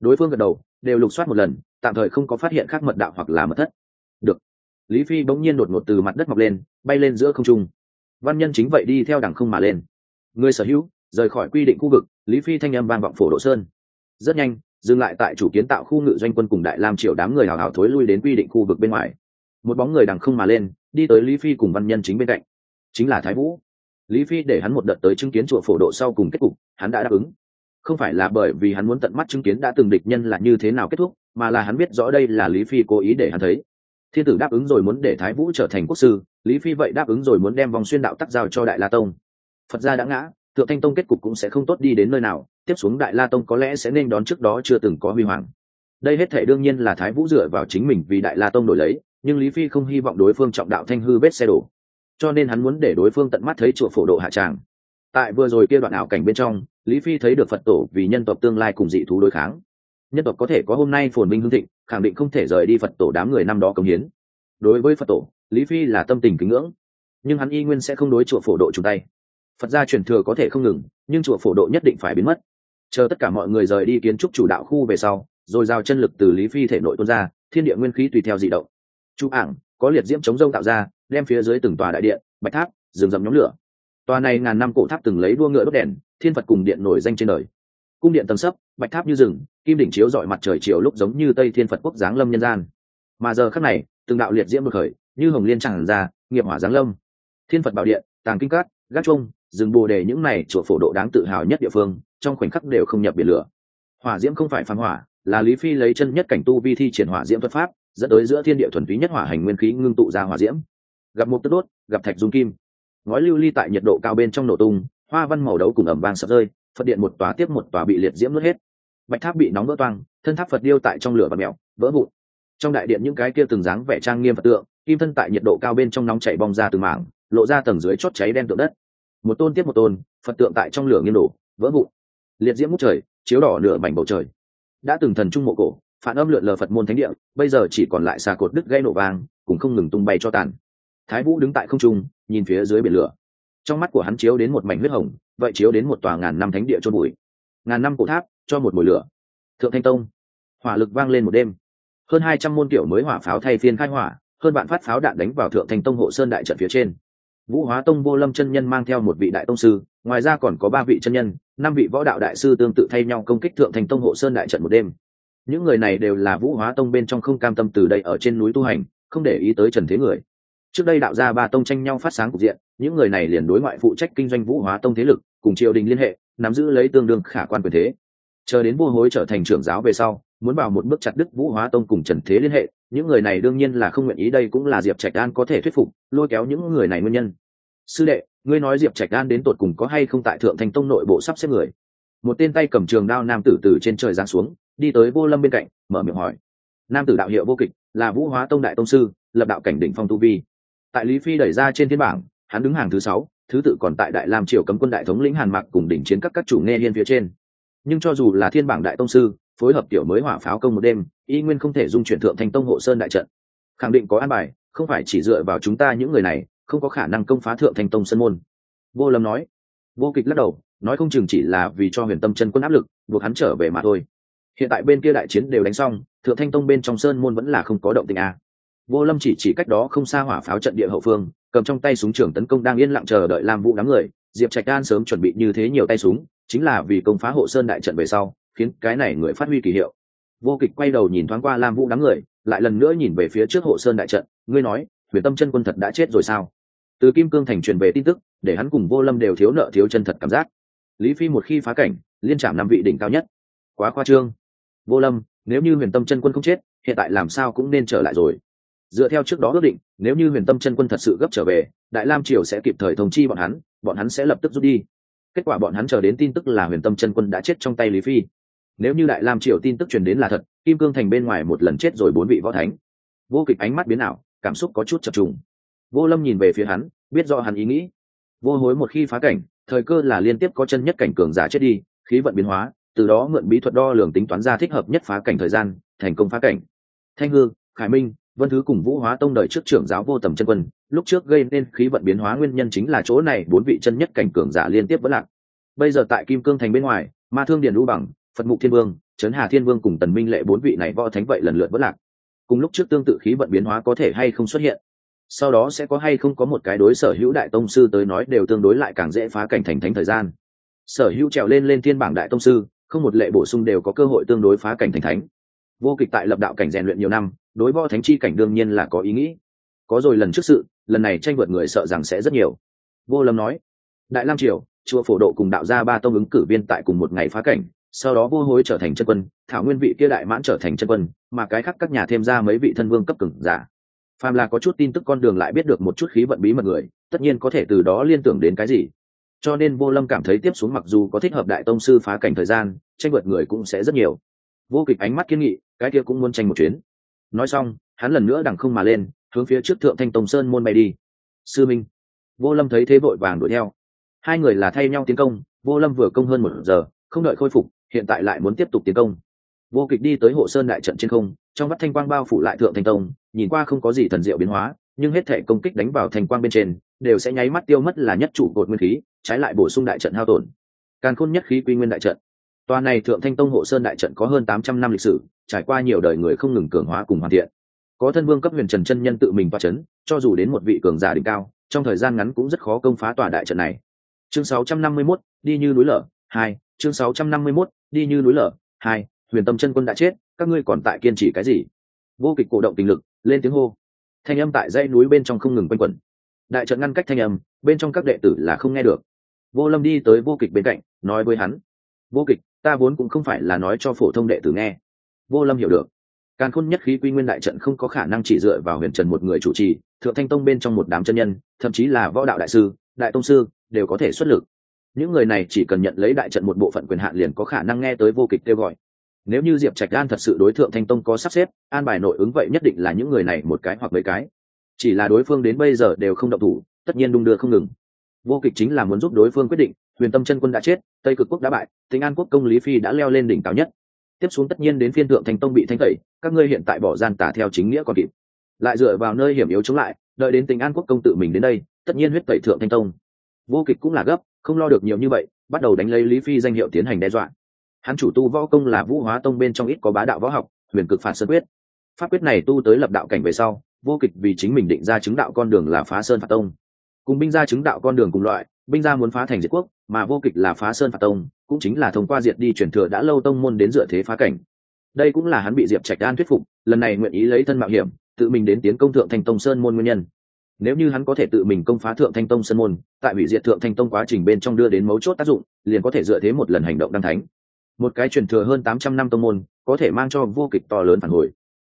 Đối phương gật đầu, đều lục soát một lần, tạm thời không có phát hiện khác mật đạo hoặc là mật thất. Được. Lý phi bỗng nhiên đột ngột từ mặt đất mọc lên, bay lên giữa không trung. Văn nhân chính vậy đi theo đằng không mà lên. Người sở hữu, rời khỏi quy định khu vực, lý phi thanh âm vang vọng phổ độ sơn. Rất nhanh, dừng lại tại chủ kiến tạo khu ngự doanh quân cùng đại lam triều đám người hào hào thối lui đến quy định khu vực bên ngoài một bóng người đằng không mà lên, đi tới lý phi cùng văn nhân chính bên cạnh. Chính là thái vũ. Lý phi để hắn một đợt tới chứng kiến chùa phổ độ sau cùng kết cục, hắn đã đáp ứng. Không phải là bởi vì hắn muốn tận mắt chứng kiến đã từng địch nhân là như thế nào kết thúc, mà là hắn biết rõ đây là lý phi cố ý để hắn thấy. Thiên tử đáp ứng rồi muốn để thái vũ trở thành quốc sư, lý phi vậy đáp ứng rồi muốn đem vòng xuyên đạo tắc giao cho đại la tông. Phật gia đã ngã, thượng thanh tông kết cục cũng sẽ không tốt đi đến nơi nào, tiếp xuống đại la tông có lẽ sẽ nên đón trước đó chưa từng có huy hoàng. Đây hết thể đương nhiên là thái vũ dựa vào chính mình vì đại la tông đổi lấy nhưng lý phi không hy vọng đối phương trọng đạo thanh hư vết xe đổ. Cho nên hắn muốn để đối phương tận mắt thấy chùa phổ độ hạ tràng. Tại vừa rồi kia đoạn ảo cảnh bên trong, lý phi thấy được phật tổ vì nhân tộc tương lai cùng dị thú đối kháng. Nhân tộc có thể có hôm nay phồn minh hương thịnh, khẳng định không thể rời đi phật tổ đám người năm đó công hiến. Đối với phật tổ, lý phi là tâm tình kính ngưỡng. Nhưng hắn y nguyên sẽ không đối chùa phổ độ chung tay. Phật gia truyền thừa có thể không ngừng, nhưng chùa phổ độ nhất định phải biến mất. Chờ tất cả mọi người rời đi kiến trúc chủ đạo khu về sau, rồi giao chân lực từ lý phi thể nội tuôn ra, thiên địa nguyên khí tùy theo dị động chú ảng, có liệt diễm chống rông tạo ra, đem phía dưới từng tòa đại điện, bạch tháp, rừng rậm nhóm lửa. Tòa này ngàn năm cổ tháp từng lấy đua ngựa đốt đèn, thiên phật cùng điện nổi danh trên đời. Cung điện tầng sấp, bạch tháp như rừng, kim đỉnh chiếu dọi mặt trời chiều lúc giống như tây thiên phật quốc giáng lâm nhân gian. Mà giờ khắc này, từng đạo liệt diễm bực khởi, như hồng liên tràn ra, nghiệp hỏa giáng lâm. Thiên phật bảo điện, tàng kinh cát, gác trung rừng bồ đề những này chùa phổ độ đáng tự hào nhất địa phương, trong khoảnh khắc đều không nhập biển lửa. Hỏa diễm không phải phán hỏa, là lý phi lấy chân nhất cảnh tu vi thi triển hỏa diễm thuật pháp dẫn tới giữa thiên địa thuần túy nhất hỏa hành nguyên khí ngưng tụ ra hỏa diễm. Gặp một tức đốt, gặp thạch dung kim. Ngói lưu ly tại nhiệt độ cao bên trong nổ tung, hoa văn màu đấu cùng ẩm vang sập rơi, phật điện một tòa tiếp một tòa bị liệt diễm nuốt hết. Bạch tháp bị nóng vỡ toang, thân tháp phật điêu tại trong lửa và mèo, vỡ vụn. Trong đại điện những cái kia từng dáng vẻ trang nghiêm phật tượng, kim thân tại nhiệt độ cao bên trong nóng chảy bong ra từ mảng, lộ ra tầng dưới chót cháy đen tượng đất. Một tôn tiếp một tôn, phật tượng tại trong lửa nghiêng đổ, vỡ vụn. Liệt diễm mút trời, chiếu đỏ nửa mảnh bầu trời. Đã từng thần trung mộ cổ phản âm lượn lờ phật môn thánh địa, bây giờ chỉ còn lại xà cột đứt gây nổ vang cũng không ngừng tung bay cho tàn. Thái vũ đứng tại không trung, nhìn phía dưới biển lửa. Trong mắt của hắn chiếu đến một mảnh huyết hồng, vậy chiếu đến một tòa ngàn năm thánh địa trôn bụi. Ngàn năm cổ tháp, cho một mùi lửa. Thượng thanh tông, hỏa lực vang lên một đêm. Hơn hai trăm môn kiểu mới hỏa pháo thay phiên khai hỏa, hơn bạn phát pháo đạn đánh vào thượng thanh tông hộ sơn đại trận phía trên. Vũ hóa tông vô lâm chân nhân mang theo một vị đại tông sư, ngoài ra còn có ba vị chân nhân, năm vị võ đạo đại sư tương tự thay nhau công kích thượng thanh tông hộ sơn đại trận một đêm những người này đều là vũ hóa tông bên trong không cam tâm từ đây ở trên núi tu hành, không để ý tới trần thế người. Trước đây đạo gia ba tông tranh nhau phát sáng cục diện, những người này liền đối ngoại phụ trách kinh doanh vũ hóa tông thế lực, cùng triều đình liên hệ, nắm giữ lấy tương đương khả quan quyền thế. Chờ đến vô hối trở thành trưởng giáo về sau, muốn vào một bước chặt đức vũ hóa tông cùng trần thế liên hệ, những người này đương nhiên là không nguyện ý đây cũng là diệp trạch đan có thể thuyết phục, lôi kéo những người này nguyên nhân. Sư đệ, ngươi nói diệp trạch đan đến tột cùng có hay không tại thượng thành tông nội bộ sắp xếp người? Một tên tay cầm trường đao nam tử từ trên trời giáng xuống đi tới vô lâm bên cạnh, mở miệng hỏi. Nam tử đạo hiệu vô kịch, là vũ hóa tông đại tông sư, lập đạo cảnh đỉnh phong tu vi. Tại lý phi đẩy ra trên thiên bảng, hắn đứng hàng thứ sáu, thứ tự còn tại đại lam triều cấm quân đại thống lĩnh hàn mạc cùng đỉnh chiến các các chủ nghe hiên phía trên. Nhưng cho dù là thiên bảng đại tông sư, phối hợp tiểu mới hỏa pháo công một đêm, y nguyên không thể dung chuyển thượng thành tông hộ sơn đại trận. Khẳng định có an bài, không phải chỉ dựa vào chúng ta những người này, không có khả năng công phá thượng thành tông sân môn. Vô lâm nói. Vô kịch lắc đầu, nói không chừng chỉ là vì cho huyền tâm chân quân áp lực, buộc hắn trở về mà thôi hiện tại bên kia đại chiến đều đánh xong, thượng thanh tông bên trong sơn môn vẫn là không có động tình a. Vô lâm chỉ chỉ cách đó không xa hỏa pháo trận địa hậu phương, cầm trong tay súng trường tấn công đang yên lặng chờ đợi làm vũ đám người. Diệp trạch đan sớm chuẩn bị như thế nhiều tay súng, chính là vì công phá hộ sơn đại trận về sau, khiến cái này người phát huy kỳ hiệu. Vô kịch quay đầu nhìn thoáng qua lam vũ đám người, lại lần nữa nhìn về phía trước hộ sơn đại trận, ngươi nói, huyền tâm chân quân thật đã chết rồi sao? Từ kim cương thành truyền về tin tức, để hắn cùng vô lâm đều thiếu nợ thiếu chân thật cảm giác. Lý phi một khi phá cảnh, liên trảm năm vị đỉnh cao nhất. Quá khoa trương vô lâm, nếu như huyền tâm chân quân không chết, hiện tại làm sao cũng nên trở lại rồi. Dựa theo trước đó ước định, nếu như huyền tâm chân quân thật sự gấp trở về, đại lam triều sẽ kịp thời thông chi bọn hắn bọn hắn sẽ lập tức rút đi. Kết quả bọn hắn chờ đến tin tức là huyền tâm chân quân đã chết trong tay lý phi. Nếu như đại lam triều tin tức truyền đến là thật, kim cương thành bên ngoài một lần chết rồi bốn vị võ thánh. Vô kịch ánh mắt biến ảo, cảm xúc có chút chập trùng. Vô lâm nhìn về phía hắn, biết rõ hắn ý nghĩ. Vô hối một khi phá cảnh, thời cơ là liên tiếp có chân nhất cảnh cường giả chết đi, khí vận biến hóa từ đó mượn bí thuật đo lường tính toán ra thích hợp nhất phá cảnh thời gian, thành công phá cảnh. Thanh hương khải minh, vân thứ cùng vũ hóa tông đời trước trưởng giáo vô tầm chân quân, lúc trước gây nên khí vận biến hóa nguyên nhân chính là chỗ này bốn vị chân nhất cảnh cường giả liên tiếp vẫn lạc. Bây giờ tại kim cương thành bên ngoài, ma thương điền lũ bằng, phật mục thiên vương, trấn hà thiên vương cùng tần minh lệ bốn vị này võ thánh vậy lần lượt vẫn lạc. Cùng lúc trước tương tự khí vận biến hóa có thể hay không xuất hiện, sau đó sẽ có hay không có một cái đối sở hữu đại tông sư tới nói đều tương đối lại càng dễ phá cảnh thành thánh thời gian. Sở hữu trèo lên lên thiên bảng đại tông sư không một lệ bổ sung đều có cơ hội tương đối phá cảnh thành thánh. Vô kịch tại lập đạo cảnh rèn luyện nhiều năm, đối võ thánh chi cảnh đương nhiên là có ý nghĩ. Có rồi lần trước sự, lần này tranh vượt người sợ rằng sẽ rất nhiều. Vô lâm nói, đại lam triều, chùa phổ độ cùng đạo gia ba tông ứng cử viên tại cùng một ngày phá cảnh, sau đó vô hối trở thành chân quân, thảo nguyên vị kia đại mãn trở thành chân quân, mà cái khác các nhà thêm ra mấy vị thân vương cấp cứng giả. Phàm là có chút tin tức con đường lại biết được một chút khí vận bí mật người, tất nhiên có thể từ đó liên tưởng đến cái gì cho nên vô lâm cảm thấy tiếp xuống mặc dù có thích hợp đại tông sư phá cảnh thời gian, tranh vượt người cũng sẽ rất nhiều. Vô kịch ánh mắt kiên nghị, cái kia cũng muốn tranh một chuyến. Nói xong, hắn lần nữa đằng không mà lên, hướng phía trước thượng thanh tông sơn môn bay đi. Sư minh. Vô lâm thấy thế vội vàng đuổi theo. Hai người là thay nhau tiến công, vô lâm vừa công hơn một giờ, không đợi khôi phục, hiện tại lại muốn tiếp tục tiến công. Vô kịch đi tới hộ sơn đại trận trên không, trong mắt thanh quang bao phủ lại thượng thanh tông, nhìn qua không có gì thần diệu biến hóa nhưng hết thể công kích đánh vào thành quang bên trên đều sẽ nháy mắt tiêu mất là nhất trụ cột nguyên khí trái lại bổ sung đại trận hao tổn. Càn khôn nhất khí quy nguyên đại trận. Tòa này thượng thanh tông hộ sơn đại trận có hơn tám trăm năm lịch sử trải qua nhiều đời người không ngừng cường hóa cùng hoàn thiện. Có thân vương cấp huyền trần chân nhân tự mình toa c h ấ n cho dù đến một vị cường giả đỉnh cao trong thời gian ngắn cũng rất khó công phá tòa đại trận này. Chương sáu trăm năm mươi 651, đi như núi lở hai chương sáu trăm năm mươi 651, đi như núi lở hai huyền tâm chân quân đã chết các ngươi còn tại kiên trì cái gì? Vô kịch cổ động tình lực lên tiếng hô thanh âm tại dãy núi bên trong không ngừng quanh quẩn. Đại trận ngăn cách thanh âm, bên trong các đệ tử là không nghe được. Vô lâm đi tới vô kịch bên cạnh, nói với hắn, vô kịch, ta vốn cũng không phải là nói cho phổ thông đệ tử nghe. Vô lâm hiểu được. Càn khôn nhất khí quy nguyên đại trận không có khả năng chỉ dựa vào huyền trần một người chủ trì, thượng thanh tông bên trong một đám chân nhân, thậm chí là võ đạo đại sư, đại tông sư, đều có thể xuất lực. Những người này chỉ cần nhận lấy đại trận một bộ phận quyền hạn liền có khả năng nghe tới vô kịch kêu gọi nếu như diệp trạch đan thật sự đối tượng thanh tông có sắp xếp, an bài nội ứng vậy nhất định là những người này một cái hoặc mấy cái. Chỉ là đối phương đến bây giờ đều không động thủ, tất nhiên đung đưa không ngừng. Vô kịch chính là muốn giúp đối phương quyết định, huyền tâm chân quân đã chết, tây cực quốc đã bại tính an quốc công lý phi đã leo lên đỉnh cao nhất. Tiếp xuống tất nhiên đến phiên thượng thanh tông bị thanh tẩy, các ngươi hiện tại bỏ gian tả theo chính nghĩa còn kịp. Lại dựa vào nơi hiểm yếu chống lại, đợi đến Tinh an quốc công tự mình đến đây, tất nhiên huyết tẩy thượng thanh tông. Vô kịch cũng là gấp, không lo được nhiều như vậy, bắt đầu đánh lấy lý phi danh hiệu tiến hành đe dọa hắn chủ tu võ công là vũ hóa tông bên trong ít có bá đạo võ học, huyền cực phản sơn quyết. Pháp quyết này tu tới lập đạo cảnh về sau, vô kịch vì chính mình định ra chứng đạo con đường là phá sơn phạt tông. Cùng binh gia chứng đạo con đường cùng loại, binh gia muốn phá thành diệt quốc, mà vô kịch là phá sơn phạt tông, cũng chính là thông qua diệt đi truyền thừa đã lâu tông môn đến dựa thế phá cảnh. Đây cũng là hắn bị diệp trạch đan thuyết phục, lần này nguyện ý lấy thân mạo hiểm, tự mình đến tiến công thượng thanh tông sơn môn nguyên nhân. Nếu như hắn có thể tự mình công phá thượng thanh tông sơn môn, tại hủy diệt thượng thanh tông quá trình bên trong đưa đến mấu chốt tác dụng, liền có thể dựa thế một lần hành động đăng thánh một cái truyền thừa hơn tám trăm năm tông môn, có thể mang cho vô kịch to lớn phản hồi.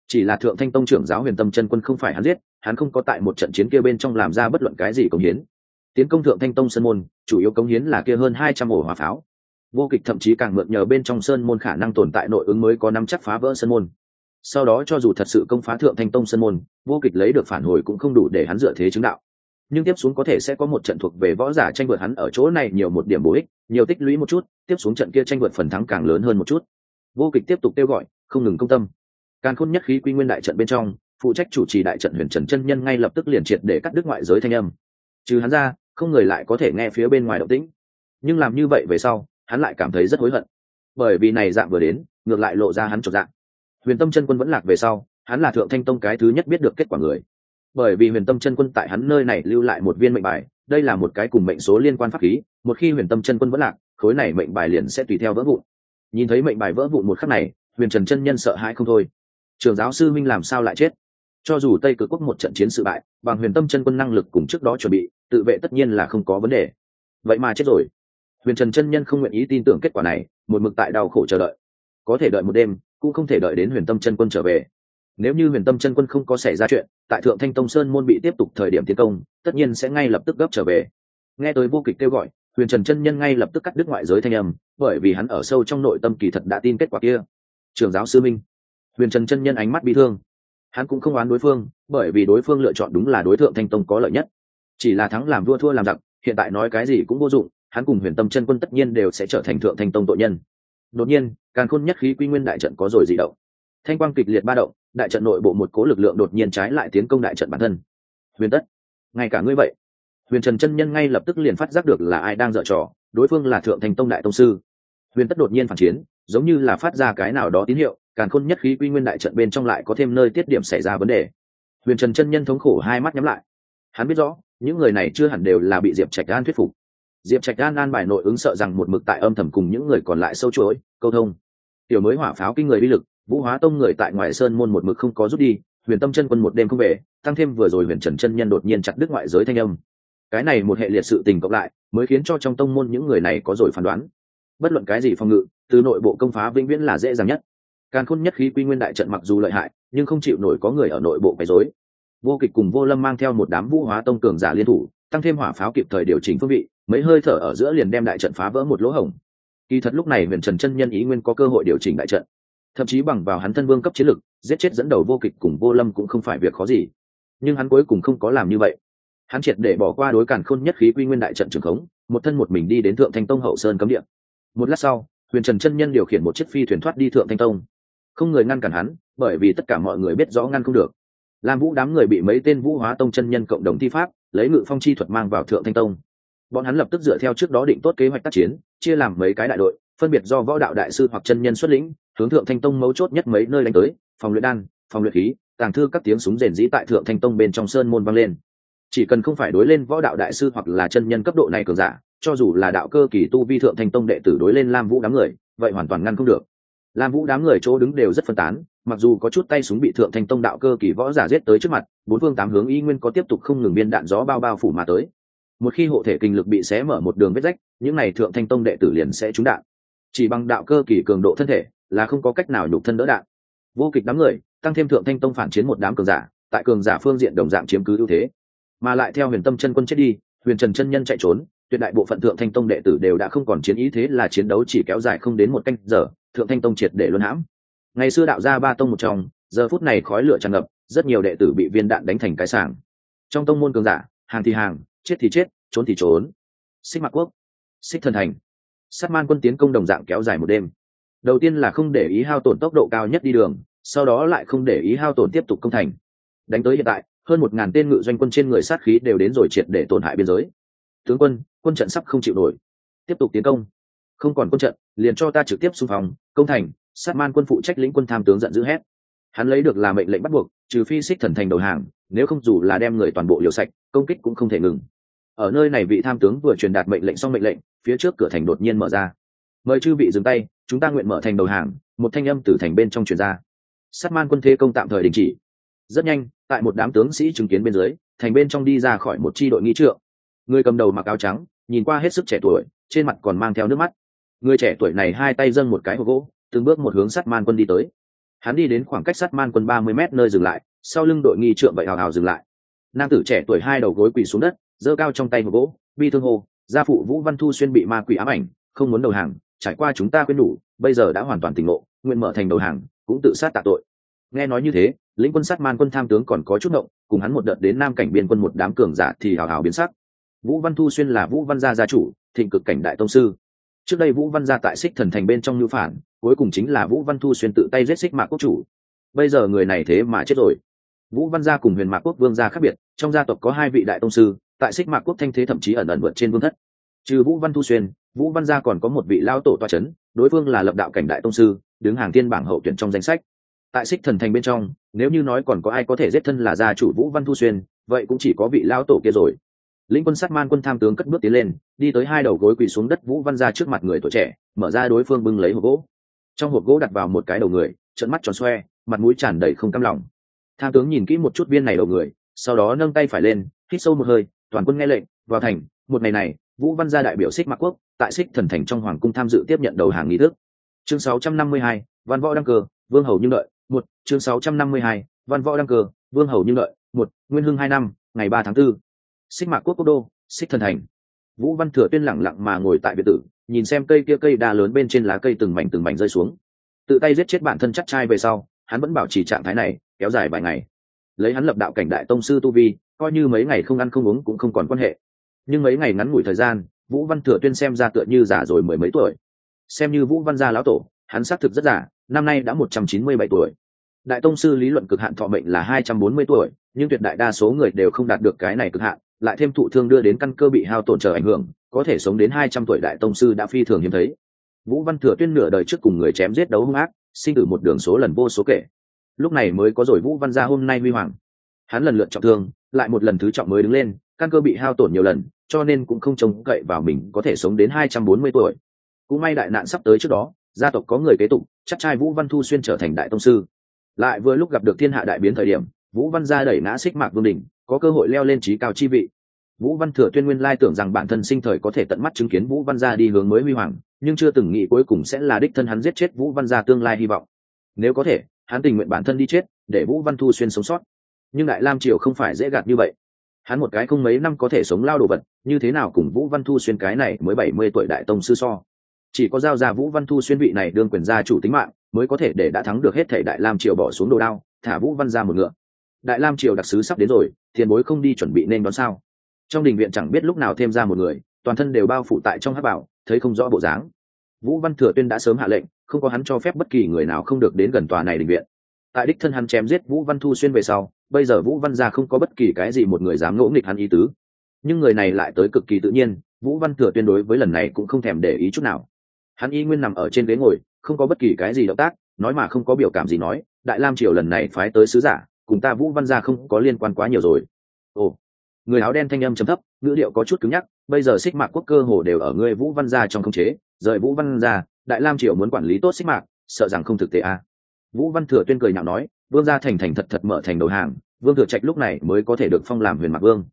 Chỉ là thượng thanh tông trưởng giáo huyền tâm chân quân không phải hắn giết, hắn không có tại một trận chiến kia bên trong làm ra bất luận cái gì công hiến. Tiến công thượng thanh tông sơn môn, chủ yếu công hiến là kia hơn hai trăm ổ hỏa pháo. Vô kịch thậm chí càng mượn nhờ bên trong sơn môn khả năng tồn tại nội ứng mới có năm chắc phá vỡ sơn môn. Sau đó cho dù thật sự công phá thượng thanh tông sơn môn, vô kịch lấy được phản hồi cũng không đủ để hắn dựa thế chứng đạo nhưng tiếp xuống có thể sẽ có một trận thuộc về võ giả tranh vượt hắn ở chỗ này nhiều một điểm bổ ích, nhiều tích lũy một chút, tiếp xuống trận kia tranh vượt phần thắng càng lớn hơn một chút. Vô kịch tiếp tục kêu gọi, không ngừng công tâm. Càng khôn nhất khí quy nguyên đại trận bên trong, phụ trách chủ trì đại trận huyền trần chân nhân ngay lập tức liền triệt để cắt đứt ngoại giới thanh âm. Trừ hắn ra, không người lại có thể nghe phía bên ngoài động tĩnh. Nhưng làm như vậy về sau, hắn lại cảm thấy rất hối hận. Bởi vì này dạng vừa đến, ngược lại lộ ra hắn trọn dạng. Huyền tâm chân quân vẫn lạc về sau, hắn là thượng thanh tông cái thứ nhất biết được kết quả người bởi vì huyền tâm chân quân tại hắn nơi này lưu lại một viên mệnh bài, đây là một cái cùng mệnh số liên quan pháp khí, một khi huyền tâm chân quân vẫn lạc, khối này mệnh bài liền sẽ tùy theo vỡ vụn. Nhìn thấy mệnh bài vỡ vụn một khắc này, huyền trần chân nhân sợ hãi không thôi. Trường giáo sư minh làm sao lại chết? Cho dù tây cực quốc một trận chiến sự bại, bằng huyền tâm chân quân năng lực cùng trước đó chuẩn bị, tự vệ tất nhiên là không có vấn đề. Vậy mà chết rồi. Huyền trần chân nhân không nguyện ý tin tưởng kết quả này, một mực tại đau khổ chờ đợi. Có thể đợi một đêm, cũng không thể đợi đến huyền tâm chân quân trở về nếu như huyền tâm chân quân không có xảy ra chuyện, tại thượng thanh tông sơn môn bị tiếp tục thời điểm tiến công, tất nhiên sẽ ngay lập tức gấp trở về. Nghe tới vô kịch kêu gọi, huyền trần chân nhân ngay lập tức cắt đứt ngoại giới thanh âm, bởi vì hắn ở sâu trong nội tâm kỳ thật đã tin kết quả kia. Trường giáo sư minh. Huyền trần chân nhân ánh mắt bị thương. Hắn cũng không oán đối phương, bởi vì đối phương lựa chọn đúng là đối tượng thanh tông có lợi nhất. Chỉ là thắng làm vua thua làm giặc, hiện tại nói cái gì cũng vô dụng, hắn cùng huyền tâm chân quân tất nhiên đều sẽ trở thành thượng thanh tông tội nhân. Đột nhiên, càng khôn nhất khí quy nguyên đại trận có rồi gì động thanh quang kịch liệt ba động, đại trận nội bộ một cố lực lượng đột nhiên trái lại tiến công đại trận bản thân. Huyền tất, ngay cả ngươi vậy. Huyền trần chân nhân ngay lập tức liền phát giác được là ai đang dở trò, đối phương là thượng thành tông đại tông sư. Huyền tất đột nhiên phản chiến, giống như là phát ra cái nào đó tín hiệu, càng khôn nhất khí quy nguyên đại trận bên trong lại có thêm nơi tiết điểm xảy ra vấn đề. Huyền trần chân nhân thống khổ hai mắt nhắm lại. Hắn biết rõ, những người này chưa hẳn đều là bị diệp trạch Gan thuyết phục. Diệp trạch Gan an bài nội ứng sợ rằng một mực tại âm thầm cùng những người còn lại sâu chuỗi, câu thông. Tiểu mới hỏa pháo kinh người uy lực vũ hóa tông người tại ngoại sơn môn một mực không có rút đi, huyền tâm chân quân một đêm không về, tăng thêm vừa rồi huyền trần chân nhân đột nhiên chặt đứt ngoại giới thanh âm. Cái này một hệ liệt sự tình cộng lại, mới khiến cho trong tông môn những người này có rồi phán đoán. Bất luận cái gì phòng ngự, từ nội bộ công phá vĩnh viễn là dễ dàng nhất. Càn khôn nhất khí quy nguyên đại trận mặc dù lợi hại, nhưng không chịu nổi có người ở nội bộ quấy rối. Vô kịch cùng vô lâm mang theo một đám vũ hóa tông cường giả liên thủ, tăng thêm hỏa pháo kịp thời điều chỉnh phương vị, mấy hơi thở ở giữa liền đem đại trận phá vỡ một lỗ hổng. Kỳ thật lúc này huyền trần chân nhân ý nguyên có cơ hội điều chỉnh đại trận thậm chí bằng vào hắn thân vương cấp chiến lực, giết chết dẫn đầu vô kịch cùng vô lâm cũng không phải việc khó gì. Nhưng hắn cuối cùng không có làm như vậy. Hắn triệt để bỏ qua đối cản khôn nhất khí quy nguyên đại trận trường khống, một thân một mình đi đến thượng thanh tông hậu sơn cấm địa. Một lát sau, huyền trần chân nhân điều khiển một chiếc phi thuyền thoát đi thượng thanh tông. Không người ngăn cản hắn, bởi vì tất cả mọi người biết rõ ngăn không được. Lam vũ đám người bị mấy tên vũ hóa tông chân nhân cộng đồng thi pháp, lấy ngự phong chi thuật mang vào thượng thanh tông. Bọn hắn lập tức dựa theo trước đó định tốt kế hoạch tác chiến, chia làm mấy cái đại đội, phân biệt do võ đạo đại sư hoặc chân nhân xuất lĩnh hướng thượng thanh tông mấu chốt nhất mấy nơi đánh tới, phòng luyện đan, phòng luyện khí, tàng thư các tiếng súng rền dĩ tại thượng thanh tông bên trong sơn môn vang lên. Chỉ cần không phải đối lên võ đạo đại sư hoặc là chân nhân cấp độ này cường giả, cho dù là đạo cơ kỳ tu vi thượng thanh tông đệ tử đối lên lam vũ đám người, vậy hoàn toàn ngăn không được. Lam vũ đám người chỗ đứng đều rất phân tán, mặc dù có chút tay súng bị thượng thanh tông đạo cơ kỳ võ giả giết tới trước mặt, bốn phương tám hướng y nguyên có tiếp tục không ngừng biên đạn gió bao bao phủ mà tới. Một khi hộ thể kinh lực bị xé mở một đường vết rách, những n à y thượng thanh tông đệ tử liền sẽ trúng đạn. Chỉ bằng đạo cơ kỳ cường độ thân thể là không có cách nào nhục thân đỡ đạn. Vô kịch đám người, tăng thêm thượng thanh tông phản chiến một đám cường giả, tại cường giả phương diện đồng dạng chiếm cứ ưu thế. Mà lại theo huyền tâm chân quân chết đi, huyền trần chân nhân chạy trốn, tuyệt đại bộ phận thượng thanh tông đệ tử đều đã không còn chiến ý thế là chiến đấu chỉ kéo dài không đến một canh giờ, thượng thanh tông triệt để luân hãm. Ngày xưa đạo ra ba tông một trong, giờ phút này khói lửa tràn ngập, rất nhiều đệ tử bị viên đạn đánh thành cái sảng. Trong tông môn cường giả, hàng thì hàng, chết thì chết, trốn thì trốn. Xích mạc quốc, xích thần thành. Sát man quân tiến công đồng dạng kéo dài một đêm đầu tiên là không để ý hao tổn tốc độ cao nhất đi đường, sau đó lại không để ý hao tổn tiếp tục công thành. Đánh tới hiện tại, hơn một ngàn tên ngự doanh quân trên người sát khí đều đến rồi triệt để tổn hại biên giới. Tướng quân quân trận sắp không chịu nổi. Tiếp tục tiến công. Không còn quân trận, liền cho ta trực tiếp xung phòng công thành, sát man quân phụ trách lĩnh quân tham tướng giận dữ hét. Hắn lấy được là mệnh lệnh bắt buộc, trừ phi xích thần thành đầu hàng, nếu không dù là đem người toàn bộ liều sạch, công kích cũng không thể ngừng. Ở nơi này vị tham tướng vừa truyền đạt mệnh lệnh xong mệnh lệnh, phía trước cửa thành đột nhiên mở ra mời chư vị dừng tay, chúng ta nguyện mở thành đầu hàng, một thanh âm từ thành bên trong truyền ra. Sát man quân thế công tạm thời đình chỉ. Rất nhanh, tại một đám tướng sĩ chứng kiến bên dưới, thành bên trong đi ra khỏi một c h i đội nghi trượng. Người cầm đầu mặc áo trắng, nhìn qua hết sức trẻ tuổi, trên mặt còn mang theo nước mắt. Người trẻ tuổi này hai tay dâng một cái hộp gỗ, từng bước một hướng sát man quân đi tới. Hắn đi đến khoảng cách sát man quân ba mươi mét nơi dừng lại, sau lưng đội nghi trượng vậy hào hào dừng lại. Nam tử trẻ tuổi hai đầu gối quỳ xuống đất, giơ cao trong tay hộp gỗ, bi thương hô, gia phụ vũ văn thu xuyên bị ma quỷ ám ảnh, không muốn đầu hàng trải qua chúng ta quên đủ, bây giờ đã hoàn toàn tỉnh ngộ, nguyện mở thành đầu hàng, cũng tự sát tạ tội. Nghe nói như thế, lĩnh quân sát man quân tham tướng còn có chút động, cùng hắn một đợt đến nam cảnh biên quân một đám cường giả thì hào hào biến sắc. Vũ văn thu xuyên là vũ văn gia gia chủ, thịnh cực cảnh đại tông sư. Trước đây vũ văn gia tại xích thần thành bên trong nhu phản, cuối cùng chính là vũ văn thu xuyên tự tay giết xích mạc quốc chủ. Bây giờ người này thế mà chết rồi. Vũ văn gia cùng huyền mạc quốc vương gia khác biệt, trong gia tộc có hai vị đại tông sư, tại xích mạc quốc thanh thế thậm chí ẩn ẩn vượt trên vương thất. Trừ vũ văn thu xuyên vũ văn gia còn có một vị lao tổ toa c h ấ n đối phương là lập đạo cảnh đại tông sư, đứng hàng tiên bảng hậu tuyển trong danh sách. Tại xích thần thành bên trong, nếu như nói còn có ai có thể giết thân là gia chủ vũ văn thu xuyên, vậy cũng chỉ có vị lao tổ kia rồi. Lĩnh quân sát man quân tham tướng cất bước tiến lên, đi tới hai đầu gối quỳ xuống đất vũ văn ra trước mặt người tuổi trẻ, mở ra đối phương bưng lấy hộp gỗ. Trong hộp gỗ đặt vào một cái đầu người trận mắt tròn xoe, mặt mũi tràn đầy không cam lòng. Tham tướng nhìn kỹ một chút viên này đầu người, sau đó nâng tay phải lên, hít sâu một hơi, toàn quân nghe lệnh, vào thành, một ngày này vũ văn gia đại biểu xích mạc quốc tại xích thần thành trong hoàng cung tham dự tiếp nhận đầu hàng nghi thức. Chương 652, văn võ đăng cơ vương hầu như lợi một chương 652, văn võ đăng cơ vương hầu như lợi một nguyên hưng hai năm ngày ba tháng 4. xích mạc quốc quốc đô xích thần thành. Vũ văn thừa tuyên lẳng lặng mà ngồi tại biệt tử nhìn xem cây kia cây đa lớn bên trên lá cây từng mảnh từng mảnh rơi xuống. Tự tay giết chết bản thân chắc trai về sau hắn vẫn bảo trì trạng thái này kéo dài vài ngày. Lấy hắn lập đạo cảnh đại tông sư tu vi coi như mấy ngày không ăn không uống cũng không còn quan hệ nhưng mấy ngày ngắn ngủi thời gian vũ văn thừa tuyên xem ra tựa như già rồi mười mấy tuổi. Xem như vũ văn gia lão tổ hắn xác thực rất già, năm nay đã một trăm chín mươi bảy tuổi. Đại tông sư lý luận cực hạn thọ mệnh là hai trăm bốn mươi tuổi nhưng tuyệt đại đa số người đều không đạt được cái này cực hạn lại thêm thụ thương đưa đến căn cơ bị hao tổn trở ảnh hưởng có thể sống đến hai trăm tuổi đại tông sư đã phi thường hiếm thấy. Vũ văn thừa tuyên nửa đời trước cùng người chém giết đấu hung ác sinh tử một đường số lần vô số kể. Lúc này mới có rồi vũ văn gia hôm nay huy hoàng. Hắn lần lượt trọng thương lại một lần thứ trọng mới đứng lên căn cơ bị hao tổn nhiều lần cho nên cũng không trông cậy vào mình có thể sống đến hai trăm bốn mươi tuổi. Cũng may đại nạn sắp tới trước đó, gia tộc có người kế tục, chắc trai vũ văn thu xuyên trở thành đại tông sư. Lại vừa lúc gặp được thiên hạ đại biến thời điểm, vũ văn gia đẩy ngã xích mạc vương đình, có cơ hội leo lên trí cao chi vị. Vũ văn thừa tuyên nguyên lai tưởng rằng bản thân sinh thời có thể tận mắt chứng kiến vũ văn gia đi hướng mới huy hoàng, nhưng chưa từng nghĩ cuối cùng sẽ là đích thân hắn giết chết vũ văn gia tương lai hy vọng. Nếu có thể, hắn tình nguyện bản thân đi chết, để vũ văn thu xuyên sống sót. Nhưng đại lam triều không phải dễ gạt như vậy hắn một cái không mấy năm có thể sống lao đồ vật, như thế nào cùng vũ văn thu xuyên cái này mới bảy mươi tuổi đại tông sư so? Chỉ có giao ra vũ văn thu xuyên vị này đương quyền gia chủ tính mạng, mới có thể để đã thắng được hết thể đại lam triều bỏ xuống đồ đao, thả vũ văn ra một ngựa. Đại lam triều đặc sứ sắp đến rồi, tiền bối không đi chuẩn bị nên đón sao? Trong đình viện chẳng biết lúc nào thêm ra một người, toàn thân đều bao phủ tại trong hát bảo, thấy không rõ bộ dáng. Vũ văn thừa tuyên đã sớm hạ lệnh, không có hắn cho phép bất kỳ người nào không được đến gần tòa này đình viện tại đích thân hắn chém giết vũ văn thu xuyên về sau, bây giờ vũ văn gia không có bất kỳ cái gì một người dám ngỗ nghịch hắn ý tứ. Nhưng người này lại tới cực kỳ tự nhiên, vũ văn thừa tuyên đối với lần này cũng không thèm để ý chút nào. Hắn y nguyên nằm ở trên ghế ngồi, không có bất kỳ cái gì động tác, nói mà không có biểu cảm gì nói, đại lam triều lần này phái tới sứ giả, cùng ta vũ văn gia không có liên quan quá nhiều rồi. Ồ, người áo đen thanh âm chấm thấp, ngữ điệu có chút cứng nhắc, bây giờ xích mạc quốc cơ hồ đều ở ngươi vũ văn gia trong khống chế, rời vũ văn gia, đại lam triều muốn quản lý tốt xích mạc, sợ rằng không thực tế à vũ văn thừa tuyên cười nhạo nói, vương gia thành thành thật thật mở thành đầu hàng, vương thừa trạch lúc này mới có thể được phong làm huyền mạc vương.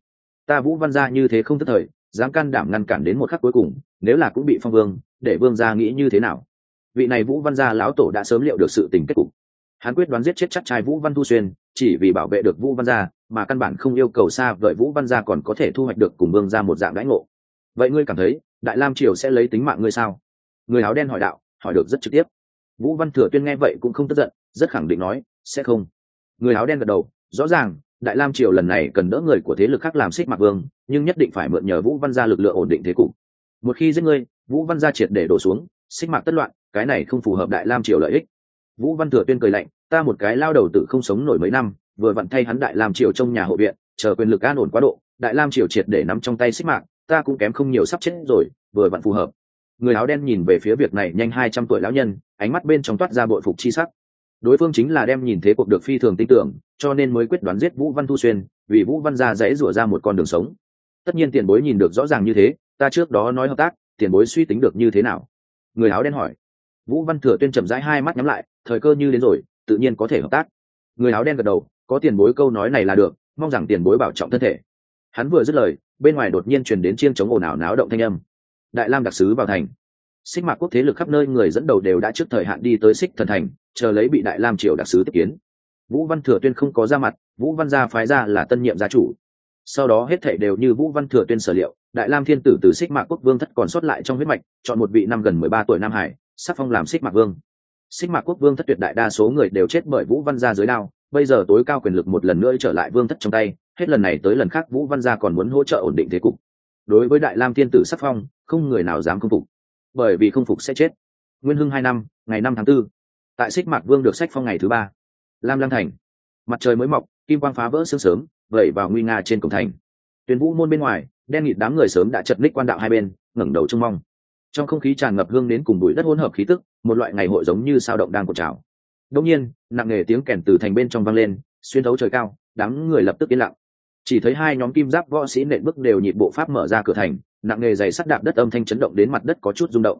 Ta vũ văn gia như thế không thất thời, dám can đảm ngăn cản đến một khắc cuối cùng, nếu là cũng bị phong vương, để vương gia nghĩ như thế nào? Vị này vũ văn gia lão tổ đã sớm liệu được sự tình kết cục. Hắn quyết đoán giết chết chắc trai vũ văn thu xuyên, chỉ vì bảo vệ được vũ văn gia, mà căn bản không yêu cầu xa vợi vũ văn gia còn có thể thu hoạch được cùng vương gia một dạng đãi ngộ. Vậy ngươi cảm thấy, đại lam triều sẽ lấy tính mạng ngươi sao? Người áo đen hỏi đạo, hỏi được rất trực tiếp vũ văn thừa tuyên nghe vậy cũng không tức giận, rất khẳng định nói, sẽ không. Người áo đen gật đầu, rõ ràng, đại lam triều lần này cần đỡ người của thế lực khác làm xích mạc vương, nhưng nhất định phải mượn nhờ vũ văn gia lực lượng ổn định thế cục. Một khi giết ngươi, vũ văn gia triệt để đổ xuống, xích mạc tất loạn, cái này không phù hợp đại lam triều lợi ích. Vũ văn thừa tuyên cười lạnh, ta một cái lao đầu tự không sống nổi mấy năm, vừa vặn thay hắn đại lam triều trong nhà hộ viện, chờ quyền lực an ổn quá độ, đại lam triều triệt để nắm trong tay xích mạc, ta cũng kém không nhiều sắp chết rồi, vừa vặn phù hợp người áo đen nhìn về phía việc này nhanh hai trăm tuổi lão nhân, ánh mắt bên trong toát ra bội phục chi sắc. Đối phương chính là đem nhìn thế cuộc được phi thường tin tưởng, cho nên mới quyết đoán giết vũ văn thu xuyên, vì vũ văn ra dãy rủa ra một con đường sống. Tất nhiên tiền bối nhìn được rõ ràng như thế, ta trước đó nói hợp tác, tiền bối suy tính được như thế nào? Người áo đen hỏi. Vũ văn thừa tuyên chậm rãi hai mắt nhắm lại, thời cơ như đến rồi, tự nhiên có thể hợp tác. Người áo đen gật đầu, có tiền bối câu nói này là được, mong rằng tiền bối bảo trọng thân thể. Hắn vừa dứt lời, bên ngoài đột nhiên truyền đến chiêng chống ồn ào náo động thanh âm đại lam đặc sứ vào thành. Xích mạc quốc thế lực khắp nơi người dẫn đầu đều đã trước thời hạn đi tới xích thần thành, chờ lấy bị đại lam triều đặc sứ tiếp kiến. Vũ văn thừa tuyên không có ra mặt, vũ văn gia phái ra là tân nhiệm gia chủ. Sau đó hết thảy đều như vũ văn thừa tuyên sở liệu, đại lam thiên tử từ xích mạc quốc vương thất còn sót lại trong huyết mạch, chọn một vị năm gần mười ba tuổi nam hải, sắc phong làm xích mạc vương. Xích mạc quốc vương thất tuyệt đại đa số người đều chết bởi vũ văn gia dưới đao, bây giờ tối cao quyền lực một lần nữa trở lại vương thất trong tay, hết lần này tới lần khác vũ văn gia còn muốn hỗ trợ ổn định thế cục. Đối với đại lam thiên tử sắc phong không người nào dám không phục. Bởi vì không phục sẽ chết. Nguyên hưng hai năm, ngày năm tháng 4. tại xích mạc vương được sách phong ngày thứ ba. Lam lăng thành. Mặt trời mới mọc, kim quang phá vỡ sương sớm, vẩy vào nguy nga trên cổng thành. Tuyến vũ môn bên ngoài, đen nghịt đám người sớm đã chật ních quan đạo hai bên, ngẩng đầu trông mong. Trong không khí tràn ngập hương đến cùng bụi đất hỗn hợp khí tức, một loại ngày hội giống như sao động đang cột trào. Đông nhiên, nặng nề tiếng kèn từ thành bên trong vang lên, xuyên thấu trời cao, đám người lập tức yên lặng. Chỉ thấy hai nhóm kim giáp võ sĩ nện bước đều nhịp bộ pháp mở ra cửa thành nặng nghề dày sắt đạp đất âm thanh chấn động đến mặt đất có chút rung động.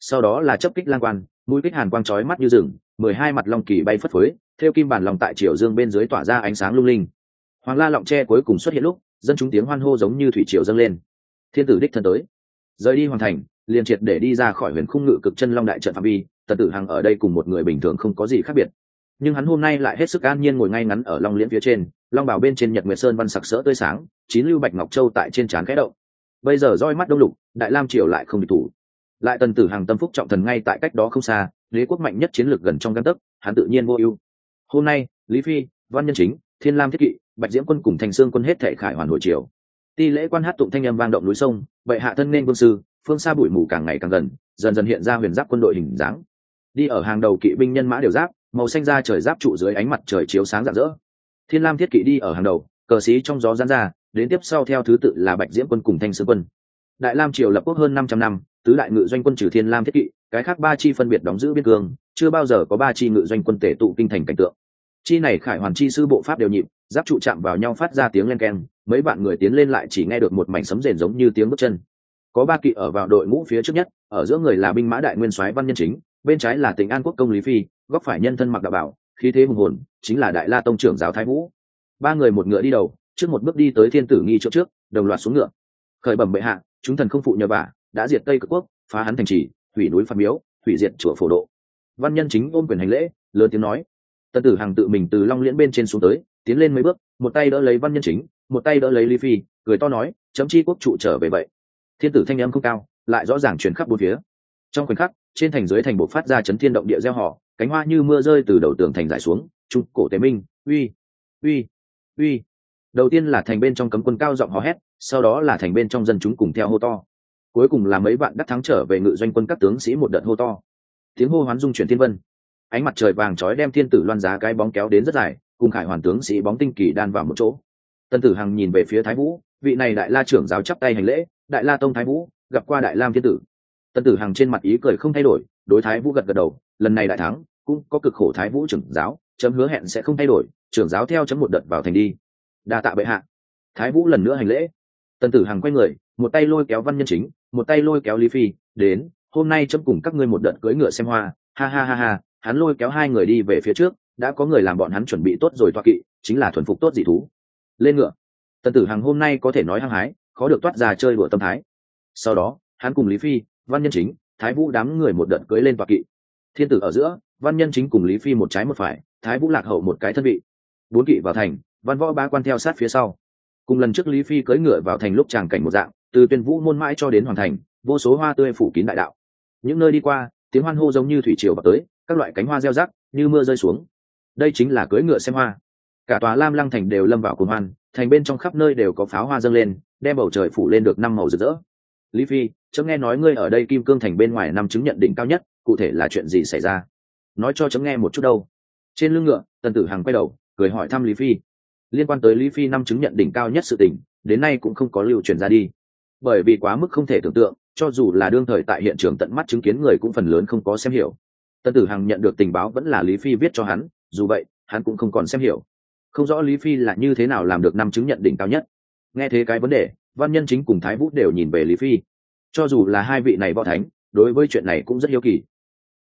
Sau đó là chấp kích lang quan mũi kích hàn quang chói mắt như rừng, mười hai mặt long kỳ bay phất phới, theo kim bản lòng tại triều dương bên dưới tỏa ra ánh sáng lung linh. Hoàng la lọng tre cuối cùng xuất hiện lúc, dân chúng tiếng hoan hô giống như thủy triều dâng lên. Thiên tử đích thân tới. Rời đi hoàn thành, liền triệt để đi ra khỏi huyền khung ngự cực chân long đại trận phạm vi, tần tử hằng ở đây cùng một người bình thường không có gì khác biệt. Nhưng hắn hôm nay lại hết sức an nhiên ngồi ngay ngắn ở long liễn phía trên, long bảo bên trên nhật nguyệt sơn văn sặc sỡ tươi sáng, chín lưu bạch ngọc châu tại trên trán khẽ động bây giờ roi mắt đông lục, đại lam triều lại không bị thủ. Lại tần tử hàng tâm phúc trọng thần ngay tại cách đó không xa lý quốc mạnh nhất chiến lược gần trong căn tấc, hắn tự nhiên vô ưu. Hôm nay, lý phi, văn nhân chính, thiên lam thiết kỵ, bạch diễm quân cùng thành sương quân hết thể khải hoàn hồi triều. Ti lễ quan hát tụng thanh âm vang động núi sông vậy hạ thân nên quân sư, phương xa bụi mù càng ngày càng gần, dần dần hiện ra huyền giáp quân đội hình dáng. Đi ở hàng đầu kỵ binh nhân mã đều giáp, màu xanh ra trời giáp trụ dưới ánh mặt trời chiếu sáng rạng rỡ. Thiên lam thiết kỵ đi ở hàng đầu, cờ xí trong gió gián ra đến tiếp sau theo thứ tự là bạch diễm quân cùng thanh sương quân. Đại lam triều lập quốc hơn năm trăm năm, tứ đại ngự doanh quân trừ thiên lam thiết kỵ, cái khác ba chi phân biệt đóng giữ biên cương, chưa bao giờ có ba chi ngự doanh quân tể tụ kinh thành cảnh tượng. Chi này khải hoàn chi sư bộ pháp đều nhịp, giáp trụ chạm vào nhau phát ra tiếng len keng, mấy bạn người tiến lên lại chỉ nghe được một mảnh sấm rền giống như tiếng bước chân. Có ba kỵ ở vào đội ngũ phía trước nhất, ở giữa người là binh mã đại nguyên soái văn nhân chính, bên trái là tỉnh an quốc công lý phi, góc phải nhân thân mặc đạo bảo, khí thế hùng hồn, chính là đại la tông trưởng giáo thái vũ. Ba người một ngựa đi đầu trước một bước đi tới thiên tử nghi chỗ trước, đồng loạt xuống ngựa. Khởi bẩm bệ hạ, chúng thần không phụ nhờ bà, đã diệt tây cực quốc, phá hắn thành trì hủy núi phan miếu hủy diệt chùa phổ độ. Văn nhân chính ôm quyền hành lễ, lớn tiếng nói. Tân tử hằng tự mình từ long liễn bên trên xuống tới, tiến lên mấy bước, một tay đỡ lấy văn nhân chính, một tay đỡ lấy ly phi, cười to nói, chấm chi quốc trụ trở về vậy. Thiên tử thanh âm không cao, lại rõ ràng truyền khắp bốn phía. Trong khoảnh khắc, trên thành dưới thành bộ phát ra chấn thiên động địa gieo họ, cánh hoa như mưa rơi từ đầu tường thành giải xuống, trung cổ tế minh, uy uy uy đầu tiên là thành bên trong cấm quân cao giọng hò hét, sau đó là thành bên trong dân chúng cùng theo hô to. Cuối cùng là mấy bạn đắc thắng trở về ngự doanh quân các tướng sĩ một đợt hô to. Tiếng hô hoán dung chuyển thiên vân. Ánh mặt trời vàng trói đem thiên tử loan giá cái bóng kéo đến rất dài, cùng khải hoàn tướng sĩ bóng tinh kỳ đan vào một chỗ. Tân tử hằng nhìn về phía thái vũ, vị này đại la trưởng giáo chắp tay hành lễ, đại la tông thái vũ, gặp qua đại lam thiên tử. Tân tử hằng trên mặt ý cười không thay đổi, đối thái vũ gật gật đầu, lần này đại thắng, cũng có cực khổ thái vũ trưởng giáo, chấm hứa hẹn sẽ không thay đổi, trưởng giáo theo chấm một đợt vào thành đi đa tạ bệ hạ. Thái vũ lần nữa hành lễ. Tần tử hằng quay người, một tay lôi kéo văn nhân chính, một tay lôi kéo lý phi, đến, hôm nay chấm cùng các ngươi một đợt cưỡi ngựa xem hoa. Ha ha ha ha, hắn lôi kéo hai người đi về phía trước, đã có người làm bọn hắn chuẩn bị tốt rồi toa kỵ, chính là thuần phục tốt dị thú. Lên ngựa. Tần tử hằng hôm nay có thể nói hăng hái, khó được toát ra chơi đùa tâm thái. Sau đó, hắn cùng lý phi, văn nhân chính, thái vũ đám người một đợt cưới lên toa kỵ. Thiên tử ở giữa, văn nhân chính cùng lý phi một trái một phải, thái vũ lạc hậu một cái thân vị. Bốn kỵ vào thành văn võ ba quan theo sát phía sau. Cùng lần trước lý phi cưỡi ngựa vào thành lúc tràng cảnh một dạng, từ tuyên vũ môn mãi cho đến hoàn thành, vô số hoa tươi phủ kín đại đạo. Những nơi đi qua, tiếng hoan hô giống như thủy triều vào tới, các loại cánh hoa gieo rắc, như mưa rơi xuống. Đây chính là cưỡi ngựa xem hoa. Cả tòa lam lăng thành đều lâm vào cuồng hoan, thành bên trong khắp nơi đều có pháo hoa dâng lên, đem bầu trời phủ lên được năm màu rực rỡ. Lý phi, chấm nghe nói ngươi ở đây kim cương thành bên ngoài năm chứng nhận định cao nhất, cụ thể là chuyện gì xảy ra? Nói cho chấm nghe một chút đâu. Trên lưng ngựa, tần tử hằng quay đầu, cười hỏi thăm lý phi liên quan tới lý phi năm chứng nhận đỉnh cao nhất sự tình, đến nay cũng không có lưu truyền ra đi. Bởi vì quá mức không thể tưởng tượng, cho dù là đương thời tại hiện trường tận mắt chứng kiến người cũng phần lớn không có xem hiểu. Tân tử hằng nhận được tình báo vẫn là lý phi viết cho hắn, dù vậy, hắn cũng không còn xem hiểu. Không rõ lý phi là như thế nào làm được năm chứng nhận đỉnh cao nhất. Nghe thế cái vấn đề, văn nhân chính cùng thái vũ đều nhìn về lý phi. Cho dù là hai vị này võ thánh, đối với chuyện này cũng rất hiếu kỳ.